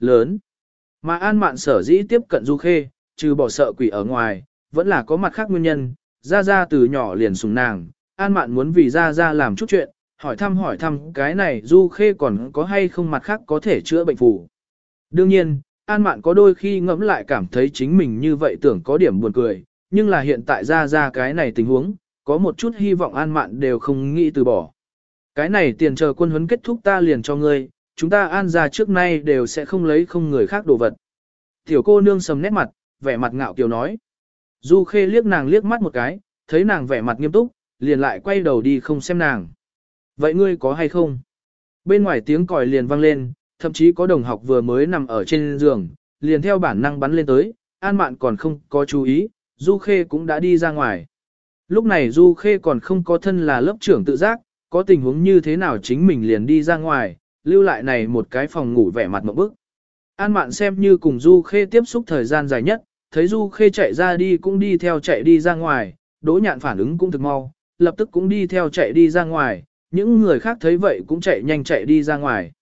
lớn. Mà An Mạn sở dĩ tiếp cận Du Khê, trừ bỏ sợ quỷ ở ngoài, vẫn là có mặt khác nguyên nhân, ra ra từ nhỏ liền sùng nàng, An Mạn muốn vì ra ra làm chút chuyện, hỏi thăm hỏi thăm cái này Du Khê còn có hay không mặt khác có thể chữa bệnh phù. Đương nhiên, An Mạn có đôi khi ngẫm lại cảm thấy chính mình như vậy tưởng có điểm buồn cười, nhưng là hiện tại ra ra cái này tình huống, có một chút hy vọng An Mạn đều không nghĩ từ bỏ. Cái này tiền chờ quân huấn kết thúc ta liền cho ngươi, chúng ta an ra trước nay đều sẽ không lấy không người khác đồ vật. Tiểu cô nương sầm nét mặt, vẻ mặt ngạo kiều nói. Du khê liếc nàng liếc mắt một cái, thấy nàng vẻ mặt nghiêm túc, liền lại quay đầu đi không xem nàng. Vậy ngươi có hay không? Bên ngoài tiếng còi liền vang lên, thậm chí có đồng học vừa mới nằm ở trên giường, liền theo bản năng bắn lên tới, an mạn còn không có chú ý, Du Khê cũng đã đi ra ngoài. Lúc này Du Khê còn không có thân là lớp trưởng tự giác, có tình huống như thế nào chính mình liền đi ra ngoài, lưu lại này một cái phòng ngủ vẻ mặt một bức. An mạn xem như cùng Du Khê tiếp xúc thời gian dài nhất, thấy Du Khê chạy ra đi cũng đi theo chạy đi ra ngoài, đỗ nhạn phản ứng cũng thực mau, lập tức cũng đi theo chạy đi ra ngoài, những người khác thấy vậy cũng chạy nhanh chạy đi ra ngoài.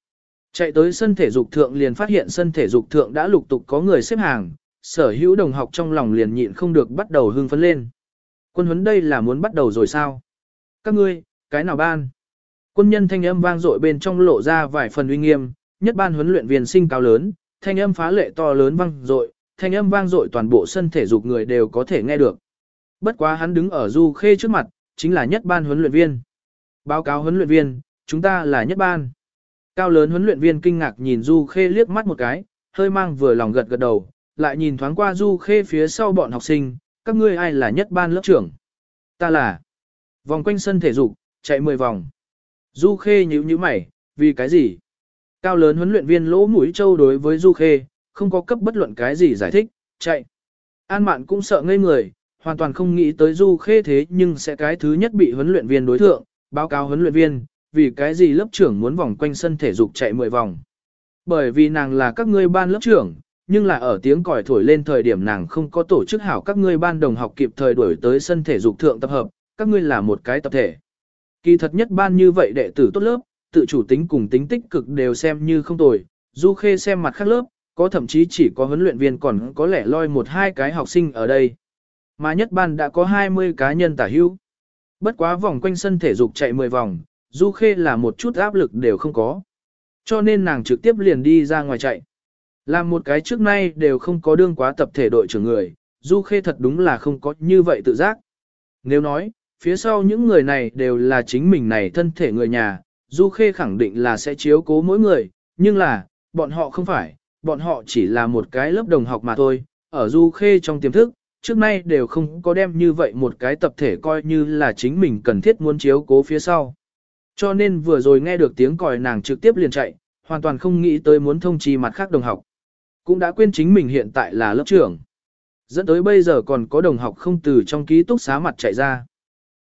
Chạy tới sân thể dục thượng liền phát hiện sân thể dục thượng đã lục tục có người xếp hàng, sở hữu đồng học trong lòng liền nhịn không được bắt đầu hưng phấn lên. Quân huấn đây là muốn bắt đầu rồi sao? Các ngươi, cái nào ban? Quân nhân thanh âm vang dội bên trong lộ ra vài phần uy nghiêm, nhất ban huấn luyện viên sinh cao lớn, thanh âm phá lệ to lớn vang dội, thanh âm vang dội toàn bộ sân thể dục người đều có thể nghe được. Bất quá hắn đứng ở Du Khê trước mặt, chính là nhất ban huấn luyện viên. Báo cáo huấn luyện viên, chúng ta là nhất ban. Cao lớn huấn luyện viên kinh ngạc nhìn Du Khê liếc mắt một cái, hơi mang vừa lòng gật gật đầu, lại nhìn thoáng qua Du Khê phía sau bọn học sinh, các ngươi ai là nhất ban lớp trưởng? Ta là. Vòng quanh sân thể dục, chạy 10 vòng. Du Khê nhíu nhíu mày, vì cái gì? Cao lớn huấn luyện viên lỗ mũi châu đối với Du Khê, không có cấp bất luận cái gì giải thích, chạy. An Mạn cũng sợ ngây người, hoàn toàn không nghĩ tới Du Khê thế nhưng sẽ cái thứ nhất bị huấn luyện viên đối thượng, báo cáo huấn luyện viên, vì cái gì lớp trưởng muốn vòng quanh sân thể dục chạy 10 vòng. Bởi vì nàng là các ngươi ban lớp trưởng, nhưng là ở tiếng còi thổi lên thời điểm nàng không có tổ chức hảo các ngươi ban đồng học kịp thời đuổi tới sân thể dục thượng tập hợp, các ngươi là một cái tập thể. Kỳ thật nhất ban như vậy đệ tử tốt lớp, tự chủ tính cùng tính tích cực đều xem như không tồi, Du Khê xem mặt khác lớp, có thậm chí chỉ có huấn luyện viên còn có lẽ loi một hai cái học sinh ở đây. Mà nhất ban đã có 20 cá nhân tả hữu. Bất quá vòng quanh sân thể dục chạy 10 vòng, Du Khê là một chút áp lực đều không có. Cho nên nàng trực tiếp liền đi ra ngoài chạy. Làm một cái trước nay đều không có đương quá tập thể đội trưởng người, Du Khê thật đúng là không có như vậy tự giác. Nếu nói, phía sau những người này đều là chính mình này thân thể người nhà, Du Khê khẳng định là sẽ chiếu cố mỗi người, nhưng là, bọn họ không phải, bọn họ chỉ là một cái lớp đồng học mà thôi, ở Du Khê trong tiềm thức, trước nay đều không có đem như vậy một cái tập thể coi như là chính mình cần thiết muốn chiếu cố phía sau. Cho nên vừa rồi nghe được tiếng còi nàng trực tiếp liền chạy, hoàn toàn không nghĩ tới muốn thông chi mặt khác đồng học. Cũng đã quên chính mình hiện tại là lớp trưởng. Dẫn tới bây giờ còn có đồng học không từ trong ký túc xá mặt chạy ra.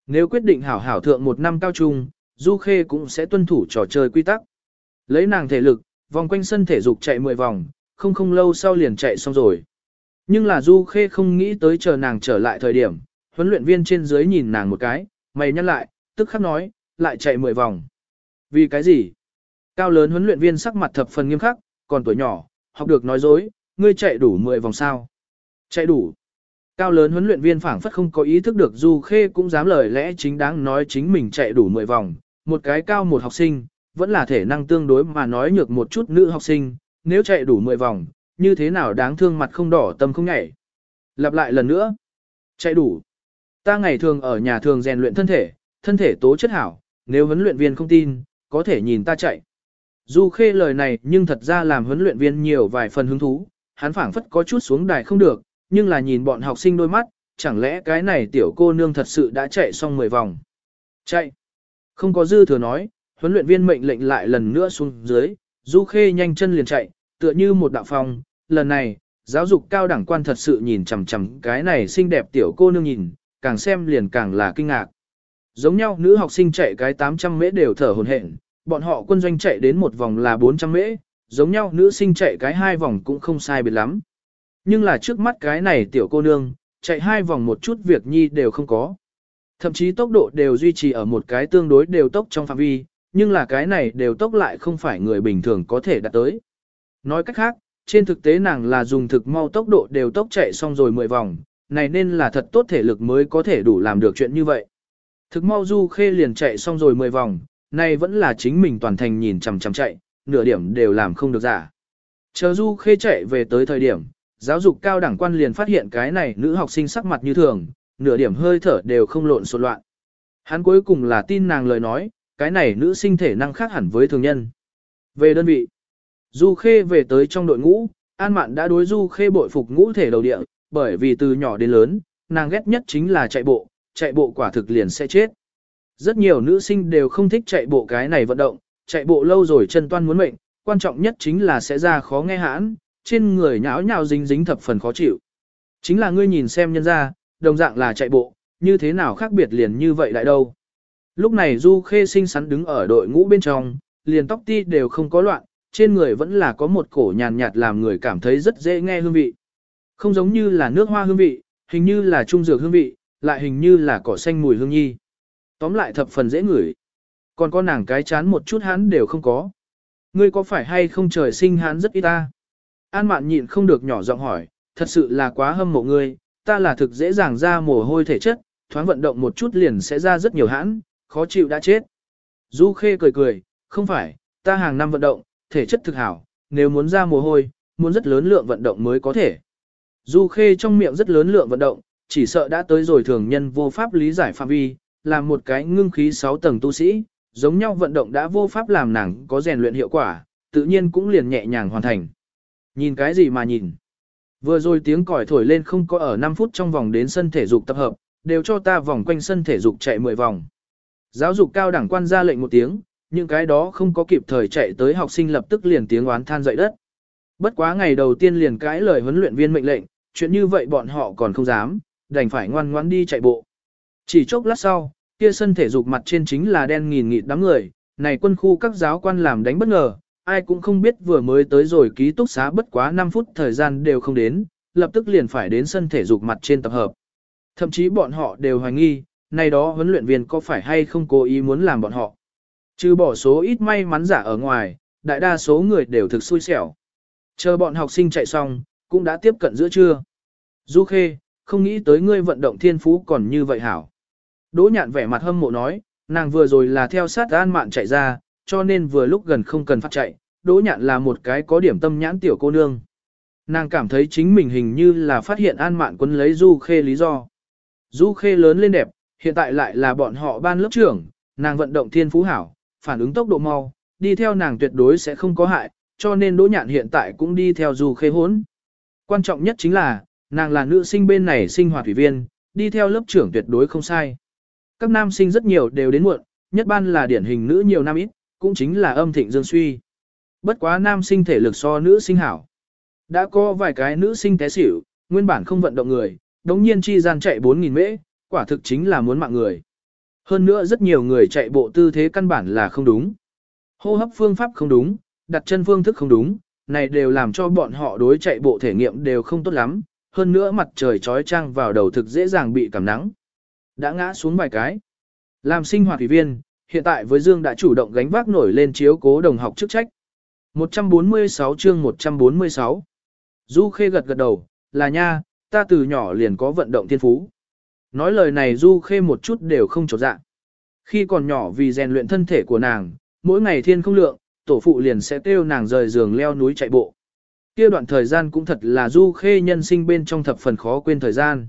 Nếu quyết định hảo hảo thượng một năm cao trung, Du Khê cũng sẽ tuân thủ trò chơi quy tắc. Lấy nàng thể lực, vòng quanh sân thể dục chạy 10 vòng, không không lâu sau liền chạy xong rồi. Nhưng là Du Khê không nghĩ tới chờ nàng trở lại thời điểm, huấn luyện viên trên dưới nhìn nàng một cái, mày nhắc lại, tức khắc nói, lại chạy 10 vòng. Vì cái gì? Cao lớn huấn luyện viên sắc mặt thập phần nghiêm khắc, còn tuổi nhỏ, học được nói dối, ngươi chạy đủ 10 vòng sao? Chạy đủ. Cao lớn huấn luyện viên phảng phất không có ý thức được Du Khê cũng dám lời lẽ chính đáng nói chính mình chạy đủ 10 vòng, một cái cao một học sinh, vẫn là thể năng tương đối mà nói nhược một chút nữ học sinh, nếu chạy đủ 10 vòng, như thế nào đáng thương mặt không đỏ tâm không nhảy. Lặp lại lần nữa, chạy đủ. Ta ngày thường ở nhà thường rèn luyện thân thể, thân thể tố chất hảo, nếu huấn luyện viên không tin, có thể nhìn ta chạy. Du Khê lời này nhưng thật ra làm huấn luyện viên nhiều vài phần hứng thú, hắn phảng phất có chút xuống đài không được, nhưng là nhìn bọn học sinh đôi mắt, chẳng lẽ cái này tiểu cô nương thật sự đã chạy xong 10 vòng. Chạy. Không có dư thừa nói, huấn luyện viên mệnh lệnh lại lần nữa xuống dưới, Du Khê nhanh chân liền chạy, tựa như một đạo phong, lần này, giáo dục cao đẳng quan thật sự nhìn chằm chằm cái này xinh đẹp tiểu cô nương nhìn, càng xem liền càng là kinh ngạc. Giống nhau nữ học sinh chạy cái 800 mễ đều thở hổn hển, bọn họ quân doanh chạy đến một vòng là 400 mễ, giống nhau nữ sinh chạy cái hai vòng cũng không sai biệt lắm. Nhưng là trước mắt cái này tiểu cô nương, chạy hai vòng một chút việc nhi đều không có. Thậm chí tốc độ đều duy trì ở một cái tương đối đều tốc trong phạm vi, nhưng là cái này đều tốc lại không phải người bình thường có thể đạt tới. Nói cách khác, trên thực tế nàng là dùng thực mau tốc độ đều tốc chạy xong rồi 10 vòng, này nên là thật tốt thể lực mới có thể đủ làm được chuyện như vậy. Thực mau Du Khê liền chạy xong rồi 10 vòng, này vẫn là chính mình toàn thành nhìn chằm chằm chạy, nửa điểm đều làm không được giả. Chờ Du Khê chạy về tới thời điểm, giáo dục cao đẳng quan liền phát hiện cái này nữ học sinh sắc mặt như thường, nửa điểm hơi thở đều không lộn xộn loạn. Hắn cuối cùng là tin nàng lời nói, cái này nữ sinh thể năng khác hẳn với thường nhân. Về đơn vị, Du Khê về tới trong đội ngũ, An Mạn đã đối Du Khê bội phục ngũ thể đầu địa, bởi vì từ nhỏ đến lớn, nàng ghét nhất chính là chạy bộ, chạy bộ quả thực liền sẽ chết. Rất nhiều nữ sinh đều không thích chạy bộ cái này vận động, chạy bộ lâu rồi chân toan muốn mệnh, quan trọng nhất chính là sẽ ra khó nghe hãn, trên người nhão nhào dính dính thập phần khó chịu. Chính là ngươi nhìn xem nhân ra, đồng dạng là chạy bộ, như thế nào khác biệt liền như vậy lại đâu. Lúc này Du Khê xinh xắn đứng ở đội ngũ bên trong, liền tóc ti đều không có loạn, trên người vẫn là có một cổ nhàn nhạt làm người cảm thấy rất dễ nghe hương vị. Không giống như là nước hoa hương vị, hình như là trung dược hương vị, lại hình như là cỏ xanh mùi hương nhi. Tóm lại thập phần dễ ngửi. Còn có nàng cái chán một chút hắn đều không có. Ngươi có phải hay không trời sinh hắn rất ít ta? An mạn nhịn không được nhỏ giọng hỏi, thật sự là quá hâm mộ ngươi, ta là thực dễ dàng ra mồ hôi thể chất, thoáng vận động một chút liền sẽ ra rất nhiều hãn, khó chịu đã chết. Du Khê cười cười, không phải, ta hàng năm vận động, thể chất thực hảo, nếu muốn ra mồ hôi, muốn rất lớn lượng vận động mới có thể. Du Khê trong miệng rất lớn lượng vận động, chỉ sợ đã tới rồi thường nhân vô pháp lý giải phạm vi, làm một cái ngưng khí 6 tầng tu sĩ, giống nhau vận động đã vô pháp làm nàng có rèn luyện hiệu quả, tự nhiên cũng liền nhẹ nhàng hoàn thành. Nhìn cái gì mà nhìn? Vừa rồi tiếng còi thổi lên không có ở 5 phút trong vòng đến sân thể dục tập hợp, đều cho ta vòng quanh sân thể dục chạy 10 vòng. Giáo dục cao đẳng quan ra lệnh một tiếng, những cái đó không có kịp thời chạy tới học sinh lập tức liền tiếng oán than dậy đất. Bất quá ngày đầu tiên liền cãi lời huấn luyện viên mệnh lệnh, chuyện như vậy bọn họ còn không dám, đành phải ngoan ngoãn đi chạy bộ. Chỉ chốc lát sau, kia sân thể dục mặt trên chính là đen nghìn nghịt đám người, này quân khu các giáo quan làm đánh bất ngờ, ai cũng không biết vừa mới tới rồi ký túc xá bất quá 5 phút thời gian đều không đến, lập tức liền phải đến sân thể dục mặt trên tập hợp. Thậm chí bọn họ đều hoài nghi, nay đó huấn luyện viên có phải hay không cố ý muốn làm bọn họ. Trừ bỏ số ít may mắn giả ở ngoài, đại đa số người đều thực xui xẻo. Chờ bọn học sinh chạy xong, cũng đã tiếp cận giữa trưa. Du Khê, không nghĩ tới ngươi vận động thiên phú còn như vậy hảo. Đỗ nhạn vẻ mặt hâm mộ nói, nàng vừa rồi là theo sát an mạn chạy ra, cho nên vừa lúc gần không cần phát chạy, đỗ nhạn là một cái có điểm tâm nhãn tiểu cô nương. Nàng cảm thấy chính mình hình như là phát hiện an mạn quân lấy Du Khê lý do. Du Khê lớn lên đẹp, hiện tại lại là bọn họ ban lớp trưởng, nàng vận động thiên phú hảo, phản ứng tốc độ mau, đi theo nàng tuyệt đối sẽ không có hại, cho nên đỗ nhạn hiện tại cũng đi theo Du Khê hốn. Quan trọng nhất chính là, nàng là nữ sinh bên này sinh hoạt thủy viên, đi theo lớp trưởng tuyệt đối không sai. Các nam sinh rất nhiều đều đến muộn, nhất ban là điển hình nữ nhiều nam ít, cũng chính là âm thịnh dương suy. Bất quá nam sinh thể lực so nữ sinh hảo. Đã có vài cái nữ sinh té xỉu, nguyên bản không vận động người, đống nhiên chi gian chạy 4.000 mễ, quả thực chính là muốn mạng người. Hơn nữa rất nhiều người chạy bộ tư thế căn bản là không đúng. Hô hấp phương pháp không đúng, đặt chân phương thức không đúng, này đều làm cho bọn họ đối chạy bộ thể nghiệm đều không tốt lắm, hơn nữa mặt trời trói trang vào đầu thực dễ dàng bị cảm nắng. Đã ngã xuống vài cái. Làm sinh hoạt thủy viên, hiện tại với Dương đã chủ động gánh vác nổi lên chiếu cố đồng học chức trách. 146 chương 146 Du Khê gật gật đầu, là nha, ta từ nhỏ liền có vận động thiên phú. Nói lời này Du Khê một chút đều không trột dạ. Khi còn nhỏ vì rèn luyện thân thể của nàng, mỗi ngày thiên không lượng, tổ phụ liền sẽ kêu nàng rời giường leo núi chạy bộ. Kia đoạn thời gian cũng thật là Du Khê nhân sinh bên trong thập phần khó quên thời gian.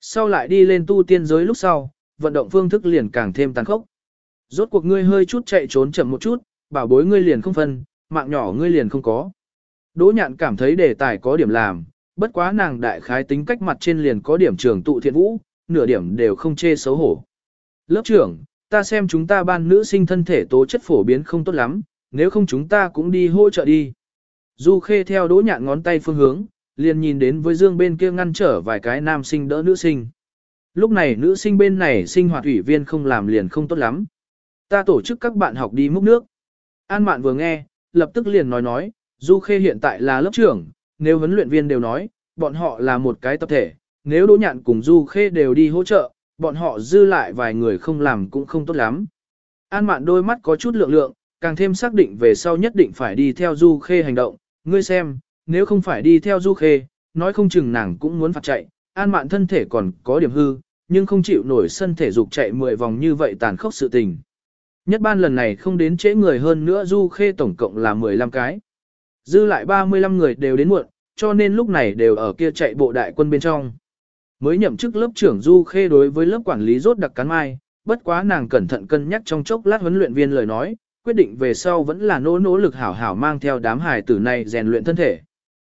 Sau lại đi lên tu tiên giới lúc sau, vận động phương thức liền càng thêm tàn khốc. Rốt cuộc ngươi hơi chút chạy trốn chậm một chút, bảo bối ngươi liền không phân, mạng nhỏ ngươi liền không có. Đỗ nhạn cảm thấy đề tài có điểm làm, bất quá nàng đại khái tính cách mặt trên liền có điểm trường tụ thiện vũ, nửa điểm đều không chê xấu hổ. Lớp trưởng, ta xem chúng ta ban nữ sinh thân thể tố chất phổ biến không tốt lắm, nếu không chúng ta cũng đi hỗ trợ đi. Du Khê theo đỗ nhạn ngón tay phương hướng, liền nhìn đến với Dương bên kia ngăn trở vài cái nam sinh đỡ nữ sinh. Lúc này nữ sinh bên này sinh hoạt ủy viên không làm liền không tốt lắm. Ta tổ chức các bạn học đi múc nước. An Mạn vừa nghe, lập tức liền nói nói, Du Khê hiện tại là lớp trưởng, nếu huấn luyện viên đều nói, bọn họ là một cái tập thể, nếu Đỗ Nhạn cùng Du Khê đều đi hỗ trợ, bọn họ dư lại vài người không làm cũng không tốt lắm. An Mạn đôi mắt có chút lượng lượng, càng thêm xác định về sau nhất định phải đi theo Du Khê hành động, ngươi xem, nếu không phải đi theo Du Khê, nói không chừng nàng cũng muốn phạt chạy, an mạn thân thể còn có điểm hư, nhưng không chịu nổi sân thể dục chạy 10 vòng như vậy tàn khốc sự tình. Nhất ban lần này không đến trễ người hơn nữa Du Khê tổng cộng là 15 cái. Dư lại 35 người đều đến muộn, cho nên lúc này đều ở kia chạy bộ đại quân bên trong. Mới nhậm chức lớp trưởng Du Khê đối với lớp quản lý rốt đặc cắn mai, bất quá nàng cẩn thận cân nhắc trong chốc lát huấn luyện viên lời nói, quyết định về sau vẫn là nỗ nỗ lực hảo hảo mang theo đám hài tử này rèn luyện thân thể.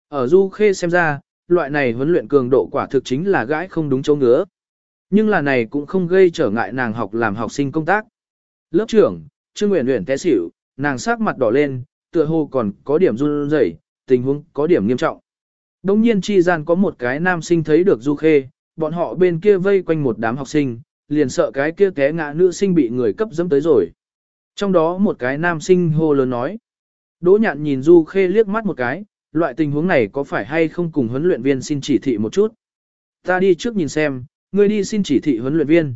Ở Du Khê xem ra, loại này huấn luyện cường độ quả thực chính là gãi không đúng chỗ ngứa. Nhưng là này cũng không gây trở ngại nàng học làm học sinh công tác. Lớp trưởng, Trương Uyển Uyển té xỉu, nàng sắc mặt đỏ lên, tựa hồ còn có điểm run rẩy, tình huống có điểm nghiêm trọng. Đông nhiên chi gian có một cái nam sinh thấy được Du Khê, bọn họ bên kia vây quanh một đám học sinh, liền sợ cái kia té ngã nữ sinh bị người cấp dẫm tới rồi. Trong đó một cái nam sinh hô lớn nói. Đỗ nhạn nhìn Du Khê liếc mắt một cái, loại tình huống này có phải hay không cùng huấn luyện viên xin chỉ thị một chút. Ta đi trước nhìn xem, ngươi đi xin chỉ thị huấn luyện viên.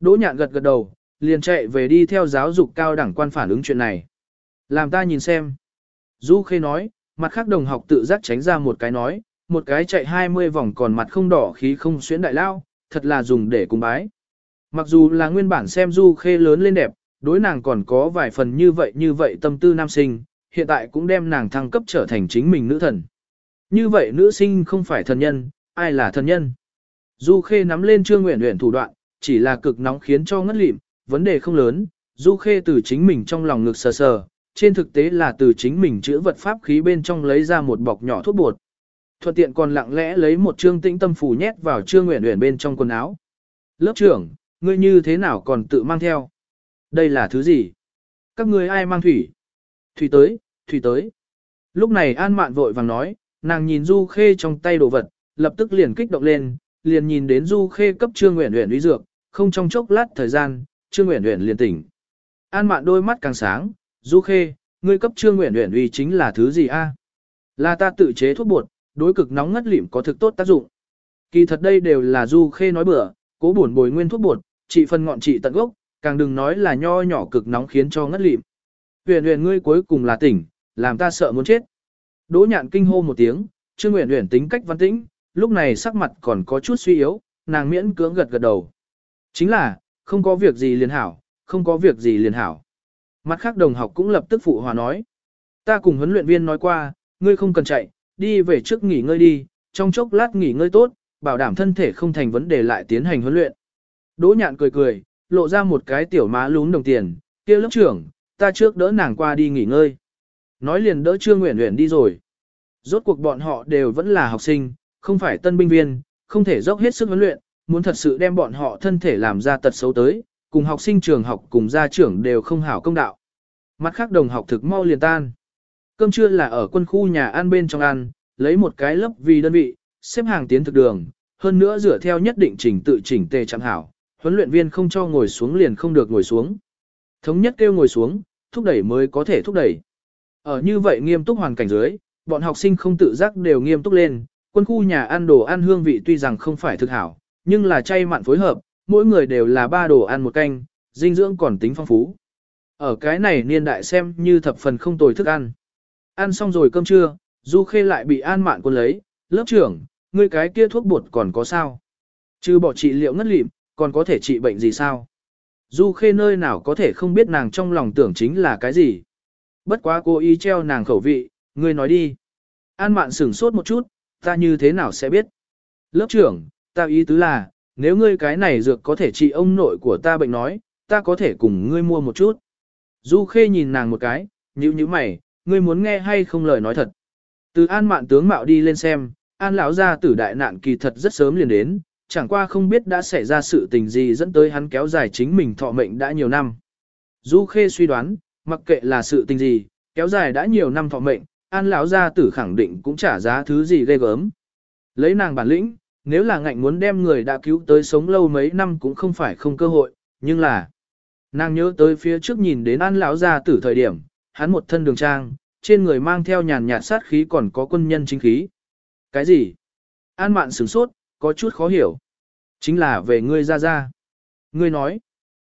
Đỗ nhạn gật gật đầu, liền chạy về đi theo giáo dục cao đẳng quan phản ứng chuyện này. Làm ta nhìn xem. Du Khê nói, mặt khác đồng học tự giác tránh ra một cái nói, một cái chạy 20 vòng còn mặt không đỏ khí không xuyến đại lao, thật là dùng để cung bái. Mặc dù là nguyên bản xem Du Khê lớn lên đẹp, đối nàng còn có vài phần như vậy như vậy tâm tư nam sinh, hiện tại cũng đem nàng thăng cấp trở thành chính mình nữ thần. Như vậy nữ sinh không phải thần nhân, ai là thần nhân? Du Khê nắm lên Trương Nguyễn Nguyễn thủ đoạn, chỉ là cực nóng khiến cho ngất lịm, vấn đề không lớn, Du Khê từ chính mình trong lòng ngực sờ sờ, trên thực tế là từ chính mình chữa vật pháp khí bên trong lấy ra một bọc nhỏ thuốc bột. Thuận tiện còn lặng lẽ lấy một trương tĩnh tâm phù nhét vào Trương nguyện nguyện bên trong quần áo. Lớp trưởng, ngươi như thế nào còn tự mang theo? Đây là thứ gì? Các ngươi ai mang thủy? Thủy tới, thủy tới. Lúc này An Mạn vội vàng nói, nàng nhìn Du Khê trong tay đồ vật, lập tức liền kích động lên, liền nhìn đến Du Khê cấp Trương Uyển Uyển uy dược, không trong chốc lát thời gian, Trương Uyển Uyển liền tỉnh. An Mạn đôi mắt càng sáng, Du Khê, ngươi cấp Trương Uyển Uyển uy chính là thứ gì a? Là ta tự chế thuốc bột, đối cực nóng ngất lịm có thực tốt tác dụng. Kỳ thật đây đều là Du Khê nói bừa, cố buồn bồi nguyên thuốc bột, trị phần ngọn trị tận gốc, càng đừng nói là nho nhỏ cực nóng khiến cho ngất lịm. Uyển Uyển ngươi cuối cùng là tỉnh, làm ta sợ muốn chết. Đỗ Nhạn kinh hô một tiếng, Trương Uyển Uyển tính cách văn tĩnh, lúc này sắc mặt còn có chút suy yếu, nàng miễn cưỡng gật gật đầu. Chính là, không có việc gì liền hảo, không có việc gì liền hảo. Mặt khác đồng học cũng lập tức phụ hòa nói. Ta cùng huấn luyện viên nói qua, ngươi không cần chạy, đi về trước nghỉ ngơi đi, trong chốc lát nghỉ ngơi tốt, bảo đảm thân thể không thành vấn đề lại tiến hành huấn luyện. Đỗ nhạn cười cười, lộ ra một cái tiểu má lún đồng tiền, kia lớp trưởng, ta trước đỡ nàng qua đi nghỉ ngơi. Nói liền đỡ Trương Nguyễn Nguyễn đi rồi. Rốt cuộc bọn họ đều vẫn là học sinh, không phải tân binh viên, không thể dốc hết sức huấn luyện, muốn thật sự đem bọn họ thân thể làm ra tật xấu tới, cùng học sinh trường học cùng gia trưởng đều không hảo công đạo. Mặt khác đồng học thực mau liền tan. Cơm trưa là ở quân khu nhà ăn bên trong ăn, lấy một cái lớp vì đơn vị, xếp hàng tiến thực đường, hơn nữa dựa theo nhất định trình tự chỉnh tề chẳng hảo, huấn luyện viên không cho ngồi xuống liền không được ngồi xuống. Thống nhất kêu ngồi xuống, thúc đẩy mới có thể thúc đẩy. Ở như vậy nghiêm túc hoàn cảnh dưới, bọn học sinh không tự giác đều nghiêm túc lên, quân khu nhà ăn đồ ăn hương vị tuy rằng không phải thực hảo, nhưng là chay mặn phối hợp, mỗi người đều là ba đồ ăn một canh, dinh dưỡng còn tính phong phú. Ở cái này niên đại xem như thập phần không tồi thức ăn. Ăn xong rồi cơm trưa, Du Khê lại bị An Mạn quân lấy, lớp trưởng, ngươi cái kia thuốc bột còn có sao? Chứ bỏ trị liệu ngất lịm, còn có thể trị bệnh gì sao? Du Khê nơi nào có thể không biết nàng trong lòng tưởng chính là cái gì? Bất quá cô ý treo nàng khẩu vị, ngươi nói đi. An Mạn sửng sốt một chút, ta như thế nào sẽ biết? Lớp trưởng, ta ý tứ là, nếu ngươi cái này dược có thể trị ông nội của ta bệnh nói, ta có thể cùng ngươi mua một chút. Du Khê nhìn nàng một cái, nhíu nhíu mày, ngươi muốn nghe hay không lời nói thật. Từ an mạn tướng mạo đi lên xem, an lão gia tử đại nạn kỳ thật rất sớm liền đến, chẳng qua không biết đã xảy ra sự tình gì dẫn tới hắn kéo dài chính mình thọ mệnh đã nhiều năm. Du Khê suy đoán, mặc kệ là sự tình gì, kéo dài đã nhiều năm thọ mệnh, an lão gia tử khẳng định cũng trả giá thứ gì ghê gớm. Lấy nàng bản lĩnh, nếu là ngạnh muốn đem người đã cứu tới sống lâu mấy năm cũng không phải không cơ hội, nhưng là nàng nhớ tới phía trước nhìn đến an lão gia tử thời điểm, hắn một thân đường trang, trên người mang theo nhàn nhạt sát khí còn có quân nhân chính khí. Cái gì? An mạn sửng sốt, có chút khó hiểu. Chính là về ngươi ra ra. Ngươi nói.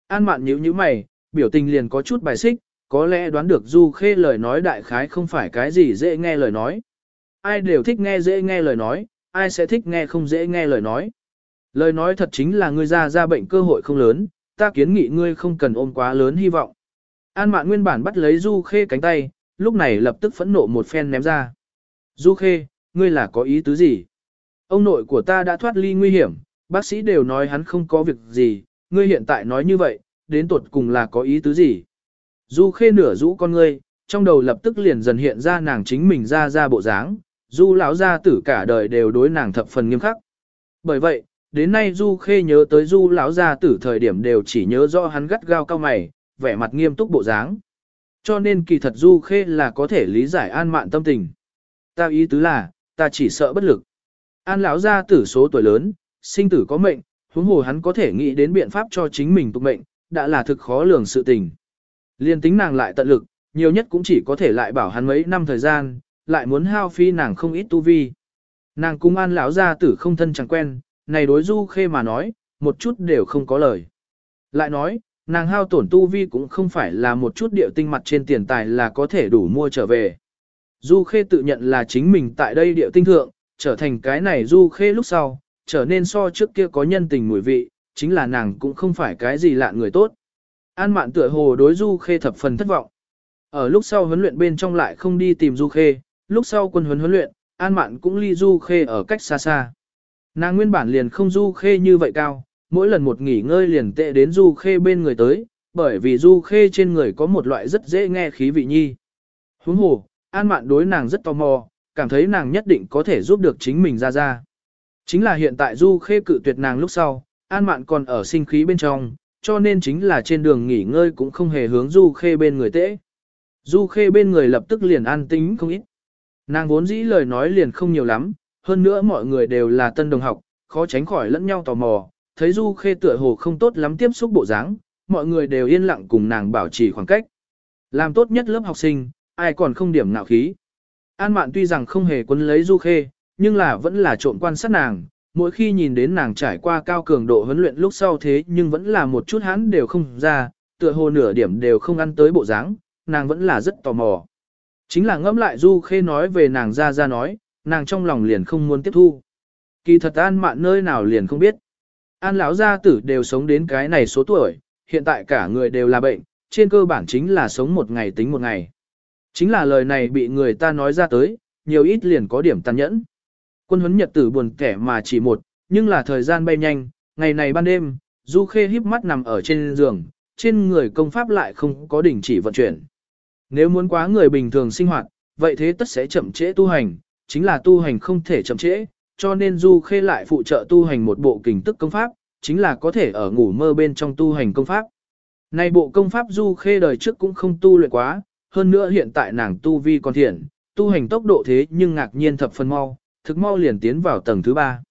An mạn nhíu nhíu mày, biểu tình liền có chút bài xích, có lẽ đoán được Du Khê lời nói đại khái không phải cái gì dễ nghe lời nói. ai đều thích nghe dễ nghe lời nói, ai sẽ thích nghe không dễ nghe lời nói. Lời nói thật chính là ngươi ra ra bệnh cơ hội không lớn, ta kiến nghị ngươi không cần ôm quá lớn hy vọng. An mạn nguyên bản bắt lấy Du Khê cánh tay, lúc này lập tức phẫn nộ một phen ném ra. Du Khê, ngươi là có ý tứ gì? Ông nội của ta đã thoát ly nguy hiểm, bác sĩ đều nói hắn không có việc gì, ngươi hiện tại nói như vậy, đến tuột cùng là có ý tứ gì? Du Khê nửa rũ con ngươi, trong đầu lập tức liền dần hiện ra nàng chính mình ra ra bộ dáng, Du lão gia tử cả đời đều đối nàng thập phần nghiêm khắc. Bởi vậy, đến nay Du Khê nhớ tới Du lão gia tử thời điểm đều chỉ nhớ rõ hắn gắt gao cao mày, vẻ mặt nghiêm túc bộ dáng. Cho nên kỳ thật Du Khê là có thể lý giải an mạn tâm tình. Ta ý tứ là, ta chỉ sợ bất lực. An lão gia tử số tuổi lớn, sinh tử có mệnh, huống hồ hắn có thể nghĩ đến biện pháp cho chính mình tục mệnh, đã là thực khó lường sự tình. Liên tính nàng lại tận lực, nhiều nhất cũng chỉ có thể lại bảo hắn mấy năm thời gian, lại muốn hao phi nàng không ít tu vi. Nàng cung an lão gia tử không thân chẳng quen, này đối du khê mà nói, một chút đều không có lời. Lại nói, nàng hao tổn tu vi cũng không phải là một chút điệu tinh mặt trên tiền tài là có thể đủ mua trở về. Du khê tự nhận là chính mình tại đây điệu tinh thượng, trở thành cái này du khê lúc sau, trở nên so trước kia có nhân tình mùi vị, chính là nàng cũng không phải cái gì lạ người tốt. An mạn tựa hồ đối du khê thập phần thất vọng. Ở lúc sau huấn luyện bên trong lại không đi tìm du khê, lúc sau quân huấn huấn luyện, an mạn cũng ly du khê ở cách xa xa. Nàng nguyên bản liền không du khê như vậy cao, mỗi lần một nghỉ ngơi liền tệ đến du khê bên người tới, bởi vì du khê trên người có một loại rất dễ nghe khí vị nhi. Huống hồ, an mạn đối nàng rất tò mò, cảm thấy nàng nhất định có thể giúp được chính mình ra ra. Chính là hiện tại du khê cự tuyệt nàng lúc sau, an mạn còn ở sinh khí bên trong, cho nên chính là trên đường nghỉ ngơi cũng không hề hướng du khê bên người tễ. Du khê bên người lập tức liền an tính không ít. Nàng vốn dĩ lời nói liền không nhiều lắm, hơn nữa mọi người đều là tân đồng học, khó tránh khỏi lẫn nhau tò mò, thấy Du Khê tựa hồ không tốt lắm tiếp xúc bộ dáng, mọi người đều yên lặng cùng nàng bảo trì khoảng cách. Làm tốt nhất lớp học sinh, ai còn không điểm nạo khí. An Mạn tuy rằng không hề quấn lấy Du Khê, nhưng là vẫn là trộm quan sát nàng, mỗi khi nhìn đến nàng trải qua cao cường độ huấn luyện lúc sau thế nhưng vẫn là một chút hắn đều không ra, tựa hồ nửa điểm đều không ăn tới bộ dáng, nàng vẫn là rất tò mò. Chính là ngẫm lại Du Khê nói về nàng ra ra nói, nàng trong lòng liền không muốn tiếp thu. Kỳ thật An Mạn nơi nào liền không biết. An lão gia tử đều sống đến cái này số tuổi, hiện tại cả người đều là bệnh, trên cơ bản chính là sống một ngày tính một ngày. Chính là lời này bị người ta nói ra tới, nhiều ít liền có điểm tàn nhẫn. Quân huấn nhật tử buồn kẻ mà chỉ một, nhưng là thời gian bay nhanh, ngày này ban đêm, Du Khê híp mắt nằm ở trên giường, trên người công pháp lại không có đỉnh chỉ vận chuyển. Nếu muốn quá người bình thường sinh hoạt, vậy thế tất sẽ chậm trễ tu hành, chính là tu hành không thể chậm trễ, cho nên Du Khê lại phụ trợ tu hành một bộ kình tức công pháp, chính là có thể ở ngủ mơ bên trong tu hành công pháp. Này bộ công pháp Du Khê đời trước cũng không tu luyện quá, hơn nữa hiện tại nàng tu vi còn thiện, tu hành tốc độ thế nhưng ngạc nhiên thập phần mau, thực mau liền tiến vào tầng thứ ba.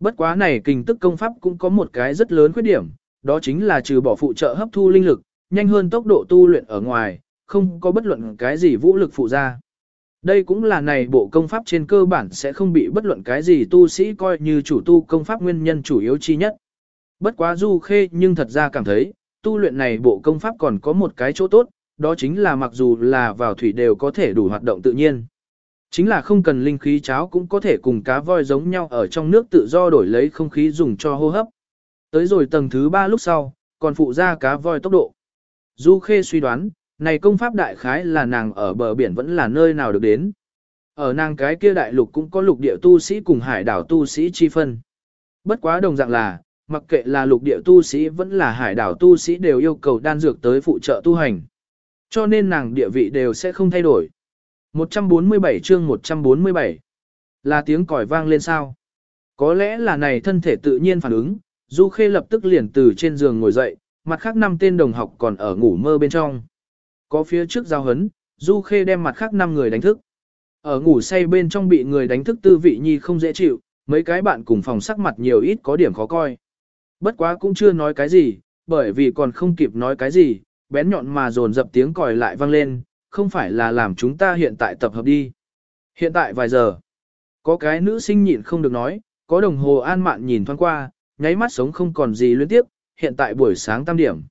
Bất quá này kình tức công pháp cũng có một cái rất lớn khuyết điểm, đó chính là trừ bỏ phụ trợ hấp thu linh lực, nhanh hơn tốc độ tu luyện ở ngoài, không có bất luận cái gì vũ lực phụ ra. Đây cũng là này bộ công pháp trên cơ bản sẽ không bị bất luận cái gì tu sĩ coi như chủ tu công pháp nguyên nhân chủ yếu chi nhất. Bất quá du khê nhưng thật ra cảm thấy, tu luyện này bộ công pháp còn có một cái chỗ tốt, đó chính là mặc dù là vào thủy đều có thể đủ hoạt động tự nhiên. Chính là không cần linh khí cháo cũng có thể cùng cá voi giống nhau ở trong nước tự do đổi lấy không khí dùng cho hô hấp. Tới rồi tầng thứ ba lúc sau, còn phụ ra cá voi tốc độ. Du Khê suy đoán, này công pháp đại khái là nàng ở bờ biển vẫn là nơi nào được đến. Ở nàng cái kia đại lục cũng có lục địa tu sĩ cùng hải đảo tu sĩ chi phân. Bất quá đồng dạng là, mặc kệ là lục địa tu sĩ vẫn là hải đảo tu sĩ đều yêu cầu đan dược tới phụ trợ tu hành. Cho nên nàng địa vị đều sẽ không thay đổi. 147 chương 147 Là tiếng còi vang lên sao? Có lẽ là này thân thể tự nhiên phản ứng, Du Khê lập tức liền từ trên giường ngồi dậy, mặt khác năm tên đồng học còn ở ngủ mơ bên trong. Có phía trước giao hấn, Du Khê đem mặt khác năm người đánh thức. Ở ngủ say bên trong bị người đánh thức tư vị nhi không dễ chịu, mấy cái bạn cùng phòng sắc mặt nhiều ít có điểm khó coi. Bất quá cũng chưa nói cái gì, bởi vì còn không kịp nói cái gì, bén nhọn mà dồn dập tiếng còi lại vang lên, không phải là làm chúng ta hiện tại tập hợp đi. Hiện tại vài giờ, có cái nữ sinh nhịn không được nói, có đồng hồ an mạn nhìn thoáng qua, nháy mắt sống không còn gì liên tiếp, hiện tại buổi sáng tam điểm.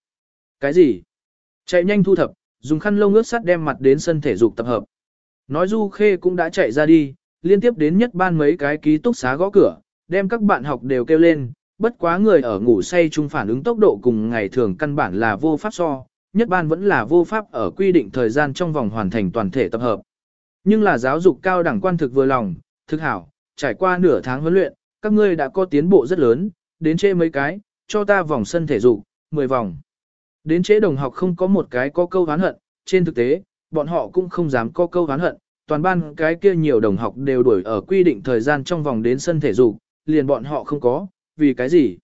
Cái gì? Chạy nhanh thu thập, dùng khăn lông ướt sắt đem mặt đến sân thể dục tập hợp. Nói Du Khê cũng đã chạy ra đi, liên tiếp đến nhất ban mấy cái ký túc xá gõ cửa, đem các bạn học đều kêu lên, bất quá người ở ngủ say chung phản ứng tốc độ cùng ngày thường căn bản là vô pháp so, nhất ban vẫn là vô pháp ở quy định thời gian trong vòng hoàn thành toàn thể tập hợp. Nhưng là giáo dục cao đẳng quan thực vừa lòng, thực hảo, trải qua nửa tháng huấn luyện, các ngươi đã có tiến bộ rất lớn, đến chê mấy cái, cho ta vòng sân thể dục, 10 vòng. Đến chế đồng học không có một cái có câu hán hận, trên thực tế, bọn họ cũng không dám có câu hán hận, toàn ban cái kia nhiều đồng học đều đuổi ở quy định thời gian trong vòng đến sân thể dục, liền bọn họ không có, vì cái gì?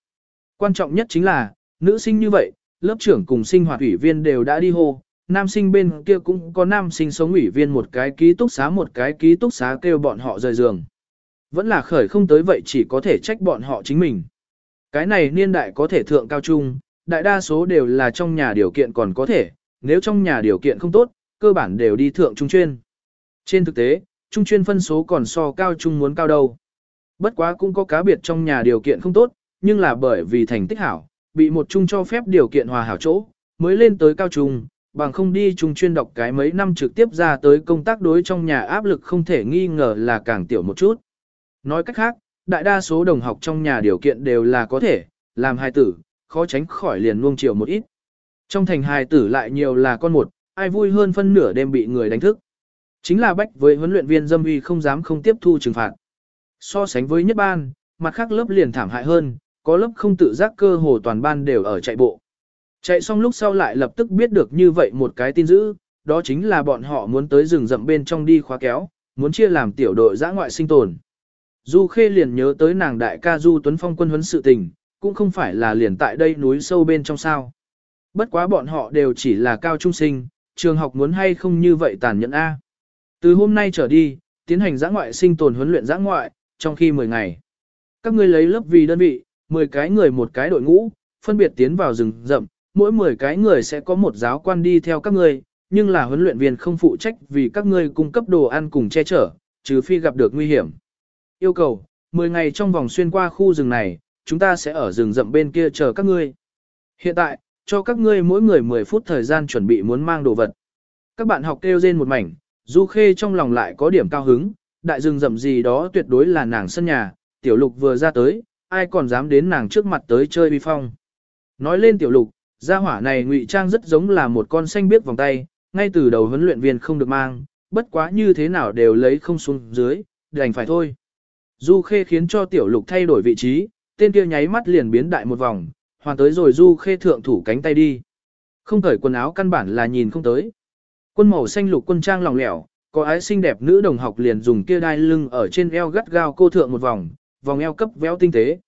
Quan trọng nhất chính là, nữ sinh như vậy, lớp trưởng cùng sinh hoạt ủy viên đều đã đi hô, nam sinh bên kia cũng có nam sinh sống ủy viên một cái ký túc xá một cái ký túc xá kêu bọn họ rời giường. Vẫn là khởi không tới vậy chỉ có thể trách bọn họ chính mình. Cái này niên đại có thể thượng cao trung, đại đa số đều là trong nhà điều kiện còn có thể, nếu trong nhà điều kiện không tốt, cơ bản đều đi thượng trung chuyên. Trên thực tế, trung chuyên phân số còn so cao trung muốn cao đâu. Bất quá cũng có cá biệt trong nhà điều kiện không tốt, nhưng là bởi vì thành tích hảo, bị một trung cho phép điều kiện hòa hảo chỗ, mới lên tới cao trung, bằng không đi trung chuyên đọc cái mấy năm trực tiếp ra tới công tác đối trong nhà áp lực không thể nghi ngờ là càng tiểu một chút. Nói cách khác, đại đa số đồng học trong nhà điều kiện đều là có thể, làm hài tử, khó tránh khỏi liền nuông chiều một ít. Trong thành hài tử lại nhiều là con một, ai vui hơn phân nửa đêm bị người đánh thức. Chính là bách với huấn luyện viên dâm uy không dám không tiếp thu trừng phạt. So sánh với nhất ban, mặt khác lớp liền thảm hại hơn, có lớp không tự giác cơ hồ toàn ban đều ở chạy bộ. Chạy xong lúc sau lại lập tức biết được như vậy một cái tin dữ, đó chính là bọn họ muốn tới rừng rậm bên trong đi khóa kéo, muốn chia làm tiểu đội giã ngoại sinh tồn. Du Khê liền nhớ tới nàng đại ca Du Tuấn Phong quân huấn sự tình, cũng không phải là liền tại đây núi sâu bên trong sao. Bất quá bọn họ đều chỉ là cao trung sinh, trường học muốn hay không như vậy tàn nhẫn A. Từ hôm nay trở đi, tiến hành giã ngoại sinh tồn huấn luyện giã ngoại, trong khi 10 ngày. Các ngươi lấy lớp vì đơn vị, 10 cái người một cái đội ngũ, phân biệt tiến vào rừng rậm, mỗi 10 cái người sẽ có một giáo quan đi theo các ngươi, nhưng là huấn luyện viên không phụ trách vì các ngươi cung cấp đồ ăn cùng che chở, trừ phi gặp được nguy hiểm. Yêu cầu, 10 ngày trong vòng xuyên qua khu rừng này, chúng ta sẽ ở rừng rậm bên kia chờ các ngươi. Hiện tại, cho các ngươi mỗi người 10 phút thời gian chuẩn bị muốn mang đồ vật. Các bạn học kêu rên một mảnh, Du Khê trong lòng lại có điểm cao hứng, đại rừng rậm gì đó tuyệt đối là nàng sân nhà, tiểu lục vừa ra tới, ai còn dám đến nàng trước mặt tới chơi bi phong. Nói lên tiểu lục, gia hỏa này ngụy trang rất giống là một con xanh biết vòng tay, ngay từ đầu huấn luyện viên không được mang, bất quá như thế nào đều lấy không xuống dưới, đành phải thôi. Du Khê khiến cho tiểu lục thay đổi vị trí, tên kia nháy mắt liền biến đại một vòng, hoàn tới rồi Du Khê thượng thủ cánh tay đi. Không cởi quần áo căn bản là nhìn không tới. Quân màu xanh lục quân trang lỏng lẻo, có ái xinh đẹp nữ đồng học liền dùng kia đai lưng ở trên eo gắt gao cô thượng một vòng, vòng eo cấp véo tinh tế.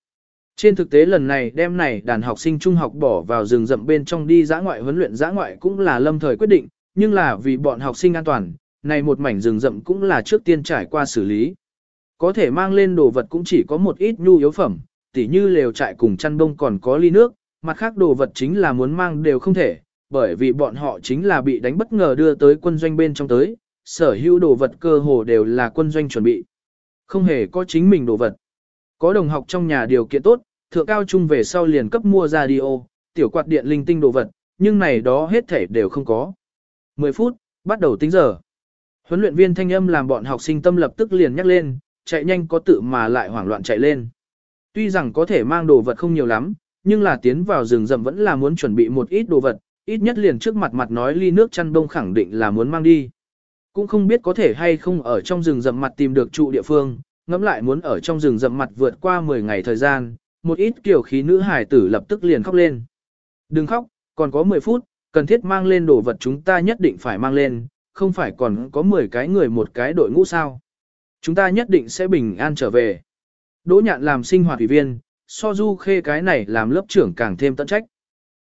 Trên thực tế lần này đem này đàn học sinh trung học bỏ vào rừng rậm bên trong đi giã ngoại huấn luyện giã ngoại cũng là lâm thời quyết định, nhưng là vì bọn học sinh an toàn, này một mảnh rừng rậm cũng là trước tiên trải qua xử lý. Có thể mang lên đồ vật cũng chỉ có một ít nhu yếu phẩm, tỉ như lều trại cùng chăn bông còn có ly nước, mặt khác đồ vật chính là muốn mang đều không thể, bởi vì bọn họ chính là bị đánh bất ngờ đưa tới quân doanh bên trong tới, sở hữu đồ vật cơ hồ đều là quân doanh chuẩn bị. Không hề có chính mình đồ vật. Có đồng học trong nhà điều kiện tốt, thượng cao trung về sau liền cấp mua radio, tiểu quạt điện linh tinh đồ vật, nhưng này đó hết thể đều không có. 10 phút, bắt đầu tính giờ. Huấn luyện viên thanh âm làm bọn học sinh tâm lập tức liền nhắc lên, chạy nhanh có tự mà lại hoảng loạn chạy lên. Tuy rằng có thể mang đồ vật không nhiều lắm, nhưng là tiến vào rừng rậm vẫn là muốn chuẩn bị một ít đồ vật, ít nhất liền trước mặt mặt nói ly nước chăn đông khẳng định là muốn mang đi. Cũng không biết có thể hay không ở trong rừng rậm mặt tìm được trụ địa phương, ngẫm lại muốn ở trong rừng rậm mặt vượt qua 10 ngày thời gian, một ít kiểu khí nữ hải tử lập tức liền khóc lên. Đừng khóc, còn có 10 phút, cần thiết mang lên đồ vật chúng ta nhất định phải mang lên, không phải còn có 10 cái người một cái đội ngũ sao. Chúng ta nhất định sẽ bình an trở về. Đỗ nhạn làm sinh hoạt ủy viên, so du khê cái này làm lớp trưởng càng thêm tận trách.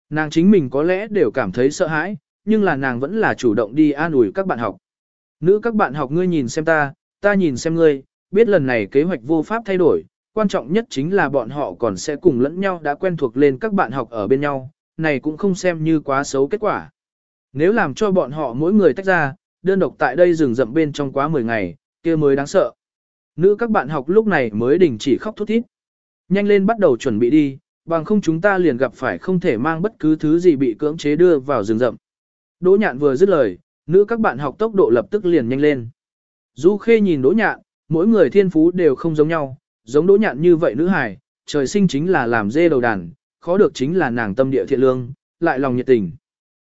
Nàng chính mình có lẽ đều cảm thấy sợ hãi, nhưng là nàng vẫn là chủ động đi an ủi các bạn học. Nữ các bạn học ngươi nhìn xem ta, ta nhìn xem ngươi, biết lần này kế hoạch vô pháp thay đổi, quan trọng nhất chính là bọn họ còn sẽ cùng lẫn nhau đã quen thuộc lên các bạn học ở bên nhau, này cũng không xem như quá xấu kết quả. Nếu làm cho bọn họ mỗi người tách ra, đơn độc tại đây rừng rậm bên trong quá 10 ngày, kia mới đáng sợ. Nữ các bạn học lúc này mới đình chỉ khóc thút thít. Nhanh lên bắt đầu chuẩn bị đi, bằng không chúng ta liền gặp phải không thể mang bất cứ thứ gì bị cưỡng chế đưa vào rừng rậm. Đỗ nhạn vừa dứt lời, nữ các bạn học tốc độ lập tức liền nhanh lên. Du Khê nhìn Đỗ nhạn, mỗi người thiên phú đều không giống nhau, giống đỗ nhạn như vậy nữ hài, trời sinh chính là làm dê đầu đàn, khó được chính là nàng tâm địa thiện lương, lại lòng nhiệt tình.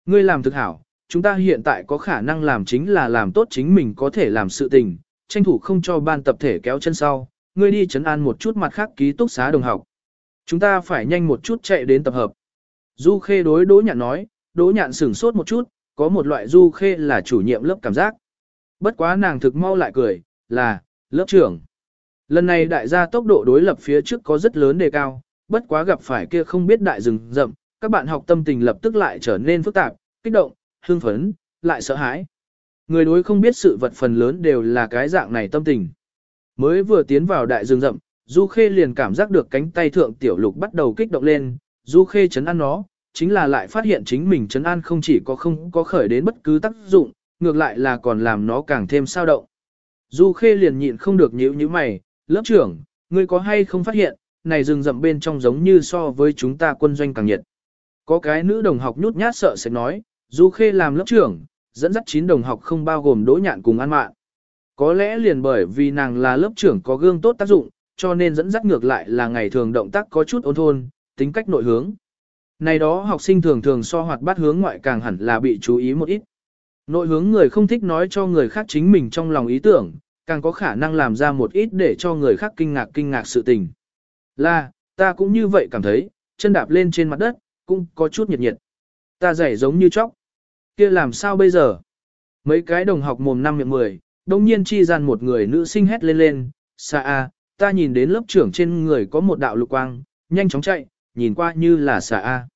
Ngươi làm thực hảo, chúng ta hiện tại có khả năng làm chính là làm tốt chính mình có thể làm sự tình, tranh thủ không cho ban tập thể kéo chân sau, ngươi đi chấn an một chút mặt khác ký túc xá đồng học. Chúng ta phải nhanh một chút chạy đến tập hợp. Du Khê đối Đỗ Nhạn nói, Đỗ Nhạn sửng sốt một chút, có một loại Du Khê là chủ nhiệm lớp cảm giác. Bất quá nàng thực mau lại cười, là, lớp trưởng. Lần này đại gia tốc độ đối lập phía trước có rất lớn đề cao, bất quá gặp phải kia không biết đại rừng rậm, các bạn học tâm tình lập tức lại trở nên phức tạp, kích động, hưng phấn, lại sợ hãi. Người đối không biết sự vật phần lớn đều là cái dạng này tâm tình. Mới vừa tiến vào đại rừng rậm, Du Khê liền cảm giác được cánh tay thượng tiểu lục bắt đầu kích động lên, Du Khê chấn an nó, chính là lại phát hiện chính mình chấn an không chỉ có không có khởi đến bất cứ tác dụng, ngược lại là còn làm nó càng thêm sao động. Du Khê liền nhịn không được nhíu nhíu mày, lớp trưởng, ngươi có hay không phát hiện, này rừng rậm bên trong giống như so với chúng ta quân doanh càng nhiệt. Có cái nữ đồng học nhút nhát sợ sẽ nói, Du Khê làm lớp trưởng, dẫn dắt 9 đồng học không bao gồm đỗ nhạn cùng an mạn. Có lẽ liền bởi vì nàng là lớp trưởng có gương tốt tác dụng, cho nên dẫn dắt ngược lại là ngày thường động tác có chút ôn thôn, tính cách nội hướng. Này đó học sinh thường thường so hoạt bát hướng ngoại càng hẳn là bị chú ý một ít. Nội hướng người không thích nói cho người khác chính mình trong lòng ý tưởng, càng có khả năng làm ra một ít để cho người khác kinh ngạc kinh ngạc sự tình. Là, ta cũng như vậy cảm thấy, chân đạp lên trên mặt đất, cũng có chút nhiệt nhiệt. Ta dày giống như chóc kia làm sao bây giờ? Mấy cái đồng học mồm năm miệng mười, đông nhiên chi gian một người nữ sinh hét lên lên, xa a, ta nhìn đến lớp trưởng trên người có một đạo lục quang, nhanh chóng chạy, nhìn qua như là xa A.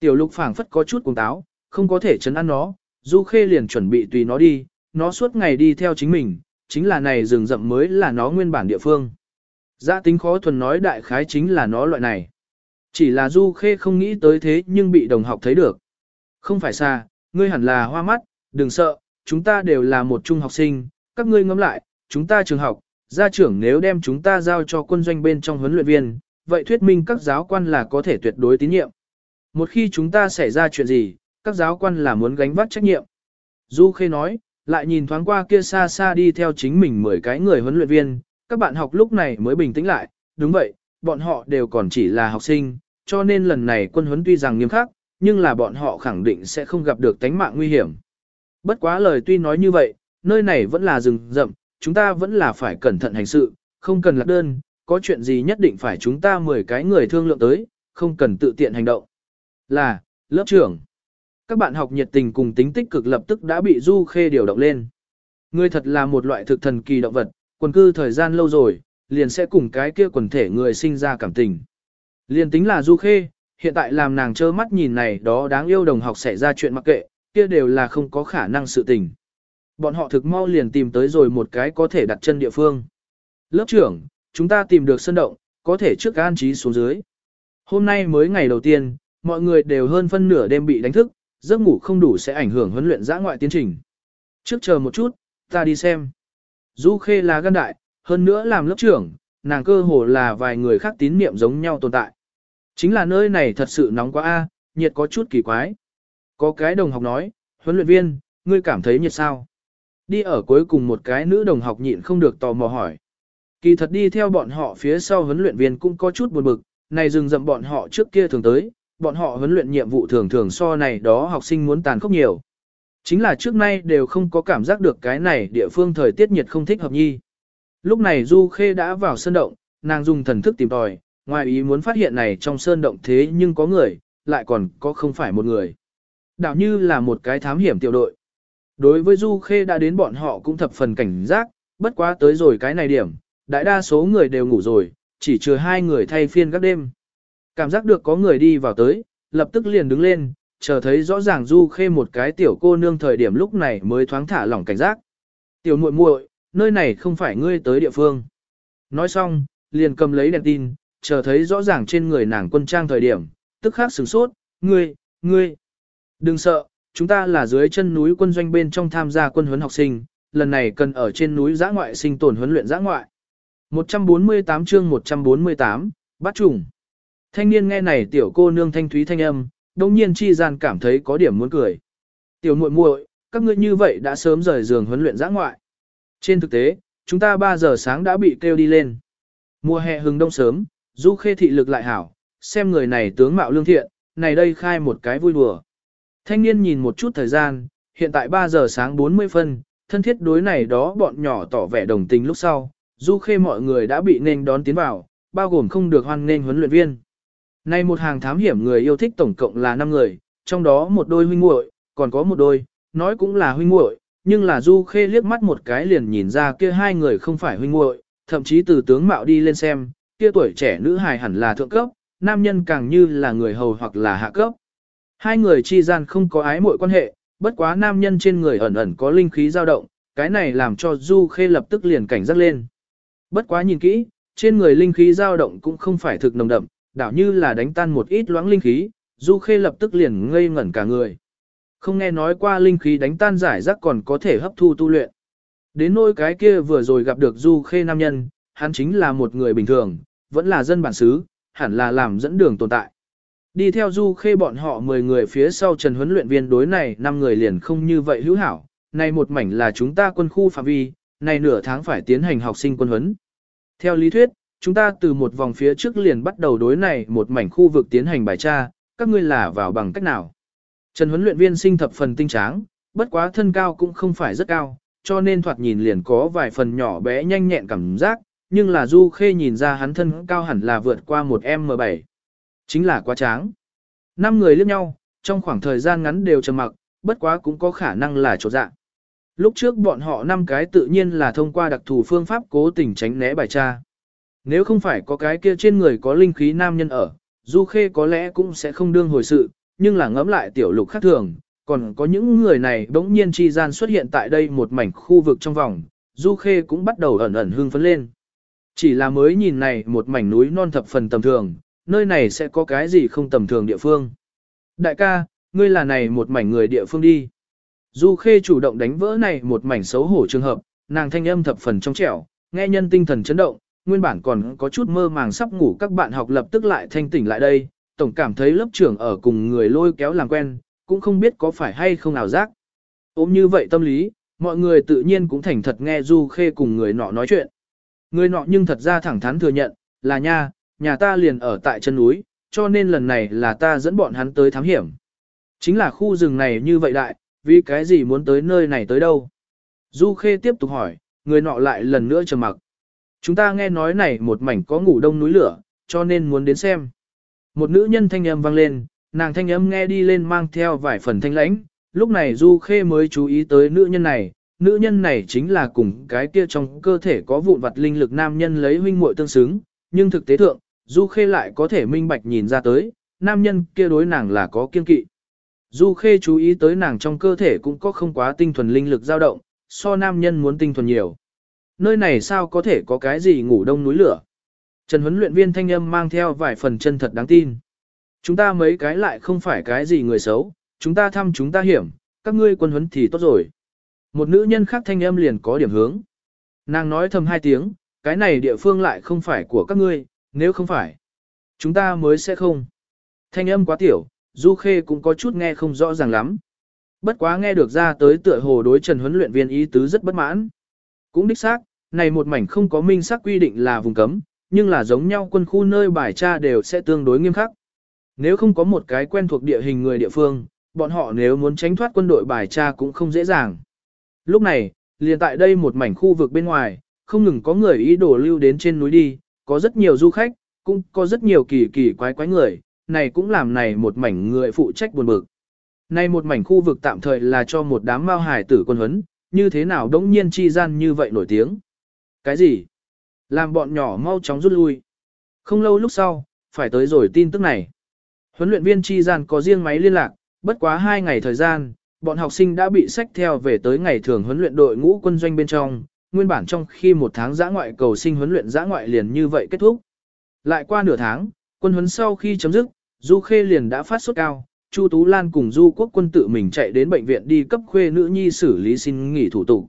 Tiểu lục phảng phất có chút cuồng táo, không có thể chấn ăn nó, Du Khê liền chuẩn bị tùy nó đi, nó suốt ngày đi theo chính mình, chính là này rừng rậm mới là nó nguyên bản địa phương. Giã tính khó thuần nói đại khái chính là nó loại này. Chỉ là Du Khê không nghĩ tới thế nhưng bị đồng học thấy được. Không phải xa, ngươi hẳn là hoa mắt, đừng sợ, chúng ta đều là một trung học sinh, các ngươi ngẫm lại, chúng ta trường học, gia trưởng nếu đem chúng ta giao cho quân doanh bên trong huấn luyện viên, vậy thuyết minh các giáo quan là có thể tuyệt đối tín nhiệm. Một khi chúng ta xảy ra chuyện gì, các giáo quan là muốn gánh vác trách nhiệm. Du Khê nói, lại nhìn thoáng qua kia xa xa đi theo chính mình 10 cái người huấn luyện viên, các bạn học lúc này mới bình tĩnh lại, đúng vậy, bọn họ đều còn chỉ là học sinh, cho nên lần này quân huấn tuy rằng nghiêm khắc, nhưng là bọn họ khẳng định sẽ không gặp được tánh mạng nguy hiểm. Bất quá lời tuy nói như vậy, nơi này vẫn là rừng rậm, chúng ta vẫn là phải cẩn thận hành sự, không cần lạc đơn, có chuyện gì nhất định phải chúng ta 10 cái người thương lượng tới, không cần tự tiện hành động. Là, lớp trưởng. Các bạn học nhiệt tình cùng tính tích cực lập tức đã bị Du Khê điều động lên. Người thật là một loại thực thần kỳ động vật, quần cư thời gian lâu rồi, liền sẽ cùng cái kia quần thể người sinh ra cảm tình. Liền tính là Du Khê, hiện tại làm nàng trơ mắt nhìn này đó đáng yêu đồng học xảy ra chuyện mặc kệ, kia đều là không có khả năng sự tình. Bọn họ thực mau liền tìm tới rồi một cái có thể đặt chân địa phương. Lớp trưởng, chúng ta tìm được sân động, có thể trước an trí xuống dưới. Hôm nay mới ngày đầu tiên, mọi người đều hơn phân nửa đêm bị đánh thức, giấc ngủ không đủ sẽ ảnh hưởng huấn luyện giã ngoại tiến trình. Trước chờ một chút, ta đi xem. Du Khê là gan đại, hơn nữa làm lớp trưởng, nàng cơ hồ là vài người khác tín niệm giống nhau tồn tại. Chính là nơi này thật sự nóng quá a, nhiệt có chút kỳ quái. Có cái đồng học nói, huấn luyện viên, ngươi cảm thấy nhiệt sao? Đi ở cuối cùng một cái nữ đồng học nhịn không được tò mò hỏi. Kỳ thật đi theo bọn họ phía sau huấn luyện viên cũng có chút buồn bực, này dừng dậm bọn họ trước kia thường tới, bọn họ huấn luyện nhiệm vụ thường thường so này đó học sinh muốn tàn khốc nhiều. Chính là trước nay đều không có cảm giác được cái này địa phương thời tiết nhiệt không thích hợp nhi. Lúc này Du Khê đã vào sân động, nàng dùng thần thức tìm tòi, ngoài ý muốn phát hiện này trong sơn động thế nhưng có người, lại còn có không phải một người. Đạo như là một cái thám hiểm tiểu đội. Đối với Du Khê đã đến bọn họ cũng thập phần cảnh giác, bất quá tới rồi cái này điểm, đại đa số người đều ngủ rồi, chỉ trừ hai người thay phiên các đêm. Cảm giác được có người đi vào tới, lập tức liền đứng lên, chờ thấy rõ ràng Du Khê một cái tiểu cô nương thời điểm lúc này mới thoáng thả lỏng cảnh giác. Tiểu muội muội, nơi này không phải ngươi tới địa phương. Nói xong, liền cầm lấy đèn tin, chờ thấy rõ ràng trên người nàng quân trang thời điểm, tức khắc sửng sốt, ngươi, ngươi. Đừng sợ, chúng ta là dưới chân núi quân doanh bên trong tham gia quân huấn học sinh, lần này cần ở trên núi giã ngoại sinh tồn huấn luyện giã ngoại. 148 chương 148, bắt trùng. Thanh niên nghe này tiểu cô nương thanh thúy thanh âm, đông nhiên chi gian cảm thấy có điểm muốn cười. Tiểu muội muội, các ngươi như vậy đã sớm rời giường huấn luyện giã ngoại. Trên thực tế, chúng ta 3 giờ sáng đã bị kêu đi lên. Mùa hè hừng đông sớm, du khê thị lực lại hảo, xem người này tướng mạo lương thiện, này đây khai một cái vui đùa. Thanh niên nhìn một chút thời gian, hiện tại 3 giờ sáng 40 phân, thân thiết đối này đó bọn nhỏ tỏ vẻ đồng tình lúc sau, du khê mọi người đã bị nên đón tiến vào, bao gồm không được hoan nên huấn luyện viên. Nay một hàng thám hiểm người yêu thích tổng cộng là 5 người, trong đó một đôi huynh muội, còn có một đôi, nói cũng là huynh muội, nhưng là Du Khê liếc mắt một cái liền nhìn ra kia hai người không phải huynh muội, thậm chí từ tướng mạo đi lên xem, kia tuổi trẻ nữ hài hẳn là thượng cấp, nam nhân càng như là người hầu hoặc là hạ cấp. Hai người chi gian không có ái muội quan hệ, bất quá nam nhân trên người ẩn ẩn có linh khí dao động, cái này làm cho Du Khê lập tức liền cảnh giác lên. Bất quá nhìn kỹ, trên người linh khí dao động cũng không phải thực nồng đậm, đảo như là đánh tan một ít loãng linh khí, Du Khê lập tức liền ngây ngẩn cả người. Không nghe nói qua linh khí đánh tan giải rác còn có thể hấp thu tu luyện. Đến nỗi cái kia vừa rồi gặp được Du Khê nam nhân, hắn chính là một người bình thường, vẫn là dân bản xứ, hẳn là làm dẫn đường tồn tại. Đi theo Du Khê bọn họ 10 người phía sau Trần huấn luyện viên đối này 5 người liền không như vậy hữu hảo, này một mảnh là chúng ta quân khu phạm vi, này nửa tháng phải tiến hành học sinh quân huấn. Theo lý thuyết, chúng ta từ một vòng phía trước liền bắt đầu đối này một mảnh khu vực tiến hành bài tra, các ngươi là vào bằng cách nào. Trần huấn luyện viên sinh thập phần tinh tráng, bất quá thân cao cũng không phải rất cao, cho nên thoạt nhìn liền có vài phần nhỏ bé nhanh nhẹn cảm giác, nhưng là Du Khê nhìn ra hắn thân cao hẳn là vượt qua một M7. Chính là quá tráng. Năm người liếc nhau, trong khoảng thời gian ngắn đều trầm mặc, bất quá cũng có khả năng là chỗ dạng. Lúc trước bọn họ năm cái tự nhiên là thông qua đặc thù phương pháp cố tình tránh né bài tra. Nếu không phải có cái kia trên người có linh khí nam nhân ở, Du Khê có lẽ cũng sẽ không đương hồi sự, nhưng là ngẫm lại tiểu lục khác thường, còn có những người này bỗng nhiên chi gian xuất hiện tại đây một mảnh khu vực trong vòng, Du Khê cũng bắt đầu ẩn ẩn hưng phấn lên. Chỉ là mới nhìn này một mảnh núi non thập phần tầm thường, nơi này sẽ có cái gì không tầm thường địa phương. Đại ca, ngươi là này một mảnh người địa phương đi. Du Khê chủ động đánh vỡ này một mảnh xấu hổ trường hợp, nàng thanh âm thập phần trong trẻo, nghe nhân tinh thần chấn động, nguyên bản còn có chút mơ màng sắp ngủ các bạn học lập tức lại thanh tỉnh lại đây, tổng cảm thấy lớp trưởng ở cùng người lôi kéo làm quen, cũng không biết có phải hay không ảo giác. Ôm như vậy tâm lý, mọi người tự nhiên cũng thành thật nghe Du Khê cùng người nọ nói chuyện. Người nọ nhưng thật ra thẳng thắn thừa nhận, là nha, nhà ta liền ở tại chân núi, cho nên lần này là ta dẫn bọn hắn tới thám hiểm. Chính là khu rừng này như vậy đại, vì cái gì muốn tới nơi này tới đâu? Du Khê tiếp tục hỏi, người nọ lại lần nữa trầm mặc. Chúng ta nghe nói này một mảnh có ngủ đông núi lửa, cho nên muốn đến xem. Một nữ nhân thanh âm vang lên, nàng thanh âm nghe đi lên mang theo vài phần thanh lãnh, lúc này Du Khê mới chú ý tới nữ nhân này, nữ nhân này chính là cùng cái kia trong cơ thể có vụn vặt linh lực nam nhân lấy huynh muội tương xứng, nhưng thực tế thượng, Du Khê lại có thể minh bạch nhìn ra tới, nam nhân kia đối nàng là có kiên kỵ. Du Khê chú ý tới nàng trong cơ thể cũng có không quá tinh thuần linh lực dao động, so nam nhân muốn tinh thuần nhiều. Nơi này sao có thể có cái gì ngủ đông núi lửa? Trần huấn luyện viên thanh âm mang theo vài phần chân thật đáng tin. Chúng ta mấy cái lại không phải cái gì người xấu, chúng ta thăm chúng ta hiểm, các ngươi quân huấn thì tốt rồi. Một nữ nhân khác thanh âm liền có điểm hướng. Nàng nói thầm hai tiếng, cái này địa phương lại không phải của các ngươi, nếu không phải, chúng ta mới sẽ không. Thanh âm quá tiểu, Du Khê cũng có chút nghe không rõ ràng lắm. Bất quá nghe được ra tới tựa hồ đối Trần huấn luyện viên ý tứ rất bất mãn. Cũng đích xác, này một mảnh không có minh xác quy định là vùng cấm, nhưng là giống nhau quân khu nơi bài tra đều sẽ tương đối nghiêm khắc. Nếu không có một cái quen thuộc địa hình người địa phương, bọn họ nếu muốn tránh thoát quân đội bài tra cũng không dễ dàng. Lúc này, liền tại đây một mảnh khu vực bên ngoài, không ngừng có người ý đồ lưu đến trên núi đi, có rất nhiều du khách, cũng có rất nhiều kỳ kỳ quái quái người, này cũng làm này một mảnh người phụ trách buồn bực. Này một mảnh khu vực tạm thời là cho một đám mao hải tử quân huấn, như thế nào đống nhiên chi gian như vậy nổi tiếng. Cái gì? Làm bọn nhỏ mau chóng rút lui. Không lâu lúc sau, phải tới rồi tin tức này. Huấn luyện viên chi gian có riêng máy liên lạc, bất quá hai ngày thời gian, bọn học sinh đã bị sách theo về tới ngày thường huấn luyện đội ngũ quân doanh bên trong, nguyên bản trong khi một tháng giã ngoại cầu sinh huấn luyện giã ngoại liền như vậy kết thúc. Lại qua nửa tháng, quân huấn sau khi chấm dứt, Du Khê liền đã phát sốt cao, Chu Tú Lan cùng Du Quốc quân tự mình chạy đến bệnh viện đi cấp khuê nữ nhi xử lý xin nghỉ thủ tục.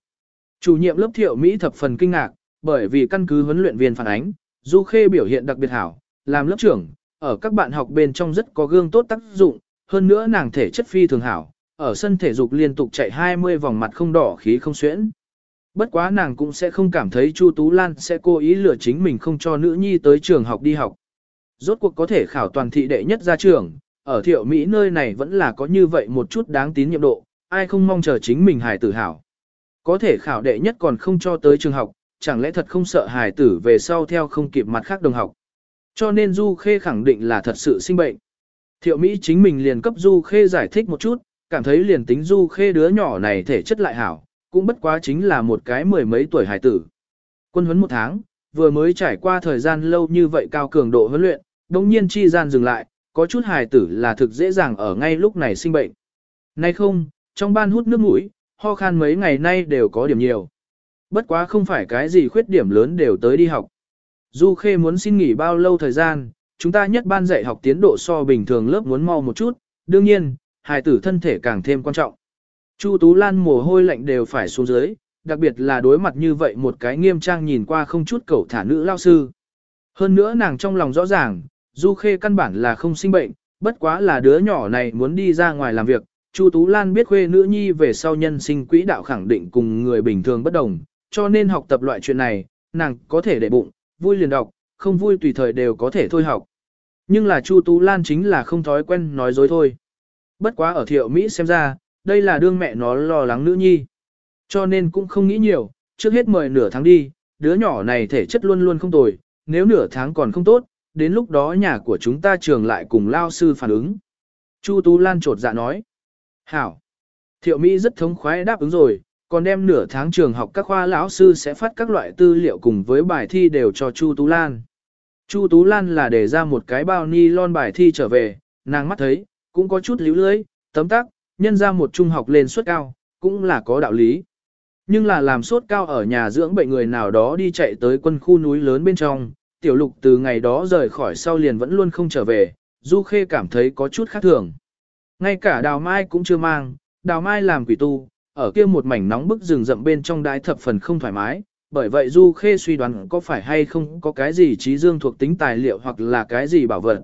Chủ nhiệm lớp Thiệu Mỹ thập phần kinh ngạc, bởi vì căn cứ huấn luyện viên phản ánh, Du Khê biểu hiện đặc biệt hảo, làm lớp trưởng, ở các bạn học bên trong rất có gương tốt tác dụng, hơn nữa nàng thể chất phi thường hảo, ở sân thể dục liên tục chạy 20 vòng mặt không đỏ khí không xuyễn. Bất quá nàng cũng sẽ không cảm thấy Chu Tú Lan sẽ cố ý lừa chính mình không cho nữ nhi tới trường học đi học. Rốt cuộc có thể khảo toàn thị đệ nhất ra trường, ở thiệu Mỹ nơi này vẫn là có như vậy một chút đáng tín nhiệm độ, ai không mong chờ chính mình hài tử hảo. Có thể khảo đệ nhất còn không cho tới trường học, chẳng lẽ thật không sợ hài tử về sau theo không kịp mặt khác đồng học. Cho nên Du Khê khẳng định là thật sự sinh bệnh. Thiệu Mỹ chính mình liền cấp Du Khê giải thích một chút, cảm thấy liền tính Du Khê đứa nhỏ này thể chất lại hảo, cũng bất quá chính là một cái mười mấy tuổi hải tử. Quân huấn một tháng, vừa mới trải qua thời gian lâu như vậy cao cường độ huấn luyện, đồng nhiên chi gian dừng lại, có chút hài tử là thực dễ dàng ở ngay lúc này sinh bệnh. Nay không, trong ban hút nước mũi, ho khan mấy ngày nay đều có điểm nhiều. Bất quá không phải cái gì khuyết điểm lớn đều tới đi học. Du Khê muốn xin nghỉ bao lâu thời gian, chúng ta nhất ban dạy học tiến độ so bình thường lớp muốn mau một chút, đương nhiên, hài tử thân thể càng thêm quan trọng. Chu Tú Lan mồ hôi lạnh đều phải xuống dưới, đặc biệt là đối mặt như vậy một cái nghiêm trang nhìn qua không chút cẩu thả nữ lao sư. Hơn nữa nàng trong lòng rõ ràng, Du Khê căn bản là không sinh bệnh, bất quá là đứa nhỏ này muốn đi ra ngoài làm việc. Chu Tú Lan biết khuê nữ nhi về sau nhân sinh quỹ đạo khẳng định cùng người bình thường bất đồng, cho nên học tập loại chuyện này, nàng có thể để bụng, vui liền đọc, không vui tùy thời đều có thể thôi học. Nhưng là Chu Tú Lan chính là không thói quen nói dối thôi. Bất quá ở thiệu Mỹ xem ra, đây là đương mẹ nó lo lắng nữ nhi. Cho nên cũng không nghĩ nhiều, trước hết mời nửa tháng đi, đứa nhỏ này thể chất luôn luôn không tồi, nếu nửa tháng còn không tốt, đến lúc đó nhà của chúng ta trường lại cùng lao sư phản ứng. Chu Tú Lan trột dạ nói. Hảo. Thiệu Mỹ rất thống khoái đáp ứng rồi, còn đem nửa tháng trường học các khoa lão sư sẽ phát các loại tư liệu cùng với bài thi đều cho Chu Tú Lan. Chu Tú Lan là để ra một cái bao ni lon bài thi trở về, nàng mắt thấy, cũng có chút líu lưới, tấm tắc, nhân ra một trung học lên suất cao, cũng là có đạo lý. Nhưng là làm suất cao ở nhà dưỡng bệnh người nào đó đi chạy tới quân khu núi lớn bên trong, tiểu lục từ ngày đó rời khỏi sau liền vẫn luôn không trở về, Du Khê cảm thấy có chút khác thường. Ngay cả đào mai cũng chưa mang, đào mai làm quỷ tu, ở kia một mảnh nóng bức rừng rậm bên trong đái thập phần không thoải mái, bởi vậy Du Khê suy đoán có phải hay không có cái gì trí dương thuộc tính tài liệu hoặc là cái gì bảo vật.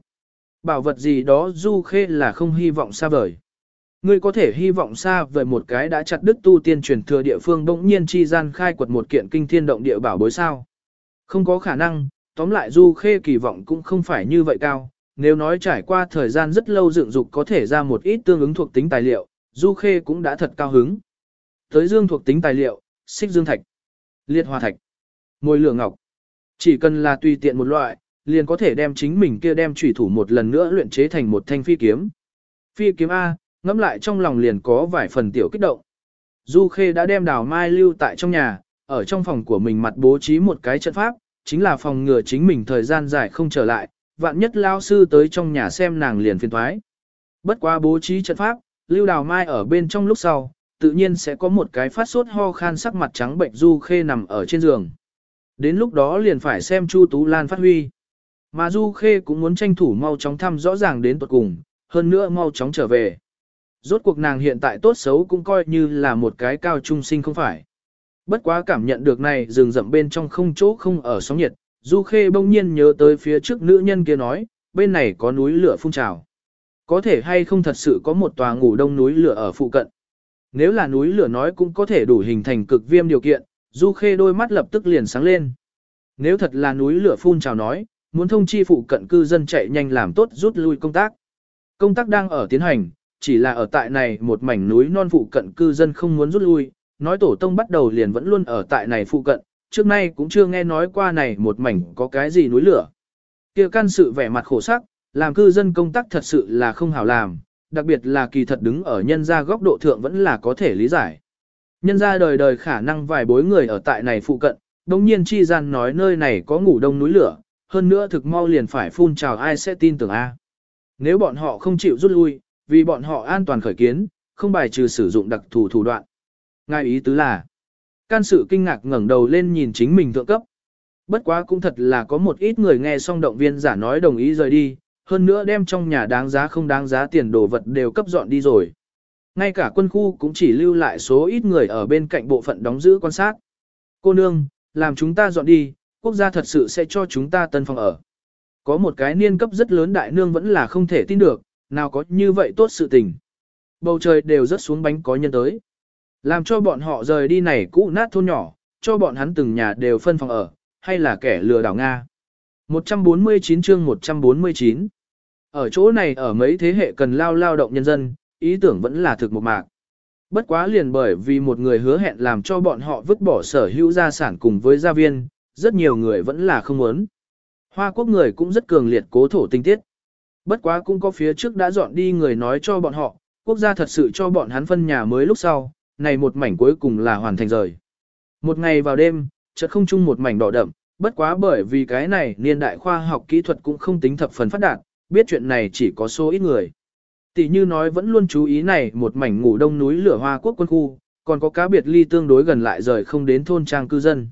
Bảo vật gì đó Du Khê là không hy vọng xa vời. Ngươi có thể hy vọng xa vời một cái đã chặt đứt tu tiên truyền thừa địa phương bỗng nhiên chi gian khai quật một kiện kinh thiên động địa bảo bối sao. Không có khả năng, tóm lại Du Khê kỳ vọng cũng không phải như vậy cao. Nếu nói trải qua thời gian rất lâu dựng dục có thể ra một ít tương ứng thuộc tính tài liệu, Du Khê cũng đã thật cao hứng. Tới dương thuộc tính tài liệu, xích dương thạch, liệt hòa thạch, môi lửa ngọc. Chỉ cần là tùy tiện một loại, liền có thể đem chính mình kia đem chủy thủ một lần nữa luyện chế thành một thanh phi kiếm. Phi kiếm A, ngẫm lại trong lòng liền có vài phần tiểu kích động. Du Khê đã đem đào mai lưu tại trong nhà, ở trong phòng của mình mặt bố trí một cái trận pháp, chính là phòng ngừa chính mình thời gian dài không trở lại, vạn nhất lao sư tới trong nhà xem nàng liền phiền thoái. Bất quá bố trí trận pháp, lưu đào mai ở bên trong lúc sau, tự nhiên sẽ có một cái phát sốt ho khan sắc mặt trắng bệnh Du Khê nằm ở trên giường. Đến lúc đó liền phải xem Chu Tú Lan phát huy. Mà Du Khê cũng muốn tranh thủ mau chóng thăm rõ ràng đến tuật cùng, hơn nữa mau chóng trở về. Rốt cuộc nàng hiện tại tốt xấu cũng coi như là một cái cao trung sinh không phải. Bất quá cảm nhận được này rừng rậm bên trong không chỗ không ở sóng nhiệt, Du Khê bỗng nhiên nhớ tới phía trước nữ nhân kia nói, bên này có núi lửa phun trào. Có thể hay không thật sự có một tòa ngủ đông núi lửa ở phụ cận. Nếu là núi lửa nói cũng có thể đủ hình thành cực viêm điều kiện, Du Khê đôi mắt lập tức liền sáng lên. Nếu thật là núi lửa phun trào nói, muốn thông chi phụ cận cư dân chạy nhanh làm tốt rút lui công tác. Công tác đang ở tiến hành, chỉ là ở tại này một mảnh núi non phụ cận cư dân không muốn rút lui, nói tổ tông bắt đầu liền vẫn luôn ở tại này phụ cận, trước nay cũng chưa nghe nói qua này một mảnh có cái gì núi lửa. Kia căn sự vẻ mặt khổ sắc, làm cư dân công tác thật sự là không hảo làm, đặc biệt là kỳ thật đứng ở nhân gia góc độ thượng vẫn là có thể lý giải. Nhân gia đời đời khả năng vài bối người ở tại này phụ cận, đồng nhiên chi gian nói nơi này có ngủ đông núi lửa, hơn nữa thực mau liền phải phun trào ai sẽ tin tưởng A. Nếu bọn họ không chịu rút lui, vì bọn họ an toàn khởi kiến, không bài trừ sử dụng đặc thù thủ đoạn. Ngài ý tứ là, can sự kinh ngạc ngẩng đầu lên nhìn chính mình thượng cấp. Bất quá cũng thật là có một ít người nghe xong động viên giả nói đồng ý rời đi, hơn nữa đem trong nhà đáng giá không đáng giá tiền đồ vật đều cấp dọn đi rồi. Ngay cả quân khu cũng chỉ lưu lại số ít người ở bên cạnh bộ phận đóng giữ quan sát. Cô nương, làm chúng ta dọn đi, quốc gia thật sự sẽ cho chúng ta tân phòng ở. Có một cái niên cấp rất lớn đại nương vẫn là không thể tin được, nào có như vậy tốt sự tình. Bầu trời đều rất xuống bánh có nhân tới. Làm cho bọn họ rời đi này cũ nát thôn nhỏ, cho bọn hắn từng nhà đều phân phòng ở, hay là kẻ lừa đảo Nga. 149 chương 149 Ở chỗ này ở mấy thế hệ cần lao lao động nhân dân, ý tưởng vẫn là thực một mạc. Bất quá liền bởi vì một người hứa hẹn làm cho bọn họ vứt bỏ sở hữu gia sản cùng với gia viên, rất nhiều người vẫn là không muốn. Hoa quốc người cũng rất cường liệt cố thổ tinh tiết. Bất quá cũng có phía trước đã dọn đi người nói cho bọn họ, quốc gia thật sự cho bọn hắn phân nhà mới lúc sau, này một mảnh cuối cùng là hoàn thành rời. Một ngày vào đêm, chợt không chung một mảnh đỏ đậm, bất quá bởi vì cái này niên đại khoa học kỹ thuật cũng không tính thập phần phát đạt, biết chuyện này chỉ có số ít người. Tỷ như nói vẫn luôn chú ý này một mảnh ngủ đông núi lửa hoa quốc quân khu, còn có cá biệt ly tương đối gần lại rời không đến thôn trang cư dân.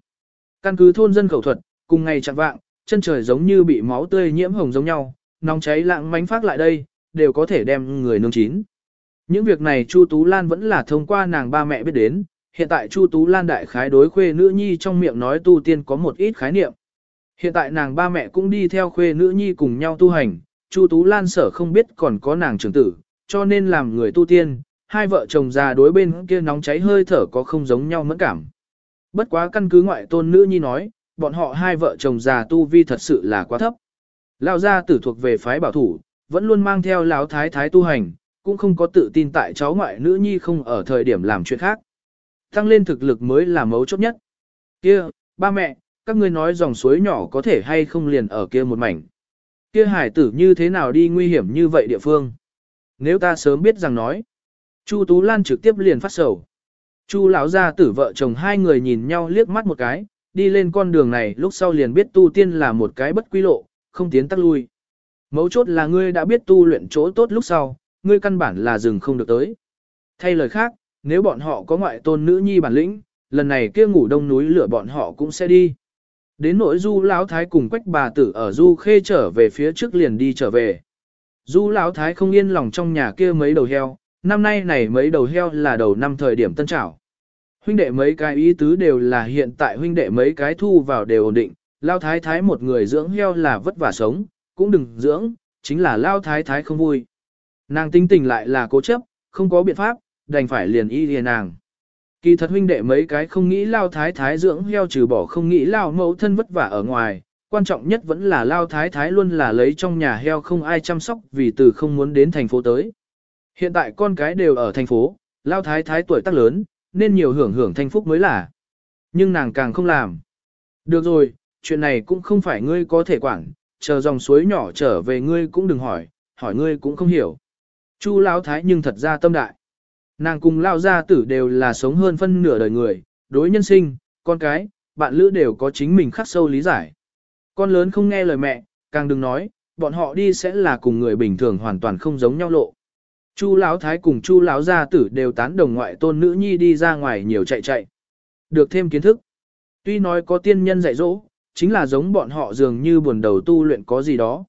Căn cứ thôn dân khẩu thuật, cùng ngày chẳng vạng, chân trời giống như bị máu tươi nhiễm hồng giống nhau, nóng cháy lạng mánh phát lại đây, đều có thể đem người nương chín. Những việc này Chu Tú Lan vẫn là thông qua nàng ba mẹ biết đến, hiện tại Chu Tú Lan đại khái đối khuê nữ nhi trong miệng nói tu tiên có một ít khái niệm. Hiện tại nàng ba mẹ cũng đi theo khuê nữ nhi cùng nhau tu hành, Chu Tú Lan sở không biết còn có nàng trưởng tử, cho nên làm người tu tiên, hai vợ chồng già đối bên kia nóng cháy hơi thở có không giống nhau mẫn cảm. Bất quá căn cứ ngoại tôn nữ nhi nói, bọn họ hai vợ chồng già tu vi thật sự là quá thấp. Lão gia tử thuộc về phái bảo thủ, vẫn luôn mang theo lão thái thái tu hành, cũng không có tự tin tại cháu ngoại nữ nhi không ở thời điểm làm chuyện khác. Tăng lên thực lực mới là mấu chốt nhất. Kia, ba mẹ, các ngươi nói dòng suối nhỏ có thể hay không liền ở kia một mảnh. Kia hải tử như thế nào đi nguy hiểm như vậy địa phương. Nếu ta sớm biết rằng nói. Chu Tú Lan trực tiếp liền phát sầu. Chu lão gia tử vợ chồng hai người nhìn nhau liếc mắt một cái, đi lên con đường này lúc sau liền biết tu tiên là một cái bất quy lộ, không tiến tắc lui. Mấu chốt là ngươi đã biết tu luyện chỗ tốt lúc sau, ngươi căn bản là dừng không được tới. Thay lời khác, nếu bọn họ có ngoại tôn nữ nhi bản lĩnh, lần này kia ngủ đông núi lửa bọn họ cũng sẽ đi. Đến nỗi du lão thái cùng quách bà tử ở du khê trở về phía trước liền đi trở về. Du lão thái không yên lòng trong nhà kia mấy đầu heo, năm nay này mấy đầu heo là đầu năm thời điểm tân trảo. Huynh đệ mấy cái ý tứ đều là hiện tại huynh đệ mấy cái thu vào đều ổn định, lao thái thái một người dưỡng heo là vất vả sống, cũng đừng dưỡng, chính là lao thái thái không vui. Nàng tính tình lại là cố chấp, không có biện pháp, đành phải liền y liền nàng. Kỳ thật huynh đệ mấy cái không nghĩ lao thái thái dưỡng heo trừ bỏ không nghĩ lao mẫu thân vất vả ở ngoài, quan trọng nhất vẫn là lao thái thái luôn là lấy trong nhà heo không ai chăm sóc vì từ không muốn đến thành phố tới. Hiện tại con cái đều ở thành phố, lao thái thái tuổi tác lớn, nên nhiều hưởng hưởng thanh phúc mới là. Nhưng nàng càng không làm. Được rồi, chuyện này cũng không phải ngươi có thể quản, chờ dòng suối nhỏ trở về ngươi cũng đừng hỏi, hỏi ngươi cũng không hiểu. Chu lão thái nhưng thật ra tâm đại. Nàng cùng lao gia tử đều là sống hơn phân nửa đời người, đối nhân sinh, con cái, bạn lữ đều có chính mình khắc sâu lý giải. Con lớn không nghe lời mẹ, càng đừng nói, bọn họ đi sẽ là cùng người bình thường hoàn toàn không giống nhau lộ. Chu lão thái cùng Chu lão gia tử đều tán đồng ngoại tôn nữ nhi đi ra ngoài nhiều chạy chạy. Được thêm kiến thức. Tuy nói có tiên nhân dạy dỗ, chính là giống bọn họ dường như buồn đầu tu luyện có gì đó.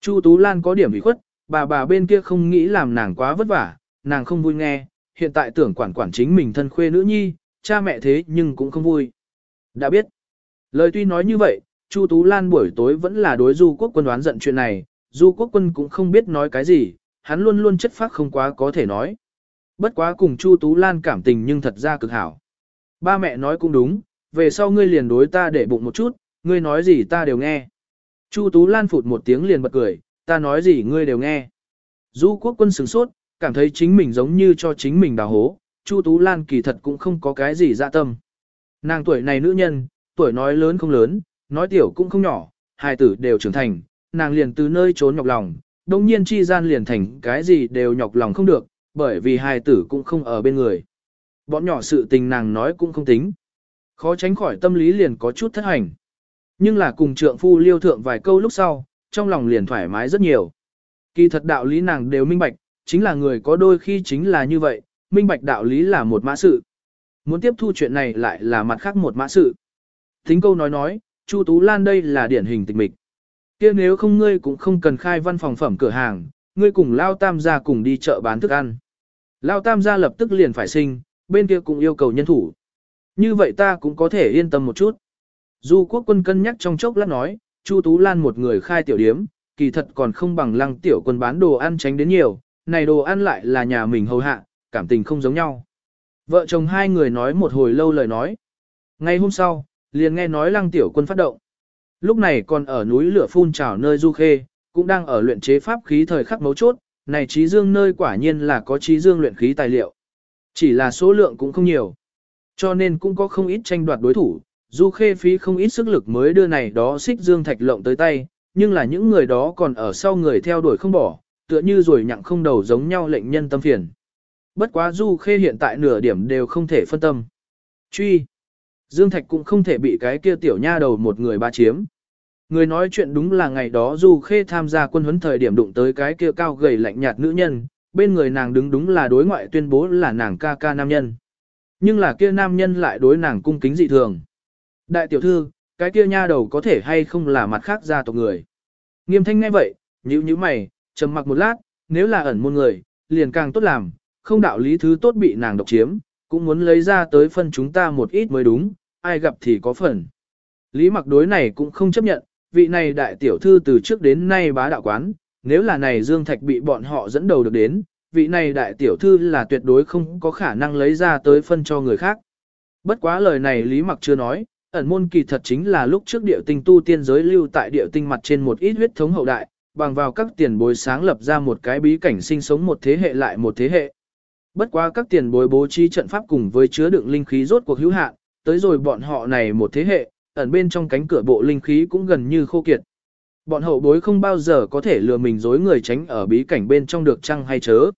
Chu Tú Lan có điểm ủy khuất, bà bà bên kia không nghĩ làm nàng quá vất vả, nàng không vui nghe, hiện tại tưởng quản quản chính mình thân khuê nữ nhi, cha mẹ thế nhưng cũng không vui. Đã biết. Lời tuy nói như vậy, Chu Tú Lan buổi tối vẫn là đối du quốc quân đoán giận chuyện này, du quốc quân cũng không biết nói cái gì, hắn luôn luôn chất phác không quá có thể nói. Bất quá cùng Chu Tú Lan cảm tình nhưng thật ra cực hảo. Ba mẹ nói cũng đúng, về sau ngươi liền đối ta để bụng một chút, ngươi nói gì ta đều nghe. Chu Tú Lan phụt một tiếng liền bật cười, ta nói gì ngươi đều nghe. Du quốc quân sửng sốt, cảm thấy chính mình giống như cho chính mình đào hố, Chu Tú Lan kỳ thật cũng không có cái gì dạ tâm. Nàng tuổi này nữ nhân, tuổi nói lớn không lớn, nói tiểu cũng không nhỏ, hai tử đều trưởng thành, nàng liền từ nơi trốn nhọc lòng, đồng nhiên chi gian liền thành cái gì đều nhọc lòng không được, bởi vì hai tử cũng không ở bên người. Bọn nhỏ sự tình nàng nói cũng không tính. Khó tránh khỏi tâm lý liền có chút thất hành. Nhưng là cùng trượng phu liêu thượng vài câu lúc sau, trong lòng liền thoải mái rất nhiều. Kỳ thật đạo lý nàng đều minh bạch, chính là người có đôi khi chính là như vậy, minh bạch đạo lý là một mã sự. Muốn tiếp thu chuyện này lại là mặt khác một mã sự. Thính câu nói nói, Chu Tú Lan đây là điển hình tịch mịch kia nếu không ngươi cũng không cần khai văn phòng phẩm cửa hàng, ngươi cùng Lao Tam gia cùng đi chợ bán thức ăn. Lao Tam gia lập tức liền phải sinh, bên kia cũng yêu cầu nhân thủ. Như vậy ta cũng có thể yên tâm một chút. Du quốc quân cân nhắc trong chốc lát nói, Chu Tú Lan một người khai tiểu điếm, kỳ thật còn không bằng lăng tiểu quân bán đồ ăn tránh đến nhiều, này đồ ăn lại là nhà mình hầu hạ, cảm tình không giống nhau. Vợ chồng hai người nói một hồi lâu lời nói. Ngày hôm sau, liền nghe nói lăng tiểu quân phát động. Lúc này còn ở núi lửa phun trào nơi du khê, cũng đang ở luyện chế pháp khí thời khắc mấu chốt, này trí dương nơi quả nhiên là có trí dương luyện khí tài liệu. Chỉ là số lượng cũng không nhiều. Cho nên cũng có không ít tranh đoạt đối thủ, du khê phí không ít sức lực mới đưa này đó xích dương thạch lộng tới tay, nhưng là những người đó còn ở sau người theo đuổi không bỏ, tựa như rồi nhặng không đầu giống nhau lệnh nhân tâm phiền. Bất quá du khê hiện tại nửa điểm đều không thể phân tâm. Truy. Dương Thạch cũng không thể bị cái kia tiểu nha đầu một người ba chiếm. Người nói chuyện đúng là ngày đó Du Khê tham gia quân huấn thời điểm đụng tới cái kia cao gầy lạnh nhạt nữ nhân, bên người nàng đứng đúng là đối ngoại tuyên bố là nàng ca ca nam nhân. Nhưng là kia nam nhân lại đối nàng cung kính dị thường. Đại tiểu thư, cái kia nha đầu có thể hay không là mặt khác gia tộc người. Nghiêm thanh ngay vậy, nhíu nhíu mày, trầm mặc một lát, nếu là ẩn môn người, liền càng tốt làm, không đạo lý thứ tốt bị nàng độc chiếm, cũng muốn lấy ra tới phân chúng ta một ít mới đúng, ai gặp thì có phần. Lý mặc đối này cũng không chấp nhận, vị này đại tiểu thư từ trước đến nay bá đạo quán, nếu là này Dương Thạch bị bọn họ dẫn đầu được đến, vị này đại tiểu thư là tuyệt đối không có khả năng lấy ra tới phân cho người khác. Bất quá lời này Lý mặc chưa nói, ẩn môn kỳ thật chính là lúc trước điệu tinh tu tiên giới lưu tại điệu tinh mặt trên một ít huyết thống hậu đại, bằng vào các tiền bối sáng lập ra một cái bí cảnh sinh sống một thế hệ lại một thế hệ. Bất quá các tiền bối bố trí trận pháp cùng với chứa đựng linh khí rốt cuộc hữu hạn, tới rồi bọn họ này một thế hệ, ẩn bên trong cánh cửa bộ linh khí cũng gần như khô kiệt. Bọn hậu bối không bao giờ có thể lừa mình dối người tránh ở bí cảnh bên trong được chăng hay chớ.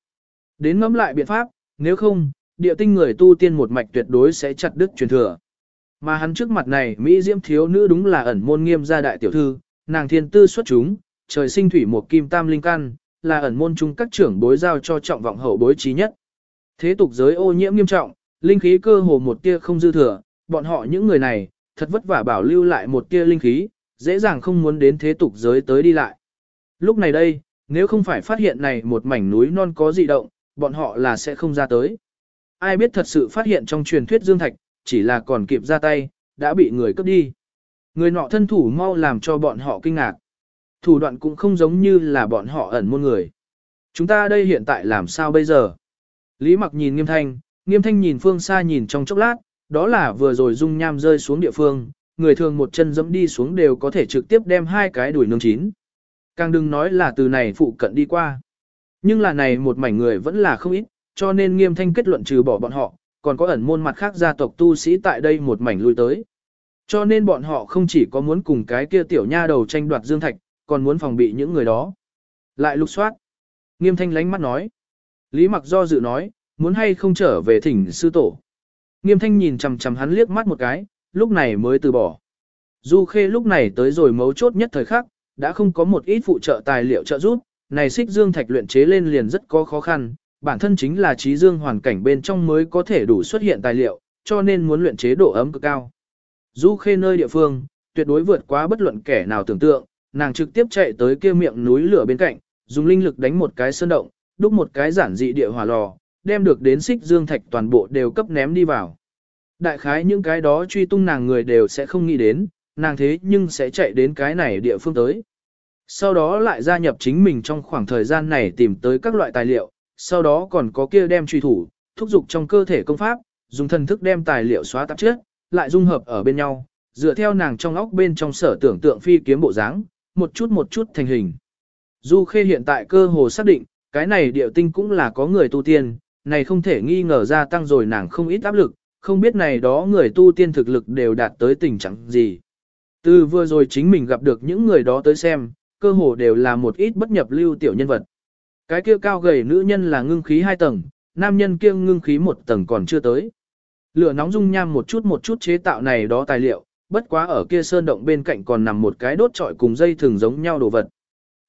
Đến ngẫm lại biện pháp, nếu không, địa tinh người tu tiên một mạch tuyệt đối sẽ chặt đứt truyền thừa. Mà hắn trước mặt này, Mỹ Diễm thiếu nữ đúng là ẩn môn nghiêm gia đại tiểu thư, nàng thiên tư xuất chúng, trời sinh thủy một kim tam linh căn, là ẩn môn chung các trưởng bối giao cho trọng vọng hậu bối trí nhất. Thế tục giới ô nhiễm nghiêm trọng, linh khí cơ hồ một tia không dư thừa, bọn họ những người này, thật vất vả bảo lưu lại một tia linh khí, dễ dàng không muốn đến thế tục giới tới đi lại. Lúc này đây, nếu không phải phát hiện này một mảnh núi non có dị động, bọn họ là sẽ không ra tới. Ai biết thật sự phát hiện trong truyền thuyết Dương Thạch, chỉ là còn kịp ra tay, đã bị người cướp đi. Người nọ thân thủ mau làm cho bọn họ kinh ngạc. Thủ đoạn cũng không giống như là bọn họ ẩn môn người. Chúng ta đây hiện tại làm sao bây giờ? Lý mặc nhìn nghiêm thanh, nghiêm thanh nhìn phương xa nhìn trong chốc lát, đó là vừa rồi dung nham rơi xuống địa phương, người thường một chân dẫm đi xuống đều có thể trực tiếp đem hai cái đuổi nương chín. Càng đừng nói là từ này phụ cận đi qua. Nhưng là này một mảnh người vẫn là không ít, cho nên nghiêm thanh kết luận trừ bỏ bọn họ, còn có ẩn môn mặt khác gia tộc tu sĩ tại đây một mảnh lui tới. Cho nên bọn họ không chỉ có muốn cùng cái kia tiểu nha đầu tranh đoạt dương thạch, còn muốn phòng bị những người đó. Lại lục soát. Nghiêm thanh lánh mắt nói. Lý mặc do dự nói, muốn hay không trở về thỉnh sư tổ. Nghiêm thanh nhìn chằm chằm hắn liếc mắt một cái, lúc này mới từ bỏ. Du Khê lúc này tới rồi mấu chốt nhất thời khắc, đã không có một ít phụ trợ tài liệu trợ giúp, này xích dương thạch luyện chế lên liền rất có khó khăn, bản thân chính là trí dương hoàn cảnh bên trong mới có thể đủ xuất hiện tài liệu, cho nên muốn luyện chế độ ấm cực cao. Du Khê nơi địa phương, tuyệt đối vượt quá bất luận kẻ nào tưởng tượng, nàng trực tiếp chạy tới kia miệng núi lửa bên cạnh, dùng linh lực đánh một cái sơn động, đúc một cái giản dị địa hỏa lò, đem được đến xích dương thạch toàn bộ đều cấp ném đi vào. Đại khái những cái đó truy tung nàng người đều sẽ không nghĩ đến, nàng thế nhưng sẽ chạy đến cái này địa phương tới. Sau đó lại gia nhập chính mình trong khoảng thời gian này tìm tới các loại tài liệu, sau đó còn có kia đem truy thủ, thúc giục trong cơ thể công pháp, dùng thần thức đem tài liệu xóa tạp trước lại dung hợp ở bên nhau, dựa theo nàng trong óc bên trong sở tưởng tượng phi kiếm bộ dáng, một chút một chút thành hình. Du Khê hiện tại cơ hồ xác định, cái này điệu tinh cũng là có người tu tiên, này không thể nghi ngờ ra tăng rồi nàng không ít áp lực, không biết này đó người tu tiên thực lực đều đạt tới tình trạng gì. Từ vừa rồi chính mình gặp được những người đó tới xem, cơ hồ đều là một ít bất nhập lưu tiểu nhân vật. Cái kia cao gầy nữ nhân là ngưng khí hai tầng, nam nhân kia ngưng khí một tầng còn chưa tới. Lửa nóng dung nham một chút một chút chế tạo này đó tài liệu, bất quá ở kia sơn động bên cạnh còn nằm một cái đốt trọi cùng dây thường giống nhau đồ vật.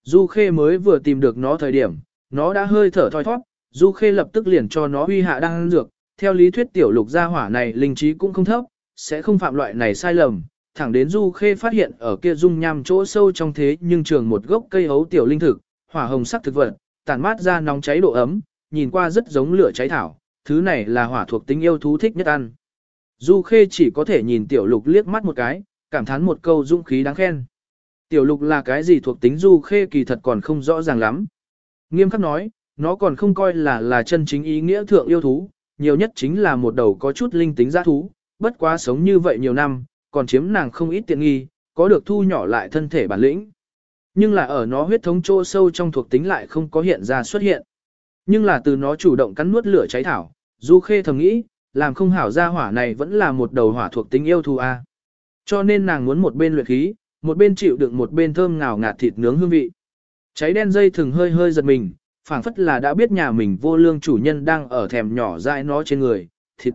Du Khê mới vừa tìm được nó thời điểm, nó đã hơi thở thoi thoát, Du Khê lập tức liền cho nó huy hạ đang dược, theo lý thuyết tiểu lục gia hỏa này linh trí cũng không thấp, sẽ không phạm loại này sai lầm, thẳng đến Du Khê phát hiện ở kia dung nham chỗ sâu trong thế nhưng trường một gốc cây hấu tiểu linh thực, hỏa hồng sắc thực vật, tản mát ra nóng cháy độ ấm, nhìn qua rất giống lửa cháy thảo, thứ này là hỏa thuộc tính yêu thú thích nhất ăn. Du Khê chỉ có thể nhìn tiểu lục liếc mắt một cái, cảm thán một câu dũng khí đáng khen. Tiểu lục là cái gì thuộc tính Du Khê kỳ thật còn không rõ ràng lắm. Nghiêm khắc nói, nó còn không coi là là chân chính ý nghĩa thượng yêu thú, nhiều nhất chính là một đầu có chút linh tính giã thú, bất quá sống như vậy nhiều năm, còn chiếm nàng không ít tiện nghi, có được thu nhỏ lại thân thể bản lĩnh. Nhưng là ở nó huyết thống chỗ sâu trong thuộc tính lại không có hiện ra xuất hiện. Nhưng là từ nó chủ động cắn nuốt lửa cháy thảo, Du Khê thầm nghĩ, làm không hảo ra hỏa này vẫn là một đầu hỏa thuộc tính yêu thú a. Cho nên nàng muốn một bên luyện khí, một bên chịu đựng một bên thơm ngào ngạt thịt nướng hương vị. Cháy đen dây thường hơi hơi giật mình, phảng phất là đã biết nhà mình vô lương chủ nhân đang ở thèm nhỏ dại nó trên người, thịt.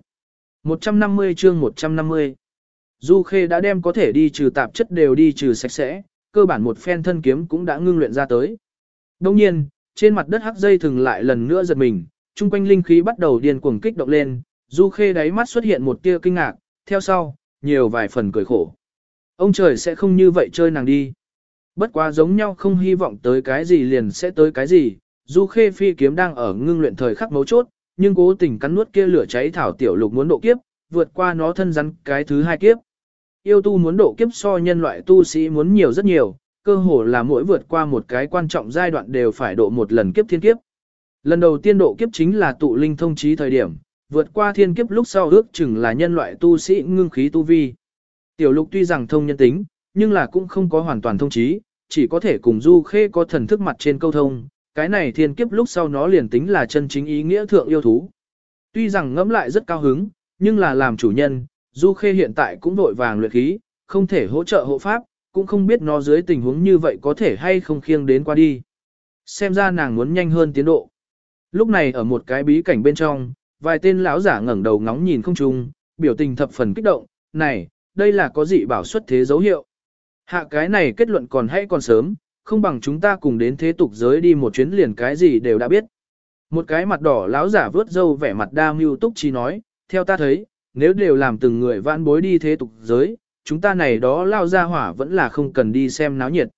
150 chương 150 Du Khê đã đem có thể đi trừ tạp chất đều đi trừ sạch sẽ, cơ bản một phen thân kiếm cũng đã ngưng luyện ra tới. Đồng nhiên, trên mặt đất hắc dây thường lại lần nữa giật mình, trung quanh linh khí bắt đầu điên cuồng kích động lên, Du Khê đáy mắt xuất hiện một tia kinh ngạc, theo sau, nhiều vài phần cười khổ. Ông trời sẽ không như vậy chơi nàng đi. Bất quá giống nhau không hy vọng tới cái gì liền sẽ tới cái gì, Du Khê phi kiếm đang ở ngưng luyện thời khắc mấu chốt, nhưng cố tình cắn nuốt kia lửa cháy thảo tiểu lục muốn độ kiếp, vượt qua nó thân rắn cái thứ hai kiếp. Yêu tu muốn độ kiếp so nhân loại tu sĩ muốn nhiều rất nhiều, cơ hồ là mỗi vượt qua một cái quan trọng giai đoạn đều phải độ một lần kiếp thiên kiếp. Lần đầu tiên độ kiếp chính là tụ linh thông trí thời điểm, vượt qua thiên kiếp lúc sau ước chừng là nhân loại tu sĩ ngưng khí tu vi. Tiểu lục tuy rằng thông nhân tính, nhưng là cũng không có hoàn toàn thông trí, chỉ có thể cùng du khê có thần thức mặt trên câu thông, cái này thiên kiếp lúc sau nó liền tính là chân chính ý nghĩa thượng yêu thú. Tuy rằng ngẫm lại rất cao hứng, nhưng là làm chủ nhân, du khê hiện tại cũng vội vàng luyện khí, không thể hỗ trợ hộ pháp, cũng không biết nó dưới tình huống như vậy có thể hay không khiêng đến qua đi. Xem ra nàng muốn nhanh hơn tiến độ. Lúc này ở một cái bí cảnh bên trong, vài tên lão giả ngẩng đầu ngóng nhìn không trung, biểu tình thập phần kích động, này, đây là có dị bảo xuất thế dấu hiệu. Hạ cái này kết luận còn hay còn sớm, không bằng chúng ta cùng đến thế tục giới đi một chuyến liền cái gì đều đã biết. Một cái mặt đỏ lão giả vớt dâu vẻ mặt đa mưu túc chi nói, theo ta thấy, nếu đều làm từng người vãn bối đi thế tục giới, chúng ta này đó lao ra hỏa vẫn là không cần đi xem náo nhiệt.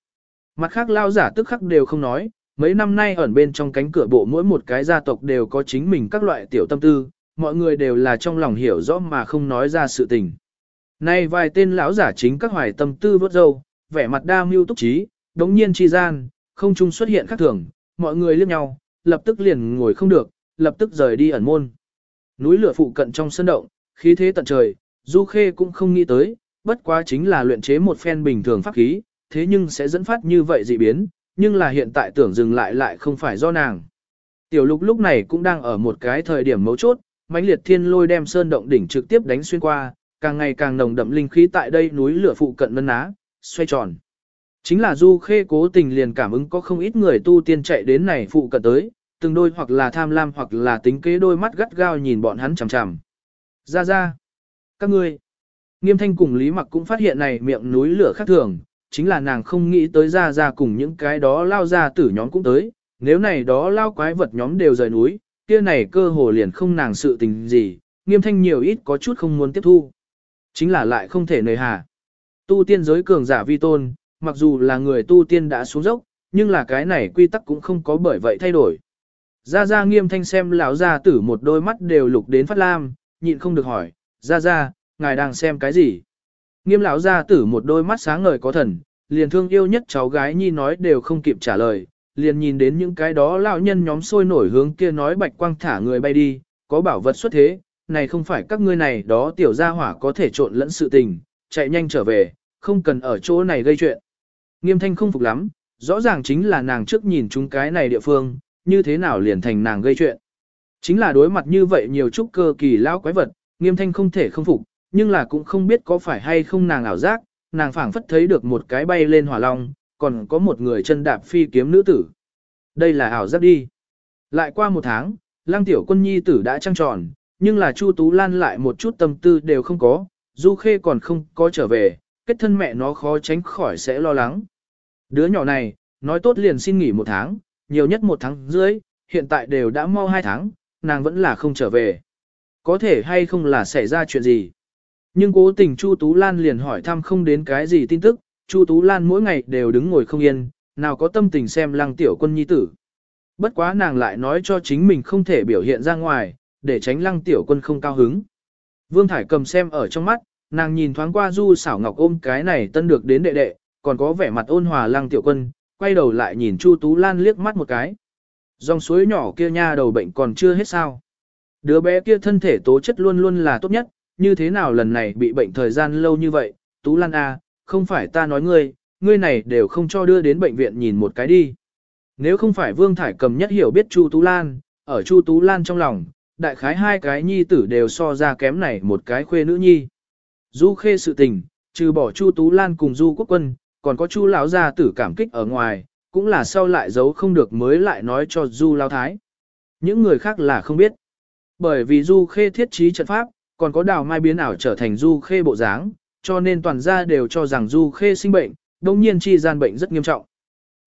Mặt khác lao giả tức khắc đều không nói, mấy năm nay ẩn bên trong cánh cửa bộ mỗi một cái gia tộc đều có chính mình các loại tiểu tâm tư, mọi người đều là trong lòng hiểu rõ mà không nói ra sự tình. Nay vài tên lão giả chính các hoài tâm tư vớt dâu, vẻ mặt đa mưu túc trí, đống nhiên chi gian, không trung xuất hiện khác thường, mọi người liếc nhau, lập tức liền ngồi không được, lập tức rời đi ẩn môn. Núi lửa phụ cận trong sân động, khí thế tận trời, Du Khê cũng không nghĩ tới, bất quá chính là luyện chế một phen bình thường pháp khí, thế nhưng sẽ dẫn phát như vậy dị biến, nhưng là hiện tại tưởng dừng lại lại không phải do nàng. Tiểu lục lúc này cũng đang ở một cái thời điểm mấu chốt, mãnh liệt thiên lôi đem sơn động đỉnh trực tiếp đánh xuyên qua, càng ngày càng nồng đậm linh khí tại đây núi lửa phụ cận nân á, xoay tròn. Chính là Du Khê cố tình liền cảm ứng có không ít người tu tiên chạy đến này phụ cận tới, từng đôi hoặc là tham lam hoặc là tính kế đôi mắt gắt gao nhìn bọn hắn chằm chằm. Ra ra, các ngươi. Nghiêm thanh cùng Lý Mặc cũng phát hiện này miệng núi lửa khác thường, chính là nàng không nghĩ tới ra ra cùng những cái đó lao ra tử nhóm cũng tới, nếu này đó lao quái vật nhóm đều rời núi, kia này cơ hồ liền không nàng sự tình gì, nghiêm thanh nhiều ít có chút không muốn tiếp thu. Chính là lại không thể nời hà. Tu tiên giới cường giả vi tôn, mặc dù là người tu tiên đã xuống dốc, nhưng là cái này quy tắc cũng không có bởi vậy thay đổi. Gia Gia nghiêm thanh xem lão gia tử một đôi mắt đều lục đến phát lam, nhịn không được hỏi, Gia Gia, ngài đang xem cái gì? Nghiêm lão gia tử một đôi mắt sáng ngời có thần, liền thương yêu nhất cháu gái nhi nói đều không kịp trả lời, liền nhìn đến những cái đó lão nhân nhóm sôi nổi hướng kia nói bạch quang thả người bay đi, có bảo vật xuất thế, này không phải các ngươi này đó tiểu gia hỏa có thể trộn lẫn sự tình, chạy nhanh trở về, không cần ở chỗ này gây chuyện. Nghiêm thanh không phục lắm, rõ ràng chính là nàng trước nhìn chúng cái này địa phương, như thế nào liền thành nàng gây chuyện. Chính là đối mặt như vậy nhiều chút cơ kỳ lão quái vật, nghiêm thanh không thể không phục, nhưng là cũng không biết có phải hay không nàng ảo giác, nàng phảng phất thấy được một cái bay lên hỏa long, còn có một người chân đạp phi kiếm nữ tử. Đây là ảo giác đi. Lại qua một tháng, lang tiểu quân nhi tử đã trăng tròn, nhưng là Chu Tú Lan lại một chút tâm tư đều không có, Du Khê còn không có trở về, kết thân mẹ nó khó tránh khỏi sẽ lo lắng. Đứa nhỏ này, nói tốt liền xin nghỉ một tháng, nhiều nhất một tháng dưới, hiện tại đều đã mau hai tháng, nàng vẫn là không trở về. Có thể hay không là xảy ra chuyện gì. Nhưng cố tình Chu Tú Lan liền hỏi thăm không đến cái gì tin tức, Chu Tú Lan mỗi ngày đều đứng ngồi không yên, nào có tâm tình xem lăng tiểu quân nhi tử. Bất quá nàng lại nói cho chính mình không thể biểu hiện ra ngoài, để tránh lăng tiểu quân không cao hứng. Vương Thải cầm xem ở trong mắt, nàng nhìn thoáng qua du xảo ngọc ôm cái này tân được đến đệ đệ, còn có vẻ mặt ôn hòa lăng tiểu quân, quay đầu lại nhìn Chu Tú Lan liếc mắt một cái. Dòng suối nhỏ kia nha đầu bệnh còn chưa hết sao. Đứa bé kia thân thể tố chất luôn luôn là tốt nhất, như thế nào lần này bị bệnh thời gian lâu như vậy, Tú Lan A, không phải ta nói ngươi, ngươi này đều không cho đưa đến bệnh viện nhìn một cái đi. Nếu không phải Vương Thải cầm nhất hiểu biết Chu Tú Lan, ở Chu Tú Lan trong lòng, đại khái hai cái nhi tử đều so ra kém này một cái khuê nữ nhi. Du khê sự tình, trừ bỏ Chu Tú Lan cùng Du Quốc Quân, còn có Chu lão gia tử cảm kích ở ngoài, cũng là sau lại giấu không được mới lại nói cho Du Lao Thái. Những người khác là không biết. Bởi vì Du Khê thiết trí trận pháp, còn có đào mai biến ảo trở thành Du Khê bộ dáng, cho nên toàn gia đều cho rằng Du Khê sinh bệnh, đồng nhiên chi gian bệnh rất nghiêm trọng.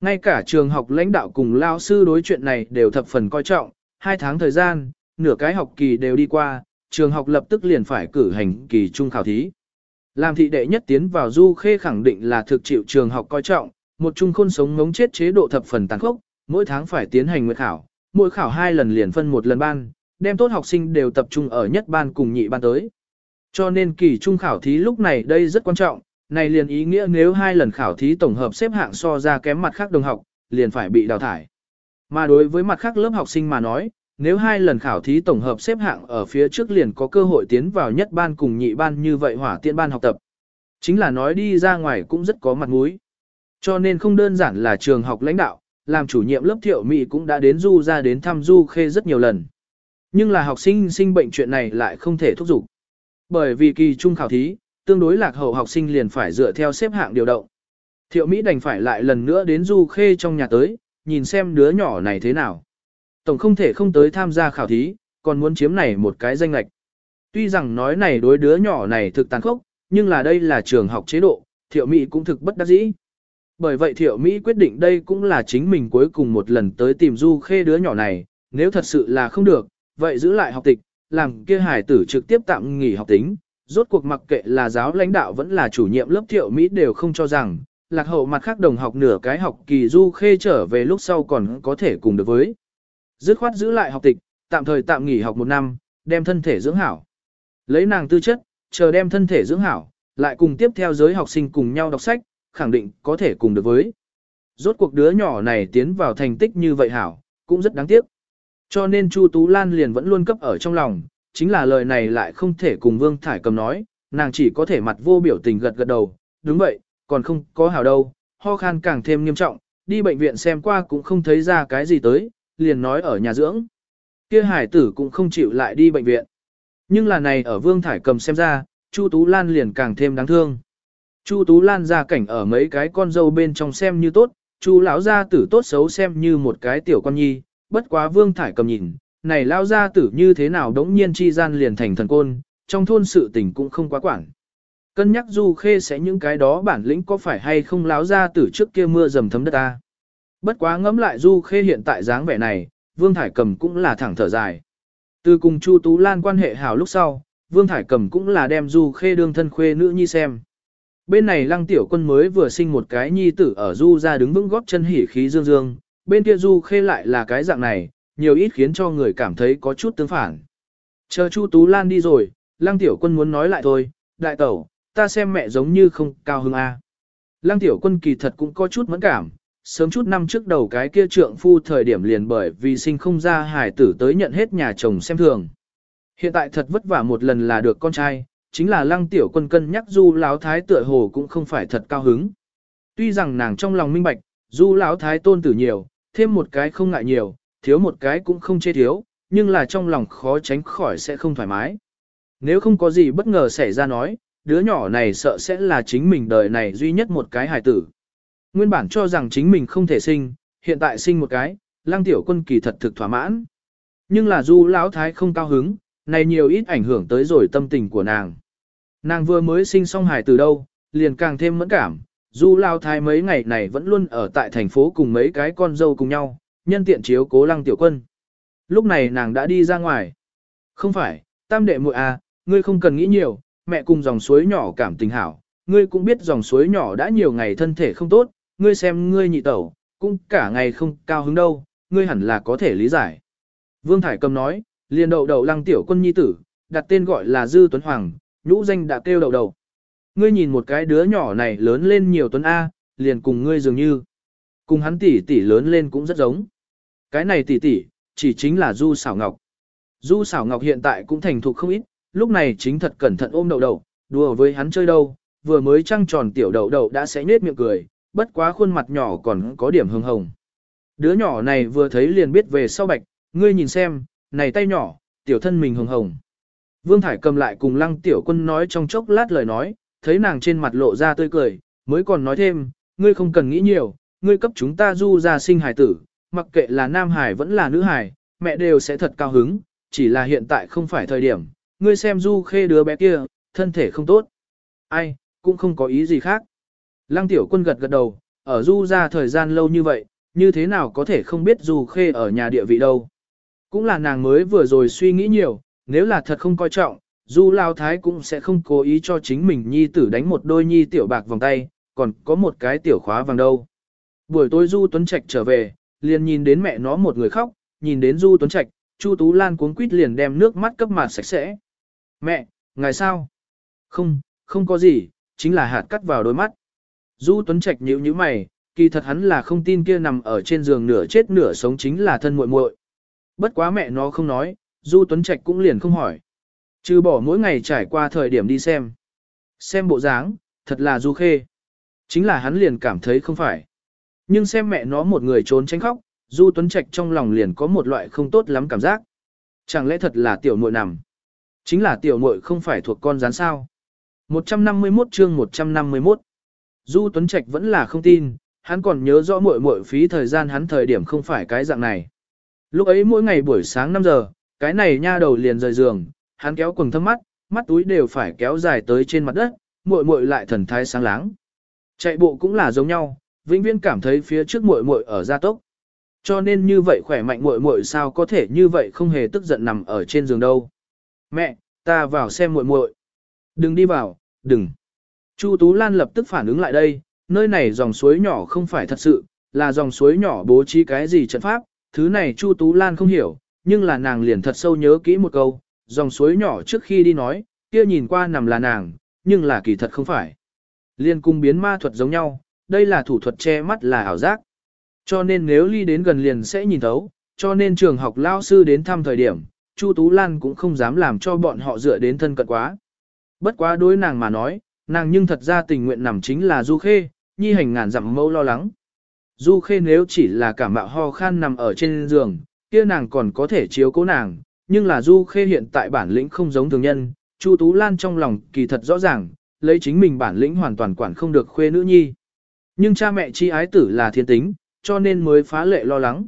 Ngay cả trường học lãnh đạo cùng lao sư đối chuyện này đều thập phần coi trọng, hai tháng thời gian, nửa cái học kỳ đều đi qua, trường học lập tức liền phải cử hành kỳ trung khảo thí. Làm thị đệ nhất tiến vào Du Khê khẳng định là thực chịu trường học coi trọng, một trung khôn sống ngống chết chế độ thập phần tàn khốc, mỗi tháng phải tiến hành nguyệt khảo, mỗi khảo hai lần liền phân một lần ban, đem tốt học sinh đều tập trung ở nhất ban cùng nhị ban tới. Cho nên kỳ trung khảo thí lúc này đây rất quan trọng, này liền ý nghĩa nếu hai lần khảo thí tổng hợp xếp hạng so ra kém mặt khác đồng học, liền phải bị đào thải. Mà đối với mặt khác lớp học sinh mà nói, nếu hai lần khảo thí tổng hợp xếp hạng ở phía trước liền có cơ hội tiến vào nhất ban cùng nhị ban như vậy hỏa tiện ban học tập. Chính là nói đi ra ngoài cũng rất có mặt mũi. Cho nên không đơn giản là trường học lãnh đạo, làm chủ nhiệm lớp thiệu Mỹ cũng đã đến du ra đến thăm du khê rất nhiều lần. Nhưng là học sinh sinh bệnh chuyện này lại không thể thúc giục. Bởi vì kỳ trung khảo thí, tương đối lạc hậu học sinh liền phải dựa theo xếp hạng điều động. Thiệu Mỹ đành phải lại lần nữa đến du khê trong nhà tới, nhìn xem đứa nhỏ này thế nào. Tổng không thể không tới tham gia khảo thí, còn muốn chiếm này một cái danh lạch. Tuy rằng nói này đối đứa nhỏ này thực tàn khốc, nhưng là đây là trường học chế độ, thiệu Mỹ cũng thực bất đắc dĩ. Bởi vậy thiệu Mỹ quyết định đây cũng là chính mình cuối cùng một lần tới tìm du khê đứa nhỏ này, nếu thật sự là không được, vậy giữ lại học tịch, làm kia hải tử trực tiếp tạm nghỉ học tính. Rốt cuộc mặc kệ là giáo lãnh đạo vẫn là chủ nhiệm lớp thiệu Mỹ đều không cho rằng, lạc hậu mặt khác đồng học nửa cái học kỳ du khê trở về lúc sau còn có thể cùng được với. Dứt khoát giữ lại học tịch, tạm thời tạm nghỉ học một năm, đem thân thể dưỡng hảo. Lấy nàng tư chất, chờ đem thân thể dưỡng hảo, lại cùng tiếp theo giới học sinh cùng nhau đọc sách, khẳng định có thể cùng được với. Rốt cuộc đứa nhỏ này tiến vào thành tích như vậy hảo, cũng rất đáng tiếc. Cho nên Chu Tú Lan liền vẫn luôn cấp ở trong lòng, chính là lời này lại không thể cùng Vương Thải cầm nói, nàng chỉ có thể mặt vô biểu tình gật gật đầu, đúng vậy, còn không có hảo đâu, ho khan càng thêm nghiêm trọng, đi bệnh viện xem qua cũng không thấy ra cái gì tới, liền nói ở nhà dưỡng. Kia hải tử cũng không chịu lại đi bệnh viện. Nhưng là này ở Vương Thải cầm xem ra, Chu Tú Lan liền càng thêm đáng thương. Chu Tú Lan ra cảnh ở mấy cái con dâu bên trong xem như tốt, Chu lão gia tử tốt xấu xem như một cái tiểu con nhi, bất quá Vương Thải cầm nhìn, này lão gia tử như thế nào đống nhiên chi gian liền thành thần côn, trong thôn sự tình cũng không quá quản. Cân nhắc Du Khê sẽ những cái đó bản lĩnh có phải hay không lão gia tử trước kia mưa dầm thấm đất ta. Bất quá ngẫm lại Du Khê hiện tại dáng vẻ này, Vương Thải Cầm cũng là thẳng thở dài. Từ cùng Chu Tú Lan quan hệ hảo lúc sau, Vương Thải Cầm cũng là đem Du Khê đương thân khuê nữ nhi xem. Bên này Lăng Tiểu Quân mới vừa sinh một cái nhi tử ở Du ra đứng vững góp chân hỉ khí dương dương, bên kia Du Khê lại là cái dạng này, nhiều ít khiến cho người cảm thấy có chút tương phản. Chờ Chu Tú Lan đi rồi, Lăng Tiểu Quân muốn nói lại thôi, đại tẩu, ta xem mẹ giống như không cao hứng a. Lăng Tiểu Quân kỳ thật cũng có chút mẫn cảm, sớm chút năm trước đầu cái kia trượng phu thời điểm liền bởi vì sinh không ra hài tử tới nhận hết nhà chồng xem thường. Hiện tại thật vất vả một lần là được con trai, chính là lăng tiểu quân cân nhắc du lão thái tựa hồ cũng không phải thật cao hứng. Tuy rằng nàng trong lòng minh bạch, du lão thái tôn tử nhiều, thêm một cái không ngại nhiều, thiếu một cái cũng không chê thiếu, nhưng là trong lòng khó tránh khỏi sẽ không thoải mái. Nếu không có gì bất ngờ xảy ra nói, đứa nhỏ này sợ sẽ là chính mình đời này duy nhất một cái hài tử. Nguyên bản cho rằng chính mình không thể sinh, hiện tại sinh một cái, lang tiểu quân kỳ thật thực thỏa mãn. Nhưng là du lão thái không cao hứng, này nhiều ít ảnh hưởng tới rồi tâm tình của nàng. Nàng vừa mới sinh xong hài từ đâu, liền càng thêm mẫn cảm, du lão thái mấy ngày này vẫn luôn ở tại thành phố cùng mấy cái con dâu cùng nhau, nhân tiện chiếu cố lăng tiểu quân. Lúc này nàng đã đi ra ngoài. Không phải, tam đệ muội à, ngươi không cần nghĩ nhiều, mẹ cùng dòng suối nhỏ cảm tình hảo, ngươi cũng biết dòng suối nhỏ đã nhiều ngày thân thể không tốt, ngươi xem ngươi nhị tẩu, cũng cả ngày không cao hứng đâu, ngươi hẳn là có thể lý giải. Vương Thải Cầm nói, liền đậu đầu lăng tiểu quân nhi tử, đặt tên gọi là Dư Tuấn Hoàng, nhũ danh đã kêu đậu đầu. Ngươi nhìn một cái đứa nhỏ này lớn lên nhiều tuấn A, liền cùng ngươi dường như. Cùng hắn tỷ tỷ lớn lên cũng rất giống. Cái này tỷ tỷ, chỉ chính là Du Sảo Ngọc. Du Sảo Ngọc hiện tại cũng thành thục không ít, lúc này chính thật cẩn thận ôm đậu đậu, đùa với hắn chơi đâu, vừa mới trăng tròn tiểu đậu đậu đã sẽ nết miệng cười, bất quá khuôn mặt nhỏ còn có điểm hồng hồng. Đứa nhỏ này vừa thấy liền biết về sau bạch, ngươi nhìn xem, này tay nhỏ, tiểu thân mình hồng hồng. Vương Thải cầm lại cùng lăng tiểu quân nói trong chốc lát lời nói, thấy nàng trên mặt lộ ra tươi cười, mới còn nói thêm, ngươi không cần nghĩ nhiều, ngươi cấp chúng ta du ra sinh hài tử, mặc kệ là nam hài vẫn là nữ hài, mẹ đều sẽ thật cao hứng, chỉ là hiện tại không phải thời điểm, ngươi xem du khê đứa bé kia, thân thể không tốt. Ai, cũng không có ý gì khác. Lăng tiểu quân gật gật đầu, ở du ra thời gian lâu như vậy, như thế nào có thể không biết du khê ở nhà địa vị đâu. Cũng là nàng mới vừa rồi suy nghĩ nhiều, nếu là thật không coi trọng, du lao thái cũng sẽ không cố ý cho chính mình nhi tử đánh một đôi nhi tiểu bạc vòng tay, còn có một cái tiểu khóa vàng đâu. Buổi tối du tuấn trạch trở về, liền nhìn đến mẹ nó một người khóc, nhìn đến du tuấn trạch, chu tú lan cuống quýt liền đem nước mắt cấp mặt sạch sẽ. Mẹ, ngài sao? Không, không có gì, chính là hạt cắt vào đôi mắt. Du Tuấn Trạch nhíu nhíu mày, kỳ thật hắn là không tin kia nằm ở trên giường nửa chết nửa sống chính là thân muội muội. Bất quá mẹ nó không nói, Du Tuấn Trạch cũng liền không hỏi. Trừ bỏ mỗi ngày trải qua thời điểm đi xem. Xem bộ dáng, thật là Du Khê. Chính là hắn liền cảm thấy không phải. Nhưng xem mẹ nó một người trốn tránh khóc, Du Tuấn Trạch trong lòng liền có một loại không tốt lắm cảm giác. Chẳng lẽ thật là tiểu muội nằm? Chính là tiểu muội không phải thuộc con rán sao? 151 chương 151 Du Tuấn Trạch vẫn là không tin, hắn còn nhớ rõ muội muội phí thời gian hắn thời điểm không phải cái dạng này. Lúc ấy mỗi ngày buổi sáng 5 giờ, cái này nha đầu liền rời giường, hắn kéo quần thâm mắt, mắt túi đều phải kéo dài tới trên mặt đất, muội muội lại thần thái sáng láng. Chạy bộ cũng là giống nhau, vĩnh viễn cảm thấy phía trước muội muội ở gia tốc. Cho nên như vậy khỏe mạnh muội muội sao có thể như vậy không hề tức giận nằm ở trên giường đâu. Mẹ, ta vào xem muội muội. Đừng đi vào, đừng. Chu Tú Lan lập tức phản ứng lại đây, nơi này dòng suối nhỏ không phải thật sự, là dòng suối nhỏ bố trí cái gì trận pháp, thứ này Chu Tú Lan không hiểu, nhưng là nàng liền thật sâu nhớ kỹ một câu, dòng suối nhỏ trước khi đi nói, kia nhìn qua nằm là nàng, nhưng là kỳ thật không phải. Liên cung biến ma thuật giống nhau, đây là thủ thuật che mắt là ảo giác. Cho nên nếu ly đến gần liền sẽ nhìn thấu, cho nên trường học lao sư đến thăm thời điểm, Chu Tú Lan cũng không dám làm cho bọn họ dựa đến thân cận quá. Bất quá đối nàng mà nói, nàng nhưng thật ra tình nguyện nằm chính là Du Khê, nhi hành ngàn dặm mâu lo lắng. Du Khê nếu chỉ là cảm mạo ho khan nằm ở trên giường, kia nàng còn có thể chiếu cố nàng, nhưng là Du Khê hiện tại bản lĩnh không giống thường nhân, Chu Tú Lan trong lòng kỳ thật rõ ràng, lấy chính mình bản lĩnh hoàn toàn quản không được khuê nữ nhi. Nhưng cha mẹ chi ái tử là thiên tính, cho nên mới phá lệ lo lắng.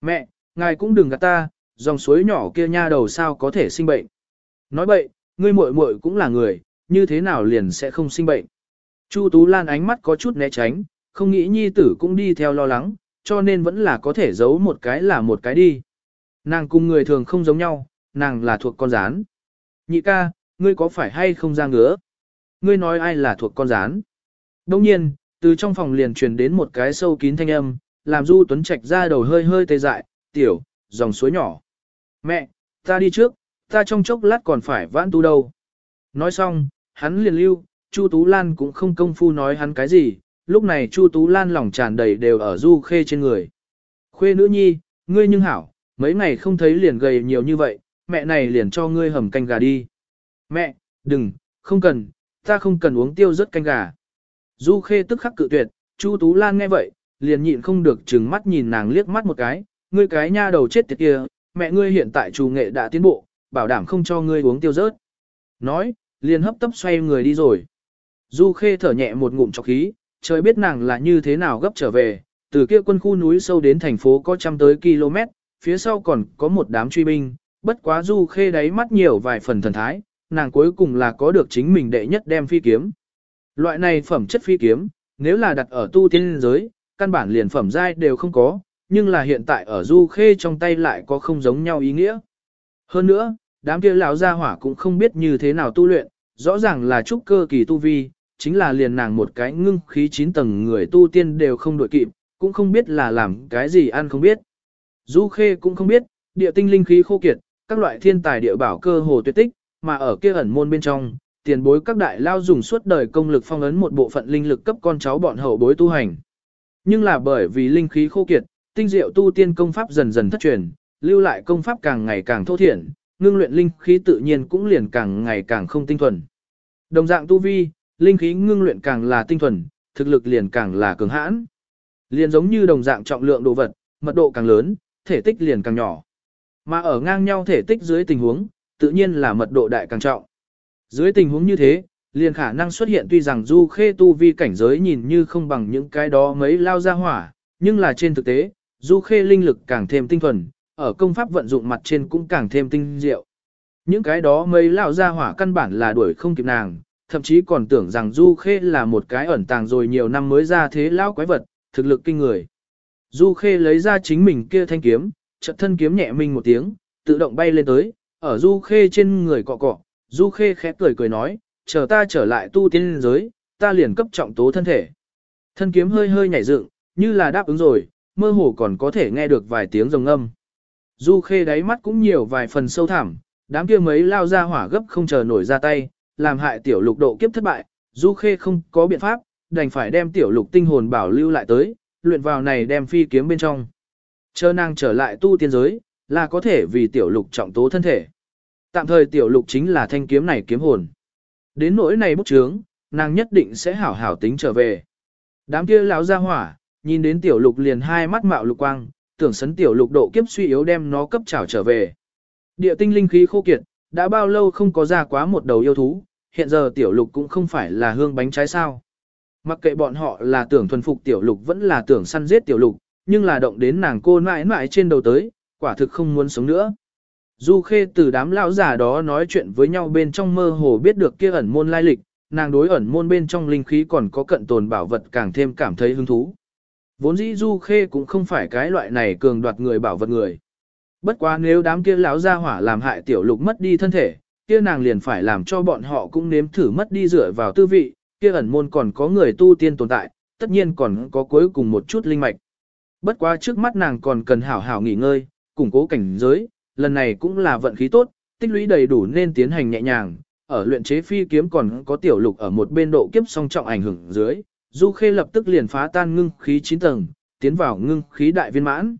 Mẹ, ngài cũng đừng gạt ta, dòng suối nhỏ kia nha đầu sao có thể sinh bệnh. Nói bậy, ngươi muội muội cũng là người, như thế nào liền sẽ không sinh bệnh. Chu Tú Lan ánh mắt có chút né tránh, không nghĩ nhi tử cũng đi theo lo lắng, cho nên vẫn là có thể giấu một cái là một cái đi. Nàng cùng người thường không giống nhau, nàng là thuộc con rán. Nhị ca, ngươi có phải hay không ra ngứa? Ngươi nói ai là thuộc con rán? Đông nhiên, từ trong phòng liền truyền đến một cái sâu kín thanh âm, làm Du Tuấn Trạch ra đầu hơi hơi tê dại, tiểu, dòng suối nhỏ. Mẹ, ta đi trước, ta trong chốc lát còn phải vãn tu đâu. Nói xong, hắn liền lưu, Chu Tú Lan cũng không công phu nói hắn cái gì, lúc này Chu Tú Lan lòng tràn đầy đều ở Du Khê trên người. Khuê nữ nhi, ngươi nhưng hảo, mấy ngày không thấy liền gầy nhiều như vậy, mẹ này liền cho ngươi hầm canh gà đi. Mẹ, đừng, không cần, ta không cần uống tiêu rất canh gà. Du Khê tức khắc cự tuyệt, Chu Tú Lan nghe vậy, liền nhịn không được chừng mắt nhìn nàng liếc mắt một cái, ngươi cái nha đầu chết tiệt kia, mẹ ngươi hiện tại chủ nghệ đã tiến bộ, bảo đảm không cho ngươi uống tiêu rớt. Nói, liền hấp tấp xoay người đi rồi. Du Khê thở nhẹ một ngụm chọc khí, trời biết nàng là như thế nào gấp trở về, từ kia quân khu núi sâu đến thành phố có trăm tới km, phía sau còn có một đám truy binh, bất quá Du Khê đáy mắt nhiều vài phần thần thái, nàng cuối cùng là có được chính mình đệ nhất đem phi kiếm. Loại này phẩm chất phi kiếm, nếu là đặt ở tu tiên giới, căn bản liền phẩm giai đều không có, nhưng là hiện tại ở Du Khê trong tay lại có không giống nhau ý nghĩa. Hơn nữa, đám kia lão gia hỏa cũng không biết như thế nào tu luyện, rõ ràng là trúc cơ kỳ tu vi, chính là liền nàng một cái ngưng khí chín tầng người tu tiên đều không đội kịp, cũng không biết là làm cái gì ăn không biết. Du Khê cũng không biết, địa tinh linh khí khô kiệt, các loại thiên tài địa bảo cơ hồ tuyệt tích, mà ở kia ẩn môn bên trong, tiền bối các đại lao dùng suốt đời công lực phong ấn một bộ phận linh lực cấp con cháu bọn hậu bối tu hành. Nhưng là bởi vì linh khí khô kiệt, tinh diệu tu tiên công pháp dần dần thất truyền, lưu lại công pháp càng ngày càng thô thiển, ngưng luyện linh khí tự nhiên cũng liền càng ngày càng không tinh thuần. Đồng dạng tu vi, linh khí ngưng luyện càng là tinh thuần, thực lực liền càng là cường hãn. Liền giống như đồng dạng trọng lượng đồ vật, mật độ càng lớn, thể tích liền càng nhỏ. Mà ở ngang nhau thể tích dưới tình huống, tự nhiên là mật độ đại càng trọng. Dưới tình huống như thế, liền khả năng xuất hiện tuy rằng du khê tu vi cảnh giới nhìn như không bằng những cái đó mấy lao ra hỏa, nhưng là trên thực tế, du khê linh lực càng thêm tinh thuần, ở công pháp vận dụng mặt trên cũng càng thêm tinh diệu. Những cái đó mấy lão ra hỏa căn bản là đuổi không kịp nàng, thậm chí còn tưởng rằng du khê là một cái ẩn tàng rồi nhiều năm mới ra thế lão quái vật, thực lực kinh người. Du khê lấy ra chính mình kia thanh kiếm, chợt thân kiếm nhẹ mình một tiếng, tự động bay lên tới, ở du khê trên người cọ cọ, du khê khẽ cười cười nói, chờ ta trở lại tu tiên giới, ta liền cấp trọng tố thân thể. Thân kiếm hơi hơi nhảy dựng, như là đáp ứng rồi, mơ hồ còn có thể nghe được vài tiếng rồng âm. Du khê đáy mắt cũng nhiều vài phần sâu thẳm, đám kia mấy lao ra hỏa gấp không chờ nổi ra tay, làm hại tiểu lục độ kiếp thất bại, du khê không có biện pháp, đành phải đem tiểu lục tinh hồn bảo lưu lại tới, luyện vào này đem phi kiếm bên trong. Chờ nàng trở lại tu tiên giới, là có thể vì tiểu lục trọng tố thân thể. Tạm thời tiểu lục chính là thanh kiếm này kiếm hồn. Đến nỗi này bút chướng, nàng nhất định sẽ hảo hảo tính trở về. Đám kia lão ra hỏa, nhìn đến tiểu lục liền hai mắt mạo lục quang, tưởng sấn tiểu lục độ kiếp suy yếu đem nó cấp trảo trở về. Địa tinh linh khí khô kiệt, đã bao lâu không có ra quá một đầu yêu thú, hiện giờ tiểu lục cũng không phải là hương bánh trái sao. Mặc kệ bọn họ là tưởng thuần phục tiểu lục vẫn là tưởng săn giết tiểu lục, nhưng là động đến nàng cô mãi mãi trên đầu tới, quả thực không muốn sống nữa. Du Khê từ đám lão giả đó nói chuyện với nhau bên trong mơ hồ biết được kia ẩn môn lai lịch, nàng đối ẩn môn bên trong linh khí còn có cận tồn bảo vật càng thêm cảm thấy hứng thú. Vốn dĩ Du Khê cũng không phải cái loại này cường đoạt người bảo vật người. Bất quá nếu đám kia lão gia hỏa làm hại tiểu lục mất đi thân thể, kia nàng liền phải làm cho bọn họ cũng nếm thử mất đi dựa vào tư vị, kia ẩn môn còn có người tu tiên tồn tại, tất nhiên còn có cuối cùng một chút linh mạch. Bất quá trước mắt nàng còn cần hảo hảo nghỉ ngơi, củng cố cảnh giới, lần này cũng là vận khí tốt, tích lũy đầy đủ nên tiến hành nhẹ nhàng, ở luyện chế phi kiếm còn có tiểu lục ở một bên độ kiếp song trọng ảnh hưởng dưới, Du Khê lập tức liền phá tan ngưng khí 9 tầng, tiến vào ngưng khí đại viên mãn.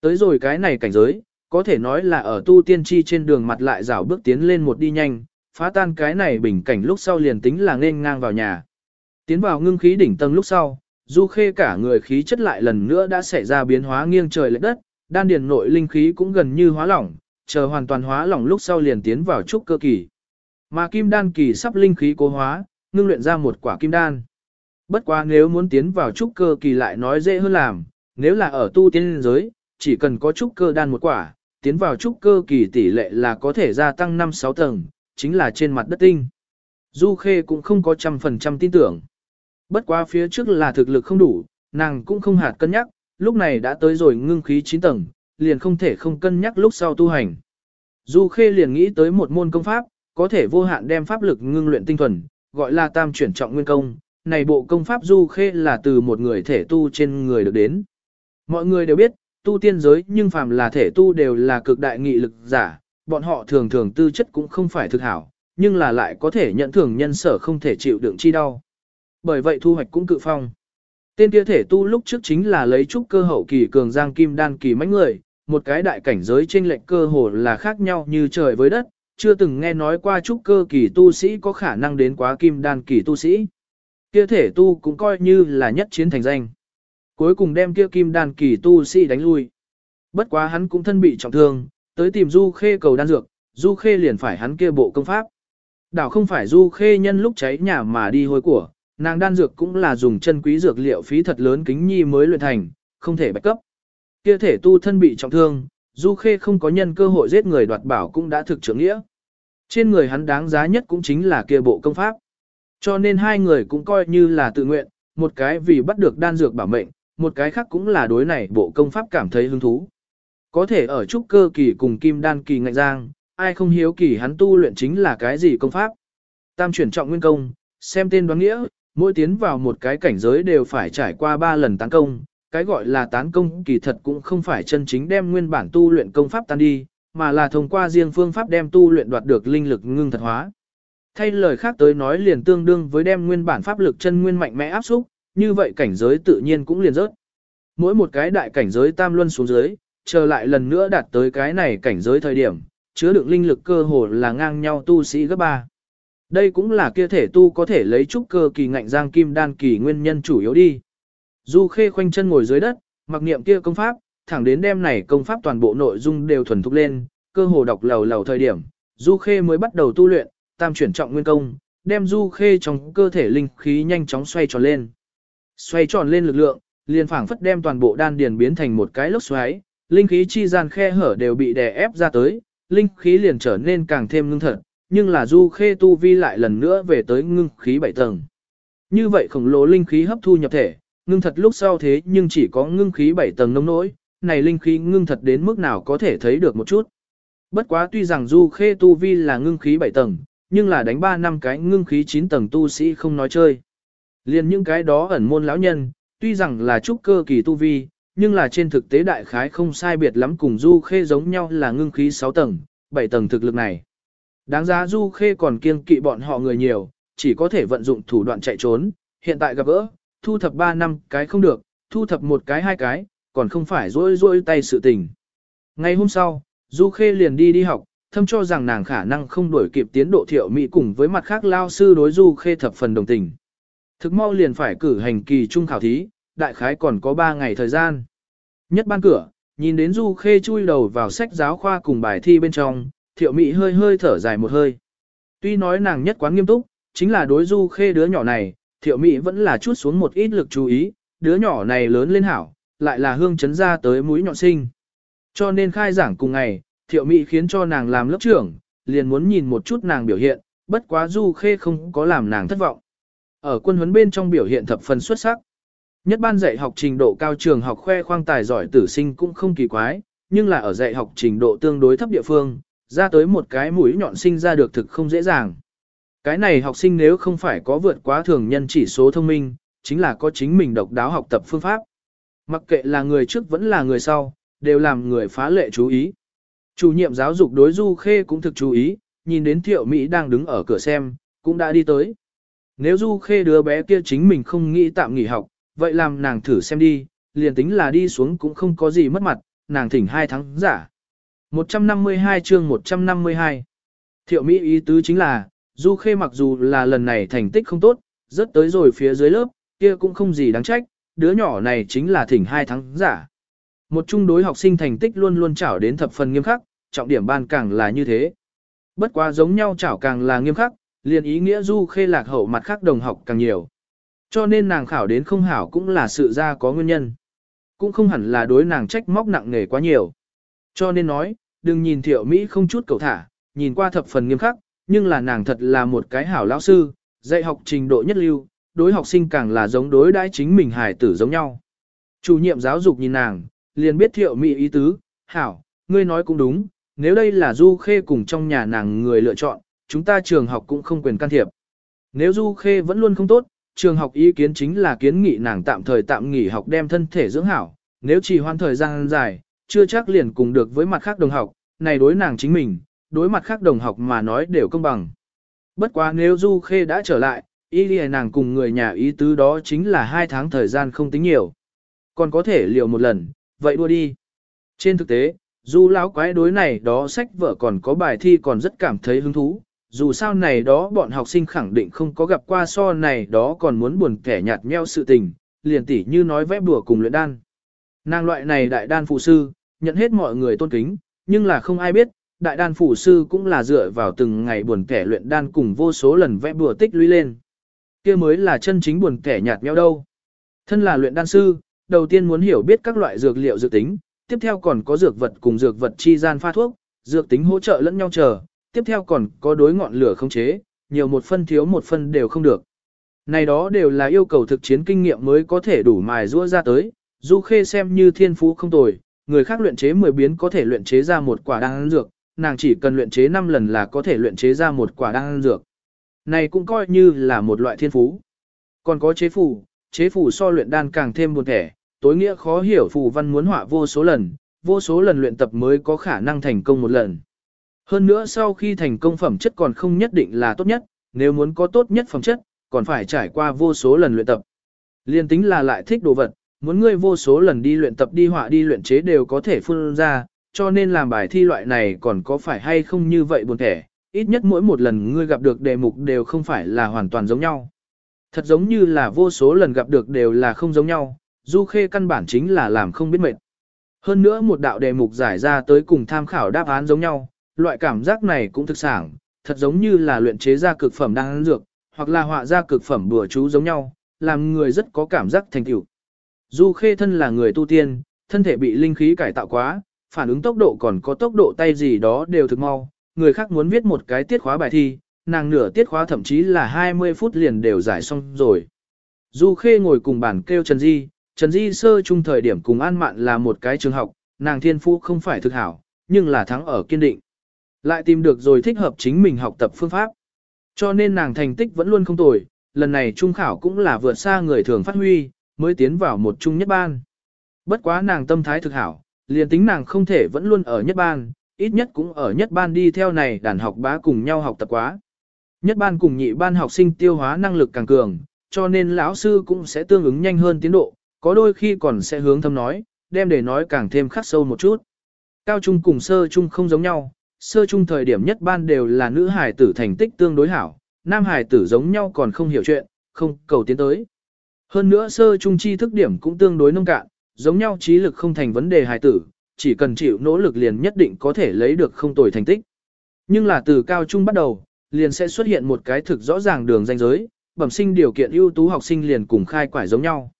Tới rồi cái này cảnh giới, có thể nói là ở tu tiên chi trên đường mặt lại rảo bước tiến lên một đi nhanh, phá tan cái này bình cảnh lúc sau liền tính là nên ngang vào nhà. Tiến vào ngưng khí đỉnh tầng lúc sau, Du Khê cả người khí chất lại lần nữa đã xảy ra biến hóa nghiêng trời lệch đất, đan điền nội linh khí cũng gần như hóa lỏng, chờ hoàn toàn hóa lỏng lúc sau liền tiến vào trúc cơ kỳ. Mà kim đan kỳ sắp linh khí cố hóa, ngưng luyện ra một quả kim đan. Bất quá nếu muốn tiến vào trúc cơ kỳ lại nói dễ hơn làm, nếu là ở tu tiên giới, chỉ cần có trúc cơ đan một quả, tiến vào trúc cơ kỳ tỷ lệ là có thể gia tăng 5-6 tầng, chính là trên mặt đất tinh. Du Khê cũng không có trăm phần trăm tin tưởng. Bất quá phía trước là thực lực không đủ, nàng cũng không hạt cân nhắc, lúc này đã tới rồi ngưng khí 9 tầng, liền không thể không cân nhắc lúc sau tu hành. Du Khê liền nghĩ tới một môn công pháp, có thể vô hạn đem pháp lực ngưng luyện tinh thuần, gọi là tam chuyển trọng nguyên công. Này bộ công pháp Du Khê là từ một người thể tu trên người được đến. Mọi người đều biết, tu tiên giới nhưng phàm là thể tu đều là cực đại nghị lực giả, bọn họ thường thường tư chất cũng không phải thực hảo, nhưng là lại có thể nhận thường nhân sở không thể chịu đựng chi đau. Bởi vậy thu hoạch cũng cự phong. Tên kia thể tu lúc trước chính là lấy trúc cơ hậu kỳ cường giang kim đan kỳ mãnh người, một cái đại cảnh giới trên lệnh cơ hồ là khác nhau như trời với đất, chưa từng nghe nói qua trúc cơ kỳ tu sĩ có khả năng đến quá kim đan kỳ tu sĩ. Kia thể tu cũng coi như là nhất chiến thành danh. Cuối cùng đem kia kim đan kỳ tu sĩ đánh lui. Bất quá hắn cũng thân bị trọng thương, tới tìm Du Khê cầu đan dược, Du Khê liền phải hắn kia bộ công pháp. Đảo không phải Du Khê nhân lúc cháy nhà mà đi hôi của, nàng đan dược cũng là dùng chân quý dược liệu phí thật lớn kính nhi mới luyện thành, không thể bạch cấp. Kia thể tu thân bị trọng thương, Du Khê không có nhân cơ hội giết người đoạt bảo cũng đã thực trưởng nghĩa. Trên người hắn đáng giá nhất cũng chính là kia bộ công pháp. Cho nên hai người cũng coi như là tự nguyện, một cái vì bắt được đan dược bảo mệnh, một cái khác cũng là đối này bộ công pháp cảm thấy hứng thú. Có thể ở trúc cơ kỳ cùng kim đan kỳ ngạnh giang, ai không hiếu kỳ hắn tu luyện chính là cái gì công pháp. Tam chuyển trọng nguyên công, xem tên đoán nghĩa, mỗi tiến vào một cái cảnh giới đều phải trải qua ba lần tán công. Cái gọi là tán công kỳ thật cũng không phải chân chính đem nguyên bản tu luyện công pháp tan đi, mà là thông qua riêng phương pháp đem tu luyện đoạt được linh lực ngưng thật hóa. Thay lời khác tới nói liền tương đương với đem nguyên bản pháp lực chân nguyên mạnh mẽ áp xúc, như vậy cảnh giới tự nhiên cũng liền rớt. Mỗi một cái đại cảnh giới tam luân xuống dưới, chờ lại lần nữa đạt tới cái này cảnh giới thời điểm, chứa đựng linh lực cơ hồ là ngang nhau tu sĩ gấp ba. Đây cũng là kia thể tu có thể lấy trúc cơ kỳ ngạnh giang kim đan kỳ nguyên nhân chủ yếu đi. Du Khê khoanh chân ngồi dưới đất, mặc niệm kia công pháp, thẳng đến đêm này công pháp toàn bộ nội dung đều thuần thục lên, cơ hồ đọc lầu lầu thời điểm, Du Khê mới bắt đầu tu luyện, tam chuyển trọng nguyên công, đem Du Khê trong cơ thể linh khí nhanh chóng xoay tròn lên. Xoay tròn lên lực lượng, liền phảng phất đem toàn bộ đan điền biến thành một cái lốc xoáy, linh khí chi gian khe hở đều bị đè ép ra tới, linh khí liền trở nên càng thêm ngưng thật, nhưng là Du Khê tu vi lại lần nữa về tới ngưng khí bảy tầng. Như vậy khổng lồ linh khí hấp thu nhập thể, ngưng thật lúc sau thế nhưng chỉ có ngưng khí bảy tầng nông nỗi, này linh khí ngưng thật đến mức nào có thể thấy được một chút. Bất quá tuy rằng Du Khê tu vi là ngưng khí bảy tầng, nhưng là đánh 3 năm cái ngưng khí 9 tầng tu sĩ không nói chơi. Liên những cái đó ẩn môn lão nhân, tuy rằng là trúc cơ kỳ tu vi, nhưng là trên thực tế đại khái không sai biệt lắm cùng Du Khê giống nhau là ngưng khí 6 tầng, 7 tầng thực lực này. Đáng giá Du Khê còn kiêng kỵ bọn họ người nhiều, chỉ có thể vận dụng thủ đoạn chạy trốn, hiện tại gặp gỡ, thu thập 3 năm cái không được, thu thập một cái hai cái, còn không phải rối rối tay sự tình. Ngày hôm sau, Du Khê liền đi đi học, thâm cho rằng nàng khả năng không đuổi kịp tiến độ thiệu mỹ cùng với mặt khác lao sư đối Du Khê thập phần đồng tình. Thực mau liền phải cử hành kỳ trung khảo thí, đại khái còn có 3 ngày thời gian. Nhất ban cửa, nhìn đến Du Khê chui đầu vào sách giáo khoa cùng bài thi bên trong, thiệu mỹ hơi hơi thở dài một hơi. Tuy nói nàng nhất quán nghiêm túc, chính là đối Du Khê đứa nhỏ này, thiệu mỹ vẫn là chút xuống một ít lực chú ý, đứa nhỏ này lớn lên hảo, lại là hương chấn ra tới mũi nhọn sinh. Cho nên khai giảng cùng ngày, thiệu mỹ khiến cho nàng làm lớp trưởng, liền muốn nhìn một chút nàng biểu hiện, bất quá du khê không có làm nàng thất vọng. Ở quân huấn bên trong biểu hiện thập phần xuất sắc. Nhất ban dạy học trình độ cao trường học khoe khoang tài giỏi tử sinh cũng không kỳ quái, nhưng là ở dạy học trình độ tương đối thấp địa phương, ra tới một cái mũi nhọn sinh ra được thực không dễ dàng. Cái này học sinh nếu không phải có vượt quá thường nhân chỉ số thông minh, chính là có chính mình độc đáo học tập phương pháp. Mặc kệ là người trước vẫn là người sau, đều làm người phá lệ chú ý. Chủ nhiệm giáo dục đối Du Khê cũng thực chú ý, nhìn đến Thiệu Mỹ đang đứng ở cửa xem, cũng đã đi tới. Nếu Du Khê đứa bé kia chính mình không nghĩ tạm nghỉ học, vậy làm nàng thử xem đi, liền tính là đi xuống cũng không có gì mất mặt, nàng thỉnh hai tháng giả. 152 chương 152 Thiệu Mỹ ý tứ chính là, Du Khê mặc dù là lần này thành tích không tốt, rất tới rồi phía dưới lớp, kia cũng không gì đáng trách, đứa nhỏ này chính là thỉnh hai tháng giả. Một trung đối học sinh thành tích luôn luôn chảo đến thập phần nghiêm khắc, trọng điểm ban càng là như thế. Bất quá giống nhau chảo càng là nghiêm khắc, liền ý nghĩa du khê lạc hậu mặt khác đồng học càng nhiều. Cho nên nàng khảo đến không hảo cũng là sự ra có nguyên nhân. Cũng không hẳn là đối nàng trách móc nặng nề quá nhiều. Cho nên nói, đừng nhìn thiệu Mỹ không chút cầu thả, nhìn qua thập phần nghiêm khắc, nhưng là nàng thật là một cái hảo lão sư, dạy học trình độ nhất lưu, đối học sinh càng là giống đối đãi chính mình hài tử giống nhau. Chủ nhiệm giáo dục nhìn nàng, liền biết thiệu mỹ ý tứ, hảo, ngươi nói cũng đúng, nếu đây là Du Khê cùng trong nhà nàng người lựa chọn, chúng ta trường học cũng không quyền can thiệp. Nếu Du Khê vẫn luôn không tốt, trường học ý kiến chính là kiến nghị nàng tạm thời tạm nghỉ học đem thân thể dưỡng hảo, nếu chỉ hoãn thời gian dài, chưa chắc liền cùng được với mặt khác đồng học, này đối nàng chính mình, đối mặt khác đồng học mà nói đều công bằng. Bất quá nếu Du Khê đã trở lại, ý lìa nàng cùng người nhà ý tứ đó chính là hai tháng thời gian không tính nhiều. Còn có thể liều một lần, vậy đua đi. Trên thực tế, du lão quái đối này đó sách vở còn có bài thi còn rất cảm thấy hứng thú, dù sao này đó bọn học sinh khẳng định không có gặp qua so này đó còn muốn buồn kẻ nhạt nheo sự tình, liền tỉ như nói vẽ bùa cùng luyện đan. Nàng loại này đại đan phụ sư, nhận hết mọi người tôn kính, nhưng là không ai biết, đại đan phụ sư cũng là dựa vào từng ngày buồn kẻ luyện đan cùng vô số lần vẽ bùa tích lũy lên. kia mới là chân chính buồn kẻ nhạt nheo đâu. Thân là luyện đan sư, đầu tiên muốn hiểu biết các loại dược liệu dược tính, tiếp theo còn có dược vật cùng dược vật chi gian pha thuốc, dược tính hỗ trợ lẫn nhau chờ, tiếp theo còn có đối ngọn lửa không chế, nhiều một phân thiếu một phân đều không được. Này đó đều là yêu cầu thực chiến kinh nghiệm mới có thể đủ mài rũa ra tới, Du Khê xem như thiên phú không tồi, người khác luyện chế 10 biến có thể luyện chế ra một quả đan dược, nàng chỉ cần luyện chế 5 lần là có thể luyện chế ra một quả đan dược. Này cũng coi như là một loại thiên phú. Còn có chế phủ, chế phủ so luyện đan càng thêm buồn thẻ, tối nghĩa khó hiểu phù văn muốn họa vô số lần, vô số lần luyện tập mới có khả năng thành công một lần. Hơn nữa sau khi thành công phẩm chất còn không nhất định là tốt nhất, nếu muốn có tốt nhất phẩm chất, còn phải trải qua vô số lần luyện tập. Liên tính là lại thích đồ vật, muốn ngươi vô số lần đi luyện tập đi họa đi luyện chế đều có thể phun ra, cho nên làm bài thi loại này còn có phải hay không như vậy buồn thẻ, ít nhất mỗi một lần ngươi gặp được đề mục đều không phải là hoàn toàn giống nhau. Thật giống như là vô số lần gặp được đều là không giống nhau, du khê căn bản chính là làm không biết mệt. Hơn nữa một đạo đề mục giải ra tới cùng tham khảo đáp án giống nhau, loại cảm giác này cũng thực sản, thật giống như là luyện chế ra cực phẩm đang ăn dược, hoặc là họa ra cực phẩm bùa chú giống nhau, làm người rất có cảm giác thành tựu. Du khê thân là người tu tiên, thân thể bị linh khí cải tạo quá, phản ứng tốc độ còn có tốc độ tay gì đó đều thực mau, người khác muốn viết một cái tiết khóa bài thi, nàng nửa tiết khóa thậm chí là 20 phút liền đều giải xong rồi. Du Khê ngồi cùng bàn kêu Trần Di, Trần Di sơ chung thời điểm cùng An Mạn là một cái trường học, nàng thiên phú không phải thực hảo, nhưng là thắng ở kiên định. Lại tìm được rồi thích hợp chính mình học tập phương pháp. Cho nên nàng thành tích vẫn luôn không tồi, lần này trung khảo cũng là vượt xa người thường phát huy, mới tiến vào một trung nhất ban. Bất quá nàng tâm thái thực hảo, liền tính nàng không thể vẫn luôn ở nhất ban, ít nhất cũng ở nhất ban đi theo này đàn học bá cùng nhau học tập quá. Nhất ban cùng nhị ban học sinh tiêu hóa năng lực càng cường, cho nên lão sư cũng sẽ tương ứng nhanh hơn tiến độ, có đôi khi còn sẽ hướng thâm nói, đem để nói càng thêm khắc sâu một chút. Cao trung cùng sơ trung không giống nhau, sơ trung thời điểm nhất ban đều là nữ hải tử thành tích tương đối hảo, nam hải tử giống nhau còn không hiểu chuyện, không cầu tiến tới. Hơn nữa sơ trung chi thức điểm cũng tương đối nông cạn, giống nhau trí lực không thành vấn đề hải tử, chỉ cần chịu nỗ lực liền nhất định có thể lấy được không tồi thành tích. Nhưng là từ cao trung bắt đầu, liền sẽ xuất hiện một cái thực rõ ràng đường ranh giới, bẩm sinh điều kiện ưu tú học sinh liền cùng khai quải giống nhau.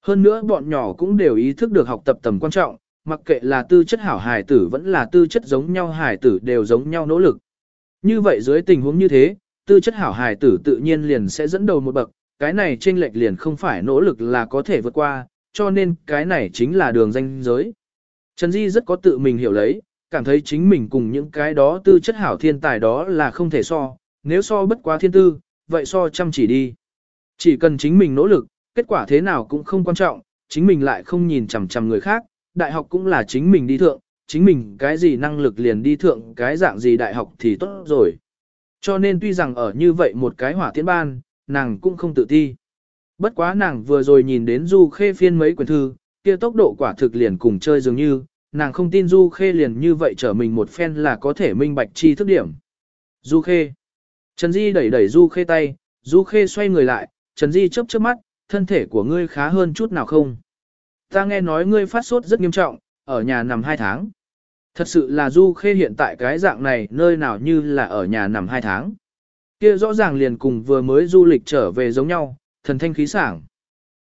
Hơn nữa bọn nhỏ cũng đều ý thức được học tập tầm quan trọng, mặc kệ là tư chất hảo hài tử vẫn là tư chất giống nhau hài tử đều giống nhau nỗ lực. Như vậy dưới tình huống như thế, tư chất hảo hài tử tự nhiên liền sẽ dẫn đầu một bậc, cái này trên lệch liền không phải nỗ lực là có thể vượt qua, cho nên cái này chính là đường danh giới. Trần Di rất có tự mình hiểu lấy, cảm thấy chính mình cùng những cái đó tư chất hảo thiên tài đó là không thể so, nếu so bất quá thiên tư, vậy so chăm chỉ đi. Chỉ cần chính mình nỗ lực, kết quả thế nào cũng không quan trọng, chính mình lại không nhìn chằm chằm người khác, đại học cũng là chính mình đi thượng, chính mình cái gì năng lực liền đi thượng cái dạng gì đại học thì tốt rồi. Cho nên tuy rằng ở như vậy một cái hỏa tiễn ban, nàng cũng không tự ti. Bất quá nàng vừa rồi nhìn đến Du Khê phiên mấy quyển thư, kia tốc độ quả thực liền cùng chơi dường như, nàng không tin Du Khê liền như vậy trở mình một phen là có thể minh bạch chi thức điểm. Du Khê. Trần Di đẩy đẩy Du Khê tay, Du Khê xoay người lại, Trần Di chớp chớp mắt, thân thể của ngươi khá hơn chút nào không? Ta nghe nói ngươi phát sốt rất nghiêm trọng, ở nhà nằm hai tháng. Thật sự là Du Khê hiện tại cái dạng này nơi nào như là ở nhà nằm hai tháng. Kia rõ ràng liền cùng vừa mới du lịch trở về giống nhau, thần thanh khí sảng.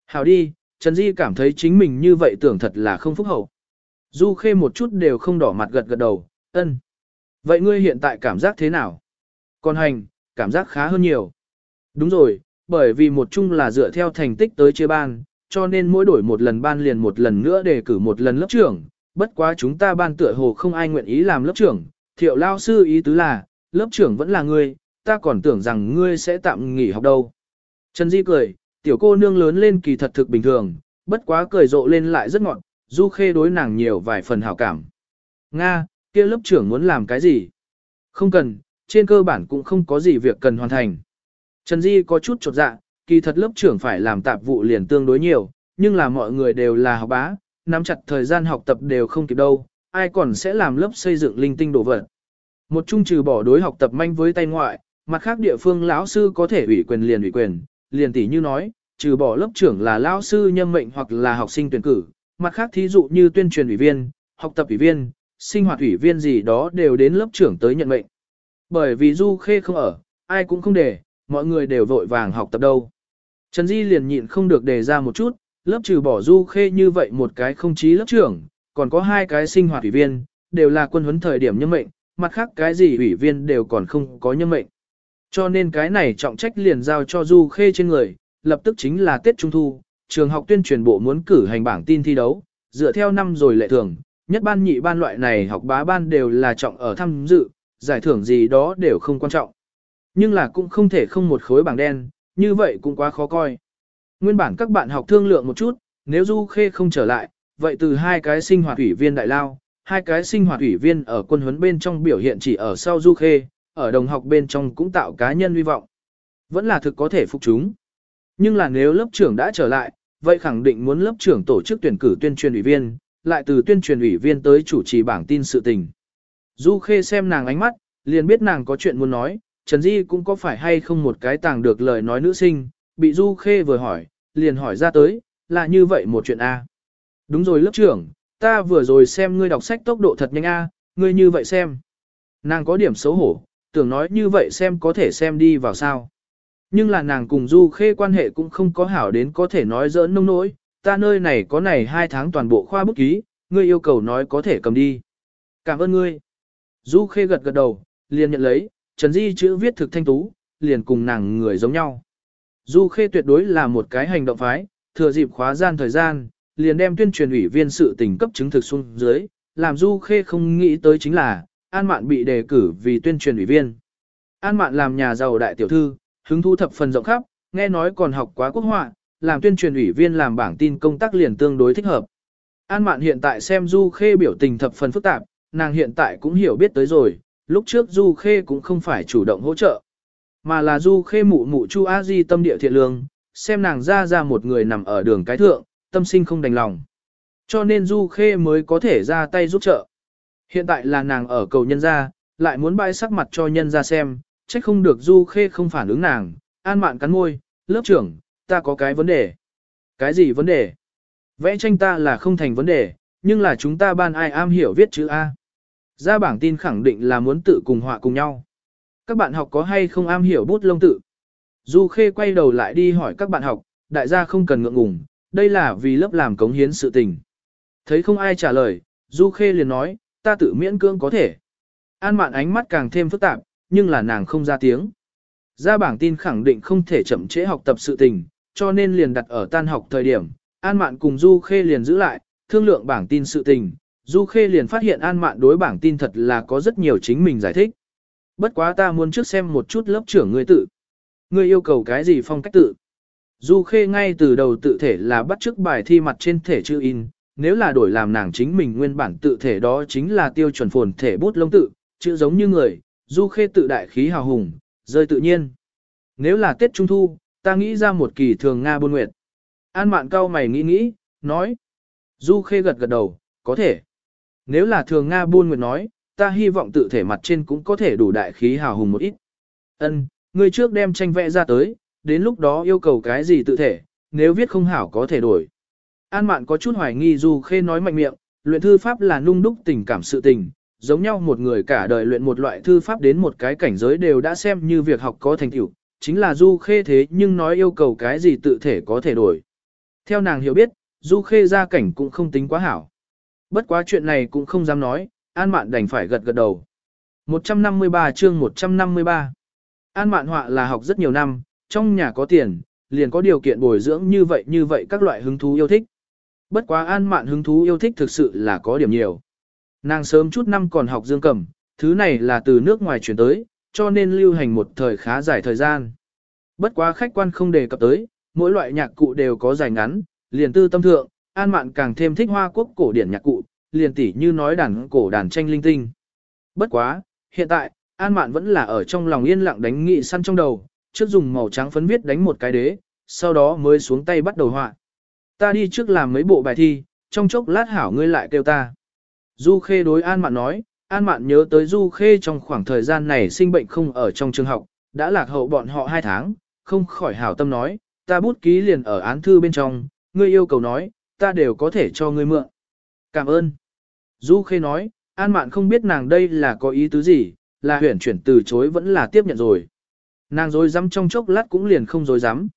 Hào đi, Trần Di cảm thấy chính mình như vậy tưởng thật là không phúc hậu. Du Khê một chút đều không đỏ mặt gật gật đầu, ân. Vậy ngươi hiện tại cảm giác thế nào? Còn hành, cảm giác khá hơn nhiều. Đúng rồi, bởi vì một chung là dựa theo thành tích tới chia ban, cho nên mỗi đổi một lần ban liền một lần nữa để cử một lần lớp trưởng. Bất quá chúng ta ban tựa hồ không ai nguyện ý làm lớp trưởng, thiệu lao sư ý tứ là, lớp trưởng vẫn là ngươi, ta còn tưởng rằng ngươi sẽ tạm nghỉ học đâu. Trần Di cười, tiểu cô nương lớn lên kỳ thật thực bình thường, bất quá cười rộ lên lại rất ngọn, du khê đối nàng nhiều vài phần hảo cảm. Nga, kia lớp trưởng muốn làm cái gì? Không cần, trên cơ bản cũng không có gì việc cần hoàn thành. Trần Di có chút chột dạ, kỳ thật lớp trưởng phải làm tạp vụ liền tương đối nhiều, nhưng là mọi người đều là học bá, nắm chặt thời gian học tập đều không kịp đâu, ai còn sẽ làm lớp xây dựng linh tinh đồ vật. Một chung trừ bỏ đối học tập manh với tay ngoại, mặt khác địa phương lão sư có thể ủy quyền liền ủy quyền, liền tỷ như nói, trừ bỏ lớp trưởng là lão sư nhâm mệnh hoặc là học sinh tuyển cử, mặt khác thí dụ như tuyên truyền ủy viên, học tập ủy viên, sinh hoạt ủy viên gì đó đều đến lớp trưởng tới nhận mệnh. Bởi vì Du Khê không ở, ai cũng không để, mọi người đều vội vàng học tập đâu. Trần Di liền nhịn không được đề ra một chút, lớp trừ bỏ Du Khê như vậy một cái không chí lớp trưởng, còn có hai cái sinh hoạt ủy viên, đều là quân huấn thời điểm nhân mệnh, mặt khác cái gì ủy viên đều còn không có nhân mệnh. Cho nên cái này trọng trách liền giao cho Du Khê trên người, lập tức chính là Tết Trung Thu, trường học tuyên truyền bộ muốn cử hành bảng tin thi đấu, dựa theo năm rồi lệ thường, nhất ban nhị ban loại này học bá ban đều là trọng ở tham dự, giải thưởng gì đó đều không quan trọng. Nhưng là cũng không thể không một khối bảng đen, như vậy cũng quá khó coi. Nguyên bản các bạn học thương lượng một chút, nếu Du Khê không trở lại, vậy từ hai cái sinh hoạt ủy viên đại lao, hai cái sinh hoạt ủy viên ở quân huấn bên trong biểu hiện chỉ ở sau Du Khê, ở đồng học bên trong cũng tạo cá nhân hy vọng. Vẫn là thực có thể phục chúng. Nhưng là nếu lớp trưởng đã trở lại, vậy khẳng định muốn lớp trưởng tổ chức tuyển cử tuyên truyền ủy viên, lại từ tuyên truyền ủy viên tới chủ trì bảng tin sự tình. Du Khê xem nàng ánh mắt, liền biết nàng có chuyện muốn nói, Trần Di cũng có phải hay không một cái tàng được lời nói nữ sinh, bị Du Khê vừa hỏi, liền hỏi ra tới, là như vậy một chuyện A. Đúng rồi lớp trưởng, ta vừa rồi xem ngươi đọc sách tốc độ thật nhanh A, ngươi như vậy xem. Nàng có điểm xấu hổ, tưởng nói như vậy xem có thể xem đi vào sao. Nhưng là nàng cùng Du Khê quan hệ cũng không có hảo đến có thể nói giỡn nông nỗi, ta nơi này có này hai tháng toàn bộ khoa bức ký, ngươi yêu cầu nói có thể cầm đi. Cảm ơn ngươi. Du Khê gật gật đầu, liền nhận lấy, Trần Di chữ viết thực thanh tú, liền cùng nàng người giống nhau. Du Khê tuyệt đối là một cái hành động phái, thừa dịp khóa gian thời gian, liền đem tuyên truyền ủy viên sự tình cấp chứng thực xuống dưới, làm Du Khê không nghĩ tới chính là, An Mạn bị đề cử vì tuyên truyền ủy viên. An Mạn làm nhà giàu đại tiểu thư, hứng thu thập phần rộng khắp, nghe nói còn học quá quốc họa, làm tuyên truyền ủy viên làm bảng tin công tác liền tương đối thích hợp. An Mạn hiện tại xem Du Khê biểu tình thập phần phức tạp, nàng hiện tại cũng hiểu biết tới rồi, lúc trước Du Khê cũng không phải chủ động hỗ trợ, mà là Du Khê mụ mụ Chu A Di tâm địa thiện lương, xem nàng ra ra một người nằm ở đường cái thượng, tâm sinh không đành lòng. Cho nên Du Khê mới có thể ra tay giúp trợ. Hiện tại là nàng ở cầu nhân ra, lại muốn bãi sắc mặt cho nhân ra xem, trách không được Du Khê không phản ứng nàng, an mạn cắn môi, lớp trưởng, ta có cái vấn đề. Cái gì vấn đề? Vẽ tranh ta là không thành vấn đề, nhưng là chúng ta ban ai am hiểu viết chữ A. Ra bảng tin khẳng định là muốn tự cùng họa cùng nhau. Các bạn học có hay không am hiểu bút lông tự? Du Khê quay đầu lại đi hỏi các bạn học, đại gia không cần ngượng ngùng, đây là vì lớp làm cống hiến sự tình. Thấy không ai trả lời, Du Khê liền nói, ta tự miễn cưỡng có thể. An mạn ánh mắt càng thêm phức tạp, nhưng là nàng không ra tiếng. Ra bảng tin khẳng định không thể chậm trễ học tập sự tình, cho nên liền đặt ở tan học thời điểm, An Mạn cùng Du Khê liền giữ lại, thương lượng bảng tin sự tình, Du Khê liền phát hiện An Mạn đối bảng tin thật là có rất nhiều chính mình giải thích. Bất quá ta muốn trước xem một chút lớp trưởng ngươi tự. Ngươi yêu cầu cái gì phong cách tự? Du Khê ngay từ đầu tự thể là bắt chước bài thi mặt trên thể chữ in, nếu là đổi làm nàng chính mình nguyên bản tự thể đó chính là tiêu chuẩn phồn thể bút lông tự, chữ giống như người, Du Khê tự đại khí hào hùng, rơi tự nhiên. Nếu là Tết Trung Thu, ta nghĩ ra một kỳ thường Nga buôn nguyệt. An mạn cao mày nghĩ nghĩ, nói. Du Khê gật gật đầu, có thể. Nếu là thường Nga buôn nguyệt nói, ta hy vọng tự thể mặt trên cũng có thể đủ đại khí hào hùng một ít. Ân, người trước đem tranh vẽ ra tới, đến lúc đó yêu cầu cái gì tự thể, nếu viết không hảo có thể đổi. An mạn có chút hoài nghi dù Khê nói mạnh miệng, luyện thư pháp là nung đúc tình cảm sự tình, giống nhau một người cả đời luyện một loại thư pháp đến một cái cảnh giới đều đã xem như việc học có thành tựu, chính là Du Khê thế nhưng nói yêu cầu cái gì tự thể có thể đổi. Theo nàng hiểu biết, Du Khê gia cảnh cũng không tính quá hảo. Bất quá chuyện này cũng không dám nói, An Mạn đành phải gật gật đầu. 153 chương 153 An Mạn họa là học rất nhiều năm, trong nhà có tiền, liền có điều kiện bồi dưỡng như vậy như vậy các loại hứng thú yêu thích. Bất quá An Mạn hứng thú yêu thích thực sự là có điểm nhiều. Nàng sớm chút năm còn học dương cầm, thứ này là từ nước ngoài chuyển tới, cho nên lưu hành một thời khá dài thời gian. Bất quá khách quan không đề cập tới, mỗi loại nhạc cụ đều có dài ngắn, liền tư tâm thượng, An Mạn càng thêm thích hoa quốc cổ điển nhạc cụ, liền tỉ như nói đàn cổ đàn tranh linh tinh. Bất quá, hiện tại, An Mạn vẫn là ở trong lòng yên lặng đánh nghị săn trong đầu, trước dùng màu trắng phấn viết đánh một cái đế, sau đó mới xuống tay bắt đầu họa. Ta đi trước làm mấy bộ bài thi, trong chốc lát hảo ngươi lại kêu ta. Du Khê đối An Mạn nói, An Mạn nhớ tới Du Khê trong khoảng thời gian này sinh bệnh không ở trong trường học, đã lạc hậu bọn họ hai tháng, không khỏi hảo tâm nói, ta bút ký liền ở án thư bên trong, ngươi yêu cầu nói, ta đều có thể cho ngươi mượn. Cảm ơn. Du Khê nói, An Mạn không biết nàng đây là có ý tứ gì, là huyển chuyển từ chối vẫn là tiếp nhận rồi. Nàng dối dám trong chốc lát cũng liền không dối dám.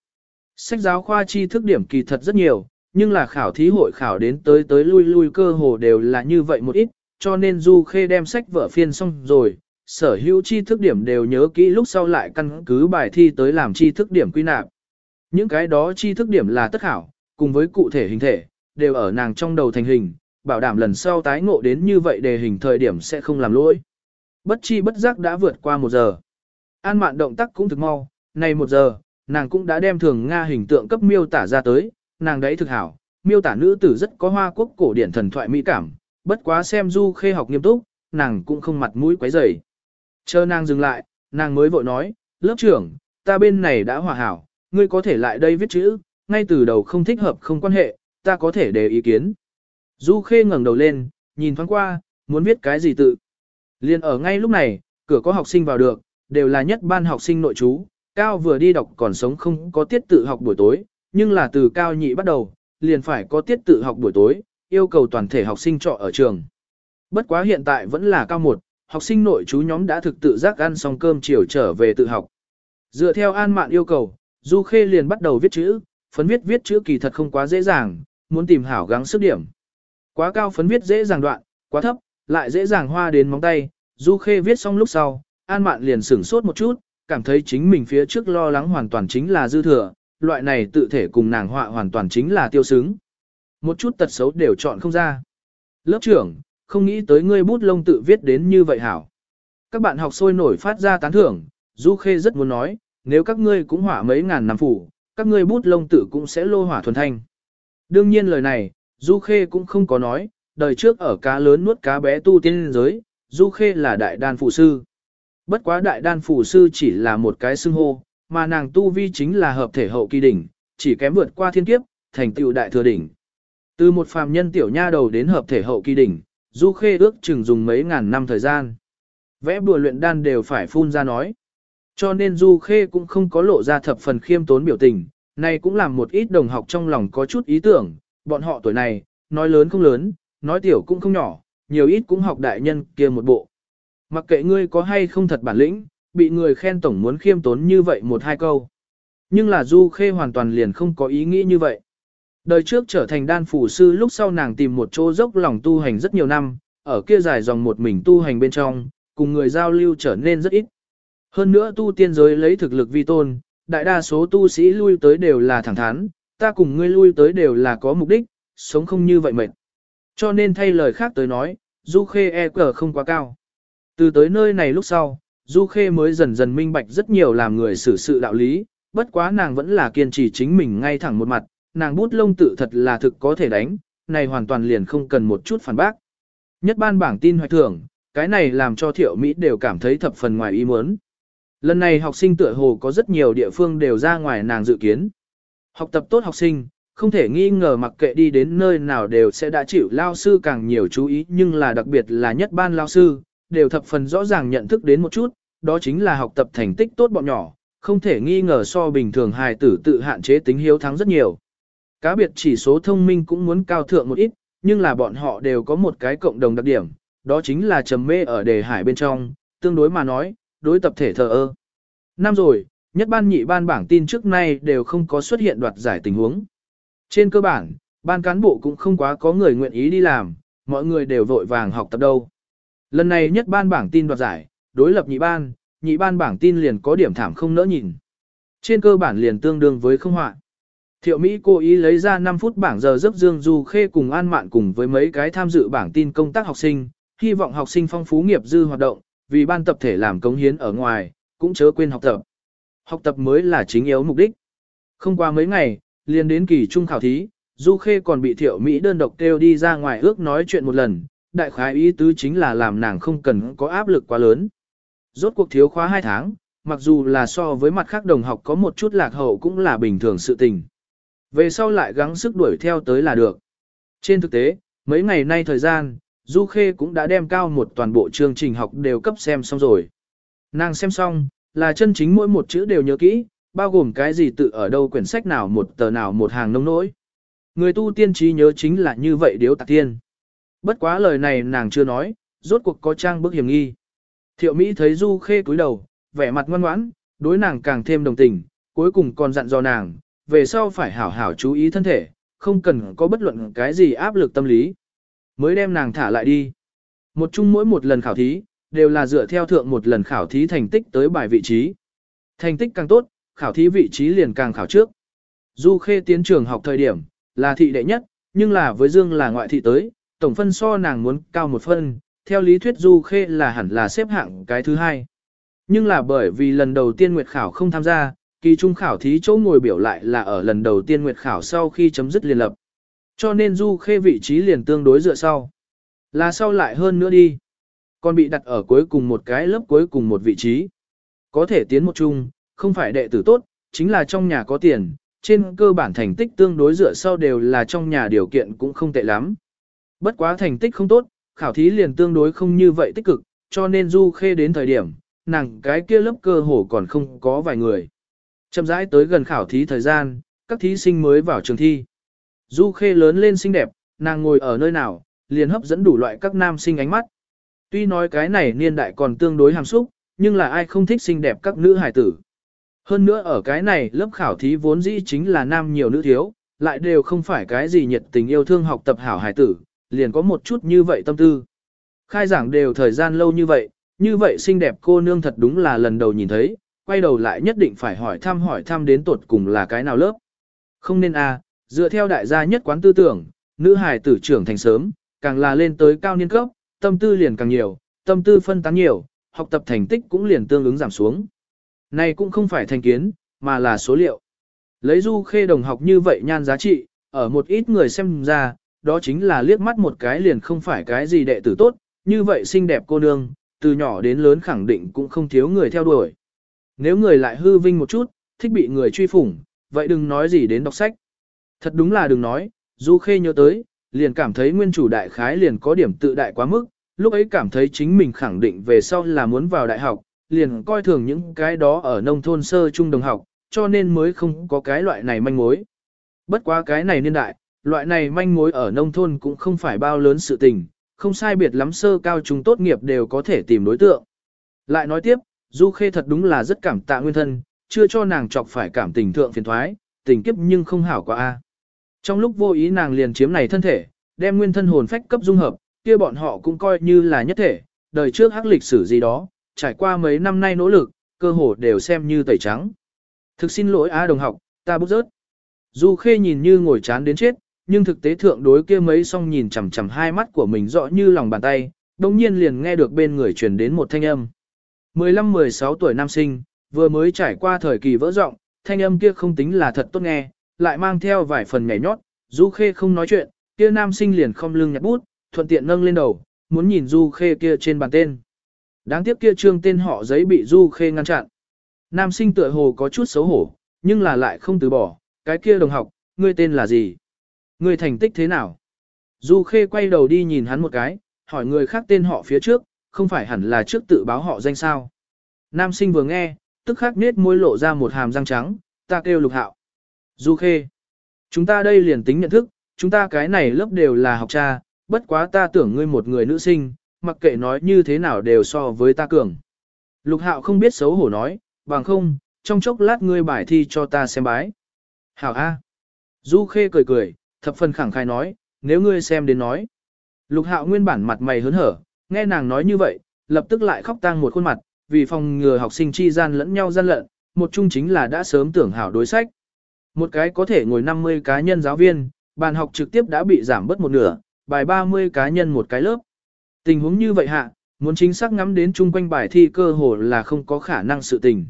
Sách giáo khoa tri thức điểm kỳ thật rất nhiều, nhưng là khảo thí hội khảo đến tới tới lui lui cơ hồ đều là như vậy một ít, cho nên Du Khê đem sách vở phiên xong rồi, sở hữu tri thức điểm đều nhớ kỹ lúc sau lại căn cứ bài thi tới làm tri thức điểm quy nạp. Những cái đó tri thức điểm là tất hảo, cùng với cụ thể hình thể, đều ở nàng trong đầu thành hình, bảo đảm lần sau tái ngộ đến như vậy đề hình thời điểm sẽ không làm lỗi. Bất chi bất giác đã vượt qua một giờ. An mạn động tác cũng thực mau, này một giờ, nàng cũng đã đem thường Nga hình tượng cấp miêu tả ra tới, nàng đấy thực hảo, miêu tả nữ tử rất có hoa quốc cổ điển thần thoại mỹ cảm, bất quá xem du khê học nghiêm túc, nàng cũng không mặt mũi quấy rầy. Chờ nàng dừng lại, nàng mới vội nói, lớp trưởng, ta bên này đã hòa hảo, ngươi có thể lại đây viết chữ, ngay từ đầu không thích hợp không quan hệ, ta có thể đề ý kiến. Du Khê ngẩng đầu lên, nhìn thoáng qua, muốn viết cái gì tự. Liên ở ngay lúc này, cửa có học sinh vào được, đều là nhất ban học sinh nội trú, Cao vừa đi đọc còn sống không có tiết tự học buổi tối, nhưng là từ Cao nhị bắt đầu, liền phải có tiết tự học buổi tối, yêu cầu toàn thể học sinh trọ ở trường. Bất quá hiện tại vẫn là Cao một, học sinh nội trú nhóm đã thực tự giác ăn xong cơm chiều trở về tự học. Dựa theo an mạn yêu cầu, Du Khê liền bắt đầu viết chữ, phấn viết viết chữ kỳ thật không quá dễ dàng, muốn tìm hảo gắng sức điểm. Quá cao phấn viết dễ dàng đoạn, quá thấp, lại dễ dàng hoa đến móng tay, Du Khê viết xong lúc sau, An Mạn liền sửng sốt một chút, cảm thấy chính mình phía trước lo lắng hoàn toàn chính là dư thừa, loại này tự thể cùng nàng họa hoàn toàn chính là tiêu xứng. Một chút tật xấu đều chọn không ra. Lớp trưởng, không nghĩ tới ngươi bút lông tự viết đến như vậy hảo. Các bạn học sôi nổi phát ra tán thưởng, Du Khê rất muốn nói, nếu các ngươi cũng hỏa mấy ngàn năm phủ, các ngươi bút lông tự cũng sẽ lô hỏa thuần thanh. Đương nhiên lời này, Du Khê cũng không có nói, đời trước ở cá lớn nuốt cá bé tu tiên giới, Du Khê là đại đan phụ sư. Bất quá đại đan phụ sư chỉ là một cái xưng hô, mà nàng tu vi chính là hợp thể hậu kỳ đỉnh, chỉ kém vượt qua thiên kiếp, thành tựu đại thừa đỉnh. Từ một phàm nhân tiểu nha đầu đến hợp thể hậu kỳ đỉnh, Du Khê ước chừng dùng mấy ngàn năm thời gian. Vẽ bùa luyện đan đều phải phun ra nói. Cho nên Du Khê cũng không có lộ ra thập phần khiêm tốn biểu tình, này cũng làm một ít đồng học trong lòng có chút ý tưởng, bọn họ tuổi này, nói lớn không lớn, nói tiểu cũng không nhỏ, nhiều ít cũng học đại nhân kia một bộ. Mặc kệ ngươi có hay không thật bản lĩnh, bị người khen tổng muốn khiêm tốn như vậy một hai câu. Nhưng là Du Khê hoàn toàn liền không có ý nghĩ như vậy. Đời trước trở thành đan phủ sư lúc sau nàng tìm một chỗ dốc lòng tu hành rất nhiều năm, ở kia dài dòng một mình tu hành bên trong, cùng người giao lưu trở nên rất ít. Hơn nữa tu tiên giới lấy thực lực vi tôn, đại đa số tu sĩ lui tới đều là thẳng thắn, ta cùng ngươi lui tới đều là có mục đích, sống không như vậy mệt. Cho nên thay lời khác tới nói, Du Khê e cờ không quá cao. Từ tới nơi này lúc sau, Du Khê mới dần dần minh bạch rất nhiều làm người xử sự đạo lý, bất quá nàng vẫn là kiên trì chính mình ngay thẳng một mặt, nàng bút lông tự thật là thực có thể đánh, này hoàn toàn liền không cần một chút phản bác. Nhất ban bảng tin hoạch thưởng, cái này làm cho thiệu Mỹ đều cảm thấy thập phần ngoài ý muốn. Lần này học sinh tựa hồ có rất nhiều địa phương đều ra ngoài nàng dự kiến. Học tập tốt học sinh, không thể nghi ngờ mặc kệ đi đến nơi nào đều sẽ đã chịu lao sư càng nhiều chú ý nhưng là đặc biệt là nhất ban lao sư, đều thập phần rõ ràng nhận thức đến một chút, đó chính là học tập thành tích tốt bọn nhỏ, không thể nghi ngờ so bình thường hài tử tự hạn chế tính hiếu thắng rất nhiều. Cá biệt chỉ số thông minh cũng muốn cao thượng một ít, nhưng là bọn họ đều có một cái cộng đồng đặc điểm, đó chính là trầm mê ở đề hải bên trong, tương đối mà nói, đối tập thể thờ ơ. Năm rồi, nhất ban nhị ban bảng tin trước nay đều không có xuất hiện đoạt giải tình huống. Trên cơ bản, ban cán bộ cũng không quá có người nguyện ý đi làm, mọi người đều vội vàng học tập đâu. Lần này nhất ban bảng tin đoạt giải, đối lập nhị ban, nhị ban bảng tin liền có điểm thảm không nỡ nhìn. Trên cơ bản liền tương đương với không họa. Thiệu Mỹ cố ý lấy ra 5 phút bảng giờ giấc Dương Du Khê cùng An Mạn cùng với mấy cái tham dự bảng tin công tác học sinh, hy vọng học sinh phong phú nghiệp dư hoạt động, vì ban tập thể làm cống hiến ở ngoài, cũng chớ quên học tập. Học tập mới là chính yếu mục đích. Không qua mấy ngày, liền đến kỳ trung khảo thí, Du Khê còn bị Thiệu Mỹ đơn độc kêu đi ra ngoài ước nói chuyện một lần, đại khái ý tứ chính là làm nàng không cần có áp lực quá lớn. Rốt cuộc thiếu khóa 2 tháng, mặc dù là so với mặt khác đồng học có một chút lạc hậu cũng là bình thường sự tình. Về sau lại gắng sức đuổi theo tới là được. Trên thực tế, mấy ngày nay thời gian, Du Khê cũng đã đem cao một toàn bộ chương trình học đều cấp xem xong rồi. Nàng xem xong, là chân chính mỗi một chữ đều nhớ kỹ, bao gồm cái gì tự ở đâu quyển sách nào một tờ nào một hàng nông nỗi. Người tu tiên trí nhớ chính là như vậy điếu tạc tiên. Bất quá lời này nàng chưa nói, rốt cuộc có trang bức hiểm nghi. Thiệu Mỹ thấy Du Khê cúi đầu, vẻ mặt ngoan ngoãn, đối nàng càng thêm đồng tình, cuối cùng còn dặn dò nàng, về sau phải hảo hảo chú ý thân thể, không cần có bất luận cái gì áp lực tâm lý. Mới đem nàng thả lại đi. Một chung mỗi một lần khảo thí, đều là dựa theo thượng một lần khảo thí thành tích tới bài vị trí. Thành tích càng tốt, khảo thí vị trí liền càng khảo trước. Du Khê tiến trường học thời điểm, là thị đệ nhất, nhưng là với Dương là ngoại thị tới, tổng phân so nàng muốn cao một phân, theo lý thuyết Du Khê là hẳn là xếp hạng cái thứ hai. Nhưng là bởi vì lần đầu tiên Nguyệt Khảo không tham gia, kỳ trung khảo thí chỗ ngồi biểu lại là ở lần đầu tiên Nguyệt Khảo sau khi chấm dứt liên lập. Cho nên Du Khê vị trí liền tương đối dựa sau. Là sau lại hơn nữa đi. Còn bị đặt ở cuối cùng một cái lớp cuối cùng một vị trí. Có thể tiến một chung, không phải đệ tử tốt, chính là trong nhà có tiền, trên cơ bản thành tích tương đối dựa sau đều là trong nhà điều kiện cũng không tệ lắm. Bất quá thành tích không tốt, khảo thí liền tương đối không như vậy tích cực, cho nên Du Khê đến thời điểm, nàng cái kia lớp cơ hồ còn không có vài người. Chậm rãi tới gần khảo thí thời gian, các thí sinh mới vào trường thi. Du Khê lớn lên xinh đẹp, nàng ngồi ở nơi nào, liền hấp dẫn đủ loại các nam sinh ánh mắt. Tuy nói cái này niên đại còn tương đối hàm xúc, nhưng là ai không thích xinh đẹp các nữ hài tử. Hơn nữa ở cái này lớp khảo thí vốn dĩ chính là nam nhiều nữ thiếu, lại đều không phải cái gì nhiệt tình yêu thương học tập hảo hài tử, liền có một chút như vậy tâm tư. Khai giảng đều thời gian lâu như vậy, như vậy xinh đẹp cô nương thật đúng là lần đầu nhìn thấy, quay đầu lại nhất định phải hỏi thăm hỏi thăm đến tột cùng là cái nào lớp. Không nên à, dựa theo đại gia nhất quán tư tưởng, nữ hài tử trưởng thành sớm, càng là lên tới cao niên cấp, tâm tư liền càng nhiều, tâm tư phân tán nhiều, học tập thành tích cũng liền tương ứng giảm xuống. Này cũng không phải thành kiến, mà là số liệu. Lấy du khê đồng học như vậy nhan giá trị, ở một ít người xem ra, đó chính là liếc mắt một cái liền không phải cái gì đệ tử tốt, như vậy xinh đẹp cô nương, từ nhỏ đến lớn khẳng định cũng không thiếu người theo đuổi. Nếu người lại hư vinh một chút, thích bị người truy phủng, vậy đừng nói gì đến đọc sách. Thật đúng là đừng nói, Du Khê nhớ tới, liền cảm thấy nguyên chủ đại khái liền có điểm tự đại quá mức, lúc ấy cảm thấy chính mình khẳng định về sau là muốn vào đại học, liền coi thường những cái đó ở nông thôn sơ trung đồng học, cho nên mới không có cái loại này manh mối. Bất quá cái này niên đại, loại này manh mối ở nông thôn cũng không phải bao lớn sự tình, không sai biệt lắm sơ cao trung tốt nghiệp đều có thể tìm đối tượng. Lại nói tiếp, Du Khê thật đúng là rất cảm tạ nguyên thân, chưa cho nàng chọc phải cảm tình thượng phiền thoái, tình kiếp nhưng không hảo quá a. Trong lúc vô ý nàng liền chiếm này thân thể, đem nguyên thân hồn phách cấp dung hợp, kia bọn họ cũng coi như là nhất thể, đời trước hắc lịch sử gì đó, trải qua mấy năm nay nỗ lực, cơ hồ đều xem như tẩy trắng. Thực xin lỗi á đồng học, ta bút rớt. Du Khê nhìn như ngồi chán đến chết, nhưng thực tế thượng đối kia mấy song nhìn chằm chằm hai mắt của mình rõ như lòng bàn tay, đồng nhiên liền nghe được bên người truyền đến một thanh âm. 15-16 tuổi nam sinh, vừa mới trải qua thời kỳ vỡ rộng, thanh âm kia không tính là thật tốt nghe, lại mang theo vài phần nhảy nhót, Du Khê không nói chuyện, kia nam sinh liền không lưng nhặt bút, thuận tiện nâng lên đầu, muốn nhìn Du Khê kia trên bàn tên. Đáng tiếc kia trương tên họ giấy bị Du Khê ngăn chặn. Nam sinh tựa hồ có chút xấu hổ, nhưng là lại không từ bỏ, cái kia đồng học, ngươi tên là gì? Ngươi thành tích thế nào? Du Khê quay đầu đi nhìn hắn một cái, hỏi người khác tên họ phía trước, không phải hẳn là trước tự báo họ danh sao. Nam sinh vừa nghe, tức khắc nết môi lộ ra một hàm răng trắng, ta kêu lục hạo. Du Khê, chúng ta đây liền tính nhận thức, chúng ta cái này lớp đều là học cha, bất quá ta tưởng ngươi một người nữ sinh, mặc kệ nói như thế nào đều so với ta cường. Lục hạo không biết xấu hổ nói, bằng không, trong chốc lát ngươi bài thi cho ta xem bái. Hảo A. Du Khê cười cười, thập phần khẳng khai nói, nếu ngươi xem đến nói. Lục hạo nguyên bản mặt mày hớn hở, nghe nàng nói như vậy, lập tức lại khóc tang một khuôn mặt, vì phòng ngừa học sinh chi gian lẫn nhau gian lận, một chung chính là đã sớm tưởng hảo đối sách. Một cái có thể ngồi 50 cá nhân giáo viên, bàn học trực tiếp đã bị giảm bớt một nửa, bài 30 cá nhân một cái lớp. Tình huống như vậy hạ, muốn chính xác ngắm đến chung quanh bài thi cơ hồ là không có khả năng sự tình.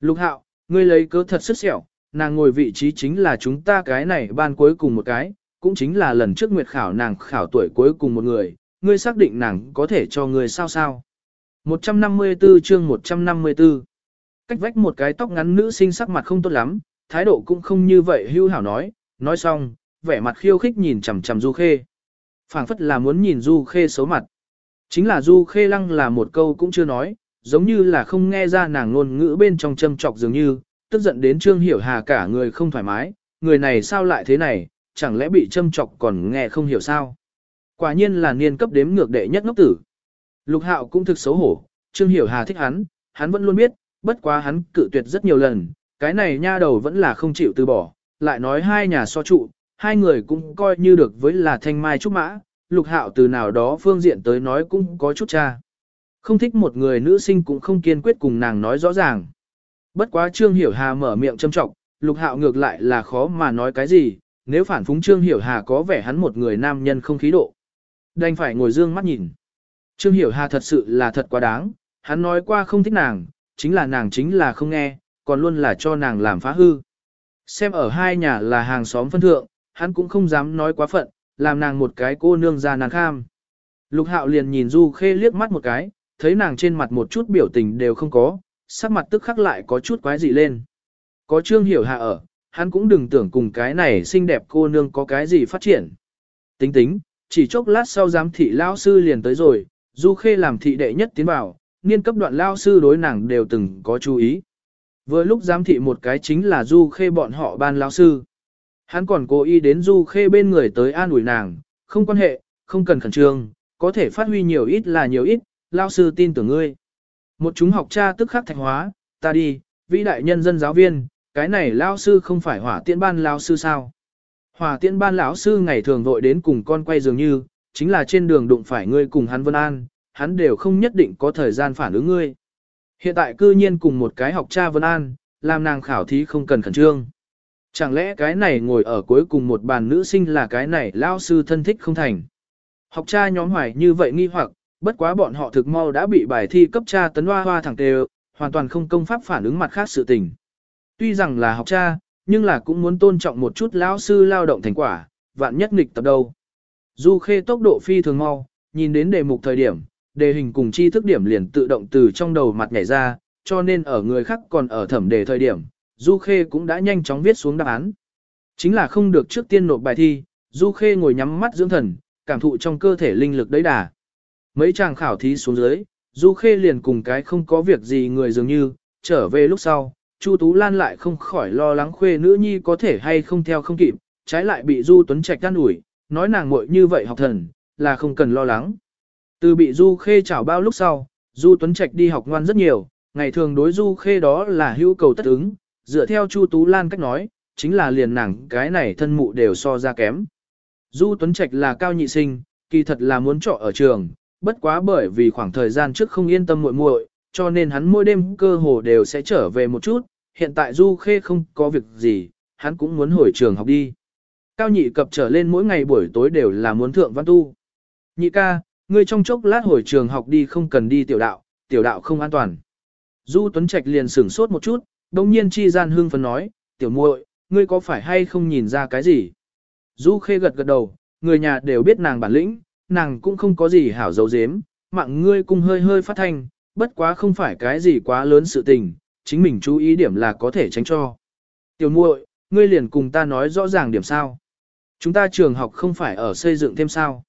Lục hạo, ngươi lấy cớ thật sức sẹo, nàng ngồi vị trí chính là chúng ta cái này ban cuối cùng một cái, cũng chính là lần trước nguyệt khảo nàng khảo tuổi cuối cùng một người, ngươi xác định nàng có thể cho ngươi sao sao. 154 chương 154 Cách vách một cái tóc ngắn nữ sinh sắc mặt không tốt lắm, thái độ cũng không như vậy hưu hảo nói, nói xong, vẻ mặt khiêu khích nhìn chằm chằm Du Khê. phảng phất là muốn nhìn Du Khê xấu mặt. Chính là Du Khê lăng là một câu cũng chưa nói, giống như là không nghe ra nàng ngôn ngữ bên trong châm trọc dường như, tức giận đến Trương Hiểu Hà cả người không thoải mái, người này sao lại thế này, chẳng lẽ bị châm trọc còn nghe không hiểu sao. Quả nhiên là niên cấp đếm ngược đệ nhất ngốc tử. Lục Hạo cũng thực xấu hổ, Trương Hiểu Hà thích hắn, hắn vẫn luôn biết, bất quá hắn cự tuyệt rất nhiều lần, cái này nha đầu vẫn là không chịu từ bỏ, lại nói hai nhà so trụ, hai người cũng coi như được với là thanh mai trúc mã, Lục Hạo từ nào đó phương diện tới nói cũng có chút cha. Không thích một người nữ sinh cũng không kiên quyết cùng nàng nói rõ ràng. Bất quá Trương Hiểu Hà mở miệng châm trọng, Lục Hạo ngược lại là khó mà nói cái gì, nếu phản phúng Trương Hiểu Hà có vẻ hắn một người nam nhân không khí độ. Đành phải ngồi dương mắt nhìn. Trương Hiểu Hà thật sự là thật quá đáng, hắn nói qua không thích nàng, chính là nàng chính là không nghe, còn luôn là cho nàng làm phá hư. Xem ở hai nhà là hàng xóm phân thượng, hắn cũng không dám nói quá phận, làm nàng một cái cô nương ra nàng kham. Lục hạo liền nhìn Du Khê liếc mắt một cái, thấy nàng trên mặt một chút biểu tình đều không có, sắc mặt tức khắc lại có chút quái dị lên. Có Trương Hiểu hạ ở, hắn cũng đừng tưởng cùng cái này xinh đẹp cô nương có cái gì phát triển. Tính tính, chỉ chốc lát sau giám thị lao sư liền tới rồi, Du Khê làm thị đệ nhất tiến vào, niên cấp đoạn lao sư đối nàng đều từng có chú ý. Vừa lúc giám thị một cái chính là Du Khê bọn họ ban lão sư. Hắn còn cố ý đến Du Khê bên người tới an ủi nàng, không quan hệ, không cần khẩn trương, có thể phát huy nhiều ít là nhiều ít, lão sư tin tưởng ngươi. Một chúng học cha tức khắc thạch hóa, ta đi, vĩ đại nhân dân giáo viên, cái này lão sư không phải hỏa tiễn ban lão sư sao. Hỏa tiễn ban lão sư ngày thường vội đến cùng con quay dường như, chính là trên đường đụng phải ngươi cùng hắn vân an, hắn đều không nhất định có thời gian phản ứng ngươi. Hiện tại cư nhiên cùng một cái học cha vân an, làm nàng khảo thí không cần khẩn trương. Chẳng lẽ cái này ngồi ở cuối cùng một bàn nữ sinh là cái này lao sư thân thích không thành. Học cha nhóm hoài như vậy nghi hoặc, bất quá bọn họ thực mau đã bị bài thi cấp cha tấn hoa hoa thẳng tề, hoàn toàn không công pháp phản ứng mặt khác sự tình. Tuy rằng là học cha, nhưng là cũng muốn tôn trọng một chút lão sư lao động thành quả, vạn nhất nghịch tập đâu. Du khê tốc độ phi thường mau, nhìn đến đề mục thời điểm, đề hình cùng chi thức điểm liền tự động từ trong đầu mặt nhảy ra, cho nên ở người khác còn ở thẩm đề thời điểm, Du Khê cũng đã nhanh chóng viết xuống đáp án. Chính là không được trước tiên nộp bài thi, Du Khê ngồi nhắm mắt dưỡng thần, cảm thụ trong cơ thể linh lực đấy đà. Mấy chàng khảo thí xuống dưới, Du Khê liền cùng cái không có việc gì người dường như, trở về lúc sau, Chu Tú Lan lại không khỏi lo lắng khuê nữ nhi có thể hay không theo không kịp, trái lại bị Du Tuấn Trạch đan ủi, nói nàng muội như vậy học thần, là không cần lo lắng. Từ bị Du Khê chảo bao lúc sau, Du Tuấn Trạch đi học ngoan rất nhiều, ngày thường đối Du Khê đó là hữu cầu tất ứng, dựa theo Chu Tú Lan cách nói, chính là liền nàng cái này thân mụ đều so ra kém. Du Tuấn Trạch là cao nhị sinh, kỳ thật là muốn trọ ở trường, bất quá bởi vì khoảng thời gian trước không yên tâm muội muội, cho nên hắn mỗi đêm cơ hồ đều sẽ trở về một chút, hiện tại Du Khê không có việc gì, hắn cũng muốn hồi trường học đi. Cao nhị cập trở lên mỗi ngày buổi tối đều là muốn thượng văn tu. Nhị ca, ngươi trong chốc lát hồi trường học đi không cần đi tiểu đạo, tiểu đạo không an toàn. Du Tuấn Trạch liền sửng sốt một chút, đồng nhiên chi gian hương phấn nói, tiểu muội, ngươi có phải hay không nhìn ra cái gì? Du Khê gật gật đầu, người nhà đều biết nàng bản lĩnh, nàng cũng không có gì hảo dấu dếm, mạng ngươi cũng hơi hơi phát thanh, bất quá không phải cái gì quá lớn sự tình, chính mình chú ý điểm là có thể tránh cho. Tiểu muội, ngươi liền cùng ta nói rõ ràng điểm sao. Chúng ta trường học không phải ở xây dựng thêm sao.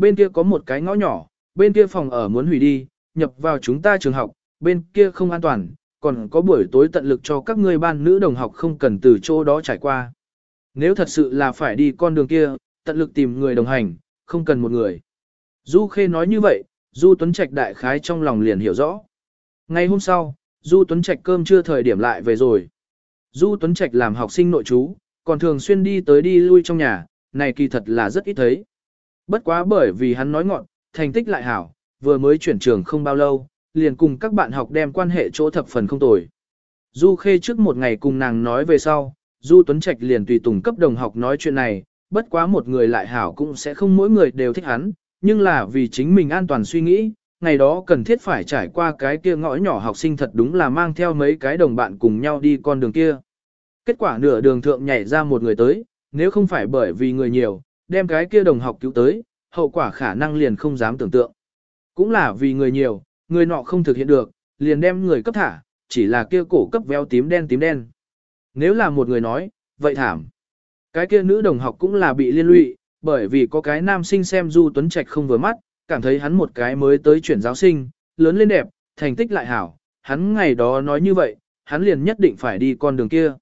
Bên kia có một cái ngõ nhỏ, bên kia phòng ở muốn hủy đi, nhập vào chúng ta trường học, bên kia không an toàn, còn có buổi tối tận lực cho các ngươi ban nữ đồng học không cần từ chỗ đó trải qua. Nếu thật sự là phải đi con đường kia, tận lực tìm người đồng hành, không cần một người. Du Khê nói như vậy, Du Tuấn Trạch đại khái trong lòng liền hiểu rõ. Ngày hôm sau, Du Tuấn Trạch cơm chưa thời điểm lại về rồi. Du Tuấn Trạch làm học sinh nội trú, còn thường xuyên đi tới đi lui trong nhà, này kỳ thật là rất ít thấy. Bất quá bởi vì hắn nói ngọn, thành tích lại hảo, vừa mới chuyển trường không bao lâu, liền cùng các bạn học đem quan hệ chỗ thập phần không tồi. Du Khê trước một ngày cùng nàng nói về sau, Du Tuấn Trạch liền tùy tùng cấp đồng học nói chuyện này, bất quá một người lại hảo cũng sẽ không mỗi người đều thích hắn, nhưng là vì chính mình an toàn suy nghĩ, ngày đó cần thiết phải trải qua cái kia ngõ nhỏ học sinh thật đúng là mang theo mấy cái đồng bạn cùng nhau đi con đường kia. Kết quả nửa đường thượng nhảy ra một người tới, nếu không phải bởi vì người nhiều, đem cái kia đồng học cứu tới, hậu quả khả năng liền không dám tưởng tượng. Cũng là vì người nhiều, người nọ không thực hiện được, liền đem người cấp thả, chỉ là kia cổ cấp véo tím đen tím đen. Nếu là một người nói, vậy thảm. Cái kia nữ đồng học cũng là bị liên lụy, bởi vì có cái nam sinh xem Du Tuấn Trạch không vừa mắt, cảm thấy hắn một cái mới tới chuyển giáo sinh, lớn lên đẹp, thành tích lại hảo, hắn ngày đó nói như vậy, hắn liền nhất định phải đi con đường kia.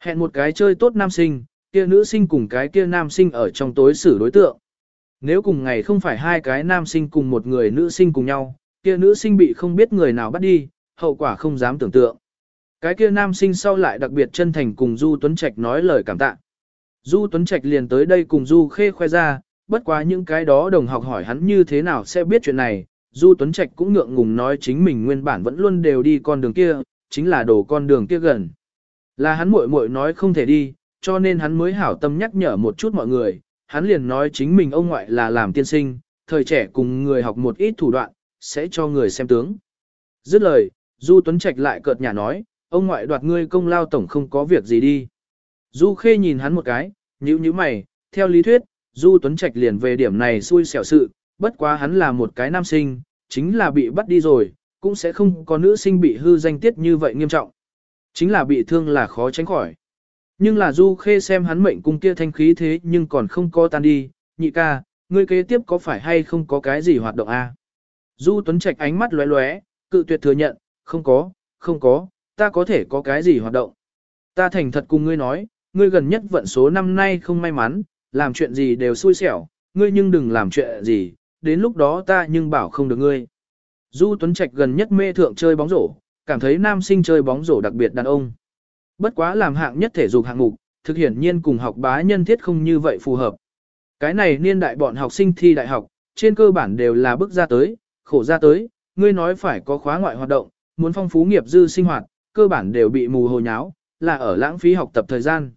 Hẹn một cái chơi tốt nam sinh, kia nữ sinh cùng cái kia nam sinh ở trong tối xử đối tượng. Nếu cùng ngày không phải hai cái nam sinh cùng một người nữ sinh cùng nhau, kia nữ sinh bị không biết người nào bắt đi, hậu quả không dám tưởng tượng. Cái kia nam sinh sau lại đặc biệt chân thành cùng Du Tuấn Trạch nói lời cảm tạ. Du Tuấn Trạch liền tới đây cùng Du Khê khoe ra, bất quá những cái đó đồng học hỏi hắn như thế nào sẽ biết chuyện này, Du Tuấn Trạch cũng ngượng ngùng nói chính mình nguyên bản vẫn luôn đều đi con đường kia, chính là đổ con đường kia gần. Là hắn muội muội nói không thể đi, cho nên hắn mới hảo tâm nhắc nhở một chút mọi người, hắn liền nói chính mình ông ngoại là làm tiên sinh, thời trẻ cùng người học một ít thủ đoạn, sẽ cho người xem tướng. Dứt lời, Du Tuấn Trạch lại cợt nhà nói, ông ngoại đoạt ngươi công lao tổng không có việc gì đi. Du Khê nhìn hắn một cái, nhíu nhíu mày, theo lý thuyết, Du Tuấn Trạch liền về điểm này xui xẻo sự, bất quá hắn là một cái nam sinh, chính là bị bắt đi rồi, cũng sẽ không có nữ sinh bị hư danh tiết như vậy nghiêm trọng. Chính là bị thương là khó tránh khỏi. Nhưng là Du Khê xem hắn mệnh cung kia thanh khí thế nhưng còn không có tan đi, nhị ca, ngươi kế tiếp có phải hay không có cái gì hoạt động a? Du Tuấn Trạch ánh mắt lóe lóe, cự tuyệt thừa nhận, không có, không có, ta có thể có cái gì hoạt động. Ta thành thật cùng ngươi nói, ngươi gần nhất vận số năm nay không may mắn, làm chuyện gì đều xui xẻo, ngươi nhưng đừng làm chuyện gì, đến lúc đó ta nhưng bảo không được ngươi. Du Tuấn Trạch gần nhất mê thượng chơi bóng rổ, cảm thấy nam sinh chơi bóng rổ đặc biệt đàn ông. Bất quá làm hạng nhất thể dục hạng mục, thực hiển nhiên cùng học bá nhân thiết không như vậy phù hợp. Cái này niên đại bọn học sinh thi đại học, trên cơ bản đều là bước ra tới, khổ ra tới, ngươi nói phải có khóa ngoại hoạt động, muốn phong phú nghiệp dư sinh hoạt, cơ bản đều bị mù hồ nháo, là ở lãng phí học tập thời gian.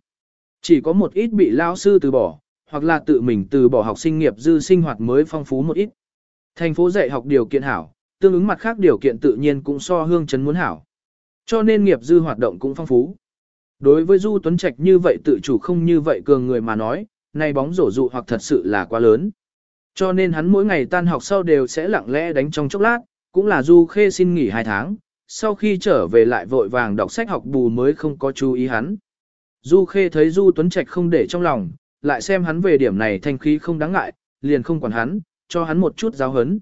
Chỉ có một ít bị lao sư từ bỏ, hoặc là tự mình từ bỏ học sinh nghiệp dư sinh hoạt mới phong phú một ít. Thành phố dạy học điều kiện hảo, tương ứng mặt khác điều kiện tự nhiên cũng so hương chấn muốn hảo. Cho nên nghiệp dư hoạt động cũng phong phú. Đối với Du Tuấn Trạch như vậy tự chủ không như vậy cường người mà nói, nay bóng rổ dụ hoặc thật sự là quá lớn. Cho nên hắn mỗi ngày tan học sau đều sẽ lặng lẽ đánh trong chốc lát, cũng là Du Khê xin nghỉ 2 tháng, sau khi trở về lại vội vàng đọc sách học bù mới không có chú ý hắn. Du Khê thấy Du Tuấn Trạch không để trong lòng, lại xem hắn về điểm này thanh khí không đáng ngại, liền không quản hắn, cho hắn một chút giáo hấn.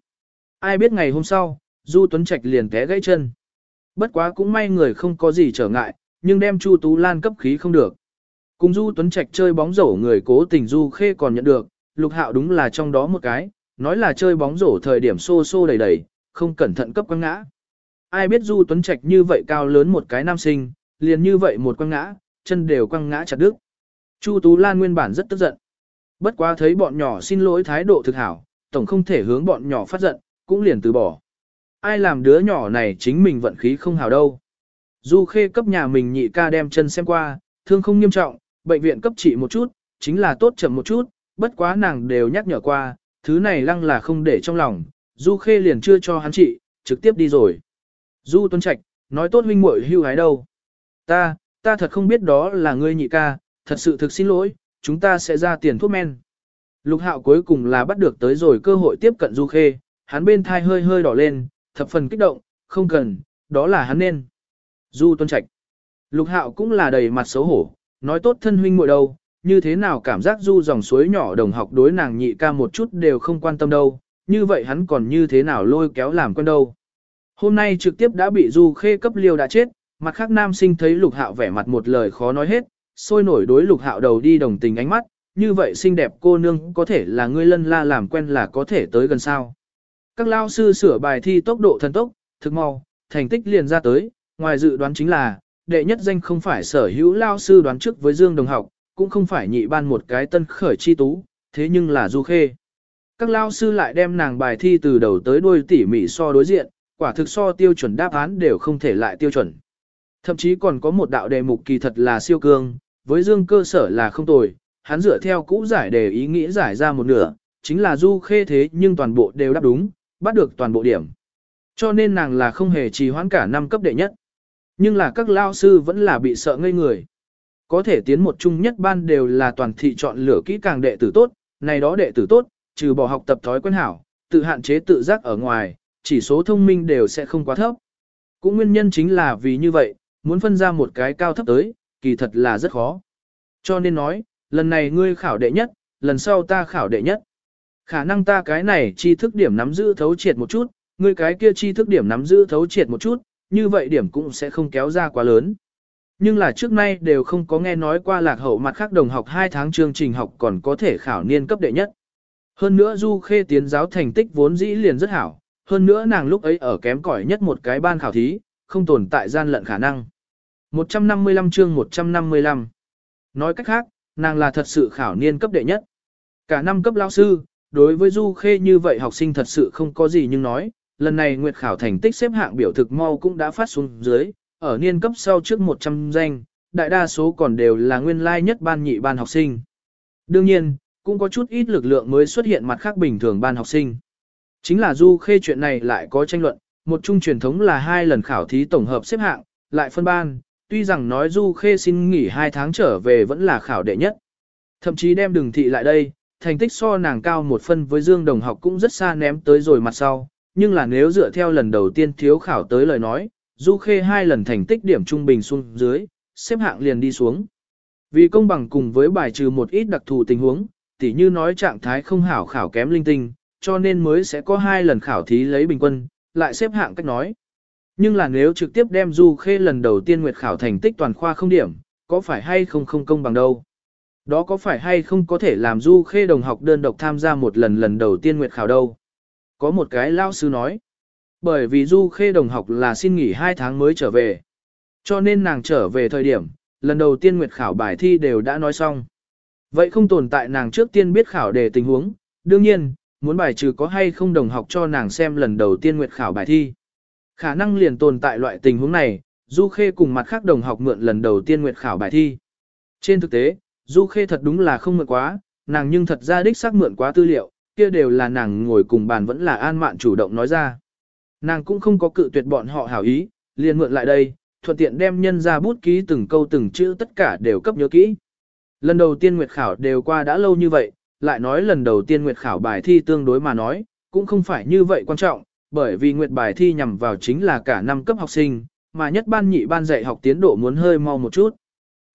Ai biết ngày hôm sau, Du Tuấn Trạch liền té gãy chân. Bất quá cũng may người không có gì trở ngại, nhưng đem Chu Tú Lan cấp khí không được. Cùng Du Tuấn Trạch chơi bóng rổ người cố tình Du Khê còn nhận được, Lục Hạo đúng là trong đó một cái, nói là chơi bóng rổ thời điểm xô xô đầy đầy, không cẩn thận cấp quăng ngã. Ai biết Du Tuấn Trạch như vậy cao lớn một cái nam sinh, liền như vậy một quăng ngã, chân đều quăng ngã chặt đứt. Chu Tú Lan nguyên bản rất tức giận. Bất quá thấy bọn nhỏ xin lỗi thái độ thực hảo, tổng không thể hướng bọn nhỏ phát giận, cũng liền từ bỏ. Ai làm đứa nhỏ này chính mình vận khí không hảo đâu. Du khê cấp nhà mình nhị ca đem chân xem qua, thương không nghiêm trọng, bệnh viện cấp trị một chút, chính là tốt chậm một chút, bất quá nàng đều nhắc nhở qua, thứ này lăng là không để trong lòng, Du khê liền chưa cho hắn trị, trực tiếp đi rồi. Du Tuấn trạch, nói tốt huynh muội hưu hái đâu. Ta, ta thật không biết đó là ngươi nhị ca, thật sự thực xin lỗi, chúng ta sẽ ra tiền thuốc men. Lục hạo cuối cùng là bắt được tới rồi cơ hội tiếp cận Du khê, hắn bên thai hơi hơi đỏ lên, thập phần kích động, không cần, đó là hắn nên. Du tuân trạch. Lục hạo cũng là đầy mặt xấu hổ, nói tốt thân huynh muội đâu, như thế nào cảm giác du dòng suối nhỏ đồng học đối nàng nhị ca một chút đều không quan tâm đâu, như vậy hắn còn như thế nào lôi kéo làm quen đâu. Hôm nay trực tiếp đã bị du khê cấp liêu đã chết, mặt khác nam sinh thấy lục hạo vẻ mặt một lời khó nói hết, sôi nổi đối lục hạo đầu đi đồng tình ánh mắt, như vậy xinh đẹp cô nương có thể là ngươi lân la làm quen là có thể tới gần sao. Các lao sư sửa bài thi tốc độ thần tốc, thực mau, thành tích liền ra tới, ngoài dự đoán chính là, đệ nhất danh không phải sở hữu lao sư đoán trước với Dương Đồng học, cũng không phải nhị ban một cái tân khởi chi tú, thế nhưng là du khê. Các lao sư lại đem nàng bài thi từ đầu tới đuôi tỉ mỉ so đối diện, quả thực so tiêu chuẩn đáp án đều không thể lại tiêu chuẩn. Thậm chí còn có một đạo đề mục kỳ thật là siêu cương, với Dương cơ sở là không tồi, hắn dựa theo cũ giải đề ý nghĩ giải ra một nửa, chính là du khê thế nhưng toàn bộ đều đáp đúng, bắt được toàn bộ điểm. Cho nên nàng là không hề trì hoãn cả năm cấp đệ nhất. Nhưng là các lao sư vẫn là bị sợ ngây người. Có thể tiến một chung nhất ban đều là toàn thị chọn lựa kỹ càng đệ tử tốt, này đó đệ tử tốt, trừ bỏ học tập thói quen hảo, tự hạn chế tự giác ở ngoài, chỉ số thông minh đều sẽ không quá thấp. Cũng nguyên nhân chính là vì như vậy, muốn phân ra một cái cao thấp tới, kỳ thật là rất khó. Cho nên nói, lần này ngươi khảo đệ nhất, lần sau ta khảo đệ nhất. Khả năng ta cái này tri thức điểm nắm giữ thấu triệt một chút, ngươi cái kia tri thức điểm nắm giữ thấu triệt một chút, như vậy điểm cũng sẽ không kéo ra quá lớn. Nhưng là trước nay đều không có nghe nói qua lạc hậu mặt khác đồng học 2 tháng chương trình học còn có thể khảo niên cấp đệ nhất. Hơn nữa Du Khê tiến giáo thành tích vốn dĩ liền rất hảo, hơn nữa nàng lúc ấy ở kém cỏi nhất một cái ban khảo thí, không tồn tại gian lận khả năng. 155 chương 155 Nói cách khác, nàng là thật sự khảo niên cấp đệ nhất. Cả năm cấp lao sư, đối với Du Khê như vậy học sinh thật sự không có gì nhưng nói, lần này nguyệt khảo thành tích xếp hạng biểu thực mau cũng đã phát xuống dưới, ở niên cấp sau trước 100 danh, đại đa số còn đều là nguyên lai nhất ban nhị ban học sinh. Đương nhiên, cũng có chút ít lực lượng mới xuất hiện mặt khác bình thường ban học sinh. Chính là Du Khê chuyện này lại có tranh luận, một chung truyền thống là hai lần khảo thí tổng hợp xếp hạng, lại phân ban, tuy rằng nói Du Khê xin nghỉ hai tháng trở về vẫn là khảo đệ nhất. Thậm chí đem đường thị lại đây, thành tích so nàng cao một phân với Dương Đồng học cũng rất xa ném tới rồi mặt sau, nhưng là nếu dựa theo lần đầu tiên thiếu khảo tới lời nói, Du Khê hai lần thành tích điểm trung bình xuống dưới, xếp hạng liền đi xuống. Vì công bằng cùng với bài trừ một ít đặc thù tình huống, tỉ như nói trạng thái không hảo khảo kém linh tinh, cho nên mới sẽ có hai lần khảo thí lấy bình quân, lại xếp hạng cách nói. Nhưng là nếu trực tiếp đem Du Khê lần đầu tiên nguyệt khảo thành tích toàn khoa không điểm, có phải hay không không công bằng đâu. Đó có phải hay không có thể làm Du Khê đồng học đơn độc tham gia một lần lần đầu tiên nguyệt khảo đâu. Có một cái lao sư nói. Bởi vì Du Khê đồng học là xin nghỉ 2 tháng mới trở về. Cho nên nàng trở về thời điểm, lần đầu tiên nguyệt khảo bài thi đều đã nói xong. Vậy không tồn tại nàng trước tiên biết khảo đề tình huống, đương nhiên, muốn bài trừ có hay không đồng học cho nàng xem lần đầu tiên nguyệt khảo bài thi. Khả năng liền tồn tại loại tình huống này, Du Khê cùng mặt khác đồng học mượn lần đầu tiên nguyệt khảo bài thi. Trên thực tế, Du Khê thật đúng là không mượn quá, nàng nhưng thật ra đích xác mượn quá tư liệu, kia đều là nàng ngồi cùng bàn vẫn là an mạn chủ động nói ra. Nàng cũng không có cự tuyệt bọn họ hảo ý, liền mượn lại đây, thuận tiện đem nhân ra bút ký từng câu từng chữ tất cả đều cấp nhớ kỹ. Lần đầu tiên nguyệt khảo đều qua đã lâu như vậy, lại nói lần đầu tiên nguyệt khảo bài thi tương đối mà nói, cũng không phải như vậy quan trọng, bởi vì nguyệt bài thi nhằm vào chính là cả năm cấp học sinh, mà nhất ban nhị ban dạy học tiến độ muốn hơi mau một chút.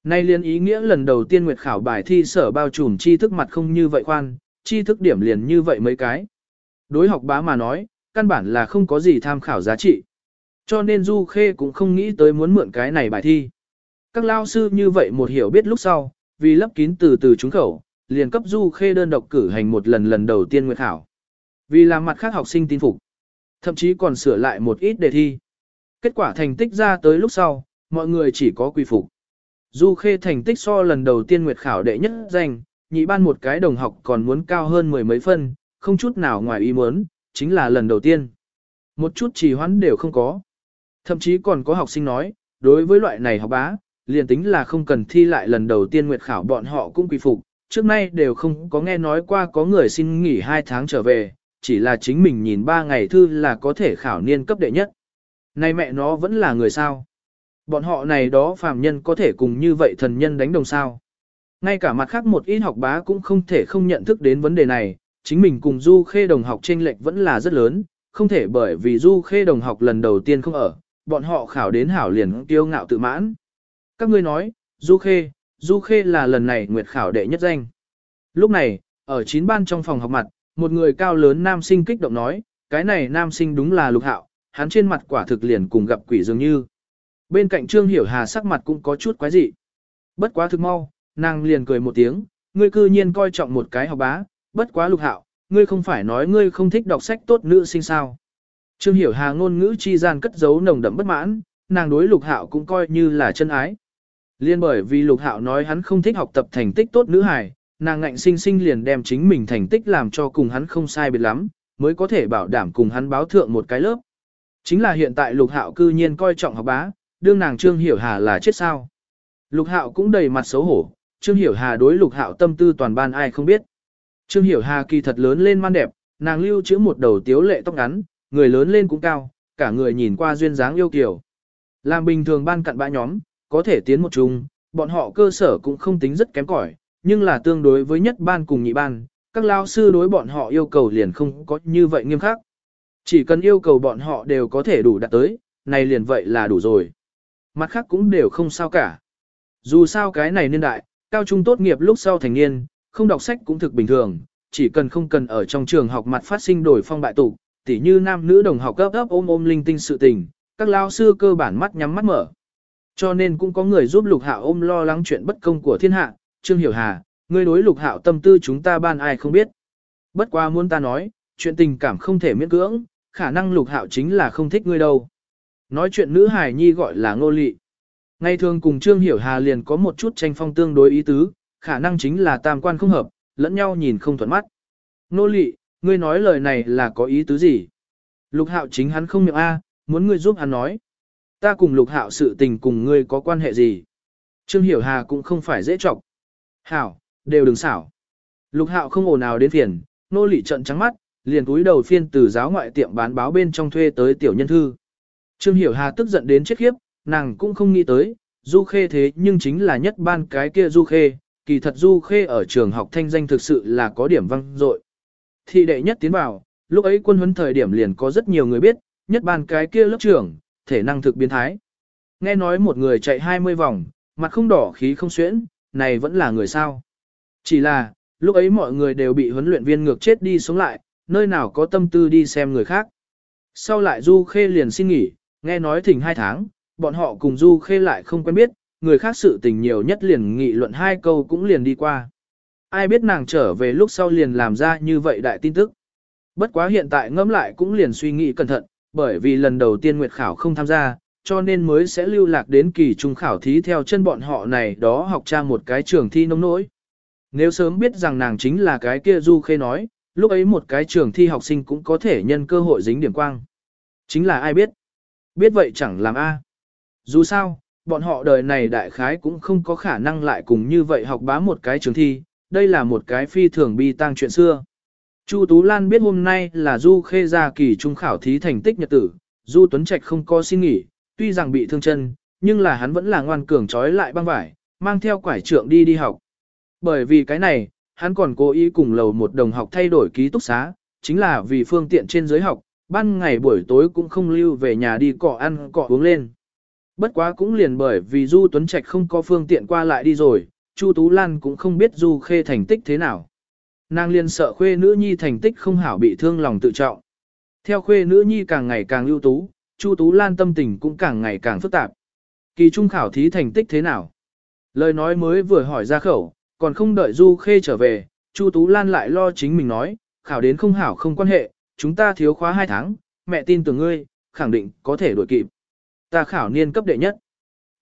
Nay liên ý nghĩa lần đầu tiên nguyệt khảo bài thi sở bao trùm tri thức mặt không như vậy khoan, tri thức điểm liền như vậy mấy cái. Đối học bá mà nói, căn bản là không có gì tham khảo giá trị. Cho nên Du Khê cũng không nghĩ tới muốn mượn cái này bài thi. Các lao sư như vậy một hiểu biết lúc sau, vì lấp kín từ từ trúng khẩu, liền cấp Du Khê đơn độc cử hành một lần lần đầu tiên nguyệt khảo. Vì làm mặt khác học sinh tin phục, thậm chí còn sửa lại một ít đề thi. Kết quả thành tích ra tới lúc sau, mọi người chỉ có quy phục. Du Khê thành tích so lần đầu tiên nguyệt khảo đệ nhất danh, nhị ban một cái đồng học còn muốn cao hơn mười mấy phân, không chút nào ngoài ý muốn, chính là lần đầu tiên. Một chút trì hoãn đều không có. Thậm chí còn có học sinh nói, đối với loại này học bá, liền tính là không cần thi lại lần đầu tiên nguyệt khảo bọn họ cũng quy phục, trước nay đều không có nghe nói qua có người xin nghỉ 2 tháng trở về, chỉ là chính mình nhìn 3 ngày thư là có thể khảo niên cấp đệ nhất. Này mẹ nó vẫn là người sao? Bọn họ này đó phàm nhân có thể cùng như vậy thần nhân đánh đồng sao? Ngay cả mặt khác một ít học bá cũng không thể không nhận thức đến vấn đề này, chính mình cùng Du Khê đồng học chênh lệch vẫn là rất lớn, không thể bởi vì Du Khê đồng học lần đầu tiên không ở, bọn họ khảo đến hảo liền tiêu ngạo tự mãn. Các ngươi nói, Du Khê, Du Khê là lần này nguyệt khảo đệ nhất danh. Lúc này, ở chín ban trong phòng học mặt, một người cao lớn nam sinh kích động nói, cái này nam sinh đúng là lục hạo, hắn trên mặt quả thực liền cùng gặp quỷ dường như. Bên cạnh Trương Hiểu Hà sắc mặt cũng có chút quái dị. Bất quá thực mau, nàng liền cười một tiếng, ngươi cư nhiên coi trọng một cái học bá, bất quá lục hạo, ngươi không phải nói ngươi không thích đọc sách tốt nữ sinh sao. Trương Hiểu Hà ngôn ngữ chi gian cất giấu nồng đậm bất mãn, nàng đối lục hạo cũng coi như là chân ái. Liên bởi vì lục hạo nói hắn không thích học tập thành tích tốt nữ hài, nàng ngạnh sinh sinh liền đem chính mình thành tích làm cho cùng hắn không sai biệt lắm, mới có thể bảo đảm cùng hắn báo thượng một cái lớp. Chính là hiện tại lục hạo cư nhiên coi trọng học bá, đương nàng Trương Hiểu Hà là chết sao. Lục hạo cũng đầy mặt xấu hổ, Trương Hiểu Hà đối lục hạo tâm tư toàn ban ai không biết. Trương Hiểu Hà kỳ thật lớn lên man đẹp, nàng lưu trữ một đầu tiếu lệ tóc ngắn, người lớn lên cũng cao, cả người nhìn qua duyên dáng yêu kiều. Làm bình thường ban cặn bã nhóm, có thể tiến một chung, bọn họ cơ sở cũng không tính rất kém cỏi, nhưng là tương đối với nhất ban cùng nhị ban, các lao sư đối bọn họ yêu cầu liền không có như vậy nghiêm khắc. Chỉ cần yêu cầu bọn họ đều có thể đủ đạt tới, này liền vậy là đủ rồi. Mặt khác cũng đều không sao cả. Dù sao cái này niên đại, cao trung tốt nghiệp lúc sau thành niên, không đọc sách cũng thực bình thường, chỉ cần không cần ở trong trường học mặt phát sinh đổi phong bại tụ, tỉ như nam nữ đồng học cấp ấp ôm ôm linh tinh sự tình, các lao sư cơ bản mắt nhắm mắt mở. Cho nên cũng có người giúp lục hạo ôm lo lắng chuyện bất công của thiên hạ, Trương Hiểu Hà, ngươi đối lục hạo tâm tư chúng ta ban ai không biết. Bất qua muốn ta nói, chuyện tình cảm không thể miễn cưỡng, khả năng lục hạo chính là không thích ngươi đâu. Nói chuyện nữ hài nhi gọi là ngô lị. Ngày thường cùng Trương Hiểu Hà liền có một chút tranh phong tương đối ý tứ, khả năng chính là tam quan không hợp, lẫn nhau nhìn không thuận mắt. nô lị, ngươi nói lời này là có ý tứ gì? Lục hạo chính hắn không miệng A, muốn ngươi giúp hắn nói. Ta cùng lục hạo sự tình cùng ngươi có quan hệ gì? Trương Hiểu Hà cũng không phải dễ trọng. Hảo, đều đừng xảo. Lục hạo không ồn nào đến phiền, nô lị trận trắng mắt, liền túi đầu phiên từ giáo ngoại tiệm bán báo bên trong thuê tới tiểu nhân thư. Trương Hiểu Hà tức giận đến chết khiếp, nàng cũng không nghĩ tới, Du Khê thế nhưng chính là nhất ban cái kia Du Khê, kỳ thật Du Khê ở trường học thanh danh thực sự là có điểm văng dội. Thị đệ nhất tiến vào, lúc ấy quân huấn thời điểm liền có rất nhiều người biết, nhất ban cái kia lớp trưởng, thể năng thực biến thái. Nghe nói một người chạy 20 vòng, mặt không đỏ khí không xuyễn, này vẫn là người sao. Chỉ là, lúc ấy mọi người đều bị huấn luyện viên ngược chết đi sống lại, nơi nào có tâm tư đi xem người khác. Sau lại Du Khê liền xin nghỉ, nghe nói thỉnh hai tháng, bọn họ cùng Du Khê lại không quen biết, người khác sự tình nhiều nhất liền nghị luận hai câu cũng liền đi qua. Ai biết nàng trở về lúc sau liền làm ra như vậy đại tin tức. Bất quá hiện tại ngẫm lại cũng liền suy nghĩ cẩn thận, bởi vì lần đầu tiên Nguyệt Khảo không tham gia, cho nên mới sẽ lưu lạc đến kỳ trung khảo thí theo chân bọn họ này đó học tra một cái trường thi nông nỗi. Nếu sớm biết rằng nàng chính là cái kia Du Khê nói, lúc ấy một cái trường thi học sinh cũng có thể nhân cơ hội dính điểm quang. Chính là ai biết? Biết vậy chẳng làm A. Dù sao, bọn họ đời này đại khái cũng không có khả năng lại cùng như vậy học bá một cái trường thi, đây là một cái phi thường bi tang chuyện xưa. Chu Tú Lan biết hôm nay là Du Khê ra kỳ trung khảo thí thành tích nhật tử, Du Tuấn Trạch không có xin nghỉ, tuy rằng bị thương chân, nhưng là hắn vẫn là ngoan cường trói lại băng vải, mang theo quải trượng đi đi học. Bởi vì cái này, hắn còn cố ý cùng lầu một đồng học thay đổi ký túc xá, chính là vì phương tiện trên giới học, ban ngày buổi tối cũng không lưu về nhà đi cọ ăn cọ uống lên. Bất quá cũng liền bởi vì Du Tuấn Trạch không có phương tiện qua lại đi rồi, Chu Tú Lan cũng không biết Du Khê thành tích thế nào. Nàng liền sợ khuê nữ nhi thành tích không hảo bị thương lòng tự trọng. Theo khuê nữ nhi càng ngày càng ưu tú, Chu Tú Lan tâm tình cũng càng ngày càng phức tạp. Kỳ trung khảo thí thành tích thế nào? Lời nói mới vừa hỏi ra khẩu, còn không đợi Du Khê trở về, Chu Tú Lan lại lo chính mình nói, khảo đến không hảo không quan hệ, chúng ta thiếu khóa 2 tháng, mẹ tin tưởng ngươi, khẳng định có thể đuổi kịp. Ta khảo niên cấp đệ nhất.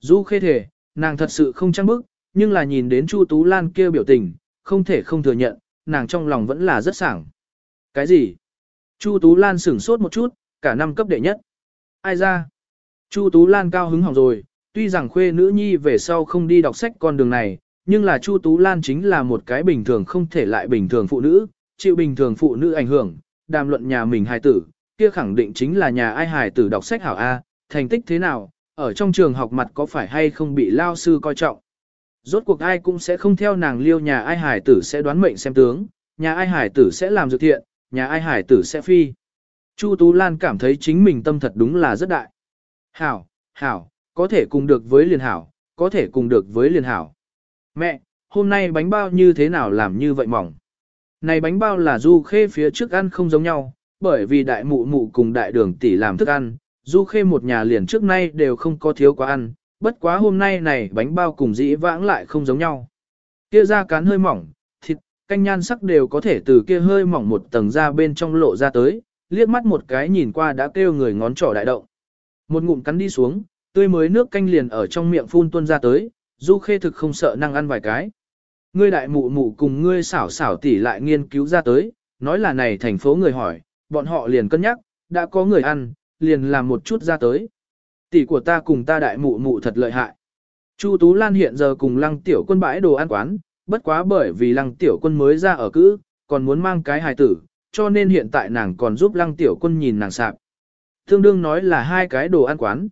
Du Khê thể, nàng thật sự không trăng bức, nhưng là nhìn đến Chu Tú Lan kia biểu tình, không thể không thừa nhận, nàng trong lòng vẫn là rất sảng. Cái gì? Chu Tú Lan sửng sốt một chút, cả năm cấp đệ nhất. Ai ra? Chu Tú Lan cao hứng hỏng rồi, tuy rằng khuê nữ nhi về sau không đi đọc sách con đường này, nhưng là Chu Tú Lan chính là một cái bình thường không thể lại bình thường phụ nữ, chịu bình thường phụ nữ ảnh hưởng, đàm luận nhà mình hài tử, kia khẳng định chính là nhà ai hài tử đọc sách hảo A, thành tích thế nào, ở trong trường học mặt có phải hay không bị lao sư coi trọng. Rốt cuộc ai cũng sẽ không theo nàng liêu nhà ai Hải tử sẽ đoán mệnh xem tướng, nhà ai Hải tử sẽ làm dược thiện, nhà ai Hải tử sẽ phi. Chu Tú Lan cảm thấy chính mình tâm thật đúng là rất đại. Hảo, hảo, có thể cùng được với liền hảo, có thể cùng được với liền hảo. Mẹ, hôm nay bánh bao như thế nào làm như vậy mỏng? Này bánh bao là du khê phía trước ăn không giống nhau, bởi vì đại mụ mụ cùng đại đường tỷ làm thức ăn, du khê một nhà liền trước nay đều không có thiếu quá ăn, bất quá hôm nay này bánh bao cùng dĩ vãng lại không giống nhau. Kia da cán hơi mỏng, thịt, canh nhan sắc đều có thể từ kia hơi mỏng một tầng da bên trong lộ ra tới, liếc mắt một cái nhìn qua đã kêu người ngón trỏ đại động. Một ngụm cắn đi xuống, tươi mới nước canh liền ở trong miệng phun tuôn ra tới, du khê thực không sợ năng ăn vài cái. Ngươi đại mụ mụ cùng ngươi xảo xảo tỉ lại nghiên cứu ra tới, nói là này thành phố người hỏi, bọn họ liền cân nhắc, đã có người ăn, liền làm một chút ra tới. Tỷ của ta cùng ta đại mụ mụ thật lợi hại. Chu Tú Lan hiện giờ cùng lăng tiểu quân bãi đồ ăn quán, bất quá bởi vì lăng tiểu quân mới ra ở cữ, còn muốn mang cái hài tử, cho nên hiện tại nàng còn giúp lăng tiểu quân nhìn nàng sạp. Thương đương nói là hai cái đồ ăn quán.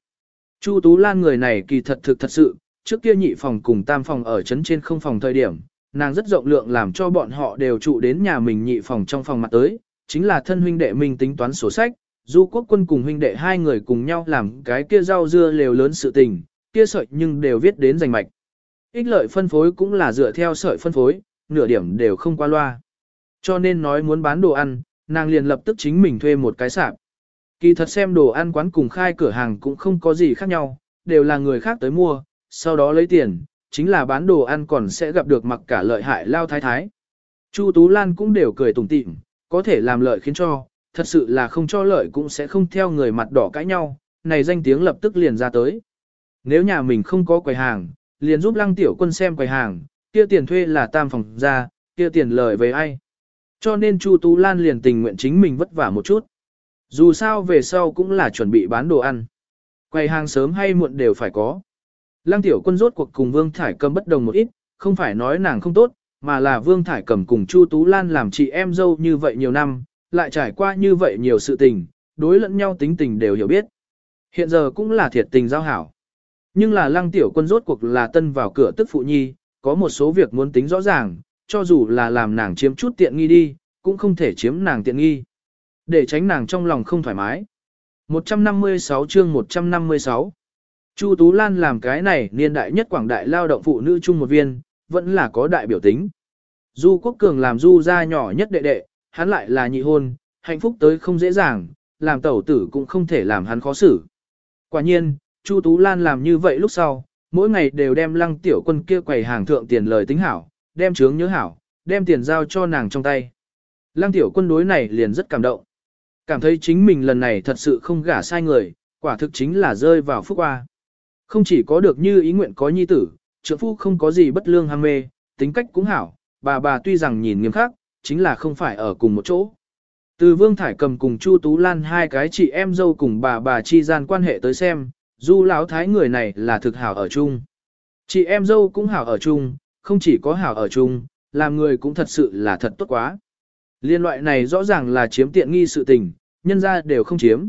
Chu Tú Lan người này kỳ thật thực thật sự, trước kia nhị phòng cùng tam phòng ở trấn trên không phòng thời điểm, nàng rất rộng lượng làm cho bọn họ đều trụ đến nhà mình nhị phòng trong phòng mặt tới, chính là thân huynh đệ mình tính toán sổ sách, du quốc quân cùng huynh đệ hai người cùng nhau làm cái kia rau dưa lều lớn sự tình, kia sợi nhưng đều viết đến giành mạch. Ích lợi phân phối cũng là dựa theo sợi phân phối, nửa điểm đều không qua loa. Cho nên nói muốn bán đồ ăn, nàng liền lập tức chính mình thuê một cái sạp. Kỳ thật xem đồ ăn quán cùng khai cửa hàng cũng không có gì khác nhau, đều là người khác tới mua, sau đó lấy tiền, chính là bán đồ ăn còn sẽ gặp được mặc cả lợi hại lao thái thái. Chu Tú Lan cũng đều cười tủm tỉm, có thể làm lợi khiến cho, thật sự là không cho lợi cũng sẽ không theo người mặt đỏ cãi nhau, này danh tiếng lập tức liền ra tới. Nếu nhà mình không có quầy hàng, liền giúp lăng tiểu quân xem quầy hàng, kia tiền thuê là tam phòng ra, kia tiền lợi về ai. Cho nên Chu Tú Lan liền tình nguyện chính mình vất vả một chút. Dù sao về sau cũng là chuẩn bị bán đồ ăn. Quầy hàng sớm hay muộn đều phải có. Lăng tiểu quân rốt cuộc cùng Vương Thải Cầm bất đồng một ít, không phải nói nàng không tốt, mà là Vương Thải Cầm cùng Chu Tú Lan làm chị em dâu như vậy nhiều năm, lại trải qua như vậy nhiều sự tình, đối lẫn nhau tính tình đều hiểu biết. Hiện giờ cũng là thiệt tình giao hảo. Nhưng là lăng tiểu quân rốt cuộc là tân vào cửa tức phụ nhi, có một số việc muốn tính rõ ràng, cho dù là làm nàng chiếm chút tiện nghi đi, cũng không thể chiếm nàng tiện nghi. Để tránh nàng trong lòng không thoải mái. 156 chương 156 Chu Tú Lan làm cái này niên đại nhất quảng đại lao động phụ nữ chung một viên, vẫn là có đại biểu tính. Du Quốc Cường làm Du gia nhỏ nhất đệ đệ, hắn lại là nhị hôn, hạnh phúc tới không dễ dàng, làm tẩu tử cũng không thể làm hắn khó xử. Quả nhiên, Chu Tú Lan làm như vậy lúc sau, mỗi ngày đều đem lăng tiểu quân kia quầy hàng thượng tiền lời tính hảo, đem chướng nhớ hảo, đem tiền giao cho nàng trong tay. Lăng tiểu quân đối này liền rất cảm động. Cảm thấy chính mình lần này thật sự không gả sai người, quả thực chính là rơi vào phúc qua. Không chỉ có được như ý nguyện có nhi tử, trưởng phu không có gì bất lương ham mê, tính cách cũng hảo, bà bà tuy rằng nhìn nghiêm khắc, chính là không phải ở cùng một chỗ. Từ Vương Thải cầm cùng Chu Tú Lan hai cái chị em dâu cùng bà bà chi gian quan hệ tới xem, du lão thái người này là thực hảo ở chung. Chị em dâu cũng hảo ở chung, không chỉ có hảo ở chung, làm người cũng thật sự là thật tốt quá. Liên loại này rõ ràng là chiếm tiện nghi sự tình, nhân ra đều không chiếm.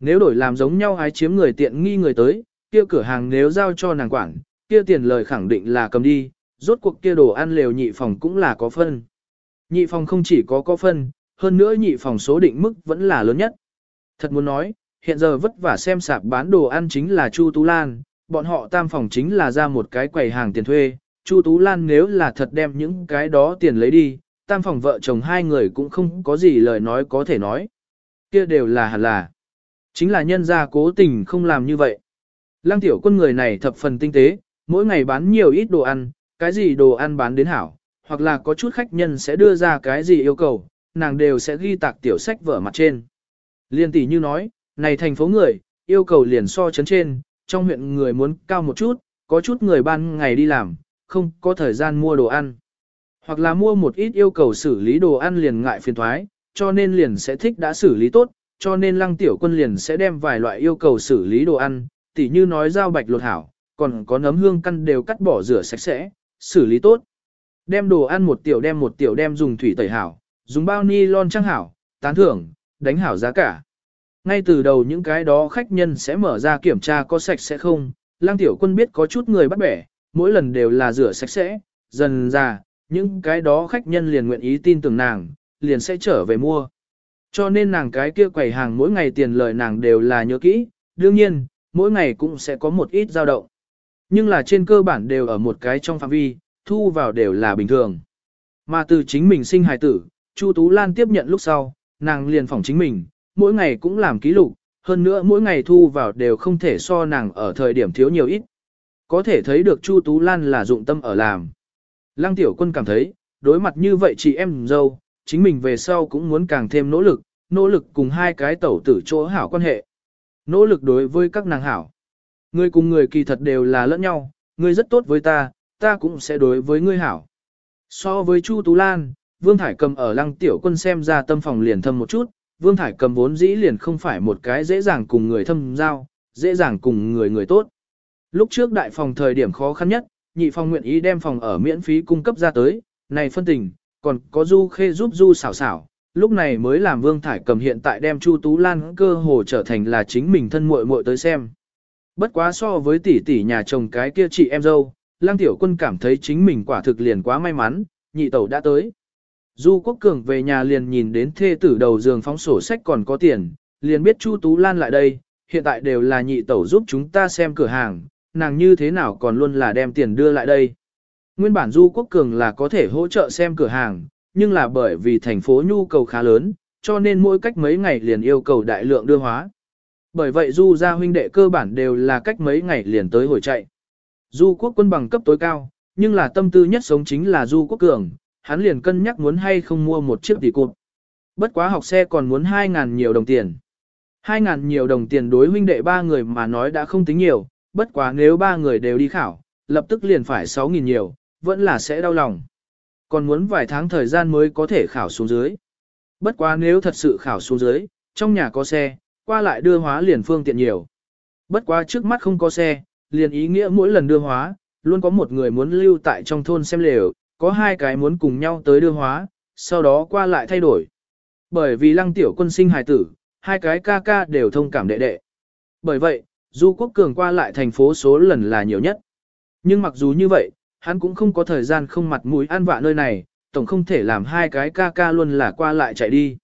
Nếu đổi làm giống nhau ai chiếm người tiện nghi người tới, kia cửa hàng nếu giao cho nàng quản, kia tiền lời khẳng định là cầm đi, rốt cuộc kia đồ ăn lều nhị phòng cũng là có phân. Nhị phòng không chỉ có có phân, hơn nữa nhị phòng số định mức vẫn là lớn nhất. Thật muốn nói, hiện giờ vất vả xem sạp bán đồ ăn chính là Chu Tú Lan, bọn họ tam phòng chính là ra một cái quầy hàng tiền thuê, Chu Tú Lan nếu là thật đem những cái đó tiền lấy đi, tam phòng vợ chồng hai người cũng không có gì lời nói có thể nói. Kia đều là hẳn là. Chính là nhân gia cố tình không làm như vậy. Lăng tiểu quân người này thập phần tinh tế, mỗi ngày bán nhiều ít đồ ăn, cái gì đồ ăn bán đến hảo, hoặc là có chút khách nhân sẽ đưa ra cái gì yêu cầu, nàng đều sẽ ghi tạc tiểu sách vở mặt trên. Liên tỷ như nói, này thành phố người, yêu cầu liền so chấn trên, trong huyện người muốn cao một chút, có chút người ban ngày đi làm, không có thời gian mua đồ ăn. Hoặc là mua một ít yêu cầu xử lý đồ ăn liền ngại phiền thoái, cho nên liền sẽ thích đã xử lý tốt, cho nên lăng tiểu quân liền sẽ đem vài loại yêu cầu xử lý đồ ăn, tỉ như nói dao bạch lột hảo, còn có nấm hương căn đều cắt bỏ rửa sạch sẽ, xử lý tốt. Đem đồ ăn một tiểu đem một tiểu đem dùng thủy tẩy hảo, dùng bao ni lon trang hảo, tán thưởng, đánh hảo giá cả. Ngay từ đầu những cái đó khách nhân sẽ mở ra kiểm tra có sạch sẽ không, lang tiểu quân biết có chút người bắt bẻ, mỗi lần đều là rửa sạch sẽ, dần ra, những cái đó khách nhân liền nguyện ý tin tưởng nàng, liền sẽ trở về mua. Cho nên nàng cái kia quầy hàng mỗi ngày tiền lời nàng đều là nhớ kỹ, đương nhiên, mỗi ngày cũng sẽ có một ít dao động. Nhưng là trên cơ bản đều ở một cái trong phạm vi, thu vào đều là bình thường. Mà từ chính mình sinh hài tử, Chu Tú Lan tiếp nhận lúc sau, nàng liền phỏng chính mình, mỗi ngày cũng làm ký lục, hơn nữa mỗi ngày thu vào đều không thể so nàng ở thời điểm thiếu nhiều ít. Có thể thấy được Chu Tú Lan là dụng tâm ở làm. Lăng Tiểu Quân cảm thấy, đối mặt như vậy chị em dâu, chính mình về sau cũng muốn càng thêm nỗ lực, nỗ lực cùng hai cái tẩu tử chỗ hảo quan hệ. Nỗ lực đối với các nàng hảo. Người cùng người kỳ thật đều là lẫn nhau, người rất tốt với ta, ta cũng sẽ đối với ngươi hảo. So với Chu Tú Lan, Vương Thải cầm ở lăng tiểu quân xem ra tâm phòng liền thâm một chút, Vương Thải cầm vốn dĩ liền không phải một cái dễ dàng cùng người thâm giao, dễ dàng cùng người người tốt. Lúc trước đại phòng thời điểm khó khăn nhất, nhị phòng nguyện ý đem phòng ở miễn phí cung cấp ra tới, này phân tình, còn có Du Khê giúp Du xảo xảo, lúc này mới làm Vương Thải cầm hiện tại đem Chu Tú Lan cơ hồ trở thành là chính mình thân muội muội tới xem. Bất quá so với tỷ tỷ nhà chồng cái kia chị em dâu, Lang Tiểu Quân cảm thấy chính mình quả thực liền quá may mắn, nhị tẩu đã tới. Du Quốc Cường về nhà liền nhìn đến thê tử đầu giường phóng sổ sách còn có tiền, liền biết Chu Tú Lan lại đây, hiện tại đều là nhị tẩu giúp chúng ta xem cửa hàng, nàng như thế nào còn luôn là đem tiền đưa lại đây. Nguyên bản Du Quốc Cường là có thể hỗ trợ xem cửa hàng, nhưng là bởi vì thành phố nhu cầu khá lớn, cho nên mỗi cách mấy ngày liền yêu cầu đại lượng đưa hóa. Bởi vậy Du gia huynh đệ cơ bản đều là cách mấy ngày liền tới hồi chạy. Du quốc quân bằng cấp tối cao, nhưng là tâm tư nhất sống chính là Du quốc cường, hắn liền cân nhắc muốn hay không mua một chiếc tỷ cụt. Bất quá học xe còn muốn 2.000 nhiều đồng tiền. 2.000 nhiều đồng tiền đối huynh đệ ba người mà nói đã không tính nhiều, bất quá nếu ba người đều đi khảo, lập tức liền phải 6.000 nhiều, vẫn là sẽ đau lòng. Còn muốn vài tháng thời gian mới có thể khảo xuống dưới. Bất quá nếu thật sự khảo xuống dưới, trong nhà có xe, qua lại đưa hóa liền phương tiện nhiều. Bất quá trước mắt không có xe, liền ý nghĩa mỗi lần đưa hóa, luôn có một người muốn lưu tại trong thôn xem lều, có hai cái muốn cùng nhau tới đưa hóa, sau đó qua lại thay đổi. Bởi vì lăng tiểu quân sinh hài tử, hai cái ca ca đều thông cảm đệ đệ. Bởi vậy, Du Quốc Cường qua lại thành phố số lần là nhiều nhất. Nhưng mặc dù như vậy, hắn cũng không có thời gian không mặt mũi ăn vạ nơi này, tổng không thể làm hai cái ca ca luôn là qua lại chạy đi.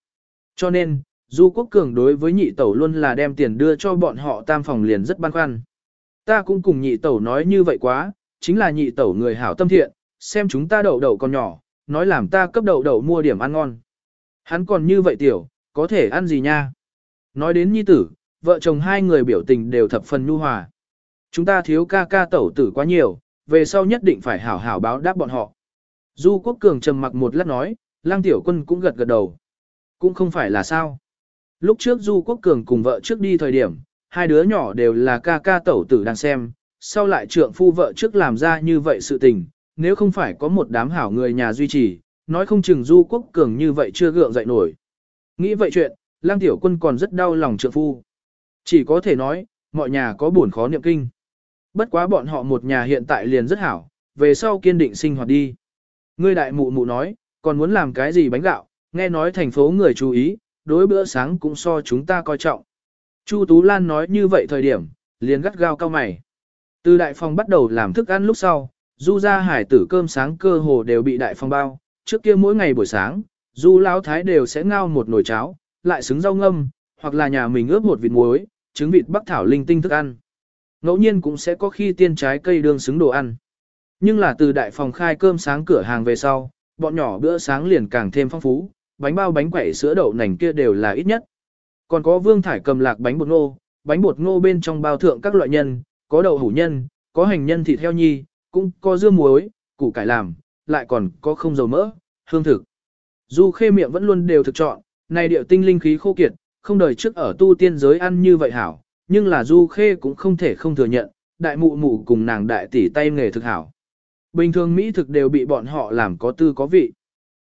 Cho nên, Du Quốc Cường đối với nhị tẩu luôn là đem tiền đưa cho bọn họ tam phòng liền rất băn khoăn. Ta cũng cùng nhị tẩu nói như vậy quá, chính là nhị tẩu người hảo tâm thiện, xem chúng ta đậu đậu còn nhỏ, nói làm ta cấp đậu đậu mua điểm ăn ngon. Hắn còn như vậy tiểu, có thể ăn gì nha? Nói đến nhi tử, vợ chồng hai người biểu tình đều thập phần nhu hòa. Chúng ta thiếu ca ca tẩu tử quá nhiều, về sau nhất định phải hảo hảo báo đáp bọn họ. Du Quốc Cường trầm mặc một lát nói, lang tiểu quân cũng gật gật đầu. Cũng không phải là sao. Lúc trước Du Quốc Cường cùng vợ trước đi thời điểm, hai đứa nhỏ đều là ca ca tẩu tử đang xem, sau lại trượng phu vợ trước làm ra như vậy sự tình, nếu không phải có một đám hảo người nhà duy trì, nói không chừng Du Quốc Cường như vậy chưa gượng dậy nổi. Nghĩ vậy chuyện, lang tiểu quân còn rất đau lòng trượng phu. Chỉ có thể nói, mọi nhà có buồn khó niệm kinh. Bất quá bọn họ một nhà hiện tại liền rất hảo, về sau kiên định sinh hoạt đi. Ngươi đại mụ mụ nói, còn muốn làm cái gì bánh gạo, nghe nói thành phố người chú ý, đối bữa sáng cũng so chúng ta coi trọng. Chu Tú Lan nói như vậy thời điểm, liền gắt gao cao mày. Từ đại phòng bắt đầu làm thức ăn lúc sau, du ra hải tử cơm sáng cơ hồ đều bị đại phòng bao, trước kia mỗi ngày buổi sáng, du lão thái đều sẽ ngao một nồi cháo, lại xứng rau ngâm, hoặc là nhà mình ướp một vịt muối, trứng vịt bắc thảo linh tinh thức ăn. Ngẫu nhiên cũng sẽ có khi tiên trái cây đương xứng đồ ăn. Nhưng là từ đại phòng khai cơm sáng cửa hàng về sau, bọn nhỏ bữa sáng liền càng thêm phong phú, bánh bao bánh quẩy sữa đậu nành kia đều là ít nhất. Còn có vương thải cầm lạc bánh bột ngô, bánh bột ngô bên trong bao thượng các loại nhân, có đậu hủ nhân, có hành nhân thịt heo nhi, cũng có dưa muối, củ cải làm, lại còn có không dầu mỡ, hương thực. Du khê miệng vẫn luôn đều thực chọn, này điệu tinh linh khí khô kiệt, không đời trước ở tu tiên giới ăn như vậy hảo, nhưng là du khê cũng không thể không thừa nhận, đại mụ mụ cùng nàng đại tỷ tay nghề thực hảo. Bình thường Mỹ thực đều bị bọn họ làm có tư có vị.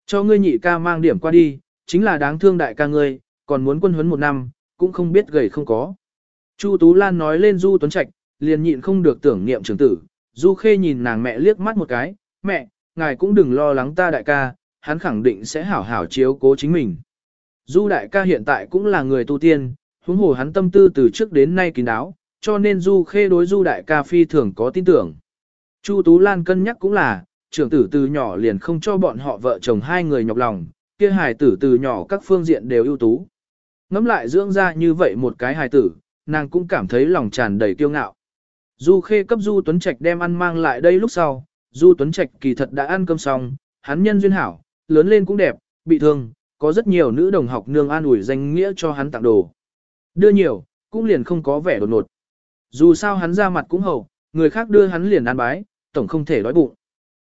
Cho ngươi nhị ca mang điểm qua đi, chính là đáng thương đại ca ngươi, còn muốn quân huấn một năm, cũng không biết gầy không có. Chu Tú Lan nói lên Du Tuấn Trạch, liền nhịn không được tưởng niệm trưởng tử. Du Khê nhìn nàng mẹ liếc mắt một cái, mẹ, ngài cũng đừng lo lắng ta đại ca, hắn khẳng định sẽ hảo hảo chiếu cố chính mình. Du đại ca hiện tại cũng là người tu tiên, huống hồ hắn tâm tư từ trước đến nay kín đáo, cho nên Du Khê đối Du đại ca phi thường có tin tưởng. Chu Tú Lan cân nhắc cũng là, trưởng tử từ nhỏ liền không cho bọn họ vợ chồng hai người nhọc lòng, kia hài tử từ nhỏ các phương diện đều ưu tú. Ngắm lại dưỡng ra như vậy một cái hài tử, nàng cũng cảm thấy lòng tràn đầy kiêu ngạo. Du Khê cấp Du Tuấn Trạch đem ăn mang lại đây lúc sau, Du Tuấn Trạch kỳ thật đã ăn cơm xong, hắn nhân duyên hảo, lớn lên cũng đẹp, bị thương, có rất nhiều nữ đồng học nương an ủi danh nghĩa cho hắn tặng đồ. Đưa nhiều, cũng liền không có vẻ đột nột. Dù sao hắn ra mặt cũng hầu, người khác đưa hắn liền ăn bái, tổng không thể đói bụng.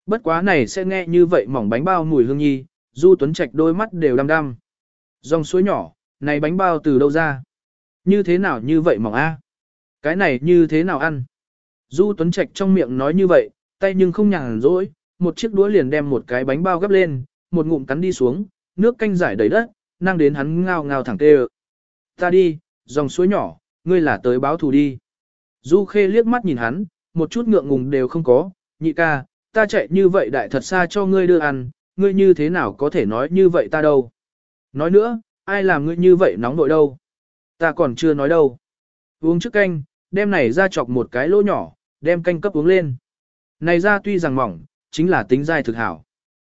Bất quá này sẽ nghe như vậy mỏng bánh bao mùi hương nhi, Du Tuấn Trạch đôi mắt đều đăm đăm. Dòng suối nhỏ, này bánh bao từ đâu ra? Như thế nào như vậy mỏng a? Cái này như thế nào ăn? Du Tuấn Trạch trong miệng nói như vậy, tay nhưng không nhàn rỗi, một chiếc đũa liền đem một cái bánh bao gấp lên, một ngụm cắn đi xuống, nước canh giải đầy đất, năng đến hắn ngao ngao thẳng tê Ta đi, dòng suối nhỏ, ngươi là tới báo thù đi. Du Khê liếc mắt nhìn hắn, một chút ngượng ngùng đều không có, nhị ca, ta chạy như vậy đại thật xa cho ngươi đưa ăn, ngươi như thế nào có thể nói như vậy ta đâu. Nói nữa, ai làm ngươi như vậy nóng nội đâu. Ta còn chưa nói đâu. Uống trước canh, đem này ra chọc một cái lỗ nhỏ, đem canh cấp uống lên. Này ra tuy rằng mỏng, chính là tính dai thực hảo.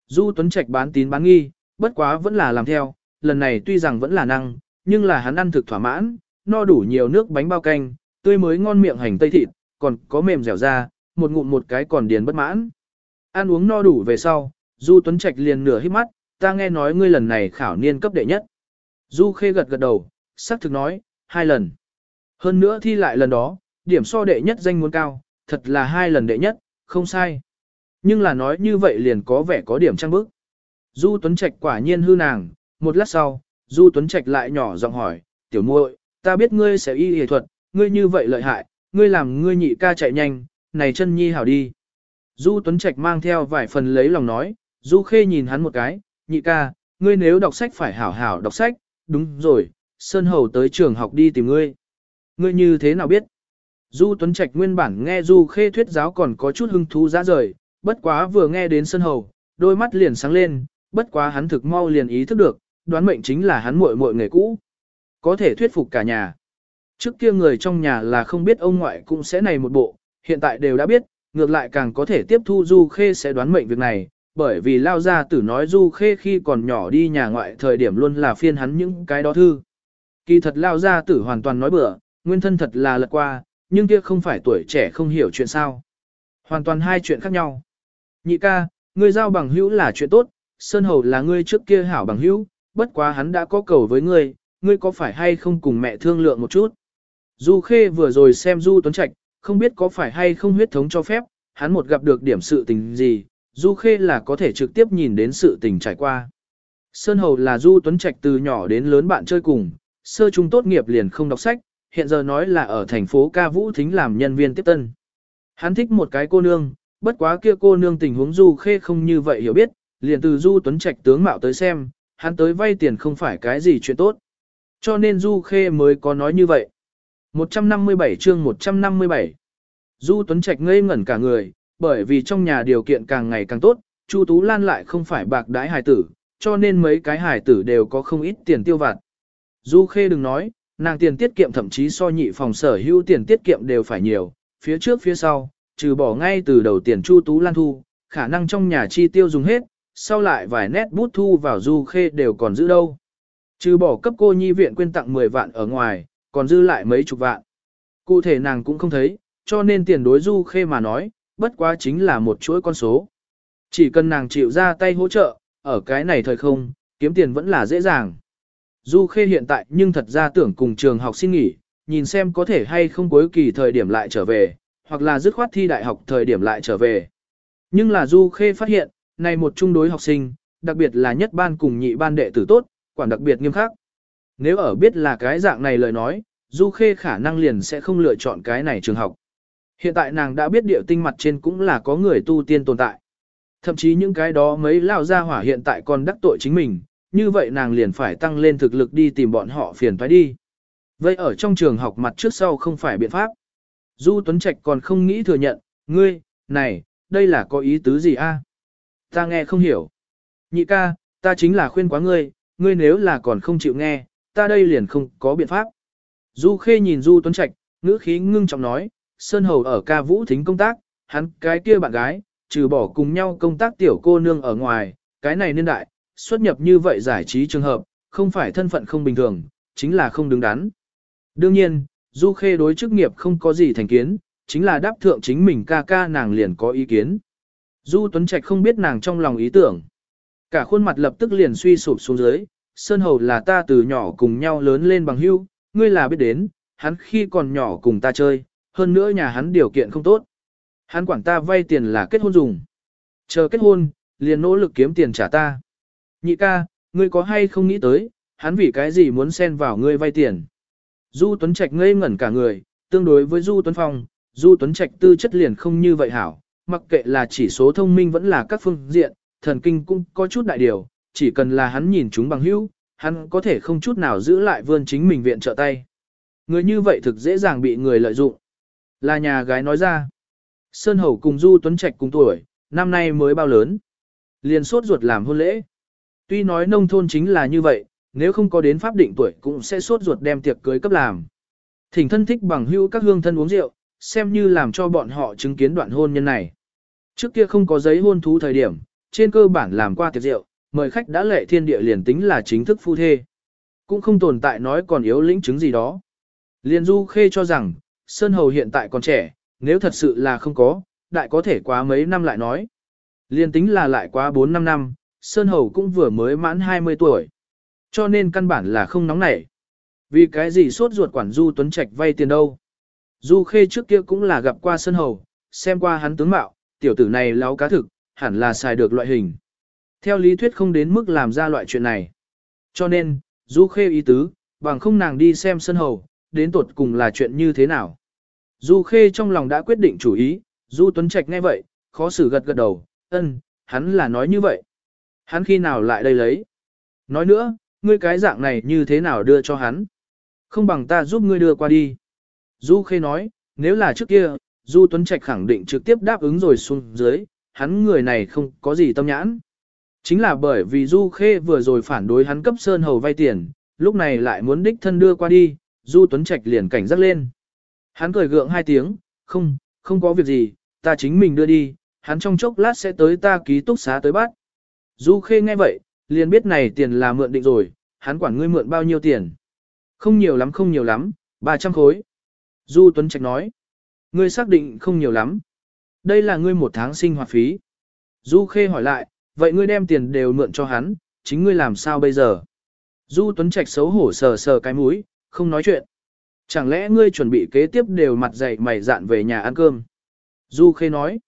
Du Tuấn Trạch bán tín bán nghi, bất quá vẫn là làm theo, lần này tuy rằng vẫn là năng, nhưng là hắn ăn thực thỏa mãn, no đủ nhiều nước bánh bao canh, tươi mới ngon miệng hành tây thịt, còn có mềm dẻo da, một ngụm một cái còn điền bất mãn. Ăn uống no đủ về sau, Du Tuấn Trạch liền nửa hít mắt, ta nghe nói ngươi lần này khảo niên cấp đệ nhất. Du Khê gật gật đầu, sắc thực nói, hai lần. Hơn nữa thi lại lần đó, điểm so đệ nhất danh muốn cao, thật là hai lần đệ nhất, không sai. Nhưng là nói như vậy liền có vẻ có điểm trăng bức. Du Tuấn Trạch quả nhiên hư nàng, một lát sau, Du Tuấn Trạch lại nhỏ giọng hỏi, tiểu muội, ta biết ngươi sẽ y y thuật, ngươi như vậy lợi hại, ngươi làm ngươi nhị ca chạy nhanh, này chân nhi hảo đi. Du Tuấn Trạch mang theo vài phần lấy lòng nói, Du Khê nhìn hắn một cái, nhị ca, ngươi nếu đọc sách phải hảo hảo đọc sách, đúng rồi, Sơn Hầu tới trường học đi tìm ngươi. Ngươi như thế nào biết? Du Tuấn Trạch nguyên bản nghe Du Khê thuyết giáo còn có chút hứng thú ra rời, bất quá vừa nghe đến Sơn Hầu, đôi mắt liền sáng lên, bất quá hắn thực mau liền ý thức được, đoán mệnh chính là hắn muội muội nghề cũ. Có thể thuyết phục cả nhà. Trước kia người trong nhà là không biết ông ngoại cũng sẽ này một bộ, hiện tại đều đã biết, ngược lại càng có thể tiếp thu Du Khê sẽ đoán mệnh việc này, bởi vì lao gia tử nói Du Khê khi còn nhỏ đi nhà ngoại thời điểm luôn là phiên hắn những cái đó thư. Kỳ thật lao gia tử hoàn toàn nói bừa, nguyên thân thật là lật qua, nhưng kia không phải tuổi trẻ không hiểu chuyện sao. Hoàn toàn hai chuyện khác nhau. Nhị ca, ngươi giao bằng hữu là chuyện tốt, Sơn Hầu là ngươi trước kia hảo bằng hữu, bất quá hắn đã có cầu với ngươi, ngươi có phải hay không cùng mẹ thương lượng một chút. Du Khê vừa rồi xem Du Tuấn Trạch, không biết có phải hay không huyết thống cho phép, hắn một gặp được điểm sự tình gì, Du Khê là có thể trực tiếp nhìn đến sự tình trải qua. Sơn Hầu là Du Tuấn Trạch từ nhỏ đến lớn bạn chơi cùng, sơ trung tốt nghiệp liền không đọc sách, hiện giờ nói là ở thành phố Ca Vũ Thính làm nhân viên tiếp tân. Hắn thích một cái cô nương, bất quá kia cô nương tình huống Du Khê không như vậy hiểu biết, liền từ Du Tuấn Trạch tướng mạo tới xem, hắn tới vay tiền không phải cái gì chuyện tốt. Cho nên Du Khê mới có nói như vậy. 157 chương 157 Du Tuấn Trạch ngây ngẩn cả người, bởi vì trong nhà điều kiện càng ngày càng tốt, Chu Tú Lan lại không phải bạc đái hài tử, cho nên mấy cái hài tử đều có không ít tiền tiêu vặt. Du Khê đừng nói, nàng tiền tiết kiệm thậm chí so nhị phòng sở hữu tiền tiết kiệm đều phải nhiều, phía trước phía sau, trừ bỏ ngay từ đầu tiền Chu Tú Lan thu, khả năng trong nhà chi tiêu dùng hết, sau lại vài nét bút thu vào Du Khê đều còn giữ đâu. Trừ bỏ cấp cô nhi viện quyên tặng 10 vạn ở ngoài, còn dư lại mấy chục vạn. Cụ thể nàng cũng không thấy, cho nên tiền đối Du Khê mà nói, bất quá chính là một chuỗi con số. Chỉ cần nàng chịu ra tay hỗ trợ, ở cái này thời không, kiếm tiền vẫn là dễ dàng. Du Khê hiện tại nhưng thật ra tưởng cùng trường học xin nghỉ, nhìn xem có thể hay không cuối kỳ thời điểm lại trở về, hoặc là dứt khoát thi đại học thời điểm lại trở về. Nhưng là Du Khê phát hiện, này một trung đối học sinh, đặc biệt là nhất ban cùng nhị ban đệ tử tốt, quản đặc biệt nghiêm khắc. Nếu ở biết là cái dạng này lời nói, Du Khê khả năng liền sẽ không lựa chọn cái này trường học. Hiện tại nàng đã biết điệu tinh mặt trên cũng là có người tu tiên tồn tại. Thậm chí những cái đó mấy lao ra hỏa hiện tại còn đắc tội chính mình, như vậy nàng liền phải tăng lên thực lực đi tìm bọn họ phiền toái đi. Vậy ở trong trường học mặt trước sau không phải biện pháp. Du Tuấn Trạch còn không nghĩ thừa nhận, ngươi, này, đây là có ý tứ gì a? Ta nghe không hiểu. Nhị ca, ta chính là khuyên quá ngươi, ngươi nếu là còn không chịu nghe, ta đây liền không có biện pháp. Du Khê nhìn Du Tuấn Trạch, ngữ khí ngưng trọng nói, Sơn Hầu ở ca vũ thính công tác, hắn cái kia bạn gái, trừ bỏ cùng nhau công tác tiểu cô nương ở ngoài, cái này niên đại, xuất nhập như vậy giải trí trường hợp, không phải thân phận không bình thường, chính là không đứng đắn. Đương nhiên, Du Khê đối chức nghiệp không có gì thành kiến, chính là đáp thượng chính mình ca ca nàng liền có ý kiến. Du Tuấn Trạch không biết nàng trong lòng ý tưởng. Cả khuôn mặt lập tức liền suy sụp xuống dưới, Sơn Hầu là ta từ nhỏ cùng nhau lớn lên bằng hữu, ngươi là biết đến, hắn khi còn nhỏ cùng ta chơi, hơn nữa nhà hắn điều kiện không tốt. Hắn quản ta vay tiền là kết hôn dùng. Chờ kết hôn, liền nỗ lực kiếm tiền trả ta. Nhị ca, ngươi có hay không nghĩ tới, hắn vì cái gì muốn xen vào ngươi vay tiền. Du Tuấn Trạch ngây ngẩn cả người, tương đối với Du Tuấn Phong, Du Tuấn Trạch tư chất liền không như vậy hảo, mặc kệ là chỉ số thông minh vẫn là các phương diện, thần kinh cũng có chút đại điều, chỉ cần là hắn nhìn chúng bằng hữu, hắn có thể không chút nào giữ lại vươn chính mình viện trợ tay. Người như vậy thực dễ dàng bị người lợi dụng. Là nhà gái nói ra. Sơn Hầu cùng Du Tuấn Trạch cùng tuổi, năm nay mới bao lớn. Liền sốt ruột làm hôn lễ. Tuy nói nông thôn chính là như vậy, nếu không có đến pháp định tuổi cũng sẽ sốt ruột đem tiệc cưới cấp làm. Thỉnh thân thích bằng hữu các hương thân uống rượu, xem như làm cho bọn họ chứng kiến đoạn hôn nhân này. Trước kia không có giấy hôn thú thời điểm, trên cơ bản làm qua tiệc rượu, mời khách đã lệ thiên địa liền tính là chính thức phu thê. Cũng không tồn tại nói còn yếu lĩnh chứng gì đó. Liên Du Khê cho rằng, Sơn Hầu hiện tại còn trẻ, nếu thật sự là không có, đại có thể quá mấy năm lại nói. Liên tính là lại quá 4-5 năm, Sơn Hầu cũng vừa mới mãn 20 tuổi. Cho nên căn bản là không nóng nảy. Vì cái gì sốt ruột quản Du Tuấn Trạch vay tiền đâu. Du Khê trước kia cũng là gặp qua Sơn Hầu, xem qua hắn tướng mạo, tiểu tử này láo cá thực, hẳn là xài được loại hình. Theo lý thuyết không đến mức làm ra loại chuyện này. Cho nên, Du Khê ý tứ, bằng không nàng đi xem Sơn Hầu, đến tuột cùng là chuyện như thế nào. Du Khê trong lòng đã quyết định chủ ý, Du Tuấn Trạch nghe vậy, khó xử gật gật đầu, ân, hắn là nói như vậy. Hắn khi nào lại đây lấy? Nói nữa, ngươi cái dạng này như thế nào đưa cho hắn? Không bằng ta giúp ngươi đưa qua đi. Du Khê nói, nếu là trước kia, Du Tuấn Trạch khẳng định trực tiếp đáp ứng rồi xuống dưới, hắn người này không có gì tâm nhãn. Chính là bởi vì Du Khê vừa rồi phản đối hắn cấp Sơn Hầu vay tiền, lúc này lại muốn đích thân đưa qua đi, Du Tuấn Trạch liền cảnh giác lên. Hắn cười gượng hai tiếng, không, không có việc gì, ta chính mình đưa đi, hắn trong chốc lát sẽ tới ta ký túc xá tới bắt. Du Khê nghe vậy, liền biết này tiền là mượn định rồi, hắn quản ngươi mượn bao nhiêu tiền. Không nhiều lắm không nhiều lắm, 300 khối. Du Tuấn Trạch nói, ngươi xác định không nhiều lắm. Đây là ngươi một tháng sinh hoạt phí. Du Khê hỏi lại, vậy ngươi đem tiền đều mượn cho hắn, chính ngươi làm sao bây giờ? Du Tuấn Trạch xấu hổ sờ sờ cái mũi, không nói chuyện. Chẳng lẽ ngươi chuẩn bị kế tiếp đều mặt dày mày dạn về nhà ăn cơm? Du Khê nói,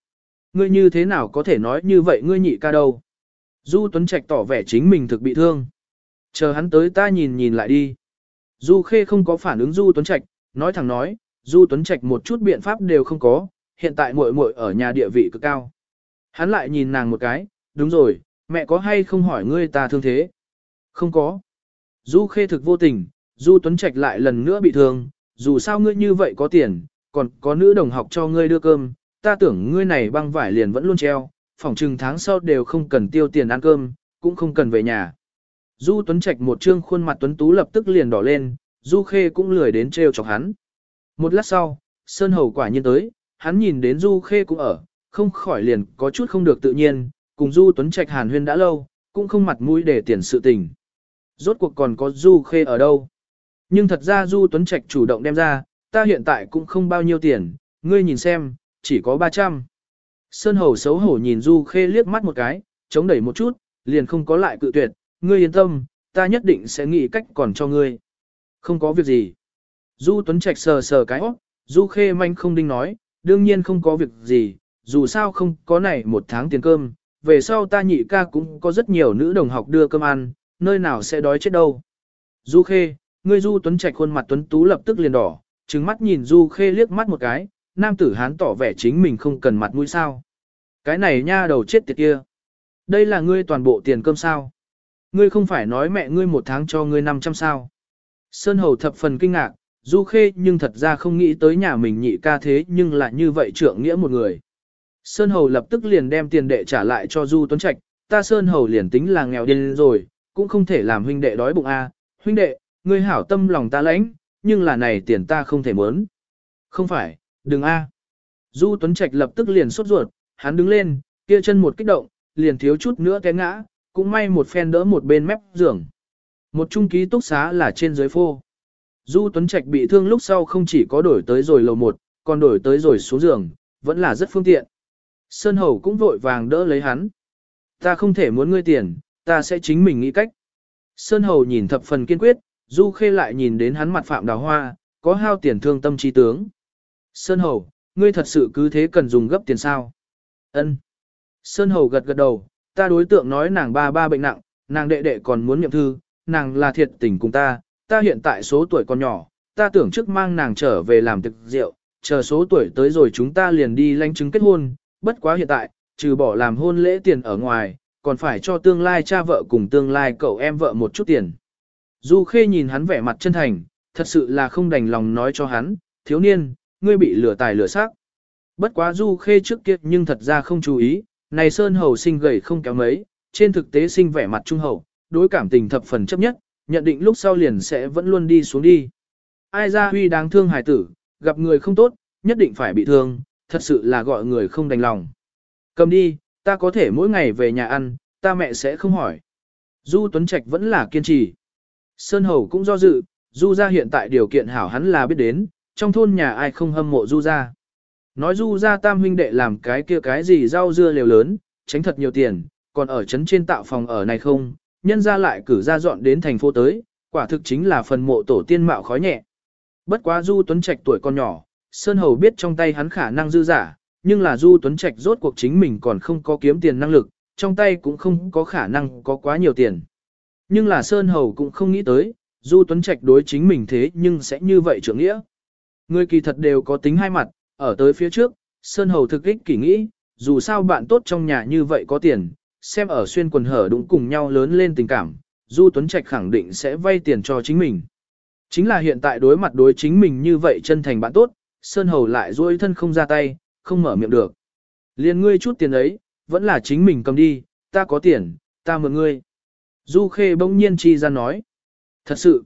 ngươi như thế nào có thể nói như vậy ngươi nhị ca đâu? Du Tuấn Trạch tỏ vẻ chính mình thực bị thương. Chờ hắn tới ta nhìn nhìn lại đi. Du Khê không có phản ứng Du Tuấn Trạch, nói thẳng nói, Du Tuấn Trạch một chút biện pháp đều không có, hiện tại muội muội ở nhà địa vị cực cao. Hắn lại nhìn nàng một cái, đúng rồi, mẹ có hay không hỏi ngươi ta thương thế? Không có. Du Khê thực vô tình, Du Tuấn Trạch lại lần nữa bị thương, dù sao ngươi như vậy có tiền, còn có nữ đồng học cho ngươi đưa cơm, ta tưởng ngươi này băng vải liền vẫn luôn treo, phòng trừng tháng sau đều không cần tiêu tiền ăn cơm, cũng không cần về nhà. Du Tuấn Trạch một trương khuôn mặt tuấn tú lập tức liền đỏ lên, Du Khê cũng lười đến trêu chọc hắn. Một lát sau, Sơn Hầu quả nhiên tới, hắn nhìn đến Du Khê cũng ở, không khỏi liền có chút không được tự nhiên, cùng Du Tuấn Trạch hàn huyên đã lâu, cũng không mặt mũi để tiền sự tình. Rốt cuộc còn có Du Khê ở đâu? Nhưng thật ra Du Tuấn Trạch chủ động đem ra, ta hiện tại cũng không bao nhiêu tiền, ngươi nhìn xem, chỉ có 300. Sơn Hầu xấu hổ nhìn Du Khê liếc mắt một cái, chống đẩy một chút, liền không có lại cự tuyệt, ngươi yên tâm, ta nhất định sẽ nghĩ cách còn cho ngươi. Không có việc gì. Du Tuấn Trạch sờ sờ cái óc, Du Khê manh không đinh nói, đương nhiên không có việc gì, dù sao không có này một tháng tiền cơm, về sau ta nhị ca cũng có rất nhiều nữ đồng học đưa cơm ăn, nơi nào sẽ đói chết đâu. Du Khê, ngươi Du Tuấn Trạch khuôn mặt tuấn tú lập tức liền đỏ, trừng mắt nhìn Du Khê liếc mắt một cái, nam tử hán tỏ vẻ chính mình không cần mặt mũi sao. Cái này nha đầu chết tiệt kia. Đây là ngươi toàn bộ tiền cơm sao. Ngươi không phải nói mẹ ngươi một tháng cho ngươi 500 sao. Sơn Hầu thập phần kinh ngạc, Du Khê nhưng thật ra không nghĩ tới nhà mình nhị ca thế nhưng lại như vậy trượng nghĩa một người. Sơn Hầu lập tức liền đem tiền đệ trả lại cho Du Tuấn Trạch, ta Sơn Hầu liền tính là nghèo điên rồi, cũng không thể làm huynh đệ đói bụng a. huynh đệ, ngươi hảo tâm lòng ta lãnh, nhưng là này tiền ta không thể muốn. Không phải, đừng a. Du Tuấn Trạch lập tức liền sốt ruột, hắn đứng lên, kia chân một kích động, liền thiếu chút nữa té ngã, cũng may một phen đỡ một bên mép giường. Một trung ký túc xá là trên dưới phô. Du Tuấn Trạch bị thương lúc sau không chỉ có đổi tới rồi lầu một, còn đổi tới rồi xuống giường, vẫn là rất phương tiện. Sơn Hầu cũng vội vàng đỡ lấy hắn. Ta không thể muốn ngươi tiền, ta sẽ chính mình nghĩ cách. Sơn Hầu nhìn thập phần kiên quyết, Du Khê lại nhìn đến hắn mặt phạm đào hoa, có hao tiền thương tâm trí tướng. Sơn Hầu, ngươi thật sự cứ thế cần dùng gấp tiền sao? Ân. Sơn Hầu gật gật đầu, ta đối tượng nói nàng ba ba bệnh nặng, nàng đệ đệ còn muốn nhậm thư, nàng là thiệt tình cùng ta, ta hiện tại số tuổi còn nhỏ, ta tưởng trước mang nàng trở về làm thực rượu, chờ số tuổi tới rồi chúng ta liền đi lãnh chứng kết hôn, bất quá hiện tại, trừ bỏ làm hôn lễ tiền ở ngoài, còn phải cho tương lai cha vợ cùng tương lai cậu em vợ một chút tiền. Du Khê nhìn hắn vẻ mặt chân thành, thật sự là không đành lòng nói cho hắn, thiếu niên, ngươi bị lửa tài lửa xác. Bất quá Du Khê trước kia nhưng thật ra không chú ý, này Sơn Hầu sinh gầy không kéo mấy, trên thực tế sinh vẻ mặt trung hậu, đối cảm tình thập phần chấp nhất, nhận định lúc sau liền sẽ vẫn luôn đi xuống đi. Ai ra huy đáng thương hài tử, gặp người không tốt, nhất định phải bị thương, thật sự là gọi người không đành lòng. Cầm đi, ta có thể mỗi ngày về nhà ăn, ta mẹ sẽ không hỏi. Du Tuấn Trạch vẫn là kiên trì. Sơn Hầu cũng do dự, Du gia hiện tại điều kiện hảo hắn là biết đến, trong thôn nhà ai không hâm mộ Du gia. Nói Du gia tam huynh đệ làm cái kia cái gì rau dưa liều lớn, tránh thật nhiều tiền, còn ở trấn trên tạo phòng ở này không, nhân ra lại cử ra dọn đến thành phố tới, quả thực chính là phần mộ tổ tiên mạo khói nhẹ. Bất quá Du Tuấn Trạch tuổi còn nhỏ, Sơn Hầu biết trong tay hắn khả năng dư giả, nhưng là Du Tuấn Trạch rốt cuộc chính mình còn không có kiếm tiền năng lực, trong tay cũng không có khả năng có quá nhiều tiền. Nhưng là Sơn Hầu cũng không nghĩ tới, Du Tuấn Trạch đối chính mình thế nhưng sẽ như vậy trưởng nghĩa. Người kỳ thật đều có tính hai mặt, ở tới phía trước, Sơn Hầu thực ích kỷ nghĩ, dù sao bạn tốt trong nhà như vậy có tiền, xem ở xuyên quần hở đúng cùng nhau lớn lên tình cảm, Du Tuấn Trạch khẳng định sẽ vay tiền cho chính mình. Chính là hiện tại đối mặt đối chính mình như vậy chân thành bạn tốt, Sơn Hầu lại dối thân không ra tay, không mở miệng được. Liên ngươi chút tiền ấy, vẫn là chính mình cầm đi, ta có tiền, ta mượn ngươi. Du Khê bỗng nhiên chi ra nói. Thật sự,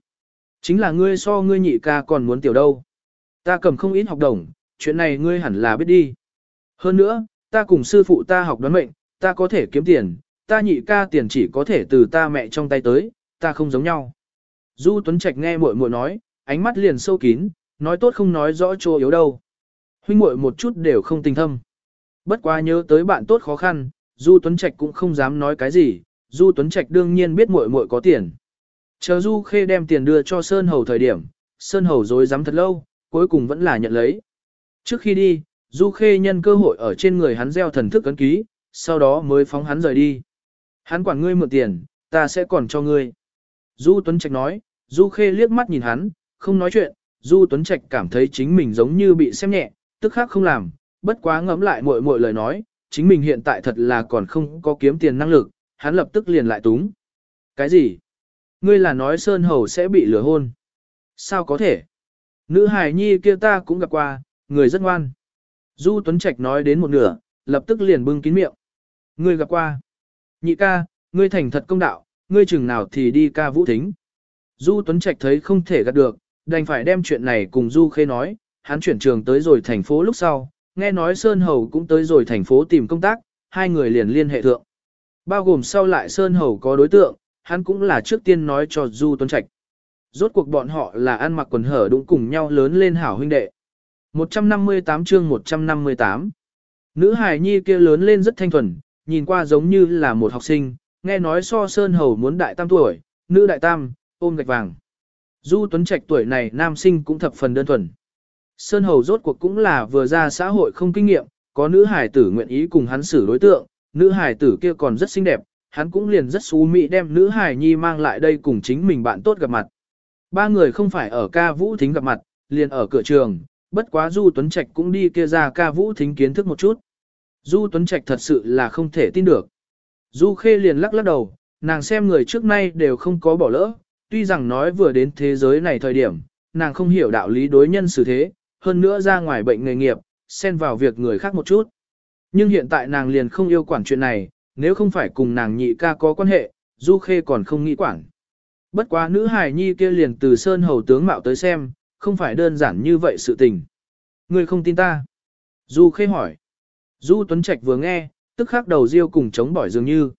chính là ngươi so ngươi nhị ca còn muốn tiểu đâu. Ta cầm không ít học đồng, chuyện này ngươi hẳn là biết đi. Hơn nữa, ta cùng sư phụ ta học đoán mệnh, ta có thể kiếm tiền, ta nhị ca tiền chỉ có thể từ ta mẹ trong tay tới, ta không giống nhau. Du Tuấn Trạch nghe muội muội nói, ánh mắt liền sâu kín, nói tốt không nói rõ chỗ yếu đâu. Huynh muội một chút đều không tình thâm. Bất quá nhớ tới bạn tốt khó khăn, Du Tuấn Trạch cũng không dám nói cái gì, Du Tuấn Trạch đương nhiên biết muội muội có tiền. Chờ Du Khê đem tiền đưa cho Sơn Hầu thời điểm, Sơn Hầu dối dám thật lâu, cuối cùng vẫn là nhận lấy. Trước khi đi, Du Khê nhân cơ hội ở trên người hắn gieo thần thức ấn ký, sau đó mới phóng hắn rời đi. Hắn quản ngươi mượn tiền, ta sẽ còn cho ngươi. Du Tuấn Trạch nói, Du Khê liếc mắt nhìn hắn, không nói chuyện, Du Tuấn Trạch cảm thấy chính mình giống như bị xem nhẹ, tức khác không làm, bất quá ngẫm lại muội muội lời nói, chính mình hiện tại thật là còn không có kiếm tiền năng lực, hắn lập tức liền lại túng. Cái gì? Ngươi là nói Sơn Hầu sẽ bị lừa hôn? Sao có thể? Nữ hài nhi kia ta cũng gặp qua, người rất ngoan. Du Tuấn Trạch nói đến một nửa, lập tức liền bưng kín miệng. Ngươi gặp qua. Nhị ca, ngươi thành thật công đạo, ngươi chừng nào thì đi ca vũ thính. Du Tuấn Trạch thấy không thể gạt được, đành phải đem chuyện này cùng Du Khê nói, hắn chuyển trường tới rồi thành phố lúc sau, nghe nói Sơn Hầu cũng tới rồi thành phố tìm công tác, hai người liền liên hệ thượng. Bao gồm sau lại Sơn Hầu có đối tượng, hắn cũng là trước tiên nói cho Du Tuấn Trạch. Rốt cuộc bọn họ là ăn mặc quần hở đúng cùng nhau lớn lên hảo huynh đệ. 158 chương 158 Nữ hài nhi kia lớn lên rất thanh thuần, nhìn qua giống như là một học sinh, nghe nói so Sơn Hầu muốn đại tam tuổi, nữ đại tam, ôm gạch vàng. Du Tuấn Trạch tuổi này nam sinh cũng thập phần đơn thuần. Sơn Hầu rốt cuộc cũng là vừa ra xã hội không kinh nghiệm, có nữ hải tử nguyện ý cùng hắn xử đối tượng, nữ hài tử kia còn rất xinh đẹp, hắn cũng liền rất xú mỹ đem nữ hài nhi mang lại đây cùng chính mình bạn tốt gặp mặt. Ba người không phải ở ca vũ thính gặp mặt, liền ở cửa trường, bất quá Du Tuấn Trạch cũng đi kia ra ca vũ thính kiến thức một chút. Du Tuấn Trạch thật sự là không thể tin được. Du Khê liền lắc lắc đầu, nàng xem người trước nay đều không có bỏ lỡ, tuy rằng nói vừa đến thế giới này thời điểm, nàng không hiểu đạo lý đối nhân xử thế, hơn nữa ra ngoài bệnh nghề nghiệp, xen vào việc người khác một chút. Nhưng hiện tại nàng liền không yêu quản chuyện này, nếu không phải cùng nàng nhị ca có quan hệ, Du Khê còn không nghĩ quản. Bất quá nữ hài nhi kia liền từ sơn hầu tướng mạo tới xem, không phải đơn giản như vậy sự tình. Ngươi không tin ta? Du Khê hỏi. Du Tuấn Trạch vừa nghe, tức khắc đầu riêu cùng chống bỏi dường như.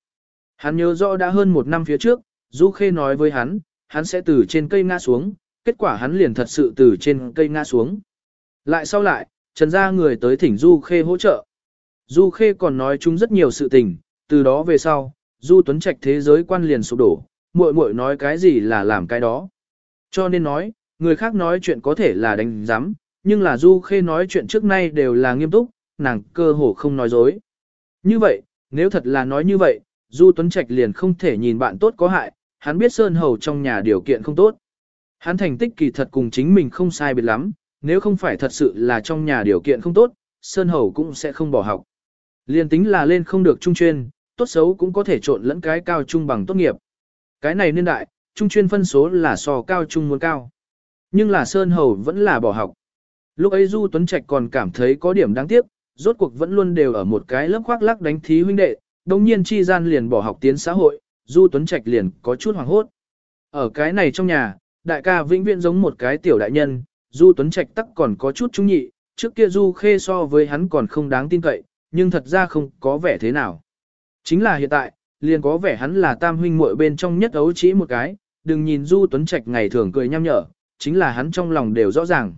Hắn nhớ rõ đã hơn một năm phía trước, Du Khê nói với hắn, hắn sẽ từ trên cây ngã xuống, kết quả hắn liền thật sự từ trên cây ngã xuống. Lại sau lại, trần ra người tới thỉnh Du Khê hỗ trợ. Du Khê còn nói chúng rất nhiều sự tình, từ đó về sau, Du Tuấn Trạch thế giới quan liền sụp đổ, muội muội nói cái gì là làm cái đó. Cho nên nói, người khác nói chuyện có thể là đánh giám, nhưng là Du Khê nói chuyện trước nay đều là nghiêm túc, nàng cơ hồ không nói dối. Như vậy, nếu thật là nói như vậy, Du Tuấn Trạch liền không thể nhìn bạn tốt có hại, hắn biết Sơn Hầu trong nhà điều kiện không tốt. Hắn thành tích kỳ thật cùng chính mình không sai biệt lắm, nếu không phải thật sự là trong nhà điều kiện không tốt, Sơn Hầu cũng sẽ không bỏ học. Liên tính là lên không được trung chuyên, tốt xấu cũng có thể trộn lẫn cái cao trung bằng tốt nghiệp. Cái này niên đại, trung chuyên phân số là so cao trung muốn cao. Nhưng là Sơn Hầu vẫn là bỏ học. Lúc ấy Du Tuấn Trạch còn cảm thấy có điểm đáng tiếc, rốt cuộc vẫn luôn đều ở một cái lớp khoác lắc đánh thí huynh đệ, đồng nhiên chi gian liền bỏ học tiến xã hội, Du Tuấn Trạch liền có chút hoảng hốt. Ở cái này trong nhà, đại ca vĩnh viễn giống một cái tiểu đại nhân, Du Tuấn Trạch tắc còn có chút trung nhị, trước kia Du Khê so với hắn còn không đáng tin cậy, nhưng thật ra không có vẻ thế nào. Chính là hiện tại, liền có vẻ hắn là tam huynh muội bên trong nhất ấu chỉ một cái, đừng nhìn Du Tuấn Trạch ngày thường cười nham nhở, chính là hắn trong lòng đều rõ ràng.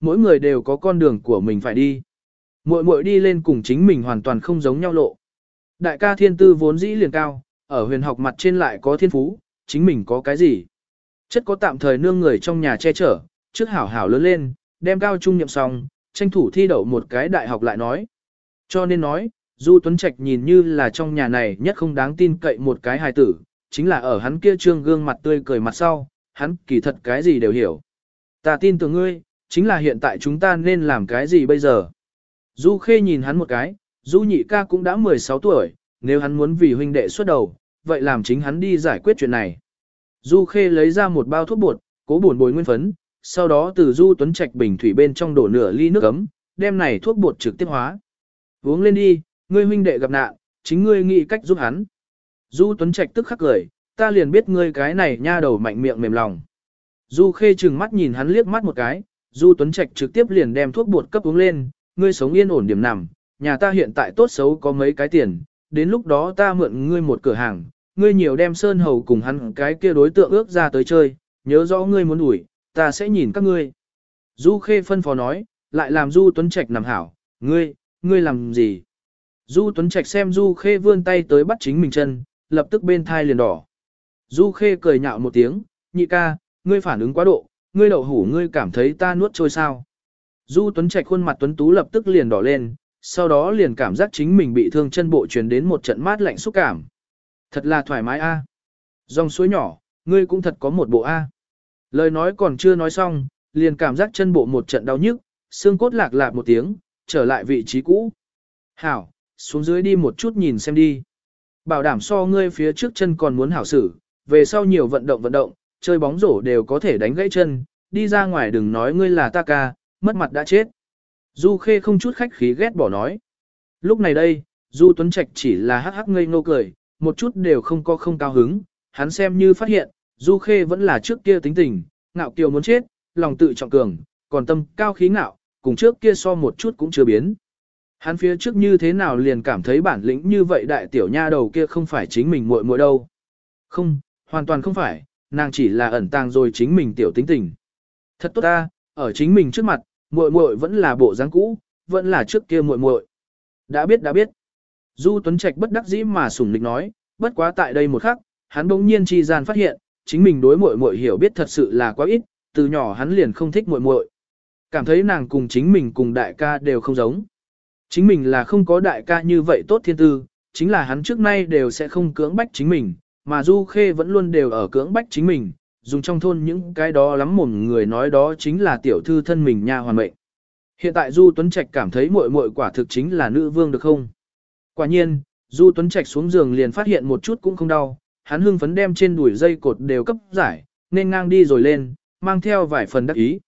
Mỗi người đều có con đường của mình phải đi. Muội muội đi lên cùng chính mình hoàn toàn không giống nhau lộ. Đại ca thiên tư vốn dĩ liền cao, ở huyền học mặt trên lại có thiên phú, chính mình có cái gì? Chất có tạm thời nương người trong nhà che chở, trước hảo hảo lớn lên, đem cao trung nhậm xong, tranh thủ thi đậu một cái đại học lại nói. Cho nên nói, Du Tuấn Trạch nhìn như là trong nhà này nhất không đáng tin cậy một cái hài tử, chính là ở hắn kia trương gương mặt tươi cười mặt sau, hắn kỳ thật cái gì đều hiểu. Ta tin tưởng ngươi, chính là hiện tại chúng ta nên làm cái gì bây giờ? Du Khê nhìn hắn một cái, Du nhị ca cũng đã 16 tuổi, nếu hắn muốn vì huynh đệ xuất đầu, vậy làm chính hắn đi giải quyết chuyện này. Du Khê lấy ra một bao thuốc bột, cố buồn bồi nguyên phấn, sau đó từ Du Tuấn Trạch bình thủy bên trong đổ nửa ly nước ấm, đem này thuốc bột trực tiếp hóa. Uống lên đi, ngươi huynh đệ gặp nạn, chính ngươi nghĩ cách giúp hắn. Du Tuấn Trạch tức khắc cười, ta liền biết ngươi cái này nha đầu mạnh miệng mềm lòng. Du Khê trừng mắt nhìn hắn liếc mắt một cái, Du Tuấn Trạch trực tiếp liền đem thuốc bột cấp uống lên, ngươi sống yên ổn điểm nằm, nhà ta hiện tại tốt xấu có mấy cái tiền, đến lúc đó ta mượn ngươi một cửa hàng, ngươi nhiều đem sơn hầu cùng hắn cái kia đối tượng ước ra tới chơi, nhớ rõ ngươi muốn đuổi, ta sẽ nhìn các ngươi. Du Khê phân phó nói, lại làm Du Tuấn Trạch nằm hảo, ngươi, ngươi làm gì? Du Tuấn Trạch xem Du Khê vươn tay tới bắt chính mình chân, lập tức bên thai liền đỏ. Du Khê cười nhạo một tiếng, nhị ca, ngươi phản ứng quá độ, ngươi đậu hủ ngươi cảm thấy ta nuốt trôi sao. Du Tuấn Trạch khuôn mặt tuấn tú lập tức liền đỏ lên, sau đó liền cảm giác chính mình bị thương chân bộ truyền đến một trận mát lạnh xúc cảm. Thật là thoải mái a. Dòng suối nhỏ, ngươi cũng thật có một bộ a. Lời nói còn chưa nói xong, liền cảm giác chân bộ một trận đau nhức, xương cốt lạc lạc một tiếng, trở lại vị trí cũ. Hảo, xuống dưới đi một chút nhìn xem đi. Bảo đảm so ngươi phía trước chân còn muốn hảo xử, về sau nhiều vận động vận động, chơi bóng rổ đều có thể đánh gãy chân, đi ra ngoài đừng nói ngươi là ta ca, mất mặt đã chết. Du Khê không chút khách khí ghét bỏ nói. Lúc này đây, Du Tuấn Trạch chỉ là hắc hắc ngây ngô cười, một chút đều không có không cao hứng, hắn xem như phát hiện, Du Khê vẫn là trước kia tính tình, ngạo kiều muốn chết, lòng tự trọng cường, còn tâm cao khí ngạo, cùng trước kia so một chút cũng chưa biến. Hắn phía trước như thế nào liền cảm thấy bản lĩnh như vậy đại tiểu nha đầu kia không phải chính mình muội muội đâu. Không, hoàn toàn không phải, nàng chỉ là ẩn tàng rồi chính mình tiểu tính tình. Thật tốt ta, ở chính mình trước mặt, muội muội vẫn là bộ dáng cũ, vẫn là trước kia muội muội. Đã biết đã biết. Du Tuấn Trạch bất đắc dĩ mà sủng lịch nói, bất quá tại đây một khắc, hắn bỗng nhiên chi gian phát hiện, chính mình đối muội muội hiểu biết thật sự là quá ít, từ nhỏ hắn liền không thích muội muội. Cảm thấy nàng cùng chính mình cùng đại ca đều không giống. Chính mình là không có đại ca như vậy tốt thiên tư, chính là hắn trước nay đều sẽ không cưỡng bách chính mình, mà Du Khê vẫn luôn đều ở cưỡng bách chính mình, dùng trong thôn những cái đó lắm mồm người nói đó chính là tiểu thư thân mình nha hoàn mệnh. Hiện tại Du Tuấn Trạch cảm thấy muội muội quả thực chính là nữ vương được không? Quả nhiên, Du Tuấn Trạch xuống giường liền phát hiện một chút cũng không đau, hắn hưng phấn đem trên đuổi dây cột đều cấp giải, nên ngang đi rồi lên, mang theo vài phần đắc ý.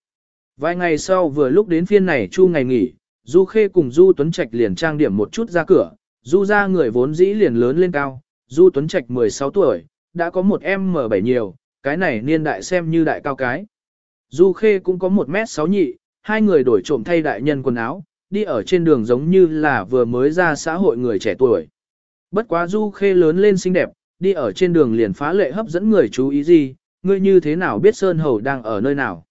Vài ngày sau vừa lúc đến phiên này chu ngày nghỉ, Du Khê cùng Du Tuấn Trạch liền trang điểm một chút ra cửa, Du ra người vốn dĩ liền lớn lên cao, Du Tuấn Trạch 16 tuổi, đã có một em M7 nhiều, cái này niên đại xem như đại cao cái. Du Khê cũng có 1m6 nhị, hai người đổi trộm thay đại nhân quần áo, đi ở trên đường giống như là vừa mới ra xã hội người trẻ tuổi. Bất quá Du Khê lớn lên xinh đẹp, đi ở trên đường liền phá lệ hấp dẫn người chú ý gì, ngươi như thế nào biết Sơn Hầu đang ở nơi nào.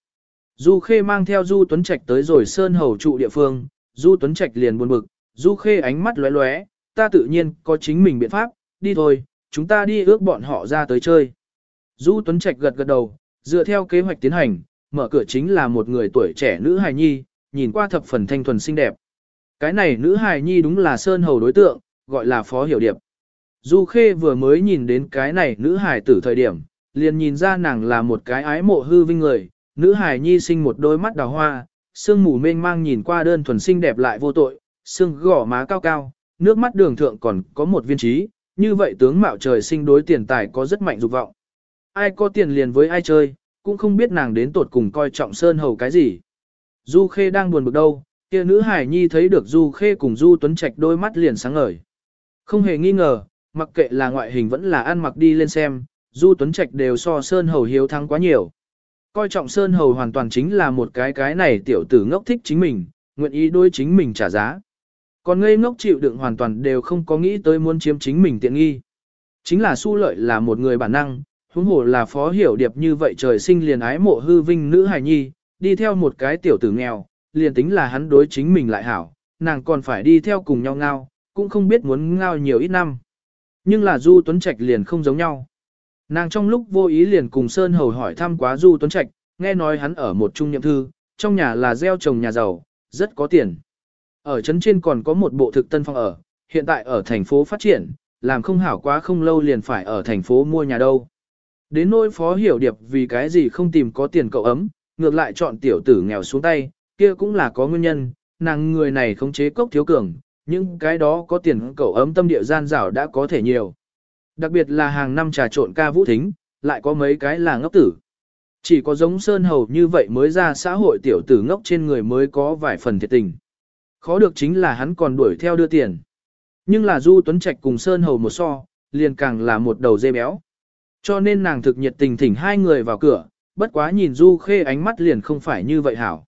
Du Khê mang theo Du Tuấn Trạch tới rồi Sơn Hầu trụ địa phương, Du Tuấn Trạch liền buồn bực, Du Khê ánh mắt lóe lóe, ta tự nhiên có chính mình biện pháp, đi thôi, chúng ta đi ước bọn họ ra tới chơi. Du Tuấn Trạch gật gật đầu, dựa theo kế hoạch tiến hành, mở cửa chính là một người tuổi trẻ nữ hài nhi, nhìn qua thập phần thanh thuần xinh đẹp. Cái này nữ hài nhi đúng là Sơn Hầu đối tượng, gọi là Phó Hiểu Điệp. Du Khê vừa mới nhìn đến cái này nữ hài tử thời điểm, liền nhìn ra nàng là một cái ái mộ hư vinh người, nữ hài nhi sinh một đôi mắt đào hoa, sương mù mênh mang nhìn qua đơn thuần xinh đẹp lại vô tội, xương gỏ má cao cao, nước mắt đường thượng còn có một viên trí, như vậy tướng mạo trời sinh đối tiền tài có rất mạnh dục vọng. Ai có tiền liền với ai chơi, cũng không biết nàng đến tột cùng coi trọng Sơn Hầu cái gì. Du Khê đang buồn bực đâu, kia nữ hải nhi thấy được Du Khê cùng Du Tuấn Trạch đôi mắt liền sáng ngời. Không hề nghi ngờ, mặc kệ là ngoại hình vẫn là ăn mặc đi lên xem, Du Tuấn Trạch đều so Sơn Hầu hiếu thắng quá nhiều. Coi trọng Sơn Hầu hoàn toàn chính là một cái cái này tiểu tử ngốc thích chính mình, nguyện ý đối chính mình trả giá. Còn ngây ngốc chịu đựng hoàn toàn đều không có nghĩ tới muốn chiếm chính mình tiện nghi. Chính là su lợi là một người bản năng, huống hồ là phó hiểu điệp như vậy trời sinh liền ái mộ hư vinh nữ hài nhi, đi theo một cái tiểu tử nghèo, liền tính là hắn đối chính mình lại hảo, nàng còn phải đi theo cùng nhau ngao, cũng không biết muốn ngao nhiều ít năm. Nhưng là Du Tuấn Trạch liền không giống nhau. Nàng trong lúc vô ý liền cùng Sơn Hầu hỏi thăm quá Du Tuấn Trạch, nghe nói hắn ở một trung nhậm thư, trong nhà là gieo trồng nhà giàu, rất có tiền. Ở trấn trên còn có một bộ thực tân phòng ở, hiện tại ở thành phố phát triển, làm không hảo quá không lâu liền phải ở thành phố mua nhà đâu. Đến nỗi phó hiểu điệp vì cái gì không tìm có tiền cậu ấm, ngược lại chọn tiểu tử nghèo xuống tay, kia cũng là có nguyên nhân, nàng người này không chế cốc thiếu cường, nhưng cái đó có tiền cậu ấm tâm địa gian rảo đã có thể nhiều. Đặc biệt là hàng năm trà trộn ca vũ thính, lại có mấy cái là ngốc tử. Chỉ có giống Sơn Hầu như vậy mới ra xã hội tiểu tử ngốc trên người mới có vài phần thiệt tình. Khó được chính là hắn còn đuổi theo đưa tiền. Nhưng là Du Tuấn Trạch cùng Sơn Hầu một so, liền càng là một đầu dê béo. Cho nên nàng thực nhiệt tình thỉnh hai người vào cửa, bất quá nhìn Du Khê ánh mắt liền không phải như vậy hảo.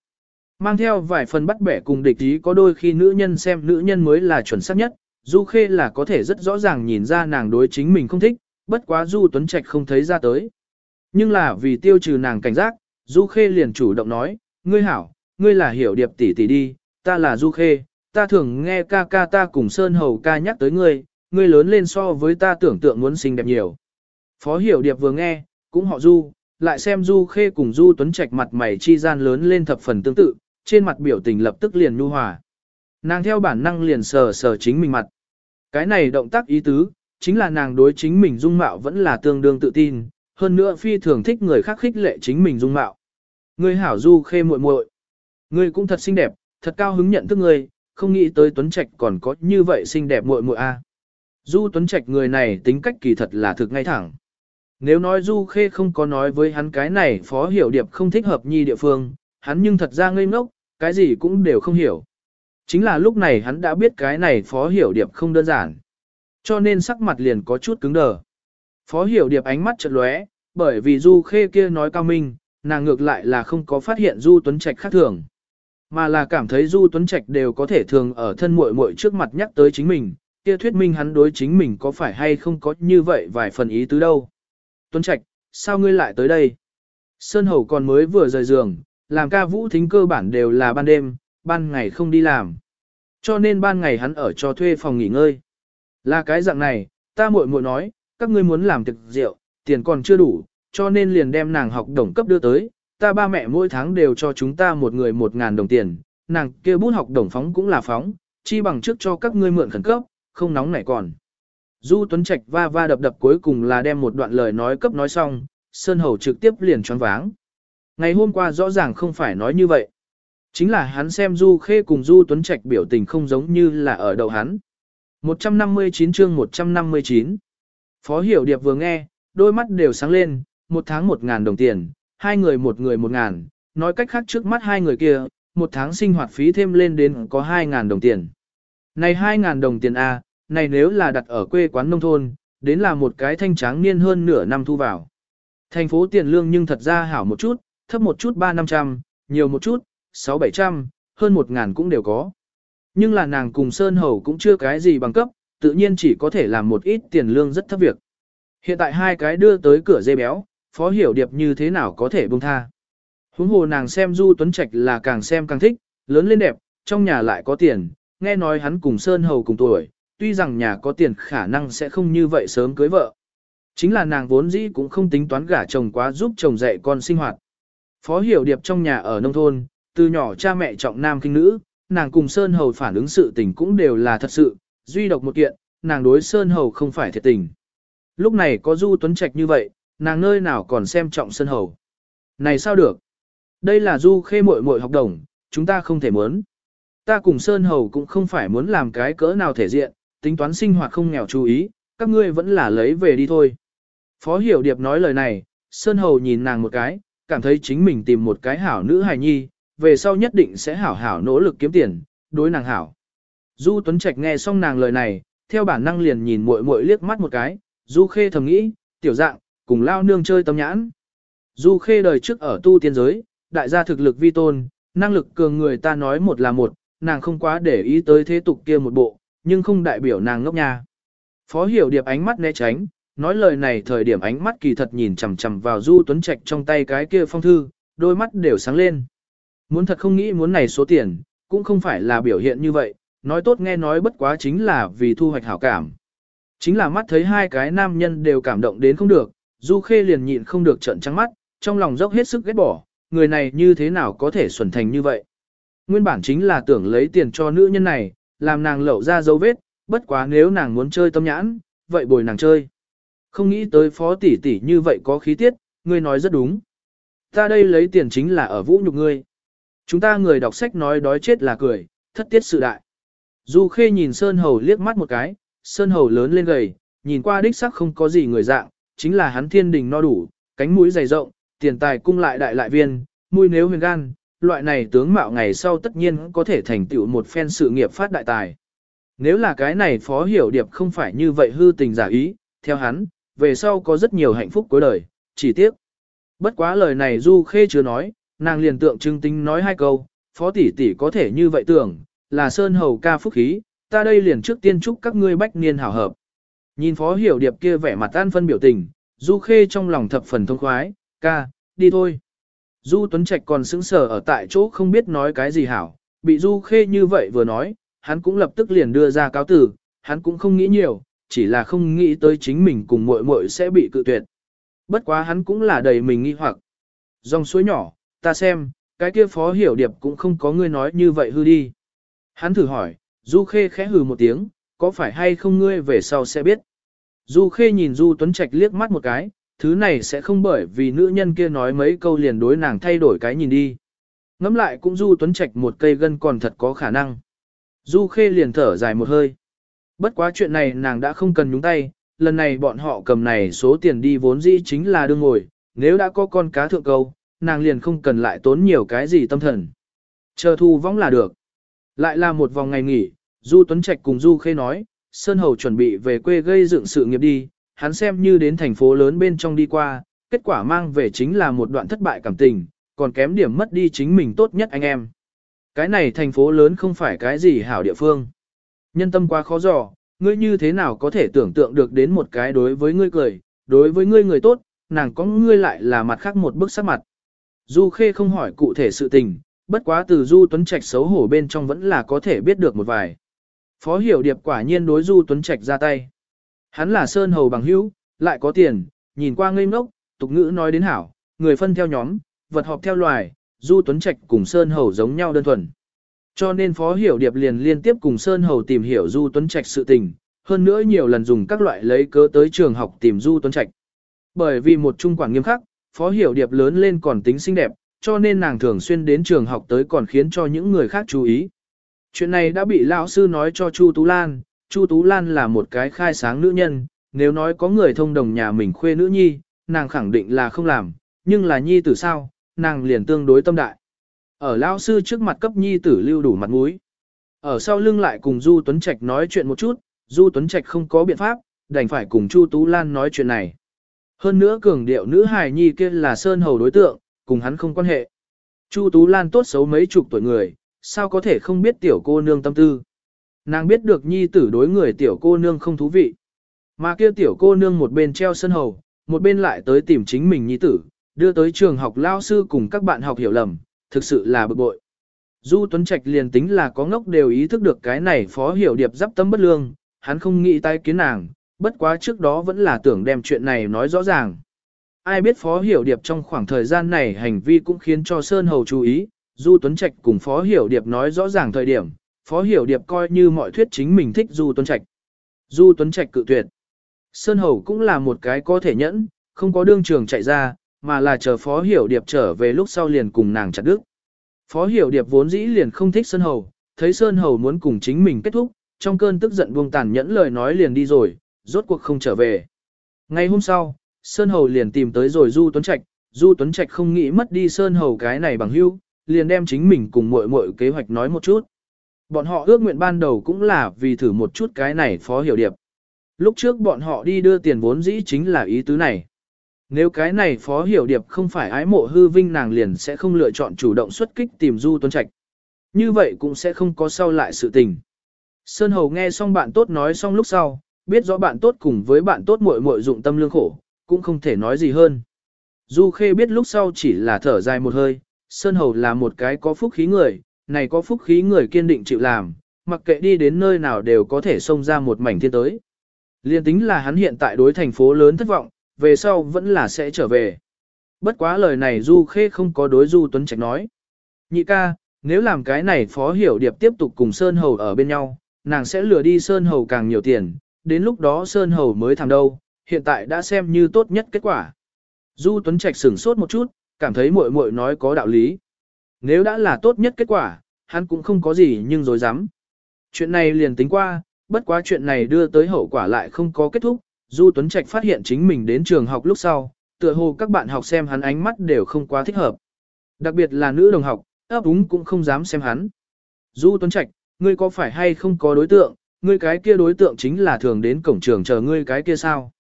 Mang theo vài phần bắt bẻ cùng địch ý có đôi khi nữ nhân xem nữ nhân mới là chuẩn xác nhất, Du Khê là có thể rất rõ ràng nhìn ra nàng đối chính mình không thích, bất quá Du Tuấn Trạch không thấy ra tới. Nhưng là vì tiêu trừ nàng cảnh giác, Du Khê liền chủ động nói, ngươi hảo, ngươi là hiểu điệp tỷ tỷ đi, ta là Du Khê, ta thường nghe ca ca ta cùng Sơn Hầu ca nhắc tới ngươi, ngươi lớn lên so với ta tưởng tượng muốn xinh đẹp nhiều. Phó Hiểu Điệp vừa nghe, cũng họ Du, lại xem Du Khê cùng Du Tuấn Trạch mặt mày chi gian lớn lên thập phần tương tự, trên mặt biểu tình lập tức liền nhu hòa. Nàng theo bản năng liền sờ sờ chính mình mặt. Cái này động tác ý tứ, chính là nàng đối chính mình dung mạo vẫn là tương đương tự tin, hơn nữa phi thường thích người khác khích lệ chính mình dung mạo. Ngươi hảo Du Khê muội muội, ngươi cũng thật xinh đẹp, thật cao hứng nhận thức ngươi, không nghĩ tới Tuấn Trạch còn có như vậy xinh đẹp muội muội a. Du Tuấn Trạch người này tính cách kỳ thật là thực ngay thẳng. Nếu nói Du Khê không có nói với hắn cái này phó hiểu điệp không thích hợp nhi địa phương, hắn nhưng thật ra ngây ngốc, cái gì cũng đều không hiểu. Chính là lúc này hắn đã biết cái này phó hiểu điệp không đơn giản. Cho nên sắc mặt liền có chút cứng đờ. Phó hiểu điệp ánh mắt chợt lóe, bởi vì Du Khê kia nói cao minh, nàng ngược lại là không có phát hiện Du Tuấn Trạch khác thường. Mà là cảm thấy Du Tuấn Trạch đều có thể thường ở thân muội muội trước mặt nhắc tới chính mình, kia thuyết minh hắn đối chính mình có phải hay không có như vậy vài phần ý tứ đâu. Tuấn Trạch, sao ngươi lại tới đây? Sơn Hầu còn mới vừa rời giường, làm ca vũ thính cơ bản đều là ban đêm, ban ngày không đi làm. Cho nên ban ngày hắn ở cho thuê phòng nghỉ ngơi. Là cái dạng này, ta muội muội nói, các ngươi muốn làm thực rượu, tiền còn chưa đủ, cho nên liền đem nàng học đồng cấp đưa tới, ta ba mẹ mỗi tháng đều cho chúng ta một người một ngàn đồng tiền, nàng kia bút học đồng phóng cũng là phóng, chi bằng trước cho các ngươi mượn khẩn cấp, không nóng nảy còn. Du Tuấn Trạch va va đập đập cuối cùng là đem một đoạn lời nói cấp nói xong, Sơn Hầu trực tiếp liền choáng váng. Ngày hôm qua rõ ràng không phải nói như vậy. Chính là hắn xem Du Khê cùng Du Tuấn Trạch biểu tình không giống như là ở đầu hắn. 159 chương 159 Phó Hiểu Điệp vừa nghe, đôi mắt đều sáng lên, một tháng một ngàn đồng tiền, hai người một người một ngàn, nói cách khác trước mắt hai người kia, một tháng sinh hoạt phí thêm lên đến có hai ngàn đồng tiền. Này hai ngàn đồng tiền A, này nếu là đặt ở quê quán nông thôn, đến là một cái thanh tráng niên hơn nửa năm thu vào. Thành phố tiền lương nhưng thật ra hảo một chút, thấp một chút ba năm trăm, nhiều một chút, sáu bảy trăm, hơn một ngàn cũng đều có. Nhưng là nàng cùng Sơn Hầu cũng chưa cái gì bằng cấp, tự nhiên chỉ có thể làm một ít tiền lương rất thấp việc. Hiện tại hai cái đưa tới cửa dây béo, Phó Hiểu Điệp như thế nào có thể buông tha. Huống hồ nàng xem Du Tuấn Trạch là càng xem càng thích, lớn lên đẹp, trong nhà lại có tiền, nghe nói hắn cùng Sơn Hầu cùng tuổi, tuy rằng nhà có tiền khả năng sẽ không như vậy sớm cưới vợ. Chính là nàng vốn dĩ cũng không tính toán gả chồng quá giúp chồng dạy con sinh hoạt. Phó Hiểu Điệp trong nhà ở nông thôn, từ nhỏ cha mẹ trọng nam kinh nữ, nàng cùng Sơn Hầu phản ứng sự tình cũng đều là thật sự, duy độc một kiện, nàng đối Sơn Hầu không phải thiệt tình. Lúc này có Du Tuấn Trạch như vậy, nàng nơi nào còn xem trọng Sơn Hầu. Này sao được? Đây là Du khê muội muội học đồng, chúng ta không thể muốn. Ta cùng Sơn Hầu cũng không phải muốn làm cái cỡ nào thể diện, tính toán sinh hoạt không nghèo chú ý, các ngươi vẫn là lấy về đi thôi. Phó Hiểu Điệp nói lời này, Sơn Hầu nhìn nàng một cái, cảm thấy chính mình tìm một cái hảo nữ hài nhi, về sau nhất định sẽ hảo hảo nỗ lực kiếm tiền, đối nàng hảo. Du Tuấn Trạch nghe xong nàng lời này, theo bản năng liền nhìn muội muội liếc mắt một cái, Du Khê thầm nghĩ, tiểu dạng, cùng lao nương chơi tâm nhãn. Du Khê đời trước ở tu tiên giới, đại gia thực lực vi tôn, năng lực cường người ta nói một là một, nàng không quá để ý tới thế tục kia một bộ, nhưng không đại biểu nàng ngốc nha. Phó Hiểu Điệp ánh mắt né tránh, nói lời này thời điểm ánh mắt kỳ thật nhìn chằm chằm vào Du Tuấn Trạch trong tay cái kia phong thư, đôi mắt đều sáng lên. Muốn thật không nghĩ muốn này số tiền, cũng không phải là biểu hiện như vậy, nói tốt nghe nói bất quá chính là vì thu hoạch hảo cảm. Chính là mắt thấy hai cái nam nhân đều cảm động đến không được, Du Khê liền nhịn không được trợn trắng mắt, trong lòng dốc hết sức ghét bỏ, người này như thế nào có thể xuẩn thành như vậy. Nguyên bản chính là tưởng lấy tiền cho nữ nhân này, làm nàng lẩu ra dấu vết, bất quá nếu nàng muốn chơi tâm nhãn, vậy bồi nàng chơi. Không nghĩ tới phó tỷ tỷ như vậy có khí tiết, ngươi nói rất đúng. Ta đây lấy tiền chính là ở vũ nhục ngươi. Chúng ta người đọc sách nói đói chết là cười, thất tiết sự đại. Du Khê nhìn Sơn Hầu liếc mắt một cái, Sơn Hầu lớn lên gầy, nhìn qua đích sắc không có gì người dạng, chính là hắn thiên đình no đủ, cánh mũi dày rộng, tiền tài cung lại đại lại viên, mũi nếu huyền gan, loại này tướng mạo ngày sau tất nhiên có thể thành tựu một phen sự nghiệp phát đại tài. Nếu là cái này phó hiểu điệp không phải như vậy hư tình giả ý, theo hắn, về sau có rất nhiều hạnh phúc cuối đời, chỉ tiếc. Bất quá lời này Du Khê chưa nói, nàng liền tượng trưng tính nói hai câu, phó tỷ tỷ có thể như vậy tưởng, là sơn hầu ca phúc khí, ta đây liền trước tiên chúc các ngươi bách niên hảo hợp. Nhìn phó hiểu điệp kia vẻ mặt an phân biểu tình, Du Khê trong lòng thập phần thông khoái, ca, đi thôi. Du Tuấn Trạch còn sững sờ ở tại chỗ không biết nói cái gì hảo, bị Du Khê như vậy vừa nói, hắn cũng lập tức liền đưa ra cáo tử, hắn cũng không nghĩ nhiều, chỉ là không nghĩ tới chính mình cùng muội muội sẽ bị cự tuyệt. Bất quá hắn cũng là đầy mình nghi hoặc. Dòng suối nhỏ, ta xem, cái kia phó hiểu điệp cũng không có ngươi nói như vậy hư đi. Hắn thử hỏi, Du Khê khẽ hừ một tiếng, có phải hay không ngươi về sau sẽ biết. Du Khê nhìn Du Tuấn Trạch liếc mắt một cái, thứ này sẽ không bởi vì nữ nhân kia nói mấy câu liền đối nàng thay đổi cái nhìn đi. Ngắm lại cũng Du Tuấn Trạch một cây gân còn thật có khả năng. Du Khê liền thở dài một hơi. Bất quá chuyện này nàng đã không cần nhúng tay, lần này bọn họ cầm này số tiền đi vốn dĩ chính là đương ngồi, nếu đã có con cá thượng câu, nàng liền không cần lại tốn nhiều cái gì tâm thần. Chờ thu vong là được. Lại là một vòng ngày nghỉ, Du Tuấn Trạch cùng Du Khê nói, Sơn Hầu chuẩn bị về quê gây dựng sự nghiệp đi, hắn xem như đến thành phố lớn bên trong đi qua, kết quả mang về chính là một đoạn thất bại cảm tình, còn kém điểm mất đi chính mình tốt nhất anh em. Cái này thành phố lớn không phải cái gì hảo địa phương. Nhân tâm quá khó dò, ngươi như thế nào có thể tưởng tượng được đến một cái đối với ngươi cười, đối với ngươi người tốt, nàng có ngươi lại là mặt khác một bức sắc mặt. Du Khê không hỏi cụ thể sự tình, bất quá từ Du Tuấn Trạch xấu hổ bên trong vẫn là có thể biết được một vài. Phó Hiểu Điệp quả nhiên đối Du Tuấn Trạch ra tay. Hắn là Sơn Hầu bằng hữu, lại có tiền, nhìn qua ngây ngốc, tục ngữ nói đến hảo, người phân theo nhóm, vật họp theo loài, Du Tuấn Trạch cùng Sơn Hầu giống nhau đơn thuần. Cho nên Phó Hiểu Điệp liền liên tiếp cùng Sơn Hầu tìm hiểu Du Tuấn Trạch sự tình, hơn nữa nhiều lần dùng các loại lấy cớ tới trường học tìm Du Tuấn Trạch. Bởi vì một trung quản nghiêm khắc, Phó Hiểu Điệp lớn lên còn tính xinh đẹp, cho nên nàng thường xuyên đến trường học tới còn khiến cho những người khác chú ý. Chuyện này đã bị lão sư nói cho Chu Tú Lan, Chu Tú Lan là một cái khai sáng nữ nhân, nếu nói có người thông đồng nhà mình khuê nữ nhi, nàng khẳng định là không làm, nhưng là nhi tử sao, nàng liền tương đối tâm đại. Ở lão sư trước mặt cấp nhi tử lưu đủ mặt mũi. Ở sau lưng lại cùng Du Tuấn Trạch nói chuyện một chút, Du Tuấn Trạch không có biện pháp, đành phải cùng Chu Tú Lan nói chuyện này. Hơn nữa cường điệu nữ hài nhi kia là Sơn Hầu đối tượng, cùng hắn không quan hệ. Chu Tú Lan tốt xấu mấy chục tuổi người, sao có thể không biết tiểu cô nương tâm tư. Nàng biết được nhi tử đối người tiểu cô nương không thú vị. Mà kia tiểu cô nương một bên treo Sơn Hầu, một bên lại tới tìm chính mình nhi tử, đưa tới trường học lao sư cùng các bạn học hiểu lầm, thực sự là bực bội. Du Tuấn Trạch liền tính là có ngốc đều ý thức được cái này phó hiểu điệp giáp tâm bất lương, hắn không nghĩ tai kiến nàng, bất quá trước đó vẫn là tưởng đem chuyện này nói rõ ràng. Ai biết phó hiểu điệp trong khoảng thời gian này hành vi cũng khiến cho Sơn Hầu chú ý, Du Tuấn Trạch cùng phó hiểu điệp nói rõ ràng thời điểm, phó hiểu điệp coi như mọi thuyết chính mình thích Du Tuấn Trạch. Du Tuấn Trạch cự tuyệt. Sơn Hầu cũng là một cái có thể nhẫn, không có đương trường chạy ra, mà là chờ Phó Hiểu Điệp trở về lúc sau liền cùng nàng chặt đứt. Phó Hiểu Điệp vốn dĩ liền không thích Sơn Hầu, thấy Sơn Hầu muốn cùng chính mình kết thúc, trong cơn tức giận buông tàn nhẫn lời nói liền đi rồi, rốt cuộc không trở về. Ngày hôm sau, Sơn Hầu liền tìm tới rồi Du Tuấn Trạch, Du Tuấn Trạch không nghĩ mất đi Sơn Hầu cái này bằng hữu, liền đem chính mình cùng muội muội kế hoạch nói một chút. Bọn họ ước nguyện ban đầu cũng là vì thử một chút cái này Phó Hiểu Điệp. Lúc trước bọn họ đi đưa tiền vốn dĩ chính là ý tứ này. Nếu cái này Phó Hiểu Điệp không phải ái mộ hư vinh nàng liền sẽ không lựa chọn chủ động xuất kích tìm Du Tuấn Trạch. Như vậy cũng sẽ không có sau lại sự tình. Sơn Hầu nghe xong bạn tốt nói xong lúc sau, biết rõ bạn tốt cùng với bạn tốt muội muội dụng tâm lương khổ, cũng không thể nói gì hơn. Du Khê biết lúc sau chỉ là thở dài một hơi, Sơn Hầu là một cái có phúc khí người, này có phúc khí người kiên định chịu làm, mặc kệ đi đến nơi nào đều có thể xông ra một mảnh thiên tới. Liên tính là hắn hiện tại đối thành phố lớn thất vọng, về sau vẫn là sẽ trở về. Bất quá lời này Du Khê không có đối Du Tuấn Trạch nói. Nhị ca, nếu làm cái này Phó Hiểu Điệp tiếp tục cùng Sơn Hầu ở bên nhau, nàng sẽ lừa đi Sơn Hầu càng nhiều tiền, đến lúc đó Sơn Hầu mới thlàm đâu, hiện tại đã xem như tốt nhất kết quả. Du Tuấn Trạch sửng sốt một chút, cảm thấy muội muội nói có đạo lý. Nếu đã là tốt nhất kết quả, hắn cũng không có gì nhưng dối dám. Chuyện này liền tính qua, bất quá chuyện này đưa tới hậu quả lại không có kết thúc, Du Tuấn Trạch phát hiện chính mình đến trường học lúc sau, tựa hồ các bạn học xem hắn ánh mắt đều không quá thích hợp. Đặc biệt là nữ đồng học, ấp úng cũng không dám xem hắn. Du Tuấn Trạch, ngươi có phải hay không có đối tượng, ngươi cái kia đối tượng chính là thường đến cổng trường chờ ngươi cái kia sao.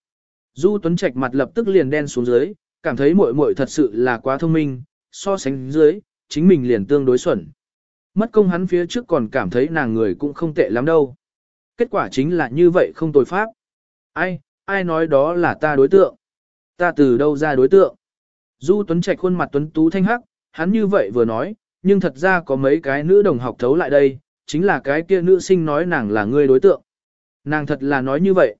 Du Tuấn Trạch mặt lập tức liền đen xuống dưới, cảm thấy muội muội thật sự là quá thông minh, so sánh dưới, chính mình liền tương đối xuẩn. Mất công hắn phía trước còn cảm thấy nàng người cũng không tệ lắm đâu. Kết quả chính là như vậy không tồi pháp. Ai, ai nói đó là ta đối tượng? Ta từ đâu ra đối tượng? Du Tuấn Trạch khuôn mặt tuấn tú thanh hắc, hắn như vậy vừa nói, nhưng thật ra có mấy cái nữ đồng học thấu lại đây, chính là cái kia nữ sinh nói nàng là ngươi đối tượng. Nàng thật là nói như vậy.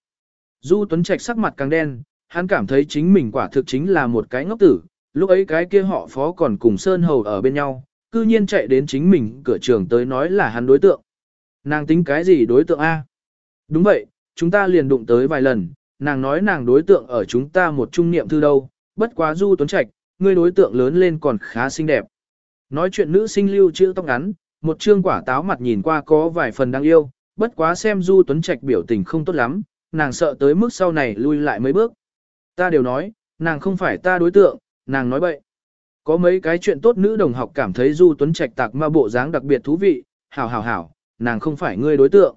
Du Tuấn Trạch sắc mặt càng đen, hắn cảm thấy chính mình quả thực chính là một cái ngốc tử, lúc ấy cái kia họ phó còn cùng Sơn Hầu ở bên nhau, cư nhiên chạy đến chính mình cửa trường tới nói là hắn đối tượng. Nàng tính cái gì đối tượng A? Đúng vậy, chúng ta liền đụng tới vài lần, nàng nói nàng đối tượng ở chúng ta một trung niệm thư đâu, bất quá Du Tuấn Trạch, ngươi đối tượng lớn lên còn khá xinh đẹp. Nói chuyện nữ sinh lưu chữ tóc ngắn, một trương quả táo mặt nhìn qua có vài phần đáng yêu, bất quá xem Du Tuấn Trạch biểu tình không tốt lắm, nàng sợ tới mức sau này lui lại mấy bước. Ta đều nói, nàng không phải ta đối tượng, nàng nói bậy. Có mấy cái chuyện tốt nữ đồng học cảm thấy Du Tuấn Trạch tạc ma bộ dáng đặc biệt thú vị, hảo hảo hảo, nàng không phải ngươi đối tượng.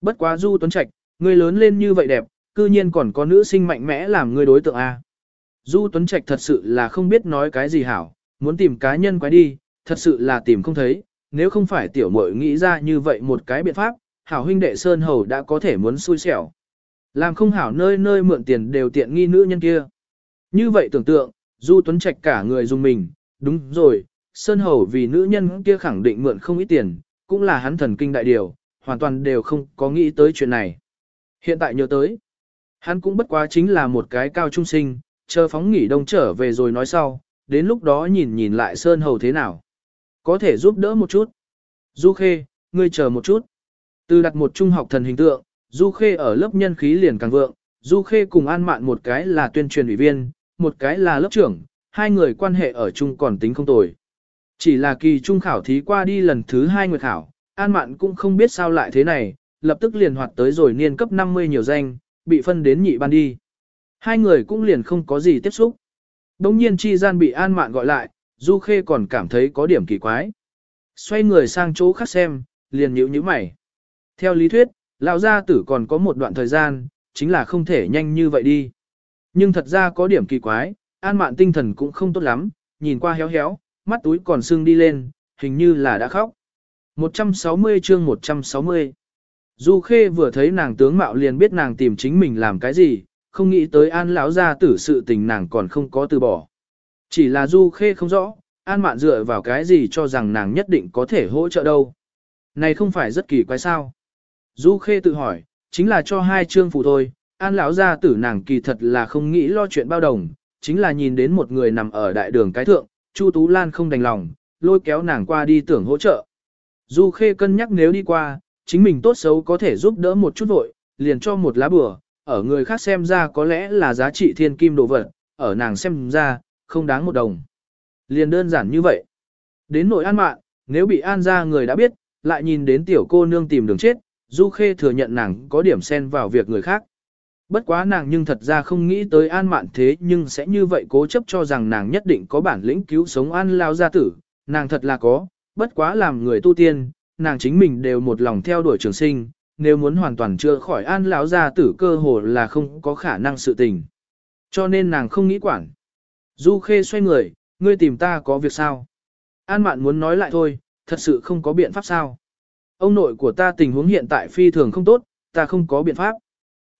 Bất quá Du Tuấn Trạch, ngươi lớn lên như vậy đẹp, cư nhiên còn có nữ sinh mạnh mẽ làm ngươi đối tượng A. Du Tuấn Trạch thật sự là không biết nói cái gì hảo, muốn tìm cá nhân quái đi, thật sự là tìm không thấy, nếu không phải tiểu muội nghĩ ra như vậy một cái biện pháp, hảo huynh đệ Sơn Hầu đã có thể muốn xui xẻo. Làm không hảo nơi nơi mượn tiền đều tiện nghi nữ nhân kia. Như vậy tưởng tượng, Du Tuấn Trạch cả người dùng mình, đúng rồi, Sơn Hầu vì nữ nhân kia khẳng định mượn không ít tiền, cũng là hắn thần kinh đại điều, hoàn toàn đều không có nghĩ tới chuyện này. Hiện tại nhớ tới, hắn cũng bất quá chính là một cái cao trung sinh, chờ phóng nghỉ đông trở về rồi nói sau, đến lúc đó nhìn nhìn lại Sơn Hầu thế nào. Có thể giúp đỡ một chút. Du Khê, ngươi chờ một chút. Từ đặt một trung học thần hình tượng, Du Khê ở lớp nhân khí liền càng vượng, Du Khê cùng An Mạn một cái là tuyên truyền ủy viên, một cái là lớp trưởng, hai người quan hệ ở chung còn tính không tồi. Chỉ là kỳ trung khảo thí qua đi lần thứ hai nguyệt khảo, An Mạn cũng không biết sao lại thế này, lập tức liền hoạt tới rồi niên cấp 50 nhiều danh, bị phân đến nhị ban đi. Hai người cũng liền không có gì tiếp xúc. Đống nhiên chi gian bị An Mạn gọi lại, Du Khê còn cảm thấy có điểm kỳ quái. Xoay người sang chỗ khác xem, liền nhíu nhíu mày. Theo lý thuyết, lão gia tử còn có một đoạn thời gian, chính là không thể nhanh như vậy đi. Nhưng thật ra có điểm kỳ quái, An Mạn tinh thần cũng không tốt lắm, nhìn qua héo héo, mắt túi còn sưng đi lên, hình như là đã khóc. 160 chương 160 Du Khê vừa thấy nàng tướng mạo liền biết nàng tìm chính mình làm cái gì, không nghĩ tới An lão gia tử sự tình nàng còn không có từ bỏ. Chỉ là Du Khê không rõ, An Mạn dựa vào cái gì cho rằng nàng nhất định có thể hỗ trợ đâu. Này không phải rất kỳ quái sao. Du Khê tự hỏi, chính là cho hai chương phụ thôi, An lão gia tử nàng kỳ thật là không nghĩ lo chuyện bao đồng, chính là nhìn đến một người nằm ở đại đường cái thượng, Chu Tú Lan không đành lòng, lôi kéo nàng qua đi tưởng hỗ trợ. Du Khê cân nhắc nếu đi qua, chính mình tốt xấu có thể giúp đỡ một chút vội, liền cho một lá bừa, ở người khác xem ra có lẽ là giá trị thiên kim đồ vật, ở nàng xem ra, không đáng một đồng. Liền đơn giản như vậy. Đến nội an mạng, nếu bị an ra người đã biết, lại nhìn đến tiểu cô nương tìm đường chết, Du Khê thừa nhận nàng có điểm xen vào việc người khác. Bất quá nàng nhưng thật ra không nghĩ tới an mạn thế nhưng sẽ như vậy cố chấp cho rằng nàng nhất định có bản lĩnh cứu sống an lao gia tử, nàng thật là có, bất quá làm người tu tiên, nàng chính mình đều một lòng theo đuổi trường sinh, nếu muốn hoàn toàn chữa khỏi an lão gia tử cơ hồ là không có khả năng sự tình. Cho nên nàng không nghĩ quản. Du Khê xoay người, ngươi tìm ta có việc sao? An mạn muốn nói lại thôi, thật sự không có biện pháp sao? Ông nội của ta tình huống hiện tại phi thường không tốt, ta không có biện pháp.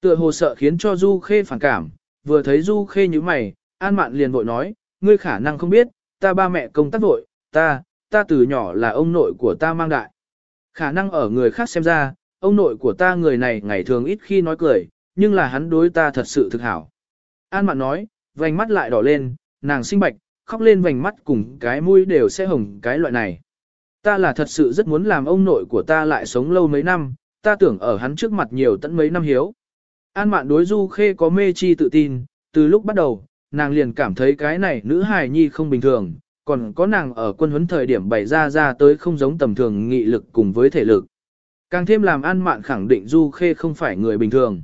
Tựa hồ sợ khiến cho Du Khê phản cảm, vừa thấy Du Khê như mày, An Mạn liền vội nói, ngươi khả năng không biết, ta ba mẹ công tác vội, ta, ta từ nhỏ là ông nội của ta mang đại. Khả năng ở người khác xem ra, ông nội của ta người này ngày thường ít khi nói cười, nhưng là hắn đối ta thật sự thực hảo. An Mạn nói, vành mắt lại đỏ lên, nàng sinh bạch, khóc lên vành mắt cùng cái mũi đều sẽ hồng cái loại này. Ta là thật sự rất muốn làm ông nội của ta lại sống lâu mấy năm, ta tưởng ở hắn trước mặt nhiều tận mấy năm hiếu. An mạn đối Du Khê có mê chi tự tin, từ lúc bắt đầu, nàng liền cảm thấy cái này nữ hài nhi không bình thường, còn có nàng ở quân huấn thời điểm bày ra ra tới không giống tầm thường nghị lực cùng với thể lực. Càng thêm làm An mạn khẳng định Du Khê không phải người bình thường.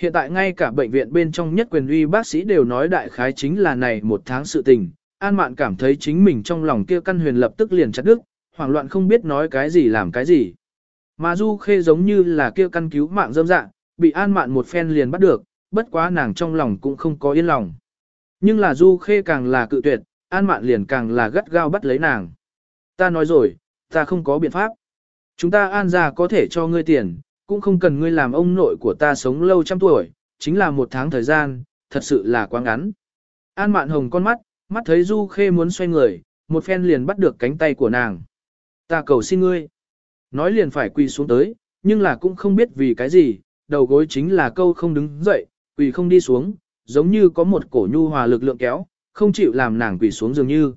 Hiện tại ngay cả bệnh viện bên trong nhất quyền uy bác sĩ đều nói đại khái chính là này một tháng sự tình. An mạn cảm thấy chính mình trong lòng kia căn huyền lập tức liền chặt đứt, hoảng loạn không biết nói cái gì làm cái gì. Mà Du Khê giống như là kia căn cứu mạng dâm dạng, bị An Mạn một phen liền bắt được, bất quá nàng trong lòng cũng không có yên lòng. Nhưng là Du Khê càng là cự tuyệt, An Mạn liền càng là gắt gao bắt lấy nàng. Ta nói rồi, ta không có biện pháp. Chúng ta An ra có thể cho ngươi tiền, cũng không cần ngươi làm ông nội của ta sống lâu trăm tuổi, chính là một tháng thời gian, thật sự là quá ngắn. An Mạn hồng con mắt, mắt thấy Du Khê muốn xoay người, một phen liền bắt được cánh tay của nàng. Ta cầu xin ngươi. Nói liền phải quỳ xuống tới, nhưng là cũng không biết vì cái gì, đầu gối chính là câu không đứng dậy, quỳ không đi xuống, giống như có một cổ nhu hòa lực lượng kéo, không chịu làm nàng quỳ xuống dường như.